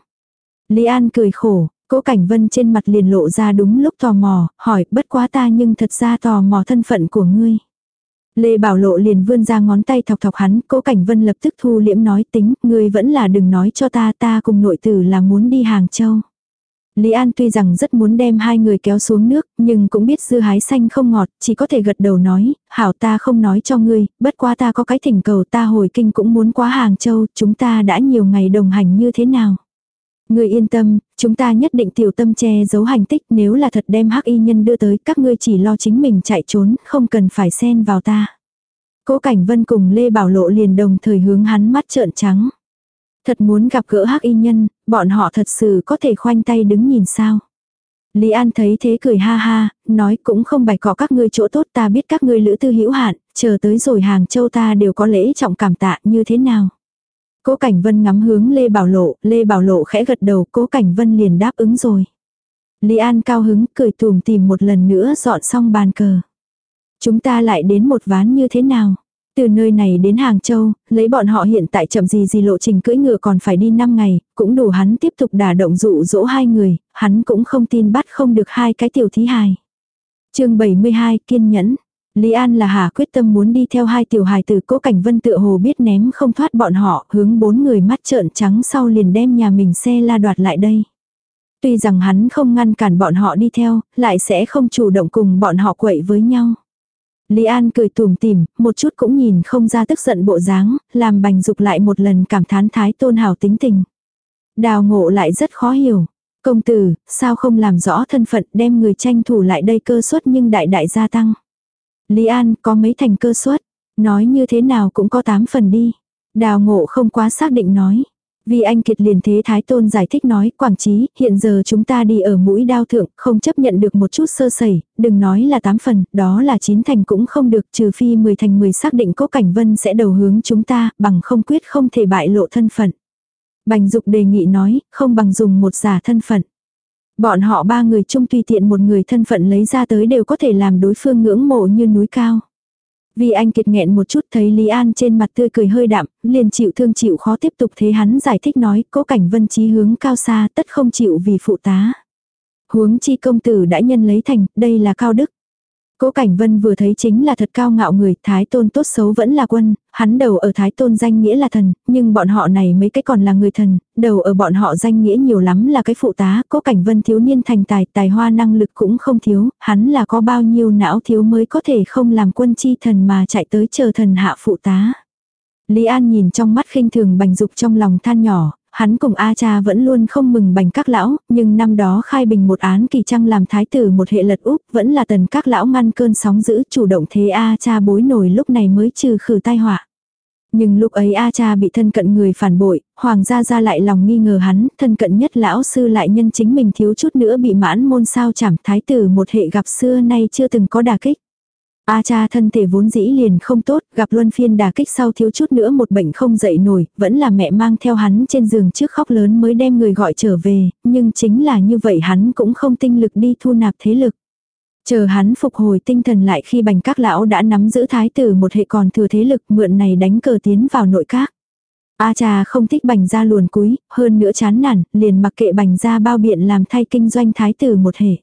Lý An cười khổ, cố cảnh vân trên mặt liền lộ ra đúng lúc tò mò, hỏi bất quá ta nhưng thật ra tò mò thân phận của ngươi. Lê Bảo Lộ liền vươn ra ngón tay thọc thọc hắn, cố cảnh vân lập tức thu liễm nói tính, ngươi vẫn là đừng nói cho ta ta cùng nội tử là muốn đi Hàng Châu. Lý An tuy rằng rất muốn đem hai người kéo xuống nước, nhưng cũng biết dư hái xanh không ngọt, chỉ có thể gật đầu nói, hảo ta không nói cho ngươi, bất quá ta có cái thỉnh cầu ta hồi kinh cũng muốn qua Hàng Châu, chúng ta đã nhiều ngày đồng hành như thế nào. Ngươi yên tâm, chúng ta nhất định tiểu tâm che giấu hành tích nếu là thật đem hắc y nhân đưa tới các ngươi chỉ lo chính mình chạy trốn, không cần phải xen vào ta. Cố Cảnh Vân cùng Lê Bảo Lộ liền đồng thời hướng hắn mắt trợn trắng. Thật muốn gặp gỡ hắc y nhân, bọn họ thật sự có thể khoanh tay đứng nhìn sao. Lý An thấy thế cười ha ha, nói cũng không bày cọ các ngươi chỗ tốt ta biết các ngươi lữ tư hữu hạn, chờ tới rồi hàng châu ta đều có lễ trọng cảm tạ như thế nào. Cố Cảnh Vân ngắm hướng Lê Bảo Lộ, Lê Bảo Lộ khẽ gật đầu, Cố Cảnh Vân liền đáp ứng rồi. Lý An cao hứng, cười tùm tìm một lần nữa dọn xong bàn cờ. Chúng ta lại đến một ván như thế nào? Từ nơi này đến Hàng Châu, lấy bọn họ hiện tại chậm gì gì lộ trình cưỡi ngựa còn phải đi 5 ngày, cũng đủ hắn tiếp tục đả động dụ dỗ hai người, hắn cũng không tin bắt không được hai cái tiểu thí hài. chương 72 kiên nhẫn. Lý An là hà quyết tâm muốn đi theo hai tiểu hài từ cố cảnh vân tựa hồ biết ném không thoát bọn họ, hướng bốn người mắt trợn trắng sau liền đem nhà mình xe la đoạt lại đây. Tuy rằng hắn không ngăn cản bọn họ đi theo, lại sẽ không chủ động cùng bọn họ quậy với nhau. Lý An cười tùm tìm, một chút cũng nhìn không ra tức giận bộ dáng, làm bành dục lại một lần cảm thán thái tôn hảo tính tình. Đào ngộ lại rất khó hiểu. Công tử, sao không làm rõ thân phận đem người tranh thủ lại đây cơ suất nhưng đại đại gia tăng. Lý An có mấy thành cơ suất, nói như thế nào cũng có 8 phần đi. Đào ngộ không quá xác định nói. Vì anh Kiệt liền thế Thái Tôn giải thích nói, Quảng Trí, hiện giờ chúng ta đi ở mũi đao thượng, không chấp nhận được một chút sơ sẩy, đừng nói là 8 phần, đó là 9 thành cũng không được, trừ phi 10 thành 10 xác định cố cảnh vân sẽ đầu hướng chúng ta, bằng không quyết không thể bại lộ thân phận. Bành Dục đề nghị nói, không bằng dùng một giả thân phận. Bọn họ ba người chung tùy tiện một người thân phận lấy ra tới đều có thể làm đối phương ngưỡng mộ như núi cao. Vì anh kiệt nghẹn một chút thấy Lý An trên mặt tươi cười hơi đạm, liền chịu thương chịu khó tiếp tục thế hắn giải thích nói cố cảnh vân trí hướng cao xa tất không chịu vì phụ tá. Huống chi công tử đã nhân lấy thành, đây là cao đức. Cố Cảnh Vân vừa thấy chính là thật cao ngạo người, Thái Tôn tốt xấu vẫn là quân, hắn đầu ở Thái Tôn danh nghĩa là thần, nhưng bọn họ này mấy cái còn là người thần, đầu ở bọn họ danh nghĩa nhiều lắm là cái phụ tá, Cố Cảnh Vân thiếu niên thành tài, tài hoa năng lực cũng không thiếu, hắn là có bao nhiêu não thiếu mới có thể không làm quân chi thần mà chạy tới chờ thần hạ phụ tá. Lý An nhìn trong mắt khinh thường bành dục trong lòng than nhỏ, hắn cùng A cha vẫn luôn không mừng bành các lão, nhưng năm đó khai bình một án kỳ trăng làm thái tử một hệ lật úp, vẫn là tần các lão ngăn cơn sóng giữ chủ động thế A cha bối nổi lúc này mới trừ khử tai họa. Nhưng lúc ấy A cha bị thân cận người phản bội, hoàng gia ra lại lòng nghi ngờ hắn, thân cận nhất lão sư lại nhân chính mình thiếu chút nữa bị mãn môn sao chảm thái tử một hệ gặp xưa nay chưa từng có đà kích. A cha thân thể vốn dĩ liền không tốt, gặp luân phiên đà kích sau thiếu chút nữa một bệnh không dậy nổi, vẫn là mẹ mang theo hắn trên giường trước khóc lớn mới đem người gọi trở về, nhưng chính là như vậy hắn cũng không tinh lực đi thu nạp thế lực. Chờ hắn phục hồi tinh thần lại khi bành các lão đã nắm giữ thái tử một hệ còn thừa thế lực mượn này đánh cờ tiến vào nội các. A cha không thích bành ra luồn cúi, hơn nữa chán nản, liền mặc kệ bành ra bao biện làm thay kinh doanh thái tử một hệ.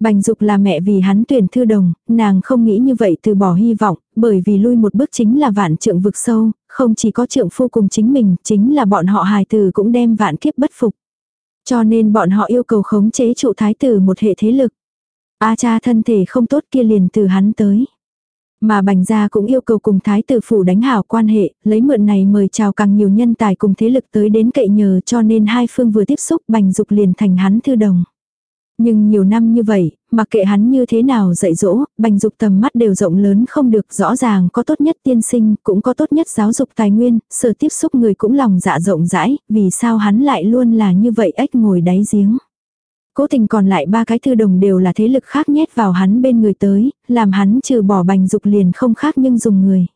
Bành dục là mẹ vì hắn tuyển thư đồng, nàng không nghĩ như vậy từ bỏ hy vọng, bởi vì lui một bước chính là vạn trượng vực sâu, không chỉ có trượng phu cùng chính mình, chính là bọn họ hài tử cũng đem vạn kiếp bất phục. Cho nên bọn họ yêu cầu khống chế trụ thái tử một hệ thế lực. A cha thân thể không tốt kia liền từ hắn tới. Mà bành gia cũng yêu cầu cùng thái tử phủ đánh hảo quan hệ, lấy mượn này mời chào càng nhiều nhân tài cùng thế lực tới đến cậy nhờ cho nên hai phương vừa tiếp xúc bành dục liền thành hắn thư đồng. Nhưng nhiều năm như vậy, mặc kệ hắn như thế nào dạy dỗ, bành dục tầm mắt đều rộng lớn không được rõ ràng có tốt nhất tiên sinh, cũng có tốt nhất giáo dục tài nguyên, sở tiếp xúc người cũng lòng dạ rộng rãi, vì sao hắn lại luôn là như vậy ếch ngồi đáy giếng. Cố tình còn lại ba cái thư đồng đều là thế lực khác nhét vào hắn bên người tới, làm hắn trừ bỏ bành dục liền không khác nhưng dùng người.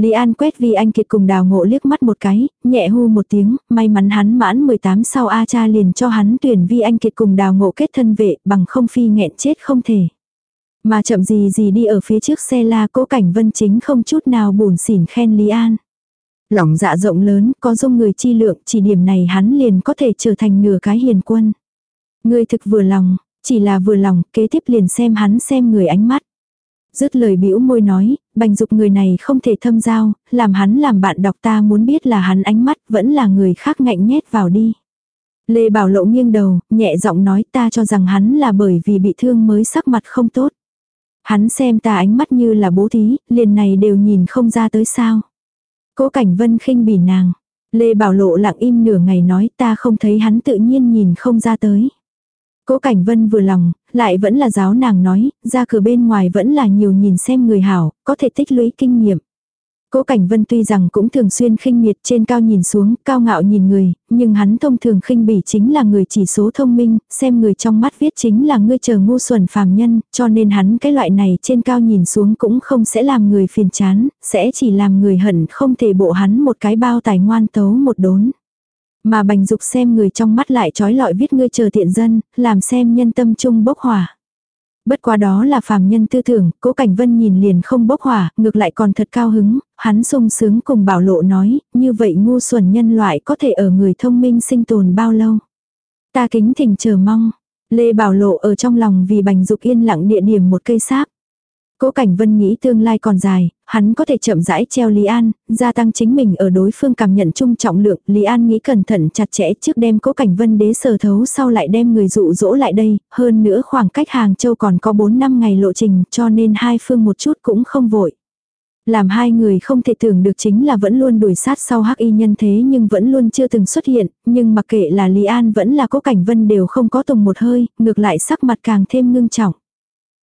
Lý An quét vì anh Kiệt cùng đào ngộ liếc mắt một cái, nhẹ hư một tiếng, may mắn hắn mãn 18 sau A cha liền cho hắn tuyển vi anh Kiệt cùng đào ngộ kết thân vệ bằng không phi nghẹn chết không thể. Mà chậm gì gì đi ở phía trước xe la cố cảnh vân chính không chút nào buồn xỉn khen Lý An. Lòng dạ rộng lớn, có dung người chi lượng, chỉ điểm này hắn liền có thể trở thành nửa cái hiền quân. Người thực vừa lòng, chỉ là vừa lòng, kế tiếp liền xem hắn xem người ánh mắt. Dứt lời bĩu môi nói, bành dục người này không thể thâm giao, làm hắn làm bạn đọc ta muốn biết là hắn ánh mắt vẫn là người khác ngạnh nhét vào đi. Lê Bảo Lộ nghiêng đầu, nhẹ giọng nói ta cho rằng hắn là bởi vì bị thương mới sắc mặt không tốt. Hắn xem ta ánh mắt như là bố thí, liền này đều nhìn không ra tới sao. Cố Cảnh Vân khinh bỉ nàng. Lê Bảo Lộ lặng im nửa ngày nói ta không thấy hắn tự nhiên nhìn không ra tới. Cố Cảnh Vân vừa lòng, lại vẫn là giáo nàng nói, ra cửa bên ngoài vẫn là nhiều nhìn xem người hảo, có thể tích lũy kinh nghiệm. Cố Cảnh Vân tuy rằng cũng thường xuyên khinh miệt trên cao nhìn xuống, cao ngạo nhìn người, nhưng hắn thông thường khinh bỉ chính là người chỉ số thông minh, xem người trong mắt viết chính là ngươi chờ ngu xuẩn phàm nhân, cho nên hắn cái loại này trên cao nhìn xuống cũng không sẽ làm người phiền chán, sẽ chỉ làm người hận không thể bộ hắn một cái bao tài ngoan tấu một đốn. Mà bành dục xem người trong mắt lại trói lọi viết ngươi chờ tiện dân, làm xem nhân tâm trung bốc hỏa. Bất quá đó là phàm nhân tư tưởng, cố cảnh vân nhìn liền không bốc hỏa, ngược lại còn thật cao hứng, hắn sung sướng cùng bảo lộ nói, như vậy ngu xuẩn nhân loại có thể ở người thông minh sinh tồn bao lâu. Ta kính thỉnh chờ mong, Lê Bảo Lộ ở trong lòng vì bành dục yên lặng địa điểm một cây sáp. Cố Cảnh Vân nghĩ tương lai còn dài, hắn có thể chậm rãi treo Lý An, gia tăng chính mình ở đối phương cảm nhận chung trọng lượng. Lý An nghĩ cẩn thận chặt chẽ trước đem Cố Cảnh Vân đế sở thấu sau lại đem người dụ dỗ lại đây, hơn nữa khoảng cách Hàng Châu còn có 4 năm ngày lộ trình cho nên hai phương một chút cũng không vội. Làm hai người không thể tưởng được chính là vẫn luôn đuổi sát sau hắc y nhân thế nhưng vẫn luôn chưa từng xuất hiện, nhưng mặc kệ là Lý An vẫn là Cố Cảnh Vân đều không có tùng một hơi, ngược lại sắc mặt càng thêm ngưng trọng.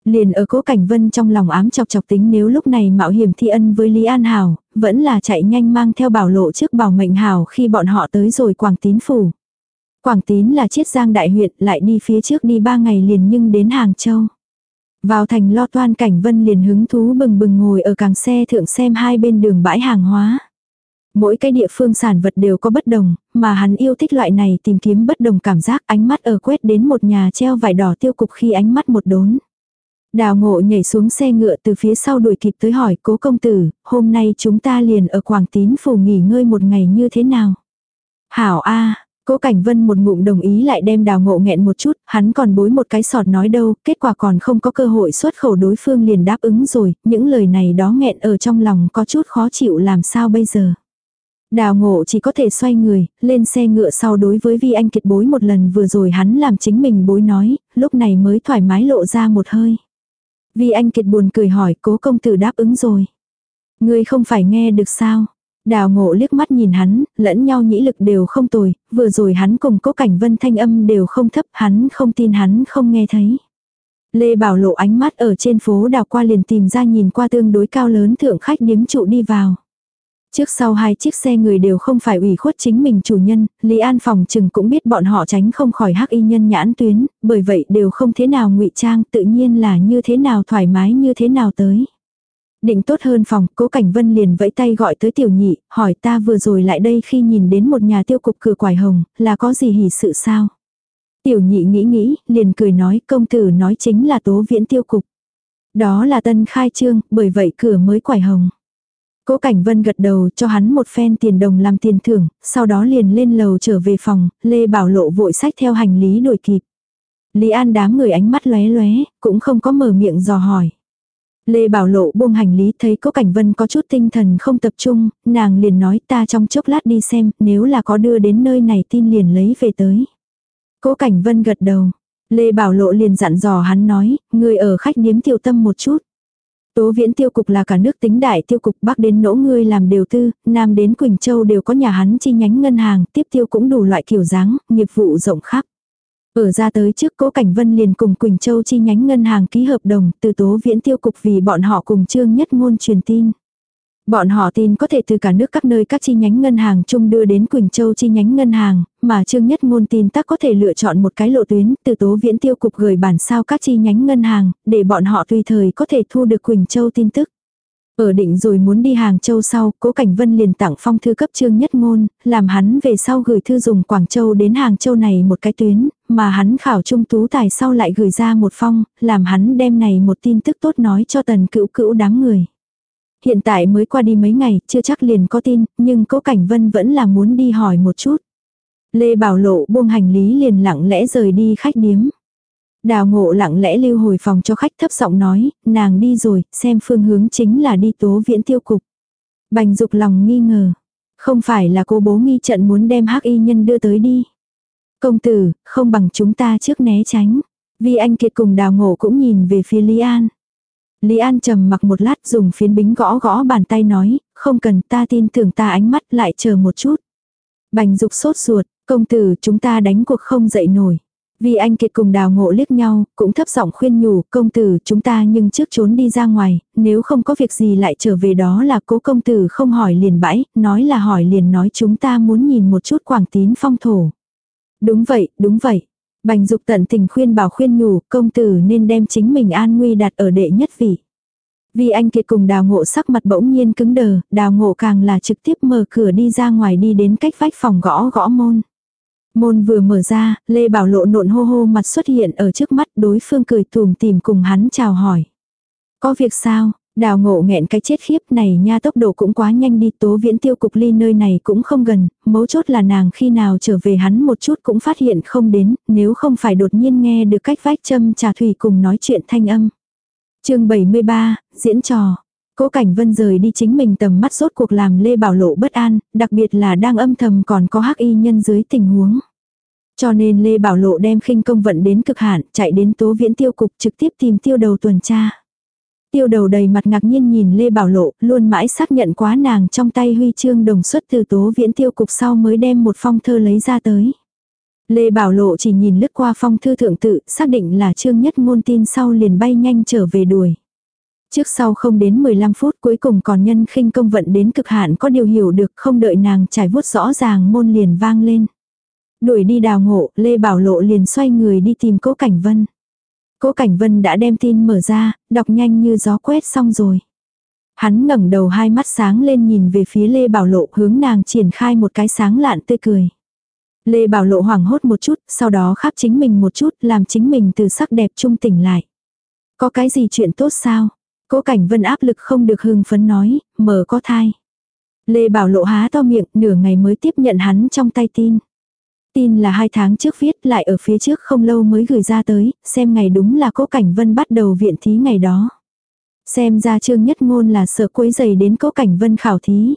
Liền ở cố cảnh vân trong lòng ám chọc chọc tính nếu lúc này mạo hiểm thi ân với Lý An Hảo, vẫn là chạy nhanh mang theo bảo lộ trước bảo mệnh Hảo khi bọn họ tới rồi Quảng Tín Phủ. Quảng Tín là chiết giang đại huyện lại đi phía trước đi ba ngày liền nhưng đến Hàng Châu. Vào thành lo toan cảnh vân liền hứng thú bừng bừng ngồi ở càng xe thượng xem hai bên đường bãi hàng hóa. Mỗi cái địa phương sản vật đều có bất đồng, mà hắn yêu thích loại này tìm kiếm bất đồng cảm giác ánh mắt ở quét đến một nhà treo vải đỏ tiêu cục khi ánh mắt một đốn. Đào ngộ nhảy xuống xe ngựa từ phía sau đuổi kịp tới hỏi cố công tử, hôm nay chúng ta liền ở Quảng Tín phủ nghỉ ngơi một ngày như thế nào? Hảo a Cố Cảnh Vân một ngụm đồng ý lại đem đào ngộ nghẹn một chút, hắn còn bối một cái sọt nói đâu, kết quả còn không có cơ hội xuất khẩu đối phương liền đáp ứng rồi, những lời này đó nghẹn ở trong lòng có chút khó chịu làm sao bây giờ. Đào ngộ chỉ có thể xoay người, lên xe ngựa sau đối với Vi Anh Kiệt bối một lần vừa rồi hắn làm chính mình bối nói, lúc này mới thoải mái lộ ra một hơi. Vi Anh Kiệt buồn cười hỏi cố công tử đáp ứng rồi. Ngươi không phải nghe được sao? Đào ngộ liếc mắt nhìn hắn, lẫn nhau nhĩ lực đều không tồi, vừa rồi hắn cùng cố cảnh vân thanh âm đều không thấp, hắn không tin hắn không nghe thấy. Lê Bảo lộ ánh mắt ở trên phố đào qua liền tìm ra nhìn qua tương đối cao lớn thượng khách điếm trụ đi vào. Trước sau hai chiếc xe người đều không phải ủy khuất chính mình chủ nhân, Lý An phòng chừng cũng biết bọn họ tránh không khỏi hắc y nhân nhãn tuyến, bởi vậy đều không thế nào ngụy trang tự nhiên là như thế nào thoải mái như thế nào tới. Định tốt hơn phòng, cố cảnh vân liền vẫy tay gọi tới tiểu nhị, hỏi ta vừa rồi lại đây khi nhìn đến một nhà tiêu cục cửa quải hồng, là có gì hỉ sự sao? Tiểu nhị nghĩ nghĩ, liền cười nói công tử nói chính là tố viễn tiêu cục. Đó là tân khai trương, bởi vậy cửa mới quải hồng. Cố Cảnh Vân gật đầu cho hắn một phen tiền đồng làm tiền thưởng, sau đó liền lên lầu trở về phòng, Lê Bảo Lộ vội sách theo hành lý đuổi kịp. Lý An đám người ánh mắt lóe lóe, cũng không có mở miệng dò hỏi. Lê Bảo Lộ buông hành lý thấy Cố Cảnh Vân có chút tinh thần không tập trung, nàng liền nói ta trong chốc lát đi xem, nếu là có đưa đến nơi này tin liền lấy về tới. Cố Cảnh Vân gật đầu. Lê Bảo Lộ liền dặn dò hắn nói, người ở khách điếm tiểu tâm một chút. Tố viễn tiêu cục là cả nước tính đại tiêu cục bắc đến nỗ ngươi làm đều tư, nam đến Quỳnh Châu đều có nhà hắn chi nhánh ngân hàng, tiếp tiêu cũng đủ loại kiểu dáng, nghiệp vụ rộng khắp. Ở ra tới trước cố Cảnh Vân liền cùng Quỳnh Châu chi nhánh ngân hàng ký hợp đồng từ tố viễn tiêu cục vì bọn họ cùng trương nhất ngôn truyền tin. Bọn họ tin có thể từ cả nước các nơi các chi nhánh ngân hàng chung đưa đến Quỳnh Châu chi nhánh ngân hàng, mà Trương Nhất Ngôn tin tắc có thể lựa chọn một cái lộ tuyến từ tố viễn tiêu cục gửi bản sao các chi nhánh ngân hàng, để bọn họ tùy thời có thể thu được Quỳnh Châu tin tức. Ở định rồi muốn đi Hàng Châu sau, Cố Cảnh Vân liền tặng phong thư cấp Trương Nhất Ngôn, làm hắn về sau gửi thư dùng Quảng Châu đến Hàng Châu này một cái tuyến, mà hắn khảo trung tú tài sau lại gửi ra một phong, làm hắn đem này một tin tức tốt nói cho tần cữu cữu đám người. Hiện tại mới qua đi mấy ngày, chưa chắc liền có tin, nhưng Cố Cảnh Vân vẫn là muốn đi hỏi một chút. Lê Bảo Lộ buông hành lý liền lặng lẽ rời đi khách điếm. Đào ngộ lặng lẽ lưu hồi phòng cho khách thấp giọng nói, nàng đi rồi, xem phương hướng chính là đi tố viễn tiêu cục. Bành dục lòng nghi ngờ. Không phải là cô bố nghi trận muốn đem hắc y nhân đưa tới đi. Công tử, không bằng chúng ta trước né tránh. Vì anh Kiệt cùng đào ngộ cũng nhìn về phía Lý An. Lý An trầm mặc một lát dùng phiến bính gõ gõ bàn tay nói, không cần ta tin tưởng ta ánh mắt lại chờ một chút. Bành dục sốt ruột, công tử chúng ta đánh cuộc không dậy nổi. Vì anh kiệt cùng đào ngộ liếc nhau, cũng thấp giọng khuyên nhủ, công tử chúng ta nhưng trước trốn đi ra ngoài, nếu không có việc gì lại trở về đó là cố công tử không hỏi liền bãi, nói là hỏi liền nói chúng ta muốn nhìn một chút quảng tín phong thổ. Đúng vậy, đúng vậy. Bành dục tận tình khuyên bảo khuyên nhủ, công tử nên đem chính mình an nguy đặt ở đệ nhất vị. Vì anh kiệt cùng đào ngộ sắc mặt bỗng nhiên cứng đờ, đào ngộ càng là trực tiếp mở cửa đi ra ngoài đi đến cách vách phòng gõ gõ môn. Môn vừa mở ra, Lê Bảo Lộ nộn hô hô mặt xuất hiện ở trước mắt đối phương cười tùm tìm cùng hắn chào hỏi. Có việc sao, đào ngộ nghẹn cái chết khiếp này nha tốc độ cũng quá nhanh đi tố viễn tiêu cục ly nơi này cũng không gần, mấu chốt là nàng khi nào trở về hắn một chút cũng phát hiện không đến, nếu không phải đột nhiên nghe được cách vách châm trà thủy cùng nói chuyện thanh âm. chương 73, diễn trò. Cố Cảnh Vân rời đi chính mình tầm mắt rốt cuộc làm Lê Bảo Lộ bất an, đặc biệt là đang âm thầm còn có hắc y nhân dưới tình huống. Cho nên Lê Bảo Lộ đem khinh công vận đến cực hạn, chạy đến tố viễn tiêu cục trực tiếp tìm tiêu đầu tuần tra. Tiêu đầu đầy mặt ngạc nhiên nhìn Lê Bảo Lộ, luôn mãi xác nhận quá nàng trong tay huy chương đồng xuất từ tố viễn tiêu cục sau mới đem một phong thơ lấy ra tới. Lê Bảo Lộ chỉ nhìn lướt qua phong thư thượng tự, xác định là trương nhất ngôn tin sau liền bay nhanh trở về đuổi. Trước sau không đến 15 phút cuối cùng còn nhân khinh công vận đến cực hạn có điều hiểu được không đợi nàng trải vuốt rõ ràng môn liền vang lên. Đuổi đi đào ngộ, Lê Bảo Lộ liền xoay người đi tìm Cố Cảnh Vân. Cố Cảnh Vân đã đem tin mở ra, đọc nhanh như gió quét xong rồi. Hắn ngẩng đầu hai mắt sáng lên nhìn về phía Lê Bảo Lộ hướng nàng triển khai một cái sáng lạn tươi cười. Lê Bảo Lộ hoảng hốt một chút, sau đó khắp chính mình một chút, làm chính mình từ sắc đẹp trung tỉnh lại. Có cái gì chuyện tốt sao? Cố Cảnh Vân áp lực không được hưng phấn nói, mở có thai. Lê Bảo Lộ há to miệng, nửa ngày mới tiếp nhận hắn trong tay tin. Tin là hai tháng trước viết lại ở phía trước không lâu mới gửi ra tới, xem ngày đúng là Cố Cảnh Vân bắt đầu viện thí ngày đó. Xem ra Trương Nhất Ngôn là sợ quấy dày đến Cố Cảnh Vân khảo thí.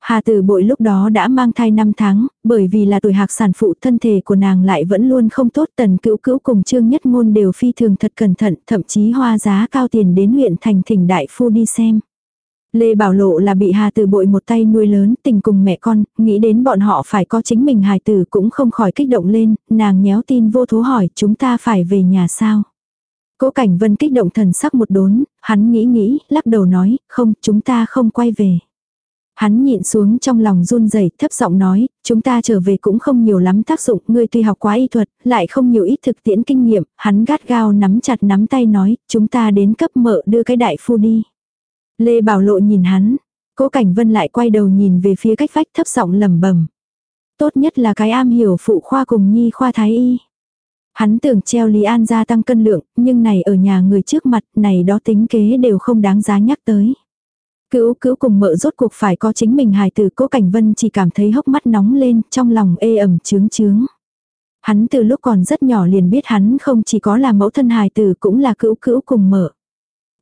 Hà tử bội lúc đó đã mang thai 5 tháng, bởi vì là tuổi hạc sản phụ thân thể của nàng lại vẫn luôn không tốt tần cữu cữu cùng trương nhất ngôn đều phi thường thật cẩn thận, thậm chí hoa giá cao tiền đến huyện thành thỉnh đại phu đi xem. Lê Bảo Lộ là bị Hà Tử bội một tay nuôi lớn, tình cùng mẹ con, nghĩ đến bọn họ phải có chính mình hài tử cũng không khỏi kích động lên, nàng nhéo tin vô thố hỏi chúng ta phải về nhà sao. Cố Cảnh Vân kích động thần sắc một đốn, hắn nghĩ nghĩ, lắc đầu nói, không, chúng ta không quay về. Hắn nhịn xuống trong lòng run rẩy thấp giọng nói, chúng ta trở về cũng không nhiều lắm tác dụng, ngươi tuy học quá y thuật, lại không nhiều ít thực tiễn kinh nghiệm, hắn gắt gao nắm chặt nắm tay nói, chúng ta đến cấp mợ đưa cái đại phu đi. Lê Bảo Lộ nhìn hắn, cố cảnh vân lại quay đầu nhìn về phía cách vách thấp giọng lẩm bẩm Tốt nhất là cái am hiểu phụ khoa cùng nhi khoa thái y. Hắn tưởng treo Lý An gia tăng cân lượng, nhưng này ở nhà người trước mặt, này đó tính kế đều không đáng giá nhắc tới. Cữu cữu cùng mợ rốt cuộc phải có chính mình hài tử cố cảnh vân chỉ cảm thấy hốc mắt nóng lên, trong lòng ê ẩm chướng chướng. Hắn từ lúc còn rất nhỏ liền biết hắn không chỉ có là mẫu thân hài tử cũng là cữu cữu cùng mợ.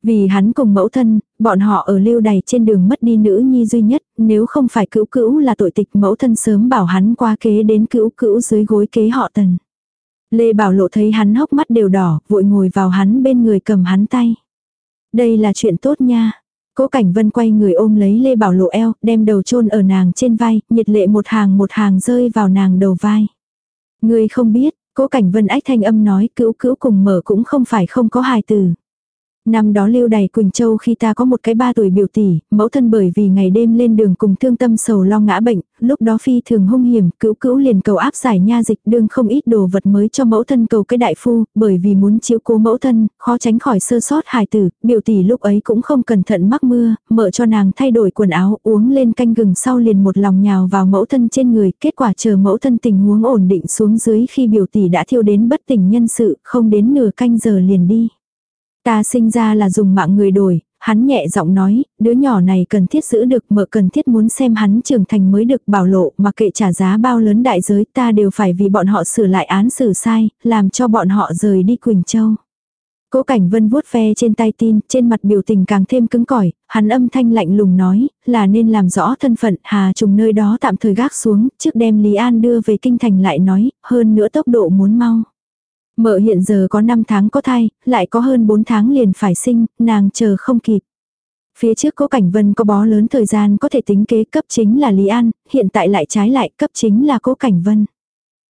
Vì hắn cùng mẫu thân, bọn họ ở lưu đày trên đường mất đi nữ nhi duy nhất, nếu không phải cữu cữu là tội tịch mẫu thân sớm bảo hắn qua kế đến cữu cữu dưới gối kế họ tần. Lê Bảo Lộ thấy hắn hốc mắt đều đỏ, vội ngồi vào hắn bên người cầm hắn tay. Đây là chuyện tốt nha. Cố Cảnh Vân quay người ôm lấy Lê Bảo Lộ eo, đem đầu chôn ở nàng trên vai, nhiệt lệ một hàng một hàng rơi vào nàng đầu vai. Người không biết, Cố Cảnh Vân ách thanh âm nói cữu cữu cùng mở cũng không phải không có hài tử. Năm đó lưu đầy Quỳnh Châu khi ta có một cái ba tuổi biểu tỷ, mẫu thân bởi vì ngày đêm lên đường cùng thương tâm sầu lo ngã bệnh, lúc đó phi thường hung hiểm, cữu cữu liền cầu áp giải nha dịch đương không ít đồ vật mới cho mẫu thân cầu cái đại phu, bởi vì muốn chiếu cố mẫu thân, khó tránh khỏi sơ sót hài tử, biểu tỷ lúc ấy cũng không cẩn thận mắc mưa, mở cho nàng thay đổi quần áo, uống lên canh gừng sau liền một lòng nhào vào mẫu thân trên người, kết quả chờ mẫu thân tình huống ổn định xuống dưới khi biểu tỷ đã thiêu đến bất tỉnh nhân sự, không đến nửa canh giờ liền đi. Ta sinh ra là dùng mạng người đổi, hắn nhẹ giọng nói, đứa nhỏ này cần thiết giữ được mợ cần thiết muốn xem hắn trưởng thành mới được bảo lộ mà kệ trả giá bao lớn đại giới ta đều phải vì bọn họ sửa lại án xử sai, làm cho bọn họ rời đi Quỳnh Châu. Cố Cảnh Vân vuốt ve trên tay tin, trên mặt biểu tình càng thêm cứng cỏi, hắn âm thanh lạnh lùng nói, là nên làm rõ thân phận, Hà Trùng nơi đó tạm thời gác xuống, trước đem Lý An đưa về kinh thành lại nói, hơn nữa tốc độ muốn mau. Mợ hiện giờ có 5 tháng có thai, lại có hơn 4 tháng liền phải sinh, nàng chờ không kịp. Phía trước cố cảnh vân có bó lớn thời gian có thể tính kế cấp chính là Lý An, hiện tại lại trái lại cấp chính là cố cảnh vân.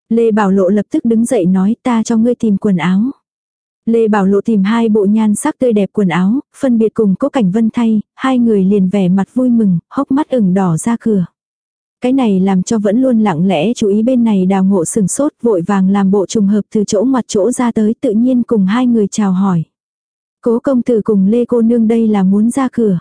Lê Bảo Lộ lập tức đứng dậy nói ta cho ngươi tìm quần áo. Lê Bảo Lộ tìm hai bộ nhan sắc tươi đẹp quần áo, phân biệt cùng cố cảnh vân thay, hai người liền vẻ mặt vui mừng, hốc mắt ửng đỏ ra cửa. Cái này làm cho vẫn luôn lặng lẽ chú ý bên này đào ngộ sừng sốt vội vàng làm bộ trùng hợp từ chỗ mặt chỗ ra tới tự nhiên cùng hai người chào hỏi. Cố công tử cùng Lê cô nương đây là muốn ra cửa.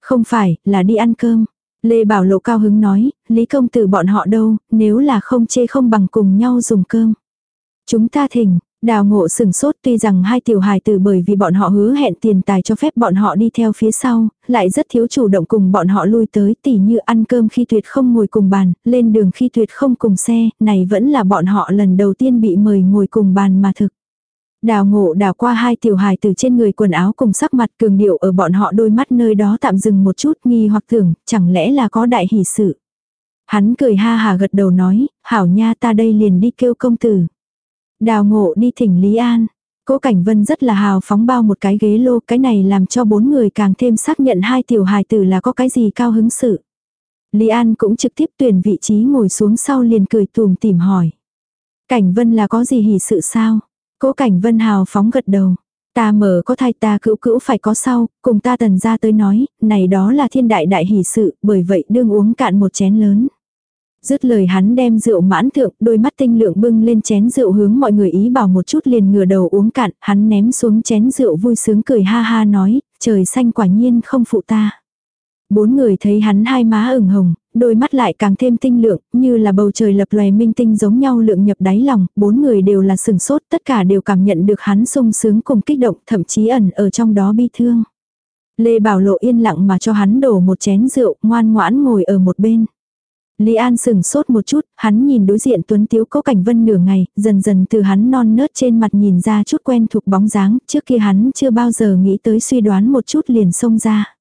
Không phải, là đi ăn cơm. Lê Bảo Lộ cao hứng nói, Lý công tử bọn họ đâu, nếu là không chê không bằng cùng nhau dùng cơm. Chúng ta thỉnh, Đào ngộ sừng sốt tuy rằng hai tiểu hài tử bởi vì bọn họ hứa hẹn tiền tài cho phép bọn họ đi theo phía sau, lại rất thiếu chủ động cùng bọn họ lui tới tỉ như ăn cơm khi tuyệt không ngồi cùng bàn, lên đường khi tuyệt không cùng xe, này vẫn là bọn họ lần đầu tiên bị mời ngồi cùng bàn mà thực. Đào ngộ đào qua hai tiểu hài từ trên người quần áo cùng sắc mặt cường điệu ở bọn họ đôi mắt nơi đó tạm dừng một chút nghi hoặc tưởng, chẳng lẽ là có đại hỷ sự. Hắn cười ha hà gật đầu nói, hảo nha ta đây liền đi kêu công tử. Đào ngộ đi thỉnh Lý An. Cố Cảnh Vân rất là hào phóng bao một cái ghế lô, cái này làm cho bốn người càng thêm xác nhận hai tiểu hài tử là có cái gì cao hứng sự. Lý An cũng trực tiếp tuyển vị trí ngồi xuống sau liền cười tùm tìm hỏi. Cảnh Vân là có gì hỉ sự sao? Cố Cảnh Vân hào phóng gật đầu. Ta mở có thai ta cữu cữu phải có sau, cùng ta tần ra tới nói, này đó là thiên đại đại hỷ sự, bởi vậy đương uống cạn một chén lớn. Dứt lời hắn đem rượu mãn thượng, đôi mắt tinh lượng bưng lên chén rượu hướng mọi người ý bảo một chút liền ngửa đầu uống cạn, hắn ném xuống chén rượu vui sướng cười ha ha nói, trời xanh quả nhiên không phụ ta. Bốn người thấy hắn hai má ửng hồng, đôi mắt lại càng thêm tinh lượng, như là bầu trời lập lòe minh tinh giống nhau lượng nhập đáy lòng, bốn người đều là sừng sốt, tất cả đều cảm nhận được hắn sung sướng cùng kích động, thậm chí ẩn ở trong đó bi thương. Lê Bảo Lộ yên lặng mà cho hắn đổ một chén rượu, ngoan ngoãn ngồi ở một bên. Lý An sừng sốt một chút, hắn nhìn đối diện Tuấn Tiếu Cố Cảnh Vân nửa ngày, dần dần từ hắn non nớt trên mặt nhìn ra chút quen thuộc bóng dáng, trước kia hắn chưa bao giờ nghĩ tới suy đoán một chút liền xông ra.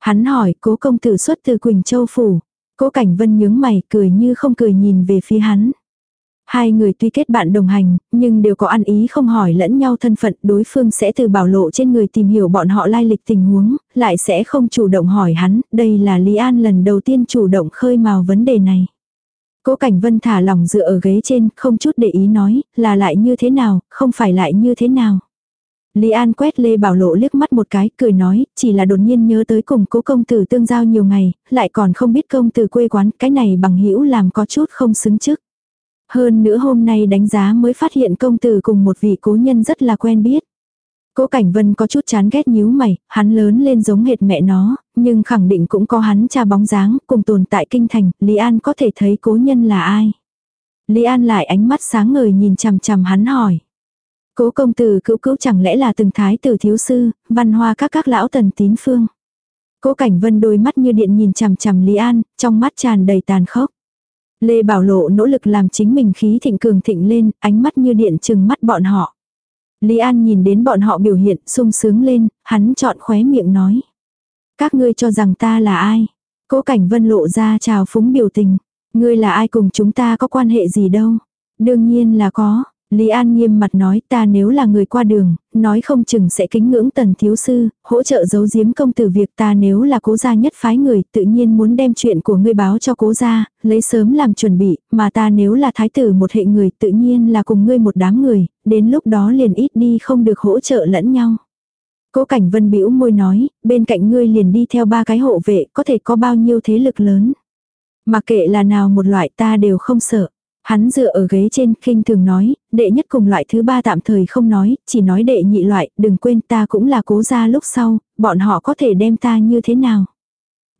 Hắn hỏi cố công tử xuất từ Quỳnh Châu Phủ. Cố Cảnh Vân nhướng mày cười như không cười nhìn về phía hắn. Hai người tuy kết bạn đồng hành, nhưng đều có ăn ý không hỏi lẫn nhau thân phận đối phương sẽ từ bảo lộ trên người tìm hiểu bọn họ lai lịch tình huống, lại sẽ không chủ động hỏi hắn, đây là Lý An lần đầu tiên chủ động khơi mào vấn đề này. Cố Cảnh Vân thả lòng dựa ở ghế trên, không chút để ý nói, là lại như thế nào, không phải lại như thế nào. Lý An quét Lê Bảo Lộ liếc mắt một cái, cười nói, chỉ là đột nhiên nhớ tới cùng cố công tử tương giao nhiều ngày, lại còn không biết công tử quê quán, cái này bằng hữu làm có chút không xứng chức. Hơn nữa hôm nay đánh giá mới phát hiện công tử cùng một vị cố nhân rất là quen biết. Cố Cảnh Vân có chút chán ghét nhíu mày, hắn lớn lên giống hệt mẹ nó, nhưng khẳng định cũng có hắn cha bóng dáng, cùng tồn tại kinh thành, Lý An có thể thấy cố nhân là ai. Lý An lại ánh mắt sáng ngời nhìn chằm chằm hắn hỏi. Cố công tử cữu cữu chẳng lẽ là từng thái tử thiếu sư, văn hoa các các lão tần tín phương. Cố Cảnh Vân đôi mắt như điện nhìn chằm chằm Lý An, trong mắt tràn đầy tàn khốc. Lê Bảo Lộ nỗ lực làm chính mình khí thịnh cường thịnh lên, ánh mắt như điện chừng mắt bọn họ. Lý An nhìn đến bọn họ biểu hiện sung sướng lên, hắn chọn khóe miệng nói. Các ngươi cho rằng ta là ai? Cố Cảnh Vân lộ ra chào phúng biểu tình. Ngươi là ai cùng chúng ta có quan hệ gì đâu? Đương nhiên là có. Lý An nghiêm mặt nói ta nếu là người qua đường, nói không chừng sẽ kính ngưỡng tần thiếu sư, hỗ trợ giấu giếm công tử việc ta nếu là cố gia nhất phái người, tự nhiên muốn đem chuyện của ngươi báo cho cố gia, lấy sớm làm chuẩn bị, mà ta nếu là thái tử một hệ người, tự nhiên là cùng ngươi một đám người, đến lúc đó liền ít đi không được hỗ trợ lẫn nhau. Cố Cảnh Vân bĩu môi nói, bên cạnh ngươi liền đi theo ba cái hộ vệ, có thể có bao nhiêu thế lực lớn. Mà kệ là nào một loại ta đều không sợ. Hắn dựa ở ghế trên, khinh thường nói, đệ nhất cùng loại thứ ba tạm thời không nói, chỉ nói đệ nhị loại, đừng quên ta cũng là cố gia lúc sau, bọn họ có thể đem ta như thế nào.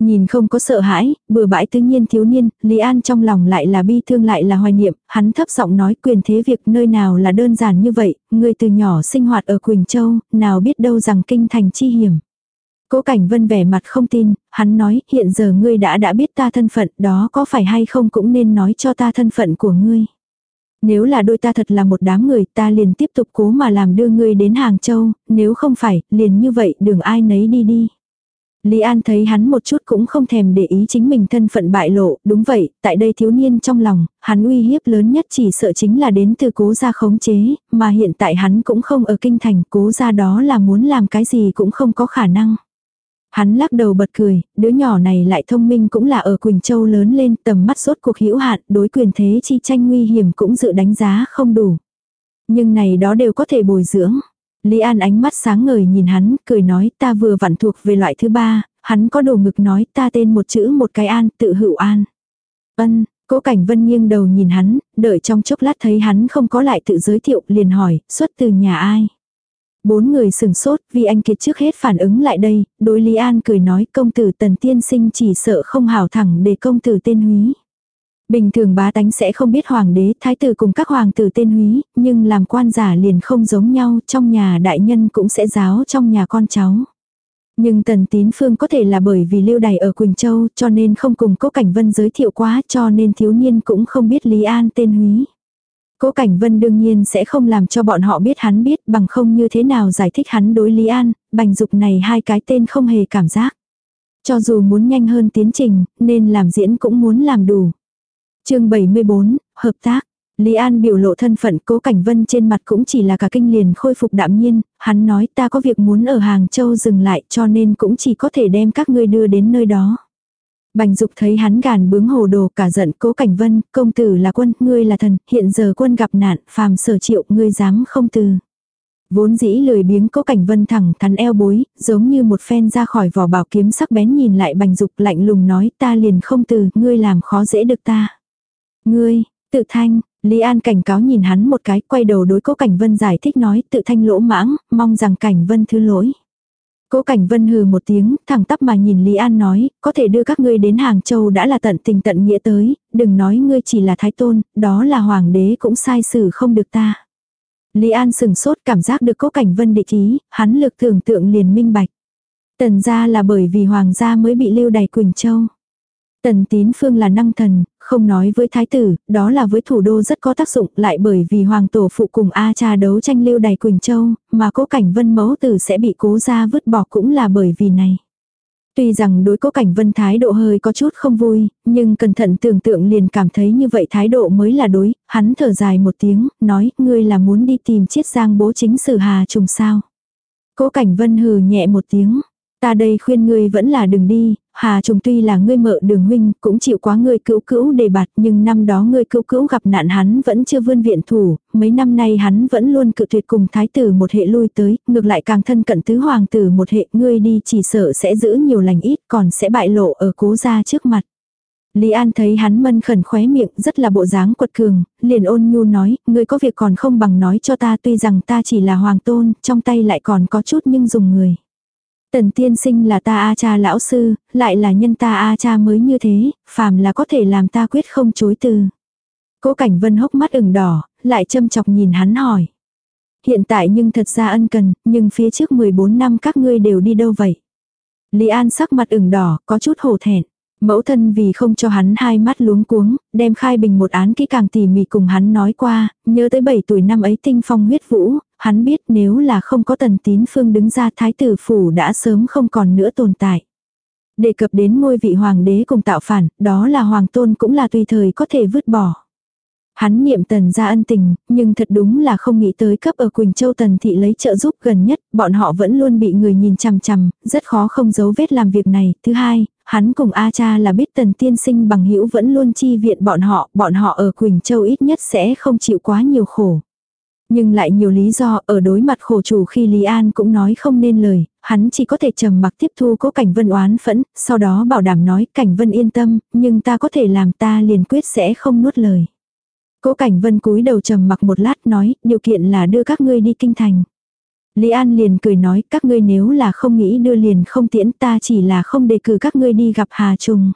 Nhìn không có sợ hãi, bừa bãi tự nhiên thiếu niên, Lý An trong lòng lại là bi thương lại là hoài niệm, hắn thấp giọng nói quyền thế việc nơi nào là đơn giản như vậy, người từ nhỏ sinh hoạt ở Quỳnh Châu, nào biết đâu rằng kinh thành chi hiểm. Cố Cảnh Vân vẻ mặt không tin, hắn nói, hiện giờ ngươi đã đã biết ta thân phận, đó có phải hay không cũng nên nói cho ta thân phận của ngươi. Nếu là đôi ta thật là một đám người, ta liền tiếp tục cố mà làm đưa ngươi đến Hàng Châu, nếu không phải, liền như vậy, đường ai nấy đi đi. Lý An thấy hắn một chút cũng không thèm để ý chính mình thân phận bại lộ, đúng vậy, tại đây thiếu niên trong lòng, hắn uy hiếp lớn nhất chỉ sợ chính là đến từ cố gia khống chế, mà hiện tại hắn cũng không ở kinh thành, cố gia đó là muốn làm cái gì cũng không có khả năng. Hắn lắc đầu bật cười, đứa nhỏ này lại thông minh cũng là ở Quỳnh Châu lớn lên tầm mắt rốt cuộc hữu hạn, đối quyền thế chi tranh nguy hiểm cũng dự đánh giá không đủ. Nhưng này đó đều có thể bồi dưỡng. Lý An ánh mắt sáng ngời nhìn hắn, cười nói ta vừa vặn thuộc về loại thứ ba, hắn có đồ ngực nói ta tên một chữ một cái an, tự hữu an. Ân, cố cảnh vân nghiêng đầu nhìn hắn, đợi trong chốc lát thấy hắn không có lại tự giới thiệu, liền hỏi, xuất từ nhà ai. Bốn người sừng sốt, vì anh Kiệt trước hết phản ứng lại đây, đối Lý An cười nói công tử tần tiên sinh chỉ sợ không hảo thẳng để công tử tên húy. Bình thường bá tánh sẽ không biết hoàng đế, thái tử cùng các hoàng tử tên húy, nhưng làm quan giả liền không giống nhau, trong nhà đại nhân cũng sẽ giáo trong nhà con cháu. Nhưng tần tín phương có thể là bởi vì lưu đày ở Quỳnh Châu cho nên không cùng cố cảnh vân giới thiệu quá cho nên thiếu niên cũng không biết Lý An tên húy. Cố Cảnh Vân đương nhiên sẽ không làm cho bọn họ biết hắn biết bằng không như thế nào giải thích hắn đối Lý An, bành dục này hai cái tên không hề cảm giác. Cho dù muốn nhanh hơn tiến trình, nên làm diễn cũng muốn làm đủ. chương 74, Hợp tác. Lý An biểu lộ thân phận cố cảnh vân trên mặt cũng chỉ là cả kinh liền khôi phục đạm nhiên, hắn nói ta có việc muốn ở Hàng Châu dừng lại cho nên cũng chỉ có thể đem các ngươi đưa đến nơi đó. Bành dục thấy hắn gàn bướng hồ đồ cả giận cố cảnh vân, công tử là quân, ngươi là thần, hiện giờ quân gặp nạn, phàm sở triệu, ngươi dám không từ. Vốn dĩ lười biếng cố cảnh vân thẳng thắn eo bối, giống như một phen ra khỏi vỏ bảo kiếm sắc bén nhìn lại bành dục lạnh lùng nói ta liền không từ, ngươi làm khó dễ được ta. Ngươi, tự thanh, Lý An cảnh cáo nhìn hắn một cái, quay đầu đối cố cảnh vân giải thích nói tự thanh lỗ mãng, mong rằng cảnh vân thứ lỗi. Cố Cảnh Vân hừ một tiếng, thẳng tắp mà nhìn Lý An nói, có thể đưa các ngươi đến Hàng Châu đã là tận tình tận nghĩa tới, đừng nói ngươi chỉ là thái tôn, đó là hoàng đế cũng sai xử không được ta. Lý An sừng sốt cảm giác được Cố Cảnh Vân địch ý, hắn lực tưởng tượng liền minh bạch. Tần gia là bởi vì hoàng gia mới bị lưu đày Quỳnh Châu. Tần tín phương là năng thần, không nói với thái tử, đó là với thủ đô rất có tác dụng, lại bởi vì hoàng tổ phụ cùng A cha đấu tranh lưu đài Quỳnh Châu, mà cố cảnh vân mẫu tử sẽ bị cố ra vứt bỏ cũng là bởi vì này. Tuy rằng đối cố cảnh vân thái độ hơi có chút không vui, nhưng cẩn thận tưởng tượng liền cảm thấy như vậy thái độ mới là đối, hắn thở dài một tiếng, nói, ngươi là muốn đi tìm chiết giang bố chính sử hà trùng sao. Cố cảnh vân hừ nhẹ một tiếng, ta đây khuyên ngươi vẫn là đừng đi, Hà Trùng tuy là ngươi mợ đường huynh, cũng chịu quá ngươi cứu cứu đề bạt, nhưng năm đó ngươi cứu cứu gặp nạn hắn vẫn chưa vươn viện thủ, mấy năm nay hắn vẫn luôn cự tuyệt cùng thái tử một hệ lui tới, ngược lại càng thân cận tứ hoàng tử một hệ, ngươi đi chỉ sợ sẽ giữ nhiều lành ít, còn sẽ bại lộ ở cố gia trước mặt. Lý An thấy hắn mân khẩn khóe miệng, rất là bộ dáng quật cường, liền ôn nhu nói, ngươi có việc còn không bằng nói cho ta tuy rằng ta chỉ là hoàng tôn, trong tay lại còn có chút nhưng dùng người. Tần tiên sinh là ta A cha lão sư, lại là nhân ta A cha mới như thế, phàm là có thể làm ta quyết không chối từ. Cố cảnh vân hốc mắt ửng đỏ, lại châm chọc nhìn hắn hỏi. Hiện tại nhưng thật ra ân cần, nhưng phía trước 14 năm các ngươi đều đi đâu vậy? Lý An sắc mặt ửng đỏ, có chút hổ thẹn. Mẫu thân vì không cho hắn hai mắt luống cuống, đem khai bình một án kỹ càng tỉ mỉ cùng hắn nói qua, nhớ tới 7 tuổi năm ấy tinh phong huyết vũ, hắn biết nếu là không có tần tín phương đứng ra thái tử phủ đã sớm không còn nữa tồn tại. Đề cập đến ngôi vị hoàng đế cùng tạo phản, đó là hoàng tôn cũng là tùy thời có thể vứt bỏ. Hắn niệm tần ra ân tình, nhưng thật đúng là không nghĩ tới cấp ở Quỳnh Châu tần thị lấy trợ giúp gần nhất, bọn họ vẫn luôn bị người nhìn chằm chằm, rất khó không giấu vết làm việc này. Thứ hai, hắn cùng A cha là biết tần tiên sinh bằng hữu vẫn luôn chi viện bọn họ, bọn họ ở Quỳnh Châu ít nhất sẽ không chịu quá nhiều khổ. Nhưng lại nhiều lý do ở đối mặt khổ chủ khi Lý An cũng nói không nên lời, hắn chỉ có thể trầm mặc tiếp thu cố Cảnh Vân oán phẫn, sau đó bảo đảm nói Cảnh Vân yên tâm, nhưng ta có thể làm ta liền quyết sẽ không nuốt lời. Cố Cảnh Vân cúi đầu trầm mặc một lát nói, điều kiện là đưa các ngươi đi kinh thành. Lý An liền cười nói, các ngươi nếu là không nghĩ đưa liền không tiễn ta chỉ là không đề cử các ngươi đi gặp Hà Trung.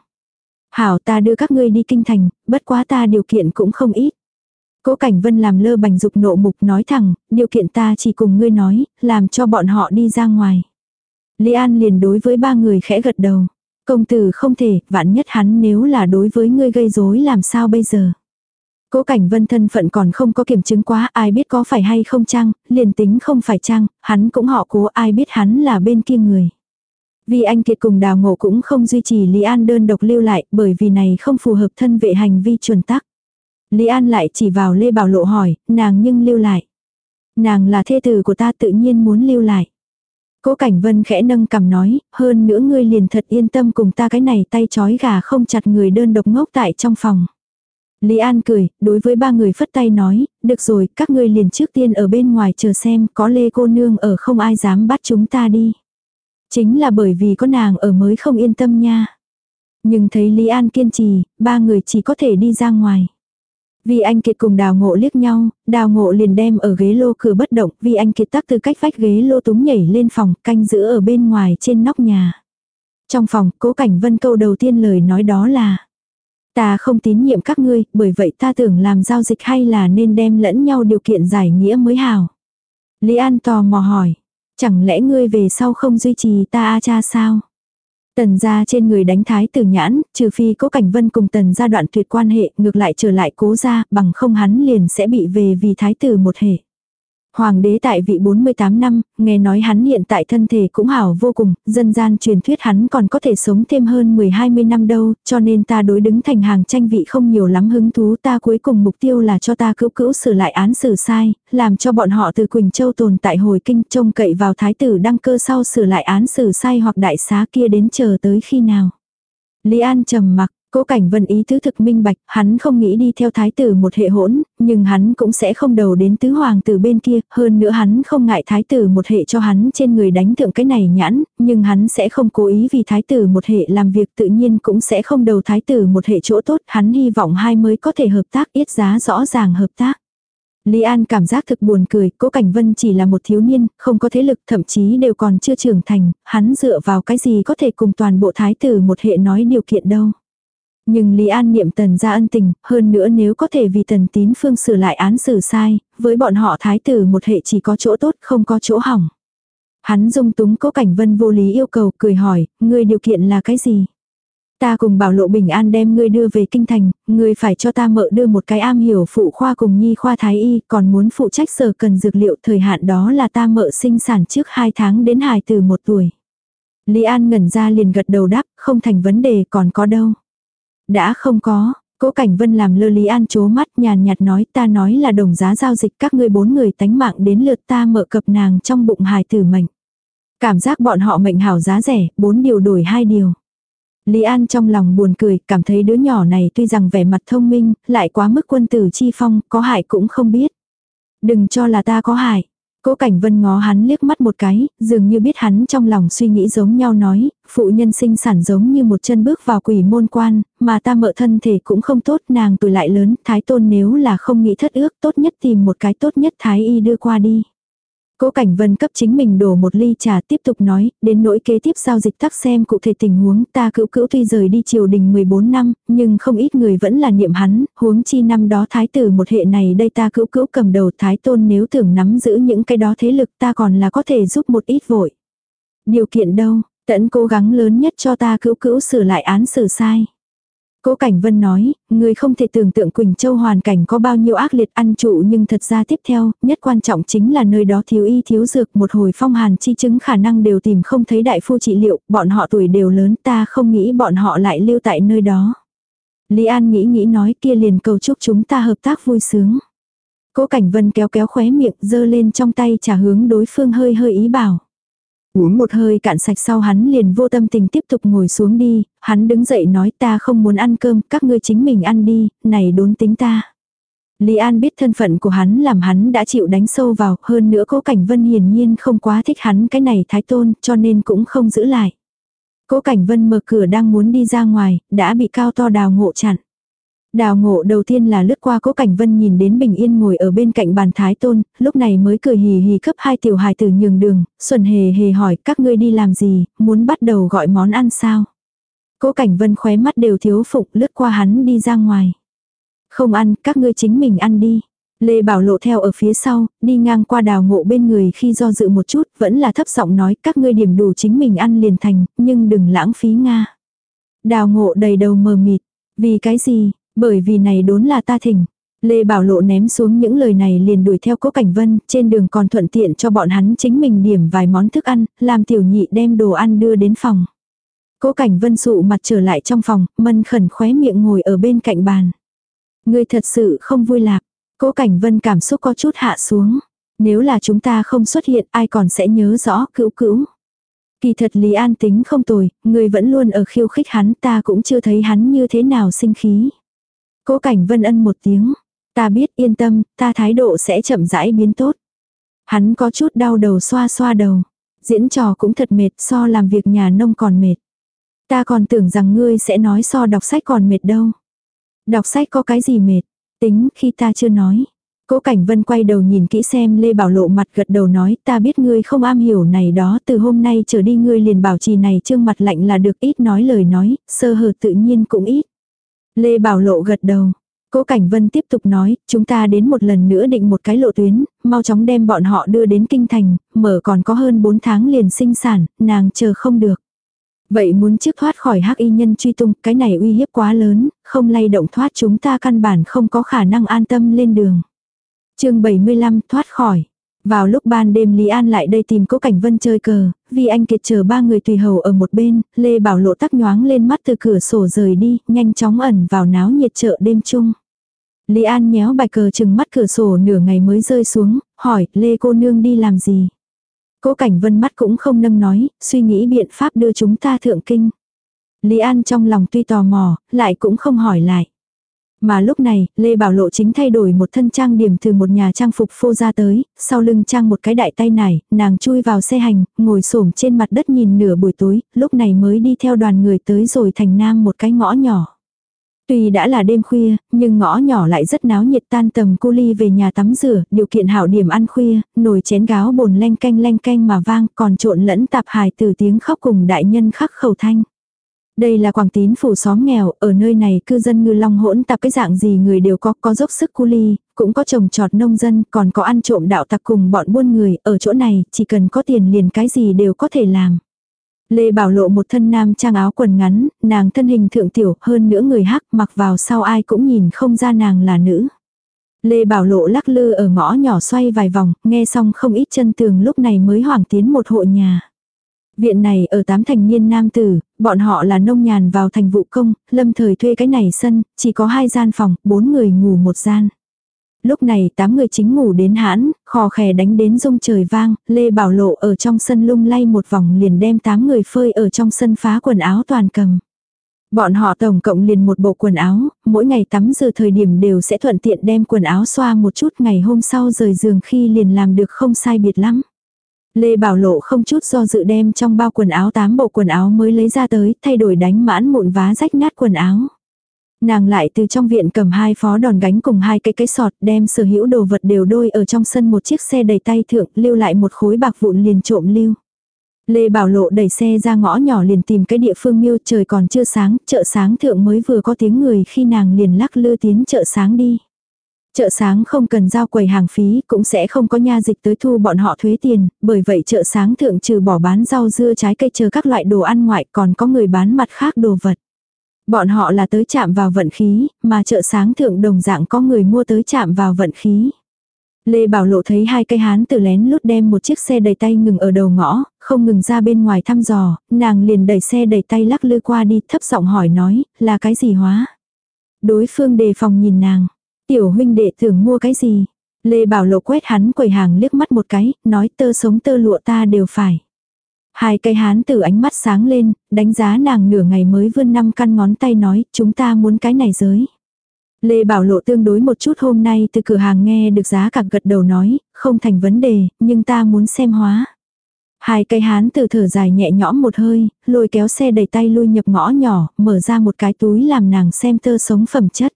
Hảo ta đưa các ngươi đi kinh thành, bất quá ta điều kiện cũng không ít. Cố Cảnh Vân làm lơ bành dục nộ mục nói thẳng, điều kiện ta chỉ cùng ngươi nói, làm cho bọn họ đi ra ngoài. Lý An liền đối với ba người khẽ gật đầu. Công tử không thể, vạn nhất hắn nếu là đối với ngươi gây rối làm sao bây giờ. Cố Cảnh Vân thân phận còn không có kiểm chứng quá, ai biết có phải hay không chăng, liền tính không phải chăng, hắn cũng họ cố ai biết hắn là bên kia người. Vì anh Kiệt cùng đào ngộ cũng không duy trì Lý An đơn độc lưu lại bởi vì này không phù hợp thân vệ hành vi chuẩn tắc. Lý An lại chỉ vào Lê Bảo Lộ hỏi, nàng nhưng lưu lại. Nàng là thê tử của ta tự nhiên muốn lưu lại. Cố Cảnh Vân khẽ nâng cầm nói, hơn nữa ngươi liền thật yên tâm cùng ta cái này tay chói gà không chặt người đơn độc ngốc tại trong phòng. Lý An cười, đối với ba người phất tay nói, được rồi, các ngươi liền trước tiên ở bên ngoài chờ xem, có Lê cô nương ở không ai dám bắt chúng ta đi. Chính là bởi vì có nàng ở mới không yên tâm nha. Nhưng thấy Lý An kiên trì, ba người chỉ có thể đi ra ngoài. Vì anh Kiệt cùng đào ngộ liếc nhau, đào ngộ liền đem ở ghế lô cửa bất động, vì anh Kiệt tắc từ cách vách ghế lô túng nhảy lên phòng, canh giữ ở bên ngoài trên nóc nhà. Trong phòng, cố cảnh vân câu đầu tiên lời nói đó là Ta không tín nhiệm các ngươi, bởi vậy ta tưởng làm giao dịch hay là nên đem lẫn nhau điều kiện giải nghĩa mới hào. Lý An tò mò hỏi, chẳng lẽ ngươi về sau không duy trì ta a cha sao? Tần gia trên người đánh thái tử nhãn, trừ phi cố cảnh vân cùng tần gia đoạn tuyệt quan hệ, ngược lại trở lại cố gia, bằng không hắn liền sẽ bị về vì thái tử một hệ. Hoàng đế tại vị 48 năm, nghe nói hắn hiện tại thân thể cũng hảo vô cùng, dân gian truyền thuyết hắn còn có thể sống thêm hơn 10-20 năm đâu, cho nên ta đối đứng thành hàng tranh vị không nhiều lắm hứng thú ta cuối cùng mục tiêu là cho ta cứu cữu sửa lại án xử sai, làm cho bọn họ từ Quỳnh Châu tồn tại hồi kinh trông cậy vào thái tử đăng cơ sau sửa lại án xử sai hoặc đại xá kia đến chờ tới khi nào. Lý An trầm mặc, Cố Cảnh Vân ý tứ thực minh bạch, hắn không nghĩ đi theo thái tử một hệ hỗn, nhưng hắn cũng sẽ không đầu đến tứ hoàng tử bên kia, hơn nữa hắn không ngại thái tử một hệ cho hắn trên người đánh thượng cái này nhãn, nhưng hắn sẽ không cố ý vì thái tử một hệ làm việc tự nhiên cũng sẽ không đầu thái tử một hệ chỗ tốt, hắn hy vọng hai mới có thể hợp tác ít giá rõ ràng hợp tác. Lý An cảm giác thực buồn cười, Cố Cảnh Vân chỉ là một thiếu niên, không có thế lực, thậm chí đều còn chưa trưởng thành, hắn dựa vào cái gì có thể cùng toàn bộ thái tử một hệ nói điều kiện đâu. Nhưng Lý An niệm tần ra ân tình, hơn nữa nếu có thể vì tần tín phương sửa lại án xử sai, với bọn họ thái tử một hệ chỉ có chỗ tốt không có chỗ hỏng. Hắn dung túng cố cảnh vân vô lý yêu cầu cười hỏi, ngươi điều kiện là cái gì? Ta cùng bảo lộ bình an đem ngươi đưa về kinh thành, ngươi phải cho ta mợ đưa một cái am hiểu phụ khoa cùng nhi khoa thái y, còn muốn phụ trách sở cần dược liệu thời hạn đó là ta mợ sinh sản trước 2 tháng đến hài từ một tuổi. Lý An ngẩn ra liền gật đầu đáp, không thành vấn đề còn có đâu. Đã không có, Cố Cảnh Vân làm lơ Lý An chố mắt nhàn nhạt nói ta nói là đồng giá giao dịch các ngươi bốn người tánh mạng đến lượt ta mở cập nàng trong bụng hài tử mệnh. Cảm giác bọn họ mệnh hảo giá rẻ, bốn điều đổi hai điều. Lý An trong lòng buồn cười, cảm thấy đứa nhỏ này tuy rằng vẻ mặt thông minh, lại quá mức quân tử chi phong, có hại cũng không biết. Đừng cho là ta có hại. Cố Cảnh Vân ngó hắn liếc mắt một cái, dường như biết hắn trong lòng suy nghĩ giống nhau nói, phụ nhân sinh sản giống như một chân bước vào quỷ môn quan, mà ta mợ thân thể cũng không tốt, nàng tuổi lại lớn, thái tôn nếu là không nghĩ thất ước, tốt nhất tìm một cái tốt nhất thái y đưa qua đi. Cố Cảnh Vân cấp chính mình đổ một ly trà tiếp tục nói, đến nỗi kế tiếp giao dịch tắc xem cụ thể tình huống ta cữu cữu tuy rời đi triều đình 14 năm, nhưng không ít người vẫn là niệm hắn, huống chi năm đó thái tử một hệ này đây ta cữu cữu cầm đầu thái tôn nếu tưởng nắm giữ những cái đó thế lực ta còn là có thể giúp một ít vội. Điều kiện đâu, tận cố gắng lớn nhất cho ta cữu cữu sửa lại án xử sai. Cố Cảnh Vân nói, người không thể tưởng tượng Quỳnh Châu hoàn cảnh có bao nhiêu ác liệt ăn trụ nhưng thật ra tiếp theo, nhất quan trọng chính là nơi đó thiếu y thiếu dược một hồi phong hàn chi chứng khả năng đều tìm không thấy đại phu trị liệu, bọn họ tuổi đều lớn ta không nghĩ bọn họ lại lưu tại nơi đó. Lý An nghĩ nghĩ nói kia liền cầu chúc chúng ta hợp tác vui sướng. Cố Cảnh Vân kéo kéo khóe miệng dơ lên trong tay trả hướng đối phương hơi hơi ý bảo. Uống một hơi cạn sạch sau hắn liền vô tâm tình tiếp tục ngồi xuống đi, hắn đứng dậy nói ta không muốn ăn cơm, các ngươi chính mình ăn đi, này đốn tính ta. Lý An biết thân phận của hắn làm hắn đã chịu đánh sâu vào, hơn nữa cố cảnh vân hiển nhiên không quá thích hắn cái này thái tôn, cho nên cũng không giữ lại. Cố cảnh vân mở cửa đang muốn đi ra ngoài, đã bị cao to đào ngộ chặn. Đào ngộ đầu tiên là lướt qua cố cảnh vân nhìn đến bình yên ngồi ở bên cạnh bàn thái tôn, lúc này mới cười hì hì cấp hai tiểu hài tử nhường đường, xuân hề hề hỏi các ngươi đi làm gì, muốn bắt đầu gọi món ăn sao. Cố cảnh vân khóe mắt đều thiếu phục lướt qua hắn đi ra ngoài. Không ăn, các ngươi chính mình ăn đi. Lê Bảo Lộ theo ở phía sau, đi ngang qua đào ngộ bên người khi do dự một chút, vẫn là thấp giọng nói các ngươi điểm đủ chính mình ăn liền thành, nhưng đừng lãng phí Nga. Đào ngộ đầy đầu mờ mịt. Vì cái gì, bởi vì này đốn là ta thỉnh. Lê Bảo Lộ ném xuống những lời này liền đuổi theo Cố Cảnh Vân, trên đường còn thuận tiện cho bọn hắn chính mình điểm vài món thức ăn, làm tiểu nhị đem đồ ăn đưa đến phòng. Cố Cảnh Vân sụ mặt trở lại trong phòng, mân khẩn khóe miệng ngồi ở bên cạnh bàn. Người thật sự không vui lạc. Cố Cảnh Vân cảm xúc có chút hạ xuống. Nếu là chúng ta không xuất hiện ai còn sẽ nhớ rõ cữu cữu. Kỳ thật Lý An tính không tồi, người vẫn luôn ở khiêu khích hắn ta cũng chưa thấy hắn như thế nào sinh khí. Cố cảnh vân ân một tiếng. Ta biết yên tâm, ta thái độ sẽ chậm rãi biến tốt. Hắn có chút đau đầu xoa xoa đầu. Diễn trò cũng thật mệt so làm việc nhà nông còn mệt. Ta còn tưởng rằng ngươi sẽ nói so đọc sách còn mệt đâu. Đọc sách có cái gì mệt. Tính khi ta chưa nói. Cố Cảnh Vân quay đầu nhìn kỹ xem Lê Bảo Lộ mặt gật đầu nói ta biết ngươi không am hiểu này đó từ hôm nay trở đi ngươi liền bảo trì này trương mặt lạnh là được ít nói lời nói, sơ hở tự nhiên cũng ít. Lê Bảo Lộ gật đầu. Cố Cảnh Vân tiếp tục nói, chúng ta đến một lần nữa định một cái lộ tuyến, mau chóng đem bọn họ đưa đến kinh thành, mở còn có hơn 4 tháng liền sinh sản, nàng chờ không được. Vậy muốn trước thoát khỏi hắc y nhân truy tung, cái này uy hiếp quá lớn, không lay động thoát chúng ta căn bản không có khả năng an tâm lên đường. chương 75 thoát khỏi. Vào lúc ban đêm Lý An lại đây tìm Cố Cảnh Vân chơi cờ, vì anh kiệt chờ ba người tùy hầu ở một bên, Lê Bảo Lộ tắc nhoáng lên mắt từ cửa sổ rời đi, nhanh chóng ẩn vào náo nhiệt chợ đêm chung. Lý An nhéo bài cờ chừng mắt cửa sổ nửa ngày mới rơi xuống, hỏi Lê cô nương đi làm gì. Cố Cảnh Vân mắt cũng không nâng nói, suy nghĩ biện pháp đưa chúng ta thượng kinh. Lý An trong lòng tuy tò mò, lại cũng không hỏi lại. Mà lúc này, Lê Bảo Lộ chính thay đổi một thân trang điểm từ một nhà trang phục phô ra tới, sau lưng trang một cái đại tay nải, nàng chui vào xe hành, ngồi xổm trên mặt đất nhìn nửa buổi tối, lúc này mới đi theo đoàn người tới rồi thành nam một cái ngõ nhỏ. Tuy đã là đêm khuya, nhưng ngõ nhỏ lại rất náo nhiệt tan tầm cô ly về nhà tắm rửa, điều kiện hảo điểm ăn khuya, nồi chén gáo bồn len canh len canh mà vang, còn trộn lẫn tạp hài từ tiếng khóc cùng đại nhân khắc khẩu thanh. Đây là quảng tín phủ xóm nghèo, ở nơi này cư dân ngư long hỗn tạp cái dạng gì người đều có, có dốc sức cu ly, cũng có trồng trọt nông dân, còn có ăn trộm đạo tặc cùng bọn buôn người, ở chỗ này, chỉ cần có tiền liền cái gì đều có thể làm. Lê Bảo Lộ một thân nam trang áo quần ngắn, nàng thân hình thượng tiểu, hơn nữa người hắc, mặc vào sau ai cũng nhìn không ra nàng là nữ. Lê Bảo Lộ lắc lư ở ngõ nhỏ xoay vài vòng, nghe xong không ít chân tường lúc này mới hoảng tiến một hộ nhà. Viện này ở tám thành niên nam tử, bọn họ là nông nhàn vào thành vụ công, lâm thời thuê cái này sân, chỉ có hai gian phòng, bốn người ngủ một gian. Lúc này tám người chính ngủ đến hãn, khò khè đánh đến rung trời vang, Lê Bảo Lộ ở trong sân lung lay một vòng liền đem tám người phơi ở trong sân phá quần áo toàn cầm. Bọn họ tổng cộng liền một bộ quần áo, mỗi ngày tắm giờ thời điểm đều sẽ thuận tiện đem quần áo xoa một chút ngày hôm sau rời giường khi liền làm được không sai biệt lắm. Lê Bảo Lộ không chút do dự đem trong bao quần áo tám bộ quần áo mới lấy ra tới, thay đổi đánh mãn mụn vá rách nát quần áo. Nàng lại từ trong viện cầm hai phó đòn gánh cùng hai cái cái sọt đem sở hữu đồ vật đều đôi ở trong sân một chiếc xe đầy tay thượng lưu lại một khối bạc vụn liền trộm lưu. Lê Bảo Lộ đẩy xe ra ngõ nhỏ liền tìm cái địa phương miêu trời còn chưa sáng, chợ sáng thượng mới vừa có tiếng người khi nàng liền lắc lư tiến chợ sáng đi. Chợ sáng không cần giao quầy hàng phí, cũng sẽ không có nha dịch tới thu bọn họ thuế tiền, bởi vậy chợ sáng thượng trừ bỏ bán rau dưa trái cây chờ các loại đồ ăn ngoại còn có người bán mặt khác đồ vật. Bọn họ là tới chạm vào vận khí, mà chợ sáng thượng đồng dạng có người mua tới chạm vào vận khí. Lê Bảo Lộ thấy hai cây hán từ lén lút đem một chiếc xe đầy tay ngừng ở đầu ngõ, không ngừng ra bên ngoài thăm dò, nàng liền đẩy xe đầy tay lắc lư qua đi thấp giọng hỏi nói, là cái gì hóa? Đối phương đề phòng nhìn nàng, tiểu huynh đệ tưởng mua cái gì? Lê Bảo Lộ quét hắn quầy hàng liếc mắt một cái, nói tơ sống tơ lụa ta đều phải. Hai cây hán tử ánh mắt sáng lên, đánh giá nàng nửa ngày mới vươn năm căn ngón tay nói, chúng ta muốn cái này giới. Lê Bảo Lộ tương đối một chút hôm nay từ cửa hàng nghe được giá cả gật đầu nói, không thành vấn đề, nhưng ta muốn xem hóa. Hai cây hán từ thở dài nhẹ nhõm một hơi, lôi kéo xe đầy tay lui nhập ngõ nhỏ, mở ra một cái túi làm nàng xem tơ sống phẩm chất.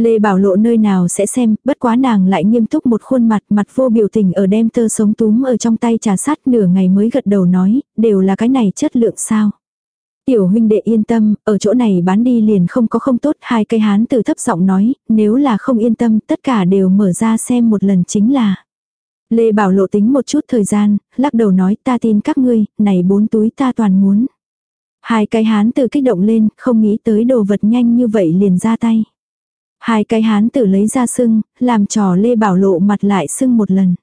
Lê Bảo Lộ nơi nào sẽ xem, bất quá nàng lại nghiêm túc một khuôn mặt, mặt vô biểu tình ở đem tơ sống túm ở trong tay trà sát nửa ngày mới gật đầu nói, đều là cái này chất lượng sao. Tiểu huynh đệ yên tâm, ở chỗ này bán đi liền không có không tốt, hai cây hán từ thấp giọng nói, nếu là không yên tâm, tất cả đều mở ra xem một lần chính là. Lê Bảo lộ tính một chút thời gian, lắc đầu nói ta tin các ngươi, này bốn túi ta toàn muốn. Hai cái hán từ kích động lên, không nghĩ tới đồ vật nhanh như vậy liền ra tay. Hai cái hán tử lấy ra sưng, làm trò Lê Bảo lộ mặt lại sưng một lần.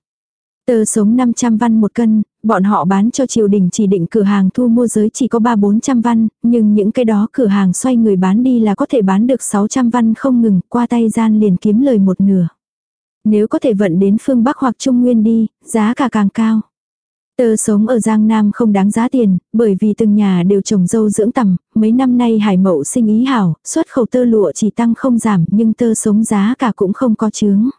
Tơ sống 500 văn một cân, bọn họ bán cho triều đình chỉ định cửa hàng thu mua giới chỉ có 3-400 văn, nhưng những cái đó cửa hàng xoay người bán đi là có thể bán được 600 văn không ngừng, qua tay gian liền kiếm lời một nửa. Nếu có thể vận đến phương Bắc hoặc Trung Nguyên đi, giá cả càng cao. Tơ sống ở Giang Nam không đáng giá tiền, bởi vì từng nhà đều trồng dâu dưỡng tầm, mấy năm nay hải mậu sinh ý hảo, xuất khẩu tơ lụa chỉ tăng không giảm nhưng tơ sống giá cả cũng không có chướng.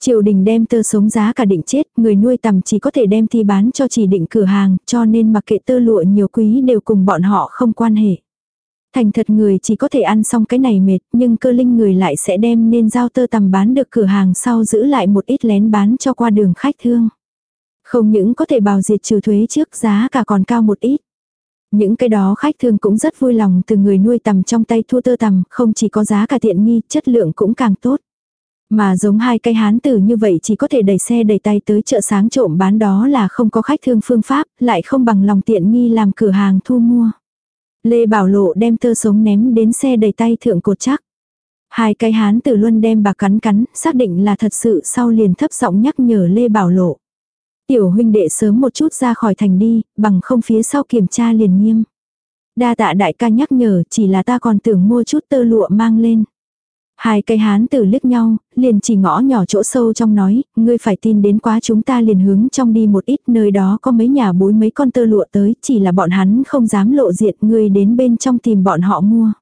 Triều đình đem tơ sống giá cả định chết, người nuôi tầm chỉ có thể đem thi bán cho chỉ định cửa hàng, cho nên mặc kệ tơ lụa nhiều quý đều cùng bọn họ không quan hệ. Thành thật người chỉ có thể ăn xong cái này mệt, nhưng cơ linh người lại sẽ đem nên giao tơ tầm bán được cửa hàng sau giữ lại một ít lén bán cho qua đường khách thương. Không những có thể bào diệt trừ thuế trước giá cả còn cao một ít. Những cái đó khách thường cũng rất vui lòng từ người nuôi tầm trong tay thua tơ tầm, không chỉ có giá cả tiện nghi, chất lượng cũng càng tốt. Mà giống hai cây hán tử như vậy chỉ có thể đẩy xe đẩy tay tới chợ sáng trộm bán đó là không có khách thương phương pháp, lại không bằng lòng tiện nghi làm cửa hàng thu mua. Lê Bảo Lộ đem tơ sống ném đến xe đẩy tay thượng cột chắc. Hai cây hán tử luân đem bà cắn cắn, xác định là thật sự sau liền thấp giọng nhắc nhở Lê Bảo Lộ. Tiểu huynh đệ sớm một chút ra khỏi thành đi, bằng không phía sau kiểm tra liền nghiêm. Đa tạ đại ca nhắc nhở, chỉ là ta còn tưởng mua chút tơ lụa mang lên. Hai cây hán tử liếc nhau, liền chỉ ngõ nhỏ chỗ sâu trong nói, ngươi phải tin đến quá chúng ta liền hướng trong đi một ít nơi đó có mấy nhà bối mấy con tơ lụa tới, chỉ là bọn hắn không dám lộ diện ngươi đến bên trong tìm bọn họ mua.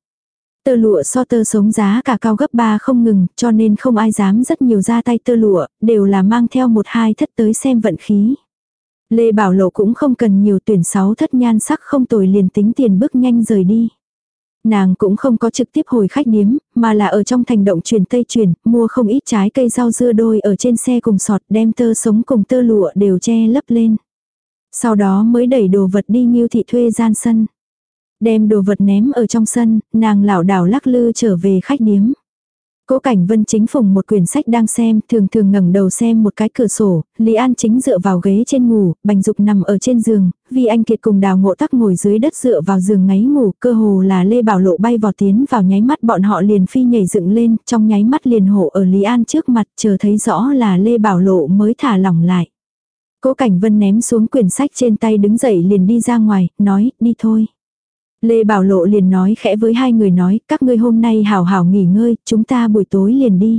Tơ lụa so tơ sống giá cả cao gấp ba không ngừng, cho nên không ai dám rất nhiều ra tay tơ lụa, đều là mang theo một hai thất tới xem vận khí. Lê Bảo Lộ cũng không cần nhiều tuyển sáu thất nhan sắc không tồi liền tính tiền bước nhanh rời đi. Nàng cũng không có trực tiếp hồi khách điếm, mà là ở trong thành động truyền tây truyền, mua không ít trái cây rau dưa đôi ở trên xe cùng sọt đem tơ sống cùng tơ lụa đều che lấp lên. Sau đó mới đẩy đồ vật đi nghiêu thị thuê gian sân. Đem đồ vật ném ở trong sân, nàng lảo đảo lắc lư trở về khách điếm. Cố Cảnh Vân chính phùng một quyển sách đang xem, thường thường ngẩng đầu xem một cái cửa sổ, Lý An chính dựa vào ghế trên ngủ, Bành Dục nằm ở trên giường, vì anh Kiệt cùng Đào Ngộ Tắc ngồi dưới đất dựa vào giường ngáy ngủ, cơ hồ là Lê Bảo Lộ bay vào tiến vào nháy mắt bọn họ liền phi nhảy dựng lên, trong nháy mắt liền hộ ở Lý An trước mặt, chờ thấy rõ là Lê Bảo Lộ mới thả lỏng lại. Cố Cảnh Vân ném xuống quyển sách trên tay đứng dậy liền đi ra ngoài, nói, đi thôi. Lê Bảo Lộ liền nói khẽ với hai người nói, các ngươi hôm nay hảo hảo nghỉ ngơi, chúng ta buổi tối liền đi.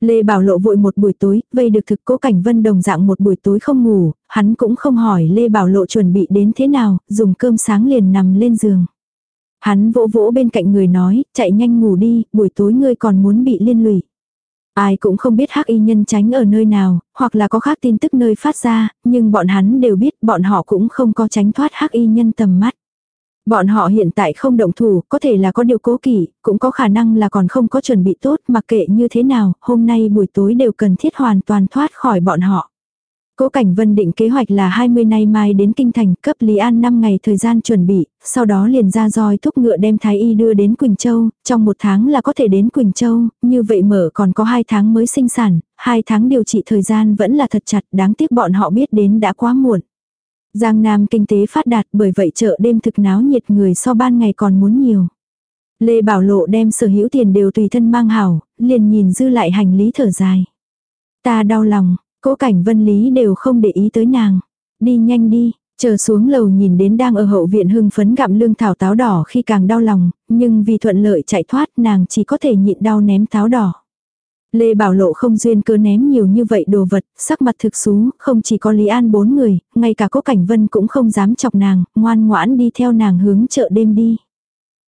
Lê Bảo Lộ vội một buổi tối, vây được thực cố cảnh vân đồng dạng một buổi tối không ngủ, hắn cũng không hỏi Lê Bảo Lộ chuẩn bị đến thế nào, dùng cơm sáng liền nằm lên giường. Hắn vỗ vỗ bên cạnh người nói, chạy nhanh ngủ đi, buổi tối ngươi còn muốn bị liên lụy. Ai cũng không biết hắc y nhân tránh ở nơi nào, hoặc là có khác tin tức nơi phát ra, nhưng bọn hắn đều biết bọn họ cũng không có tránh thoát hắc y nhân tầm mắt. Bọn họ hiện tại không động thủ, có thể là có điều cố kỵ, cũng có khả năng là còn không có chuẩn bị tốt, mặc kệ như thế nào, hôm nay buổi tối đều cần thiết hoàn toàn thoát khỏi bọn họ. Cố Cảnh Vân định kế hoạch là 20 nay mai đến Kinh Thành cấp Lý An 5 ngày thời gian chuẩn bị, sau đó liền ra roi thúc ngựa đem Thái Y đưa đến Quỳnh Châu, trong một tháng là có thể đến Quỳnh Châu, như vậy mở còn có 2 tháng mới sinh sản, 2 tháng điều trị thời gian vẫn là thật chặt, đáng tiếc bọn họ biết đến đã quá muộn. Giang Nam kinh tế phát đạt bởi vậy chợ đêm thực náo nhiệt người so ban ngày còn muốn nhiều. Lê Bảo Lộ đem sở hữu tiền đều tùy thân mang hảo, liền nhìn dư lại hành lý thở dài. Ta đau lòng, cố cảnh vân lý đều không để ý tới nàng. Đi nhanh đi, chờ xuống lầu nhìn đến đang ở hậu viện hưng phấn gặm lương thảo táo đỏ khi càng đau lòng, nhưng vì thuận lợi chạy thoát nàng chỉ có thể nhịn đau ném táo đỏ. Lê Bảo Lộ không duyên cơ ném nhiều như vậy đồ vật, sắc mặt thực xú, không chỉ có Lý An bốn người, ngay cả Cố Cảnh Vân cũng không dám chọc nàng, ngoan ngoãn đi theo nàng hướng chợ đêm đi.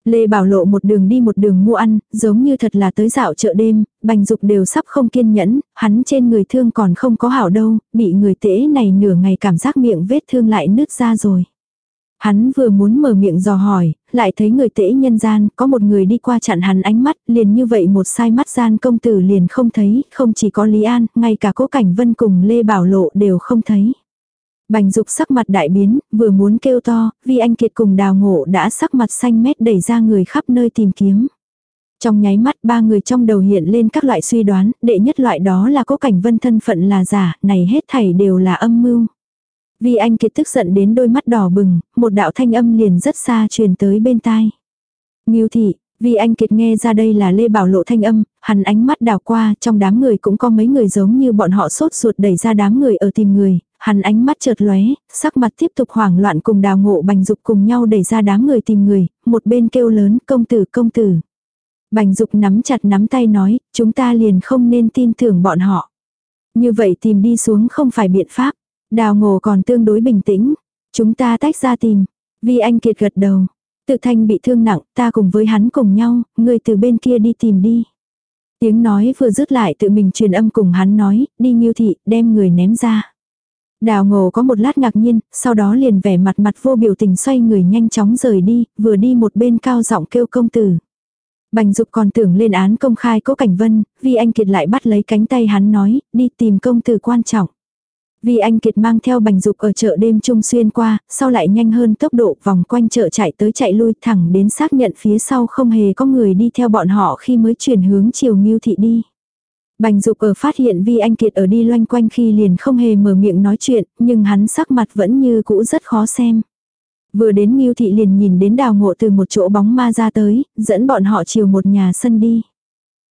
Lê Bảo Lộ một đường đi một đường mua ăn, giống như thật là tới dạo chợ đêm, bành dục đều sắp không kiên nhẫn, hắn trên người thương còn không có hảo đâu, bị người tễ này nửa ngày cảm giác miệng vết thương lại nứt ra rồi. Hắn vừa muốn mở miệng dò hỏi, lại thấy người tễ nhân gian, có một người đi qua chặn hắn ánh mắt, liền như vậy một sai mắt gian công tử liền không thấy, không chỉ có Lý An, ngay cả cố cảnh vân cùng Lê Bảo Lộ đều không thấy. Bành dục sắc mặt đại biến, vừa muốn kêu to, vì anh Kiệt cùng đào ngộ đã sắc mặt xanh mét đẩy ra người khắp nơi tìm kiếm. Trong nháy mắt ba người trong đầu hiện lên các loại suy đoán, đệ nhất loại đó là cố cảnh vân thân phận là giả, này hết thảy đều là âm mưu. Vì anh kiệt tức giận đến đôi mắt đỏ bừng, một đạo thanh âm liền rất xa truyền tới bên tai. Nghiêu thị, vì anh kiệt nghe ra đây là Lê Bảo Lộ thanh âm, hắn ánh mắt đào qua, trong đám người cũng có mấy người giống như bọn họ sốt ruột đẩy ra đám người ở tìm người, hắn ánh mắt chợt lóe, sắc mặt tiếp tục hoảng loạn cùng đào ngộ bành dục cùng nhau đẩy ra đám người tìm người, một bên kêu lớn công tử công tử. Bành dục nắm chặt nắm tay nói, chúng ta liền không nên tin tưởng bọn họ. Như vậy tìm đi xuống không phải biện pháp. Đào ngộ còn tương đối bình tĩnh. Chúng ta tách ra tìm. Vi anh kiệt gật đầu. Tự thanh bị thương nặng, ta cùng với hắn cùng nhau, người từ bên kia đi tìm đi. Tiếng nói vừa dứt lại tự mình truyền âm cùng hắn nói, đi nghiêu thị, đem người ném ra. Đào ngộ có một lát ngạc nhiên, sau đó liền vẻ mặt mặt vô biểu tình xoay người nhanh chóng rời đi, vừa đi một bên cao giọng kêu công tử. Bành dục còn tưởng lên án công khai cố cảnh vân, vì anh kiệt lại bắt lấy cánh tay hắn nói, đi tìm công tử quan trọng. Vì anh Kiệt mang theo bành dục ở chợ đêm trung xuyên qua, sau lại nhanh hơn tốc độ vòng quanh chợ chạy tới chạy lui thẳng đến xác nhận phía sau không hề có người đi theo bọn họ khi mới chuyển hướng chiều Ngưu Thị đi. Bành dục ở phát hiện Vi Anh Kiệt ở đi loanh quanh khi liền không hề mở miệng nói chuyện, nhưng hắn sắc mặt vẫn như cũ rất khó xem. Vừa đến Ngưu Thị liền nhìn đến đào ngộ từ một chỗ bóng ma ra tới, dẫn bọn họ chiều một nhà sân đi.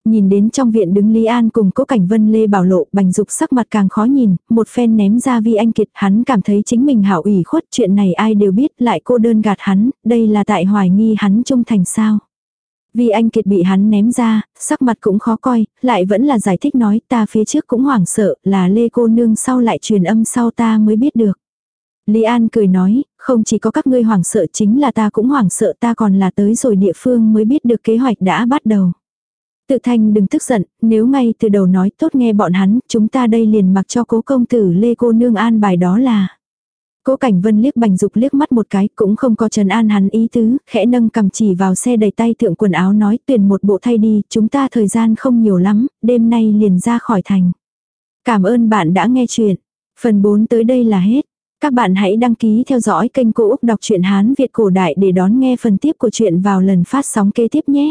Nhìn đến trong viện đứng Lý An cùng cố cảnh vân lê bảo lộ bành dục sắc mặt càng khó nhìn, một phen ném ra vi anh kiệt hắn cảm thấy chính mình hảo ủy khuất chuyện này ai đều biết lại cô đơn gạt hắn, đây là tại hoài nghi hắn trung thành sao. Vì anh Kiệt bị hắn ném ra, sắc mặt cũng khó coi, lại vẫn là giải thích nói ta phía trước cũng hoảng sợ, là Lê cô nương sau lại truyền âm sau ta mới biết được. Lý An cười nói, không chỉ có các ngươi hoảng sợ chính là ta cũng hoảng sợ ta còn là tới rồi địa phương mới biết được kế hoạch đã bắt đầu. Tự thanh đừng tức giận, nếu ngay từ đầu nói tốt nghe bọn hắn, chúng ta đây liền mặc cho cố công tử Lê cô nương an bài đó là. Cố Cảnh Vân liếc Bành Dục liếc mắt một cái, cũng không có trần an hắn ý tứ, khẽ nâng cầm chỉ vào xe đầy tay thượng quần áo nói tuyển một bộ thay đi, chúng ta thời gian không nhiều lắm, đêm nay liền ra khỏi thành. Cảm ơn bạn đã nghe chuyện. Phần 4 tới đây là hết. Các bạn hãy đăng ký theo dõi kênh Cô Úc Đọc truyện Hán Việt Cổ Đại để đón nghe phần tiếp của chuyện vào lần phát sóng kế tiếp nhé.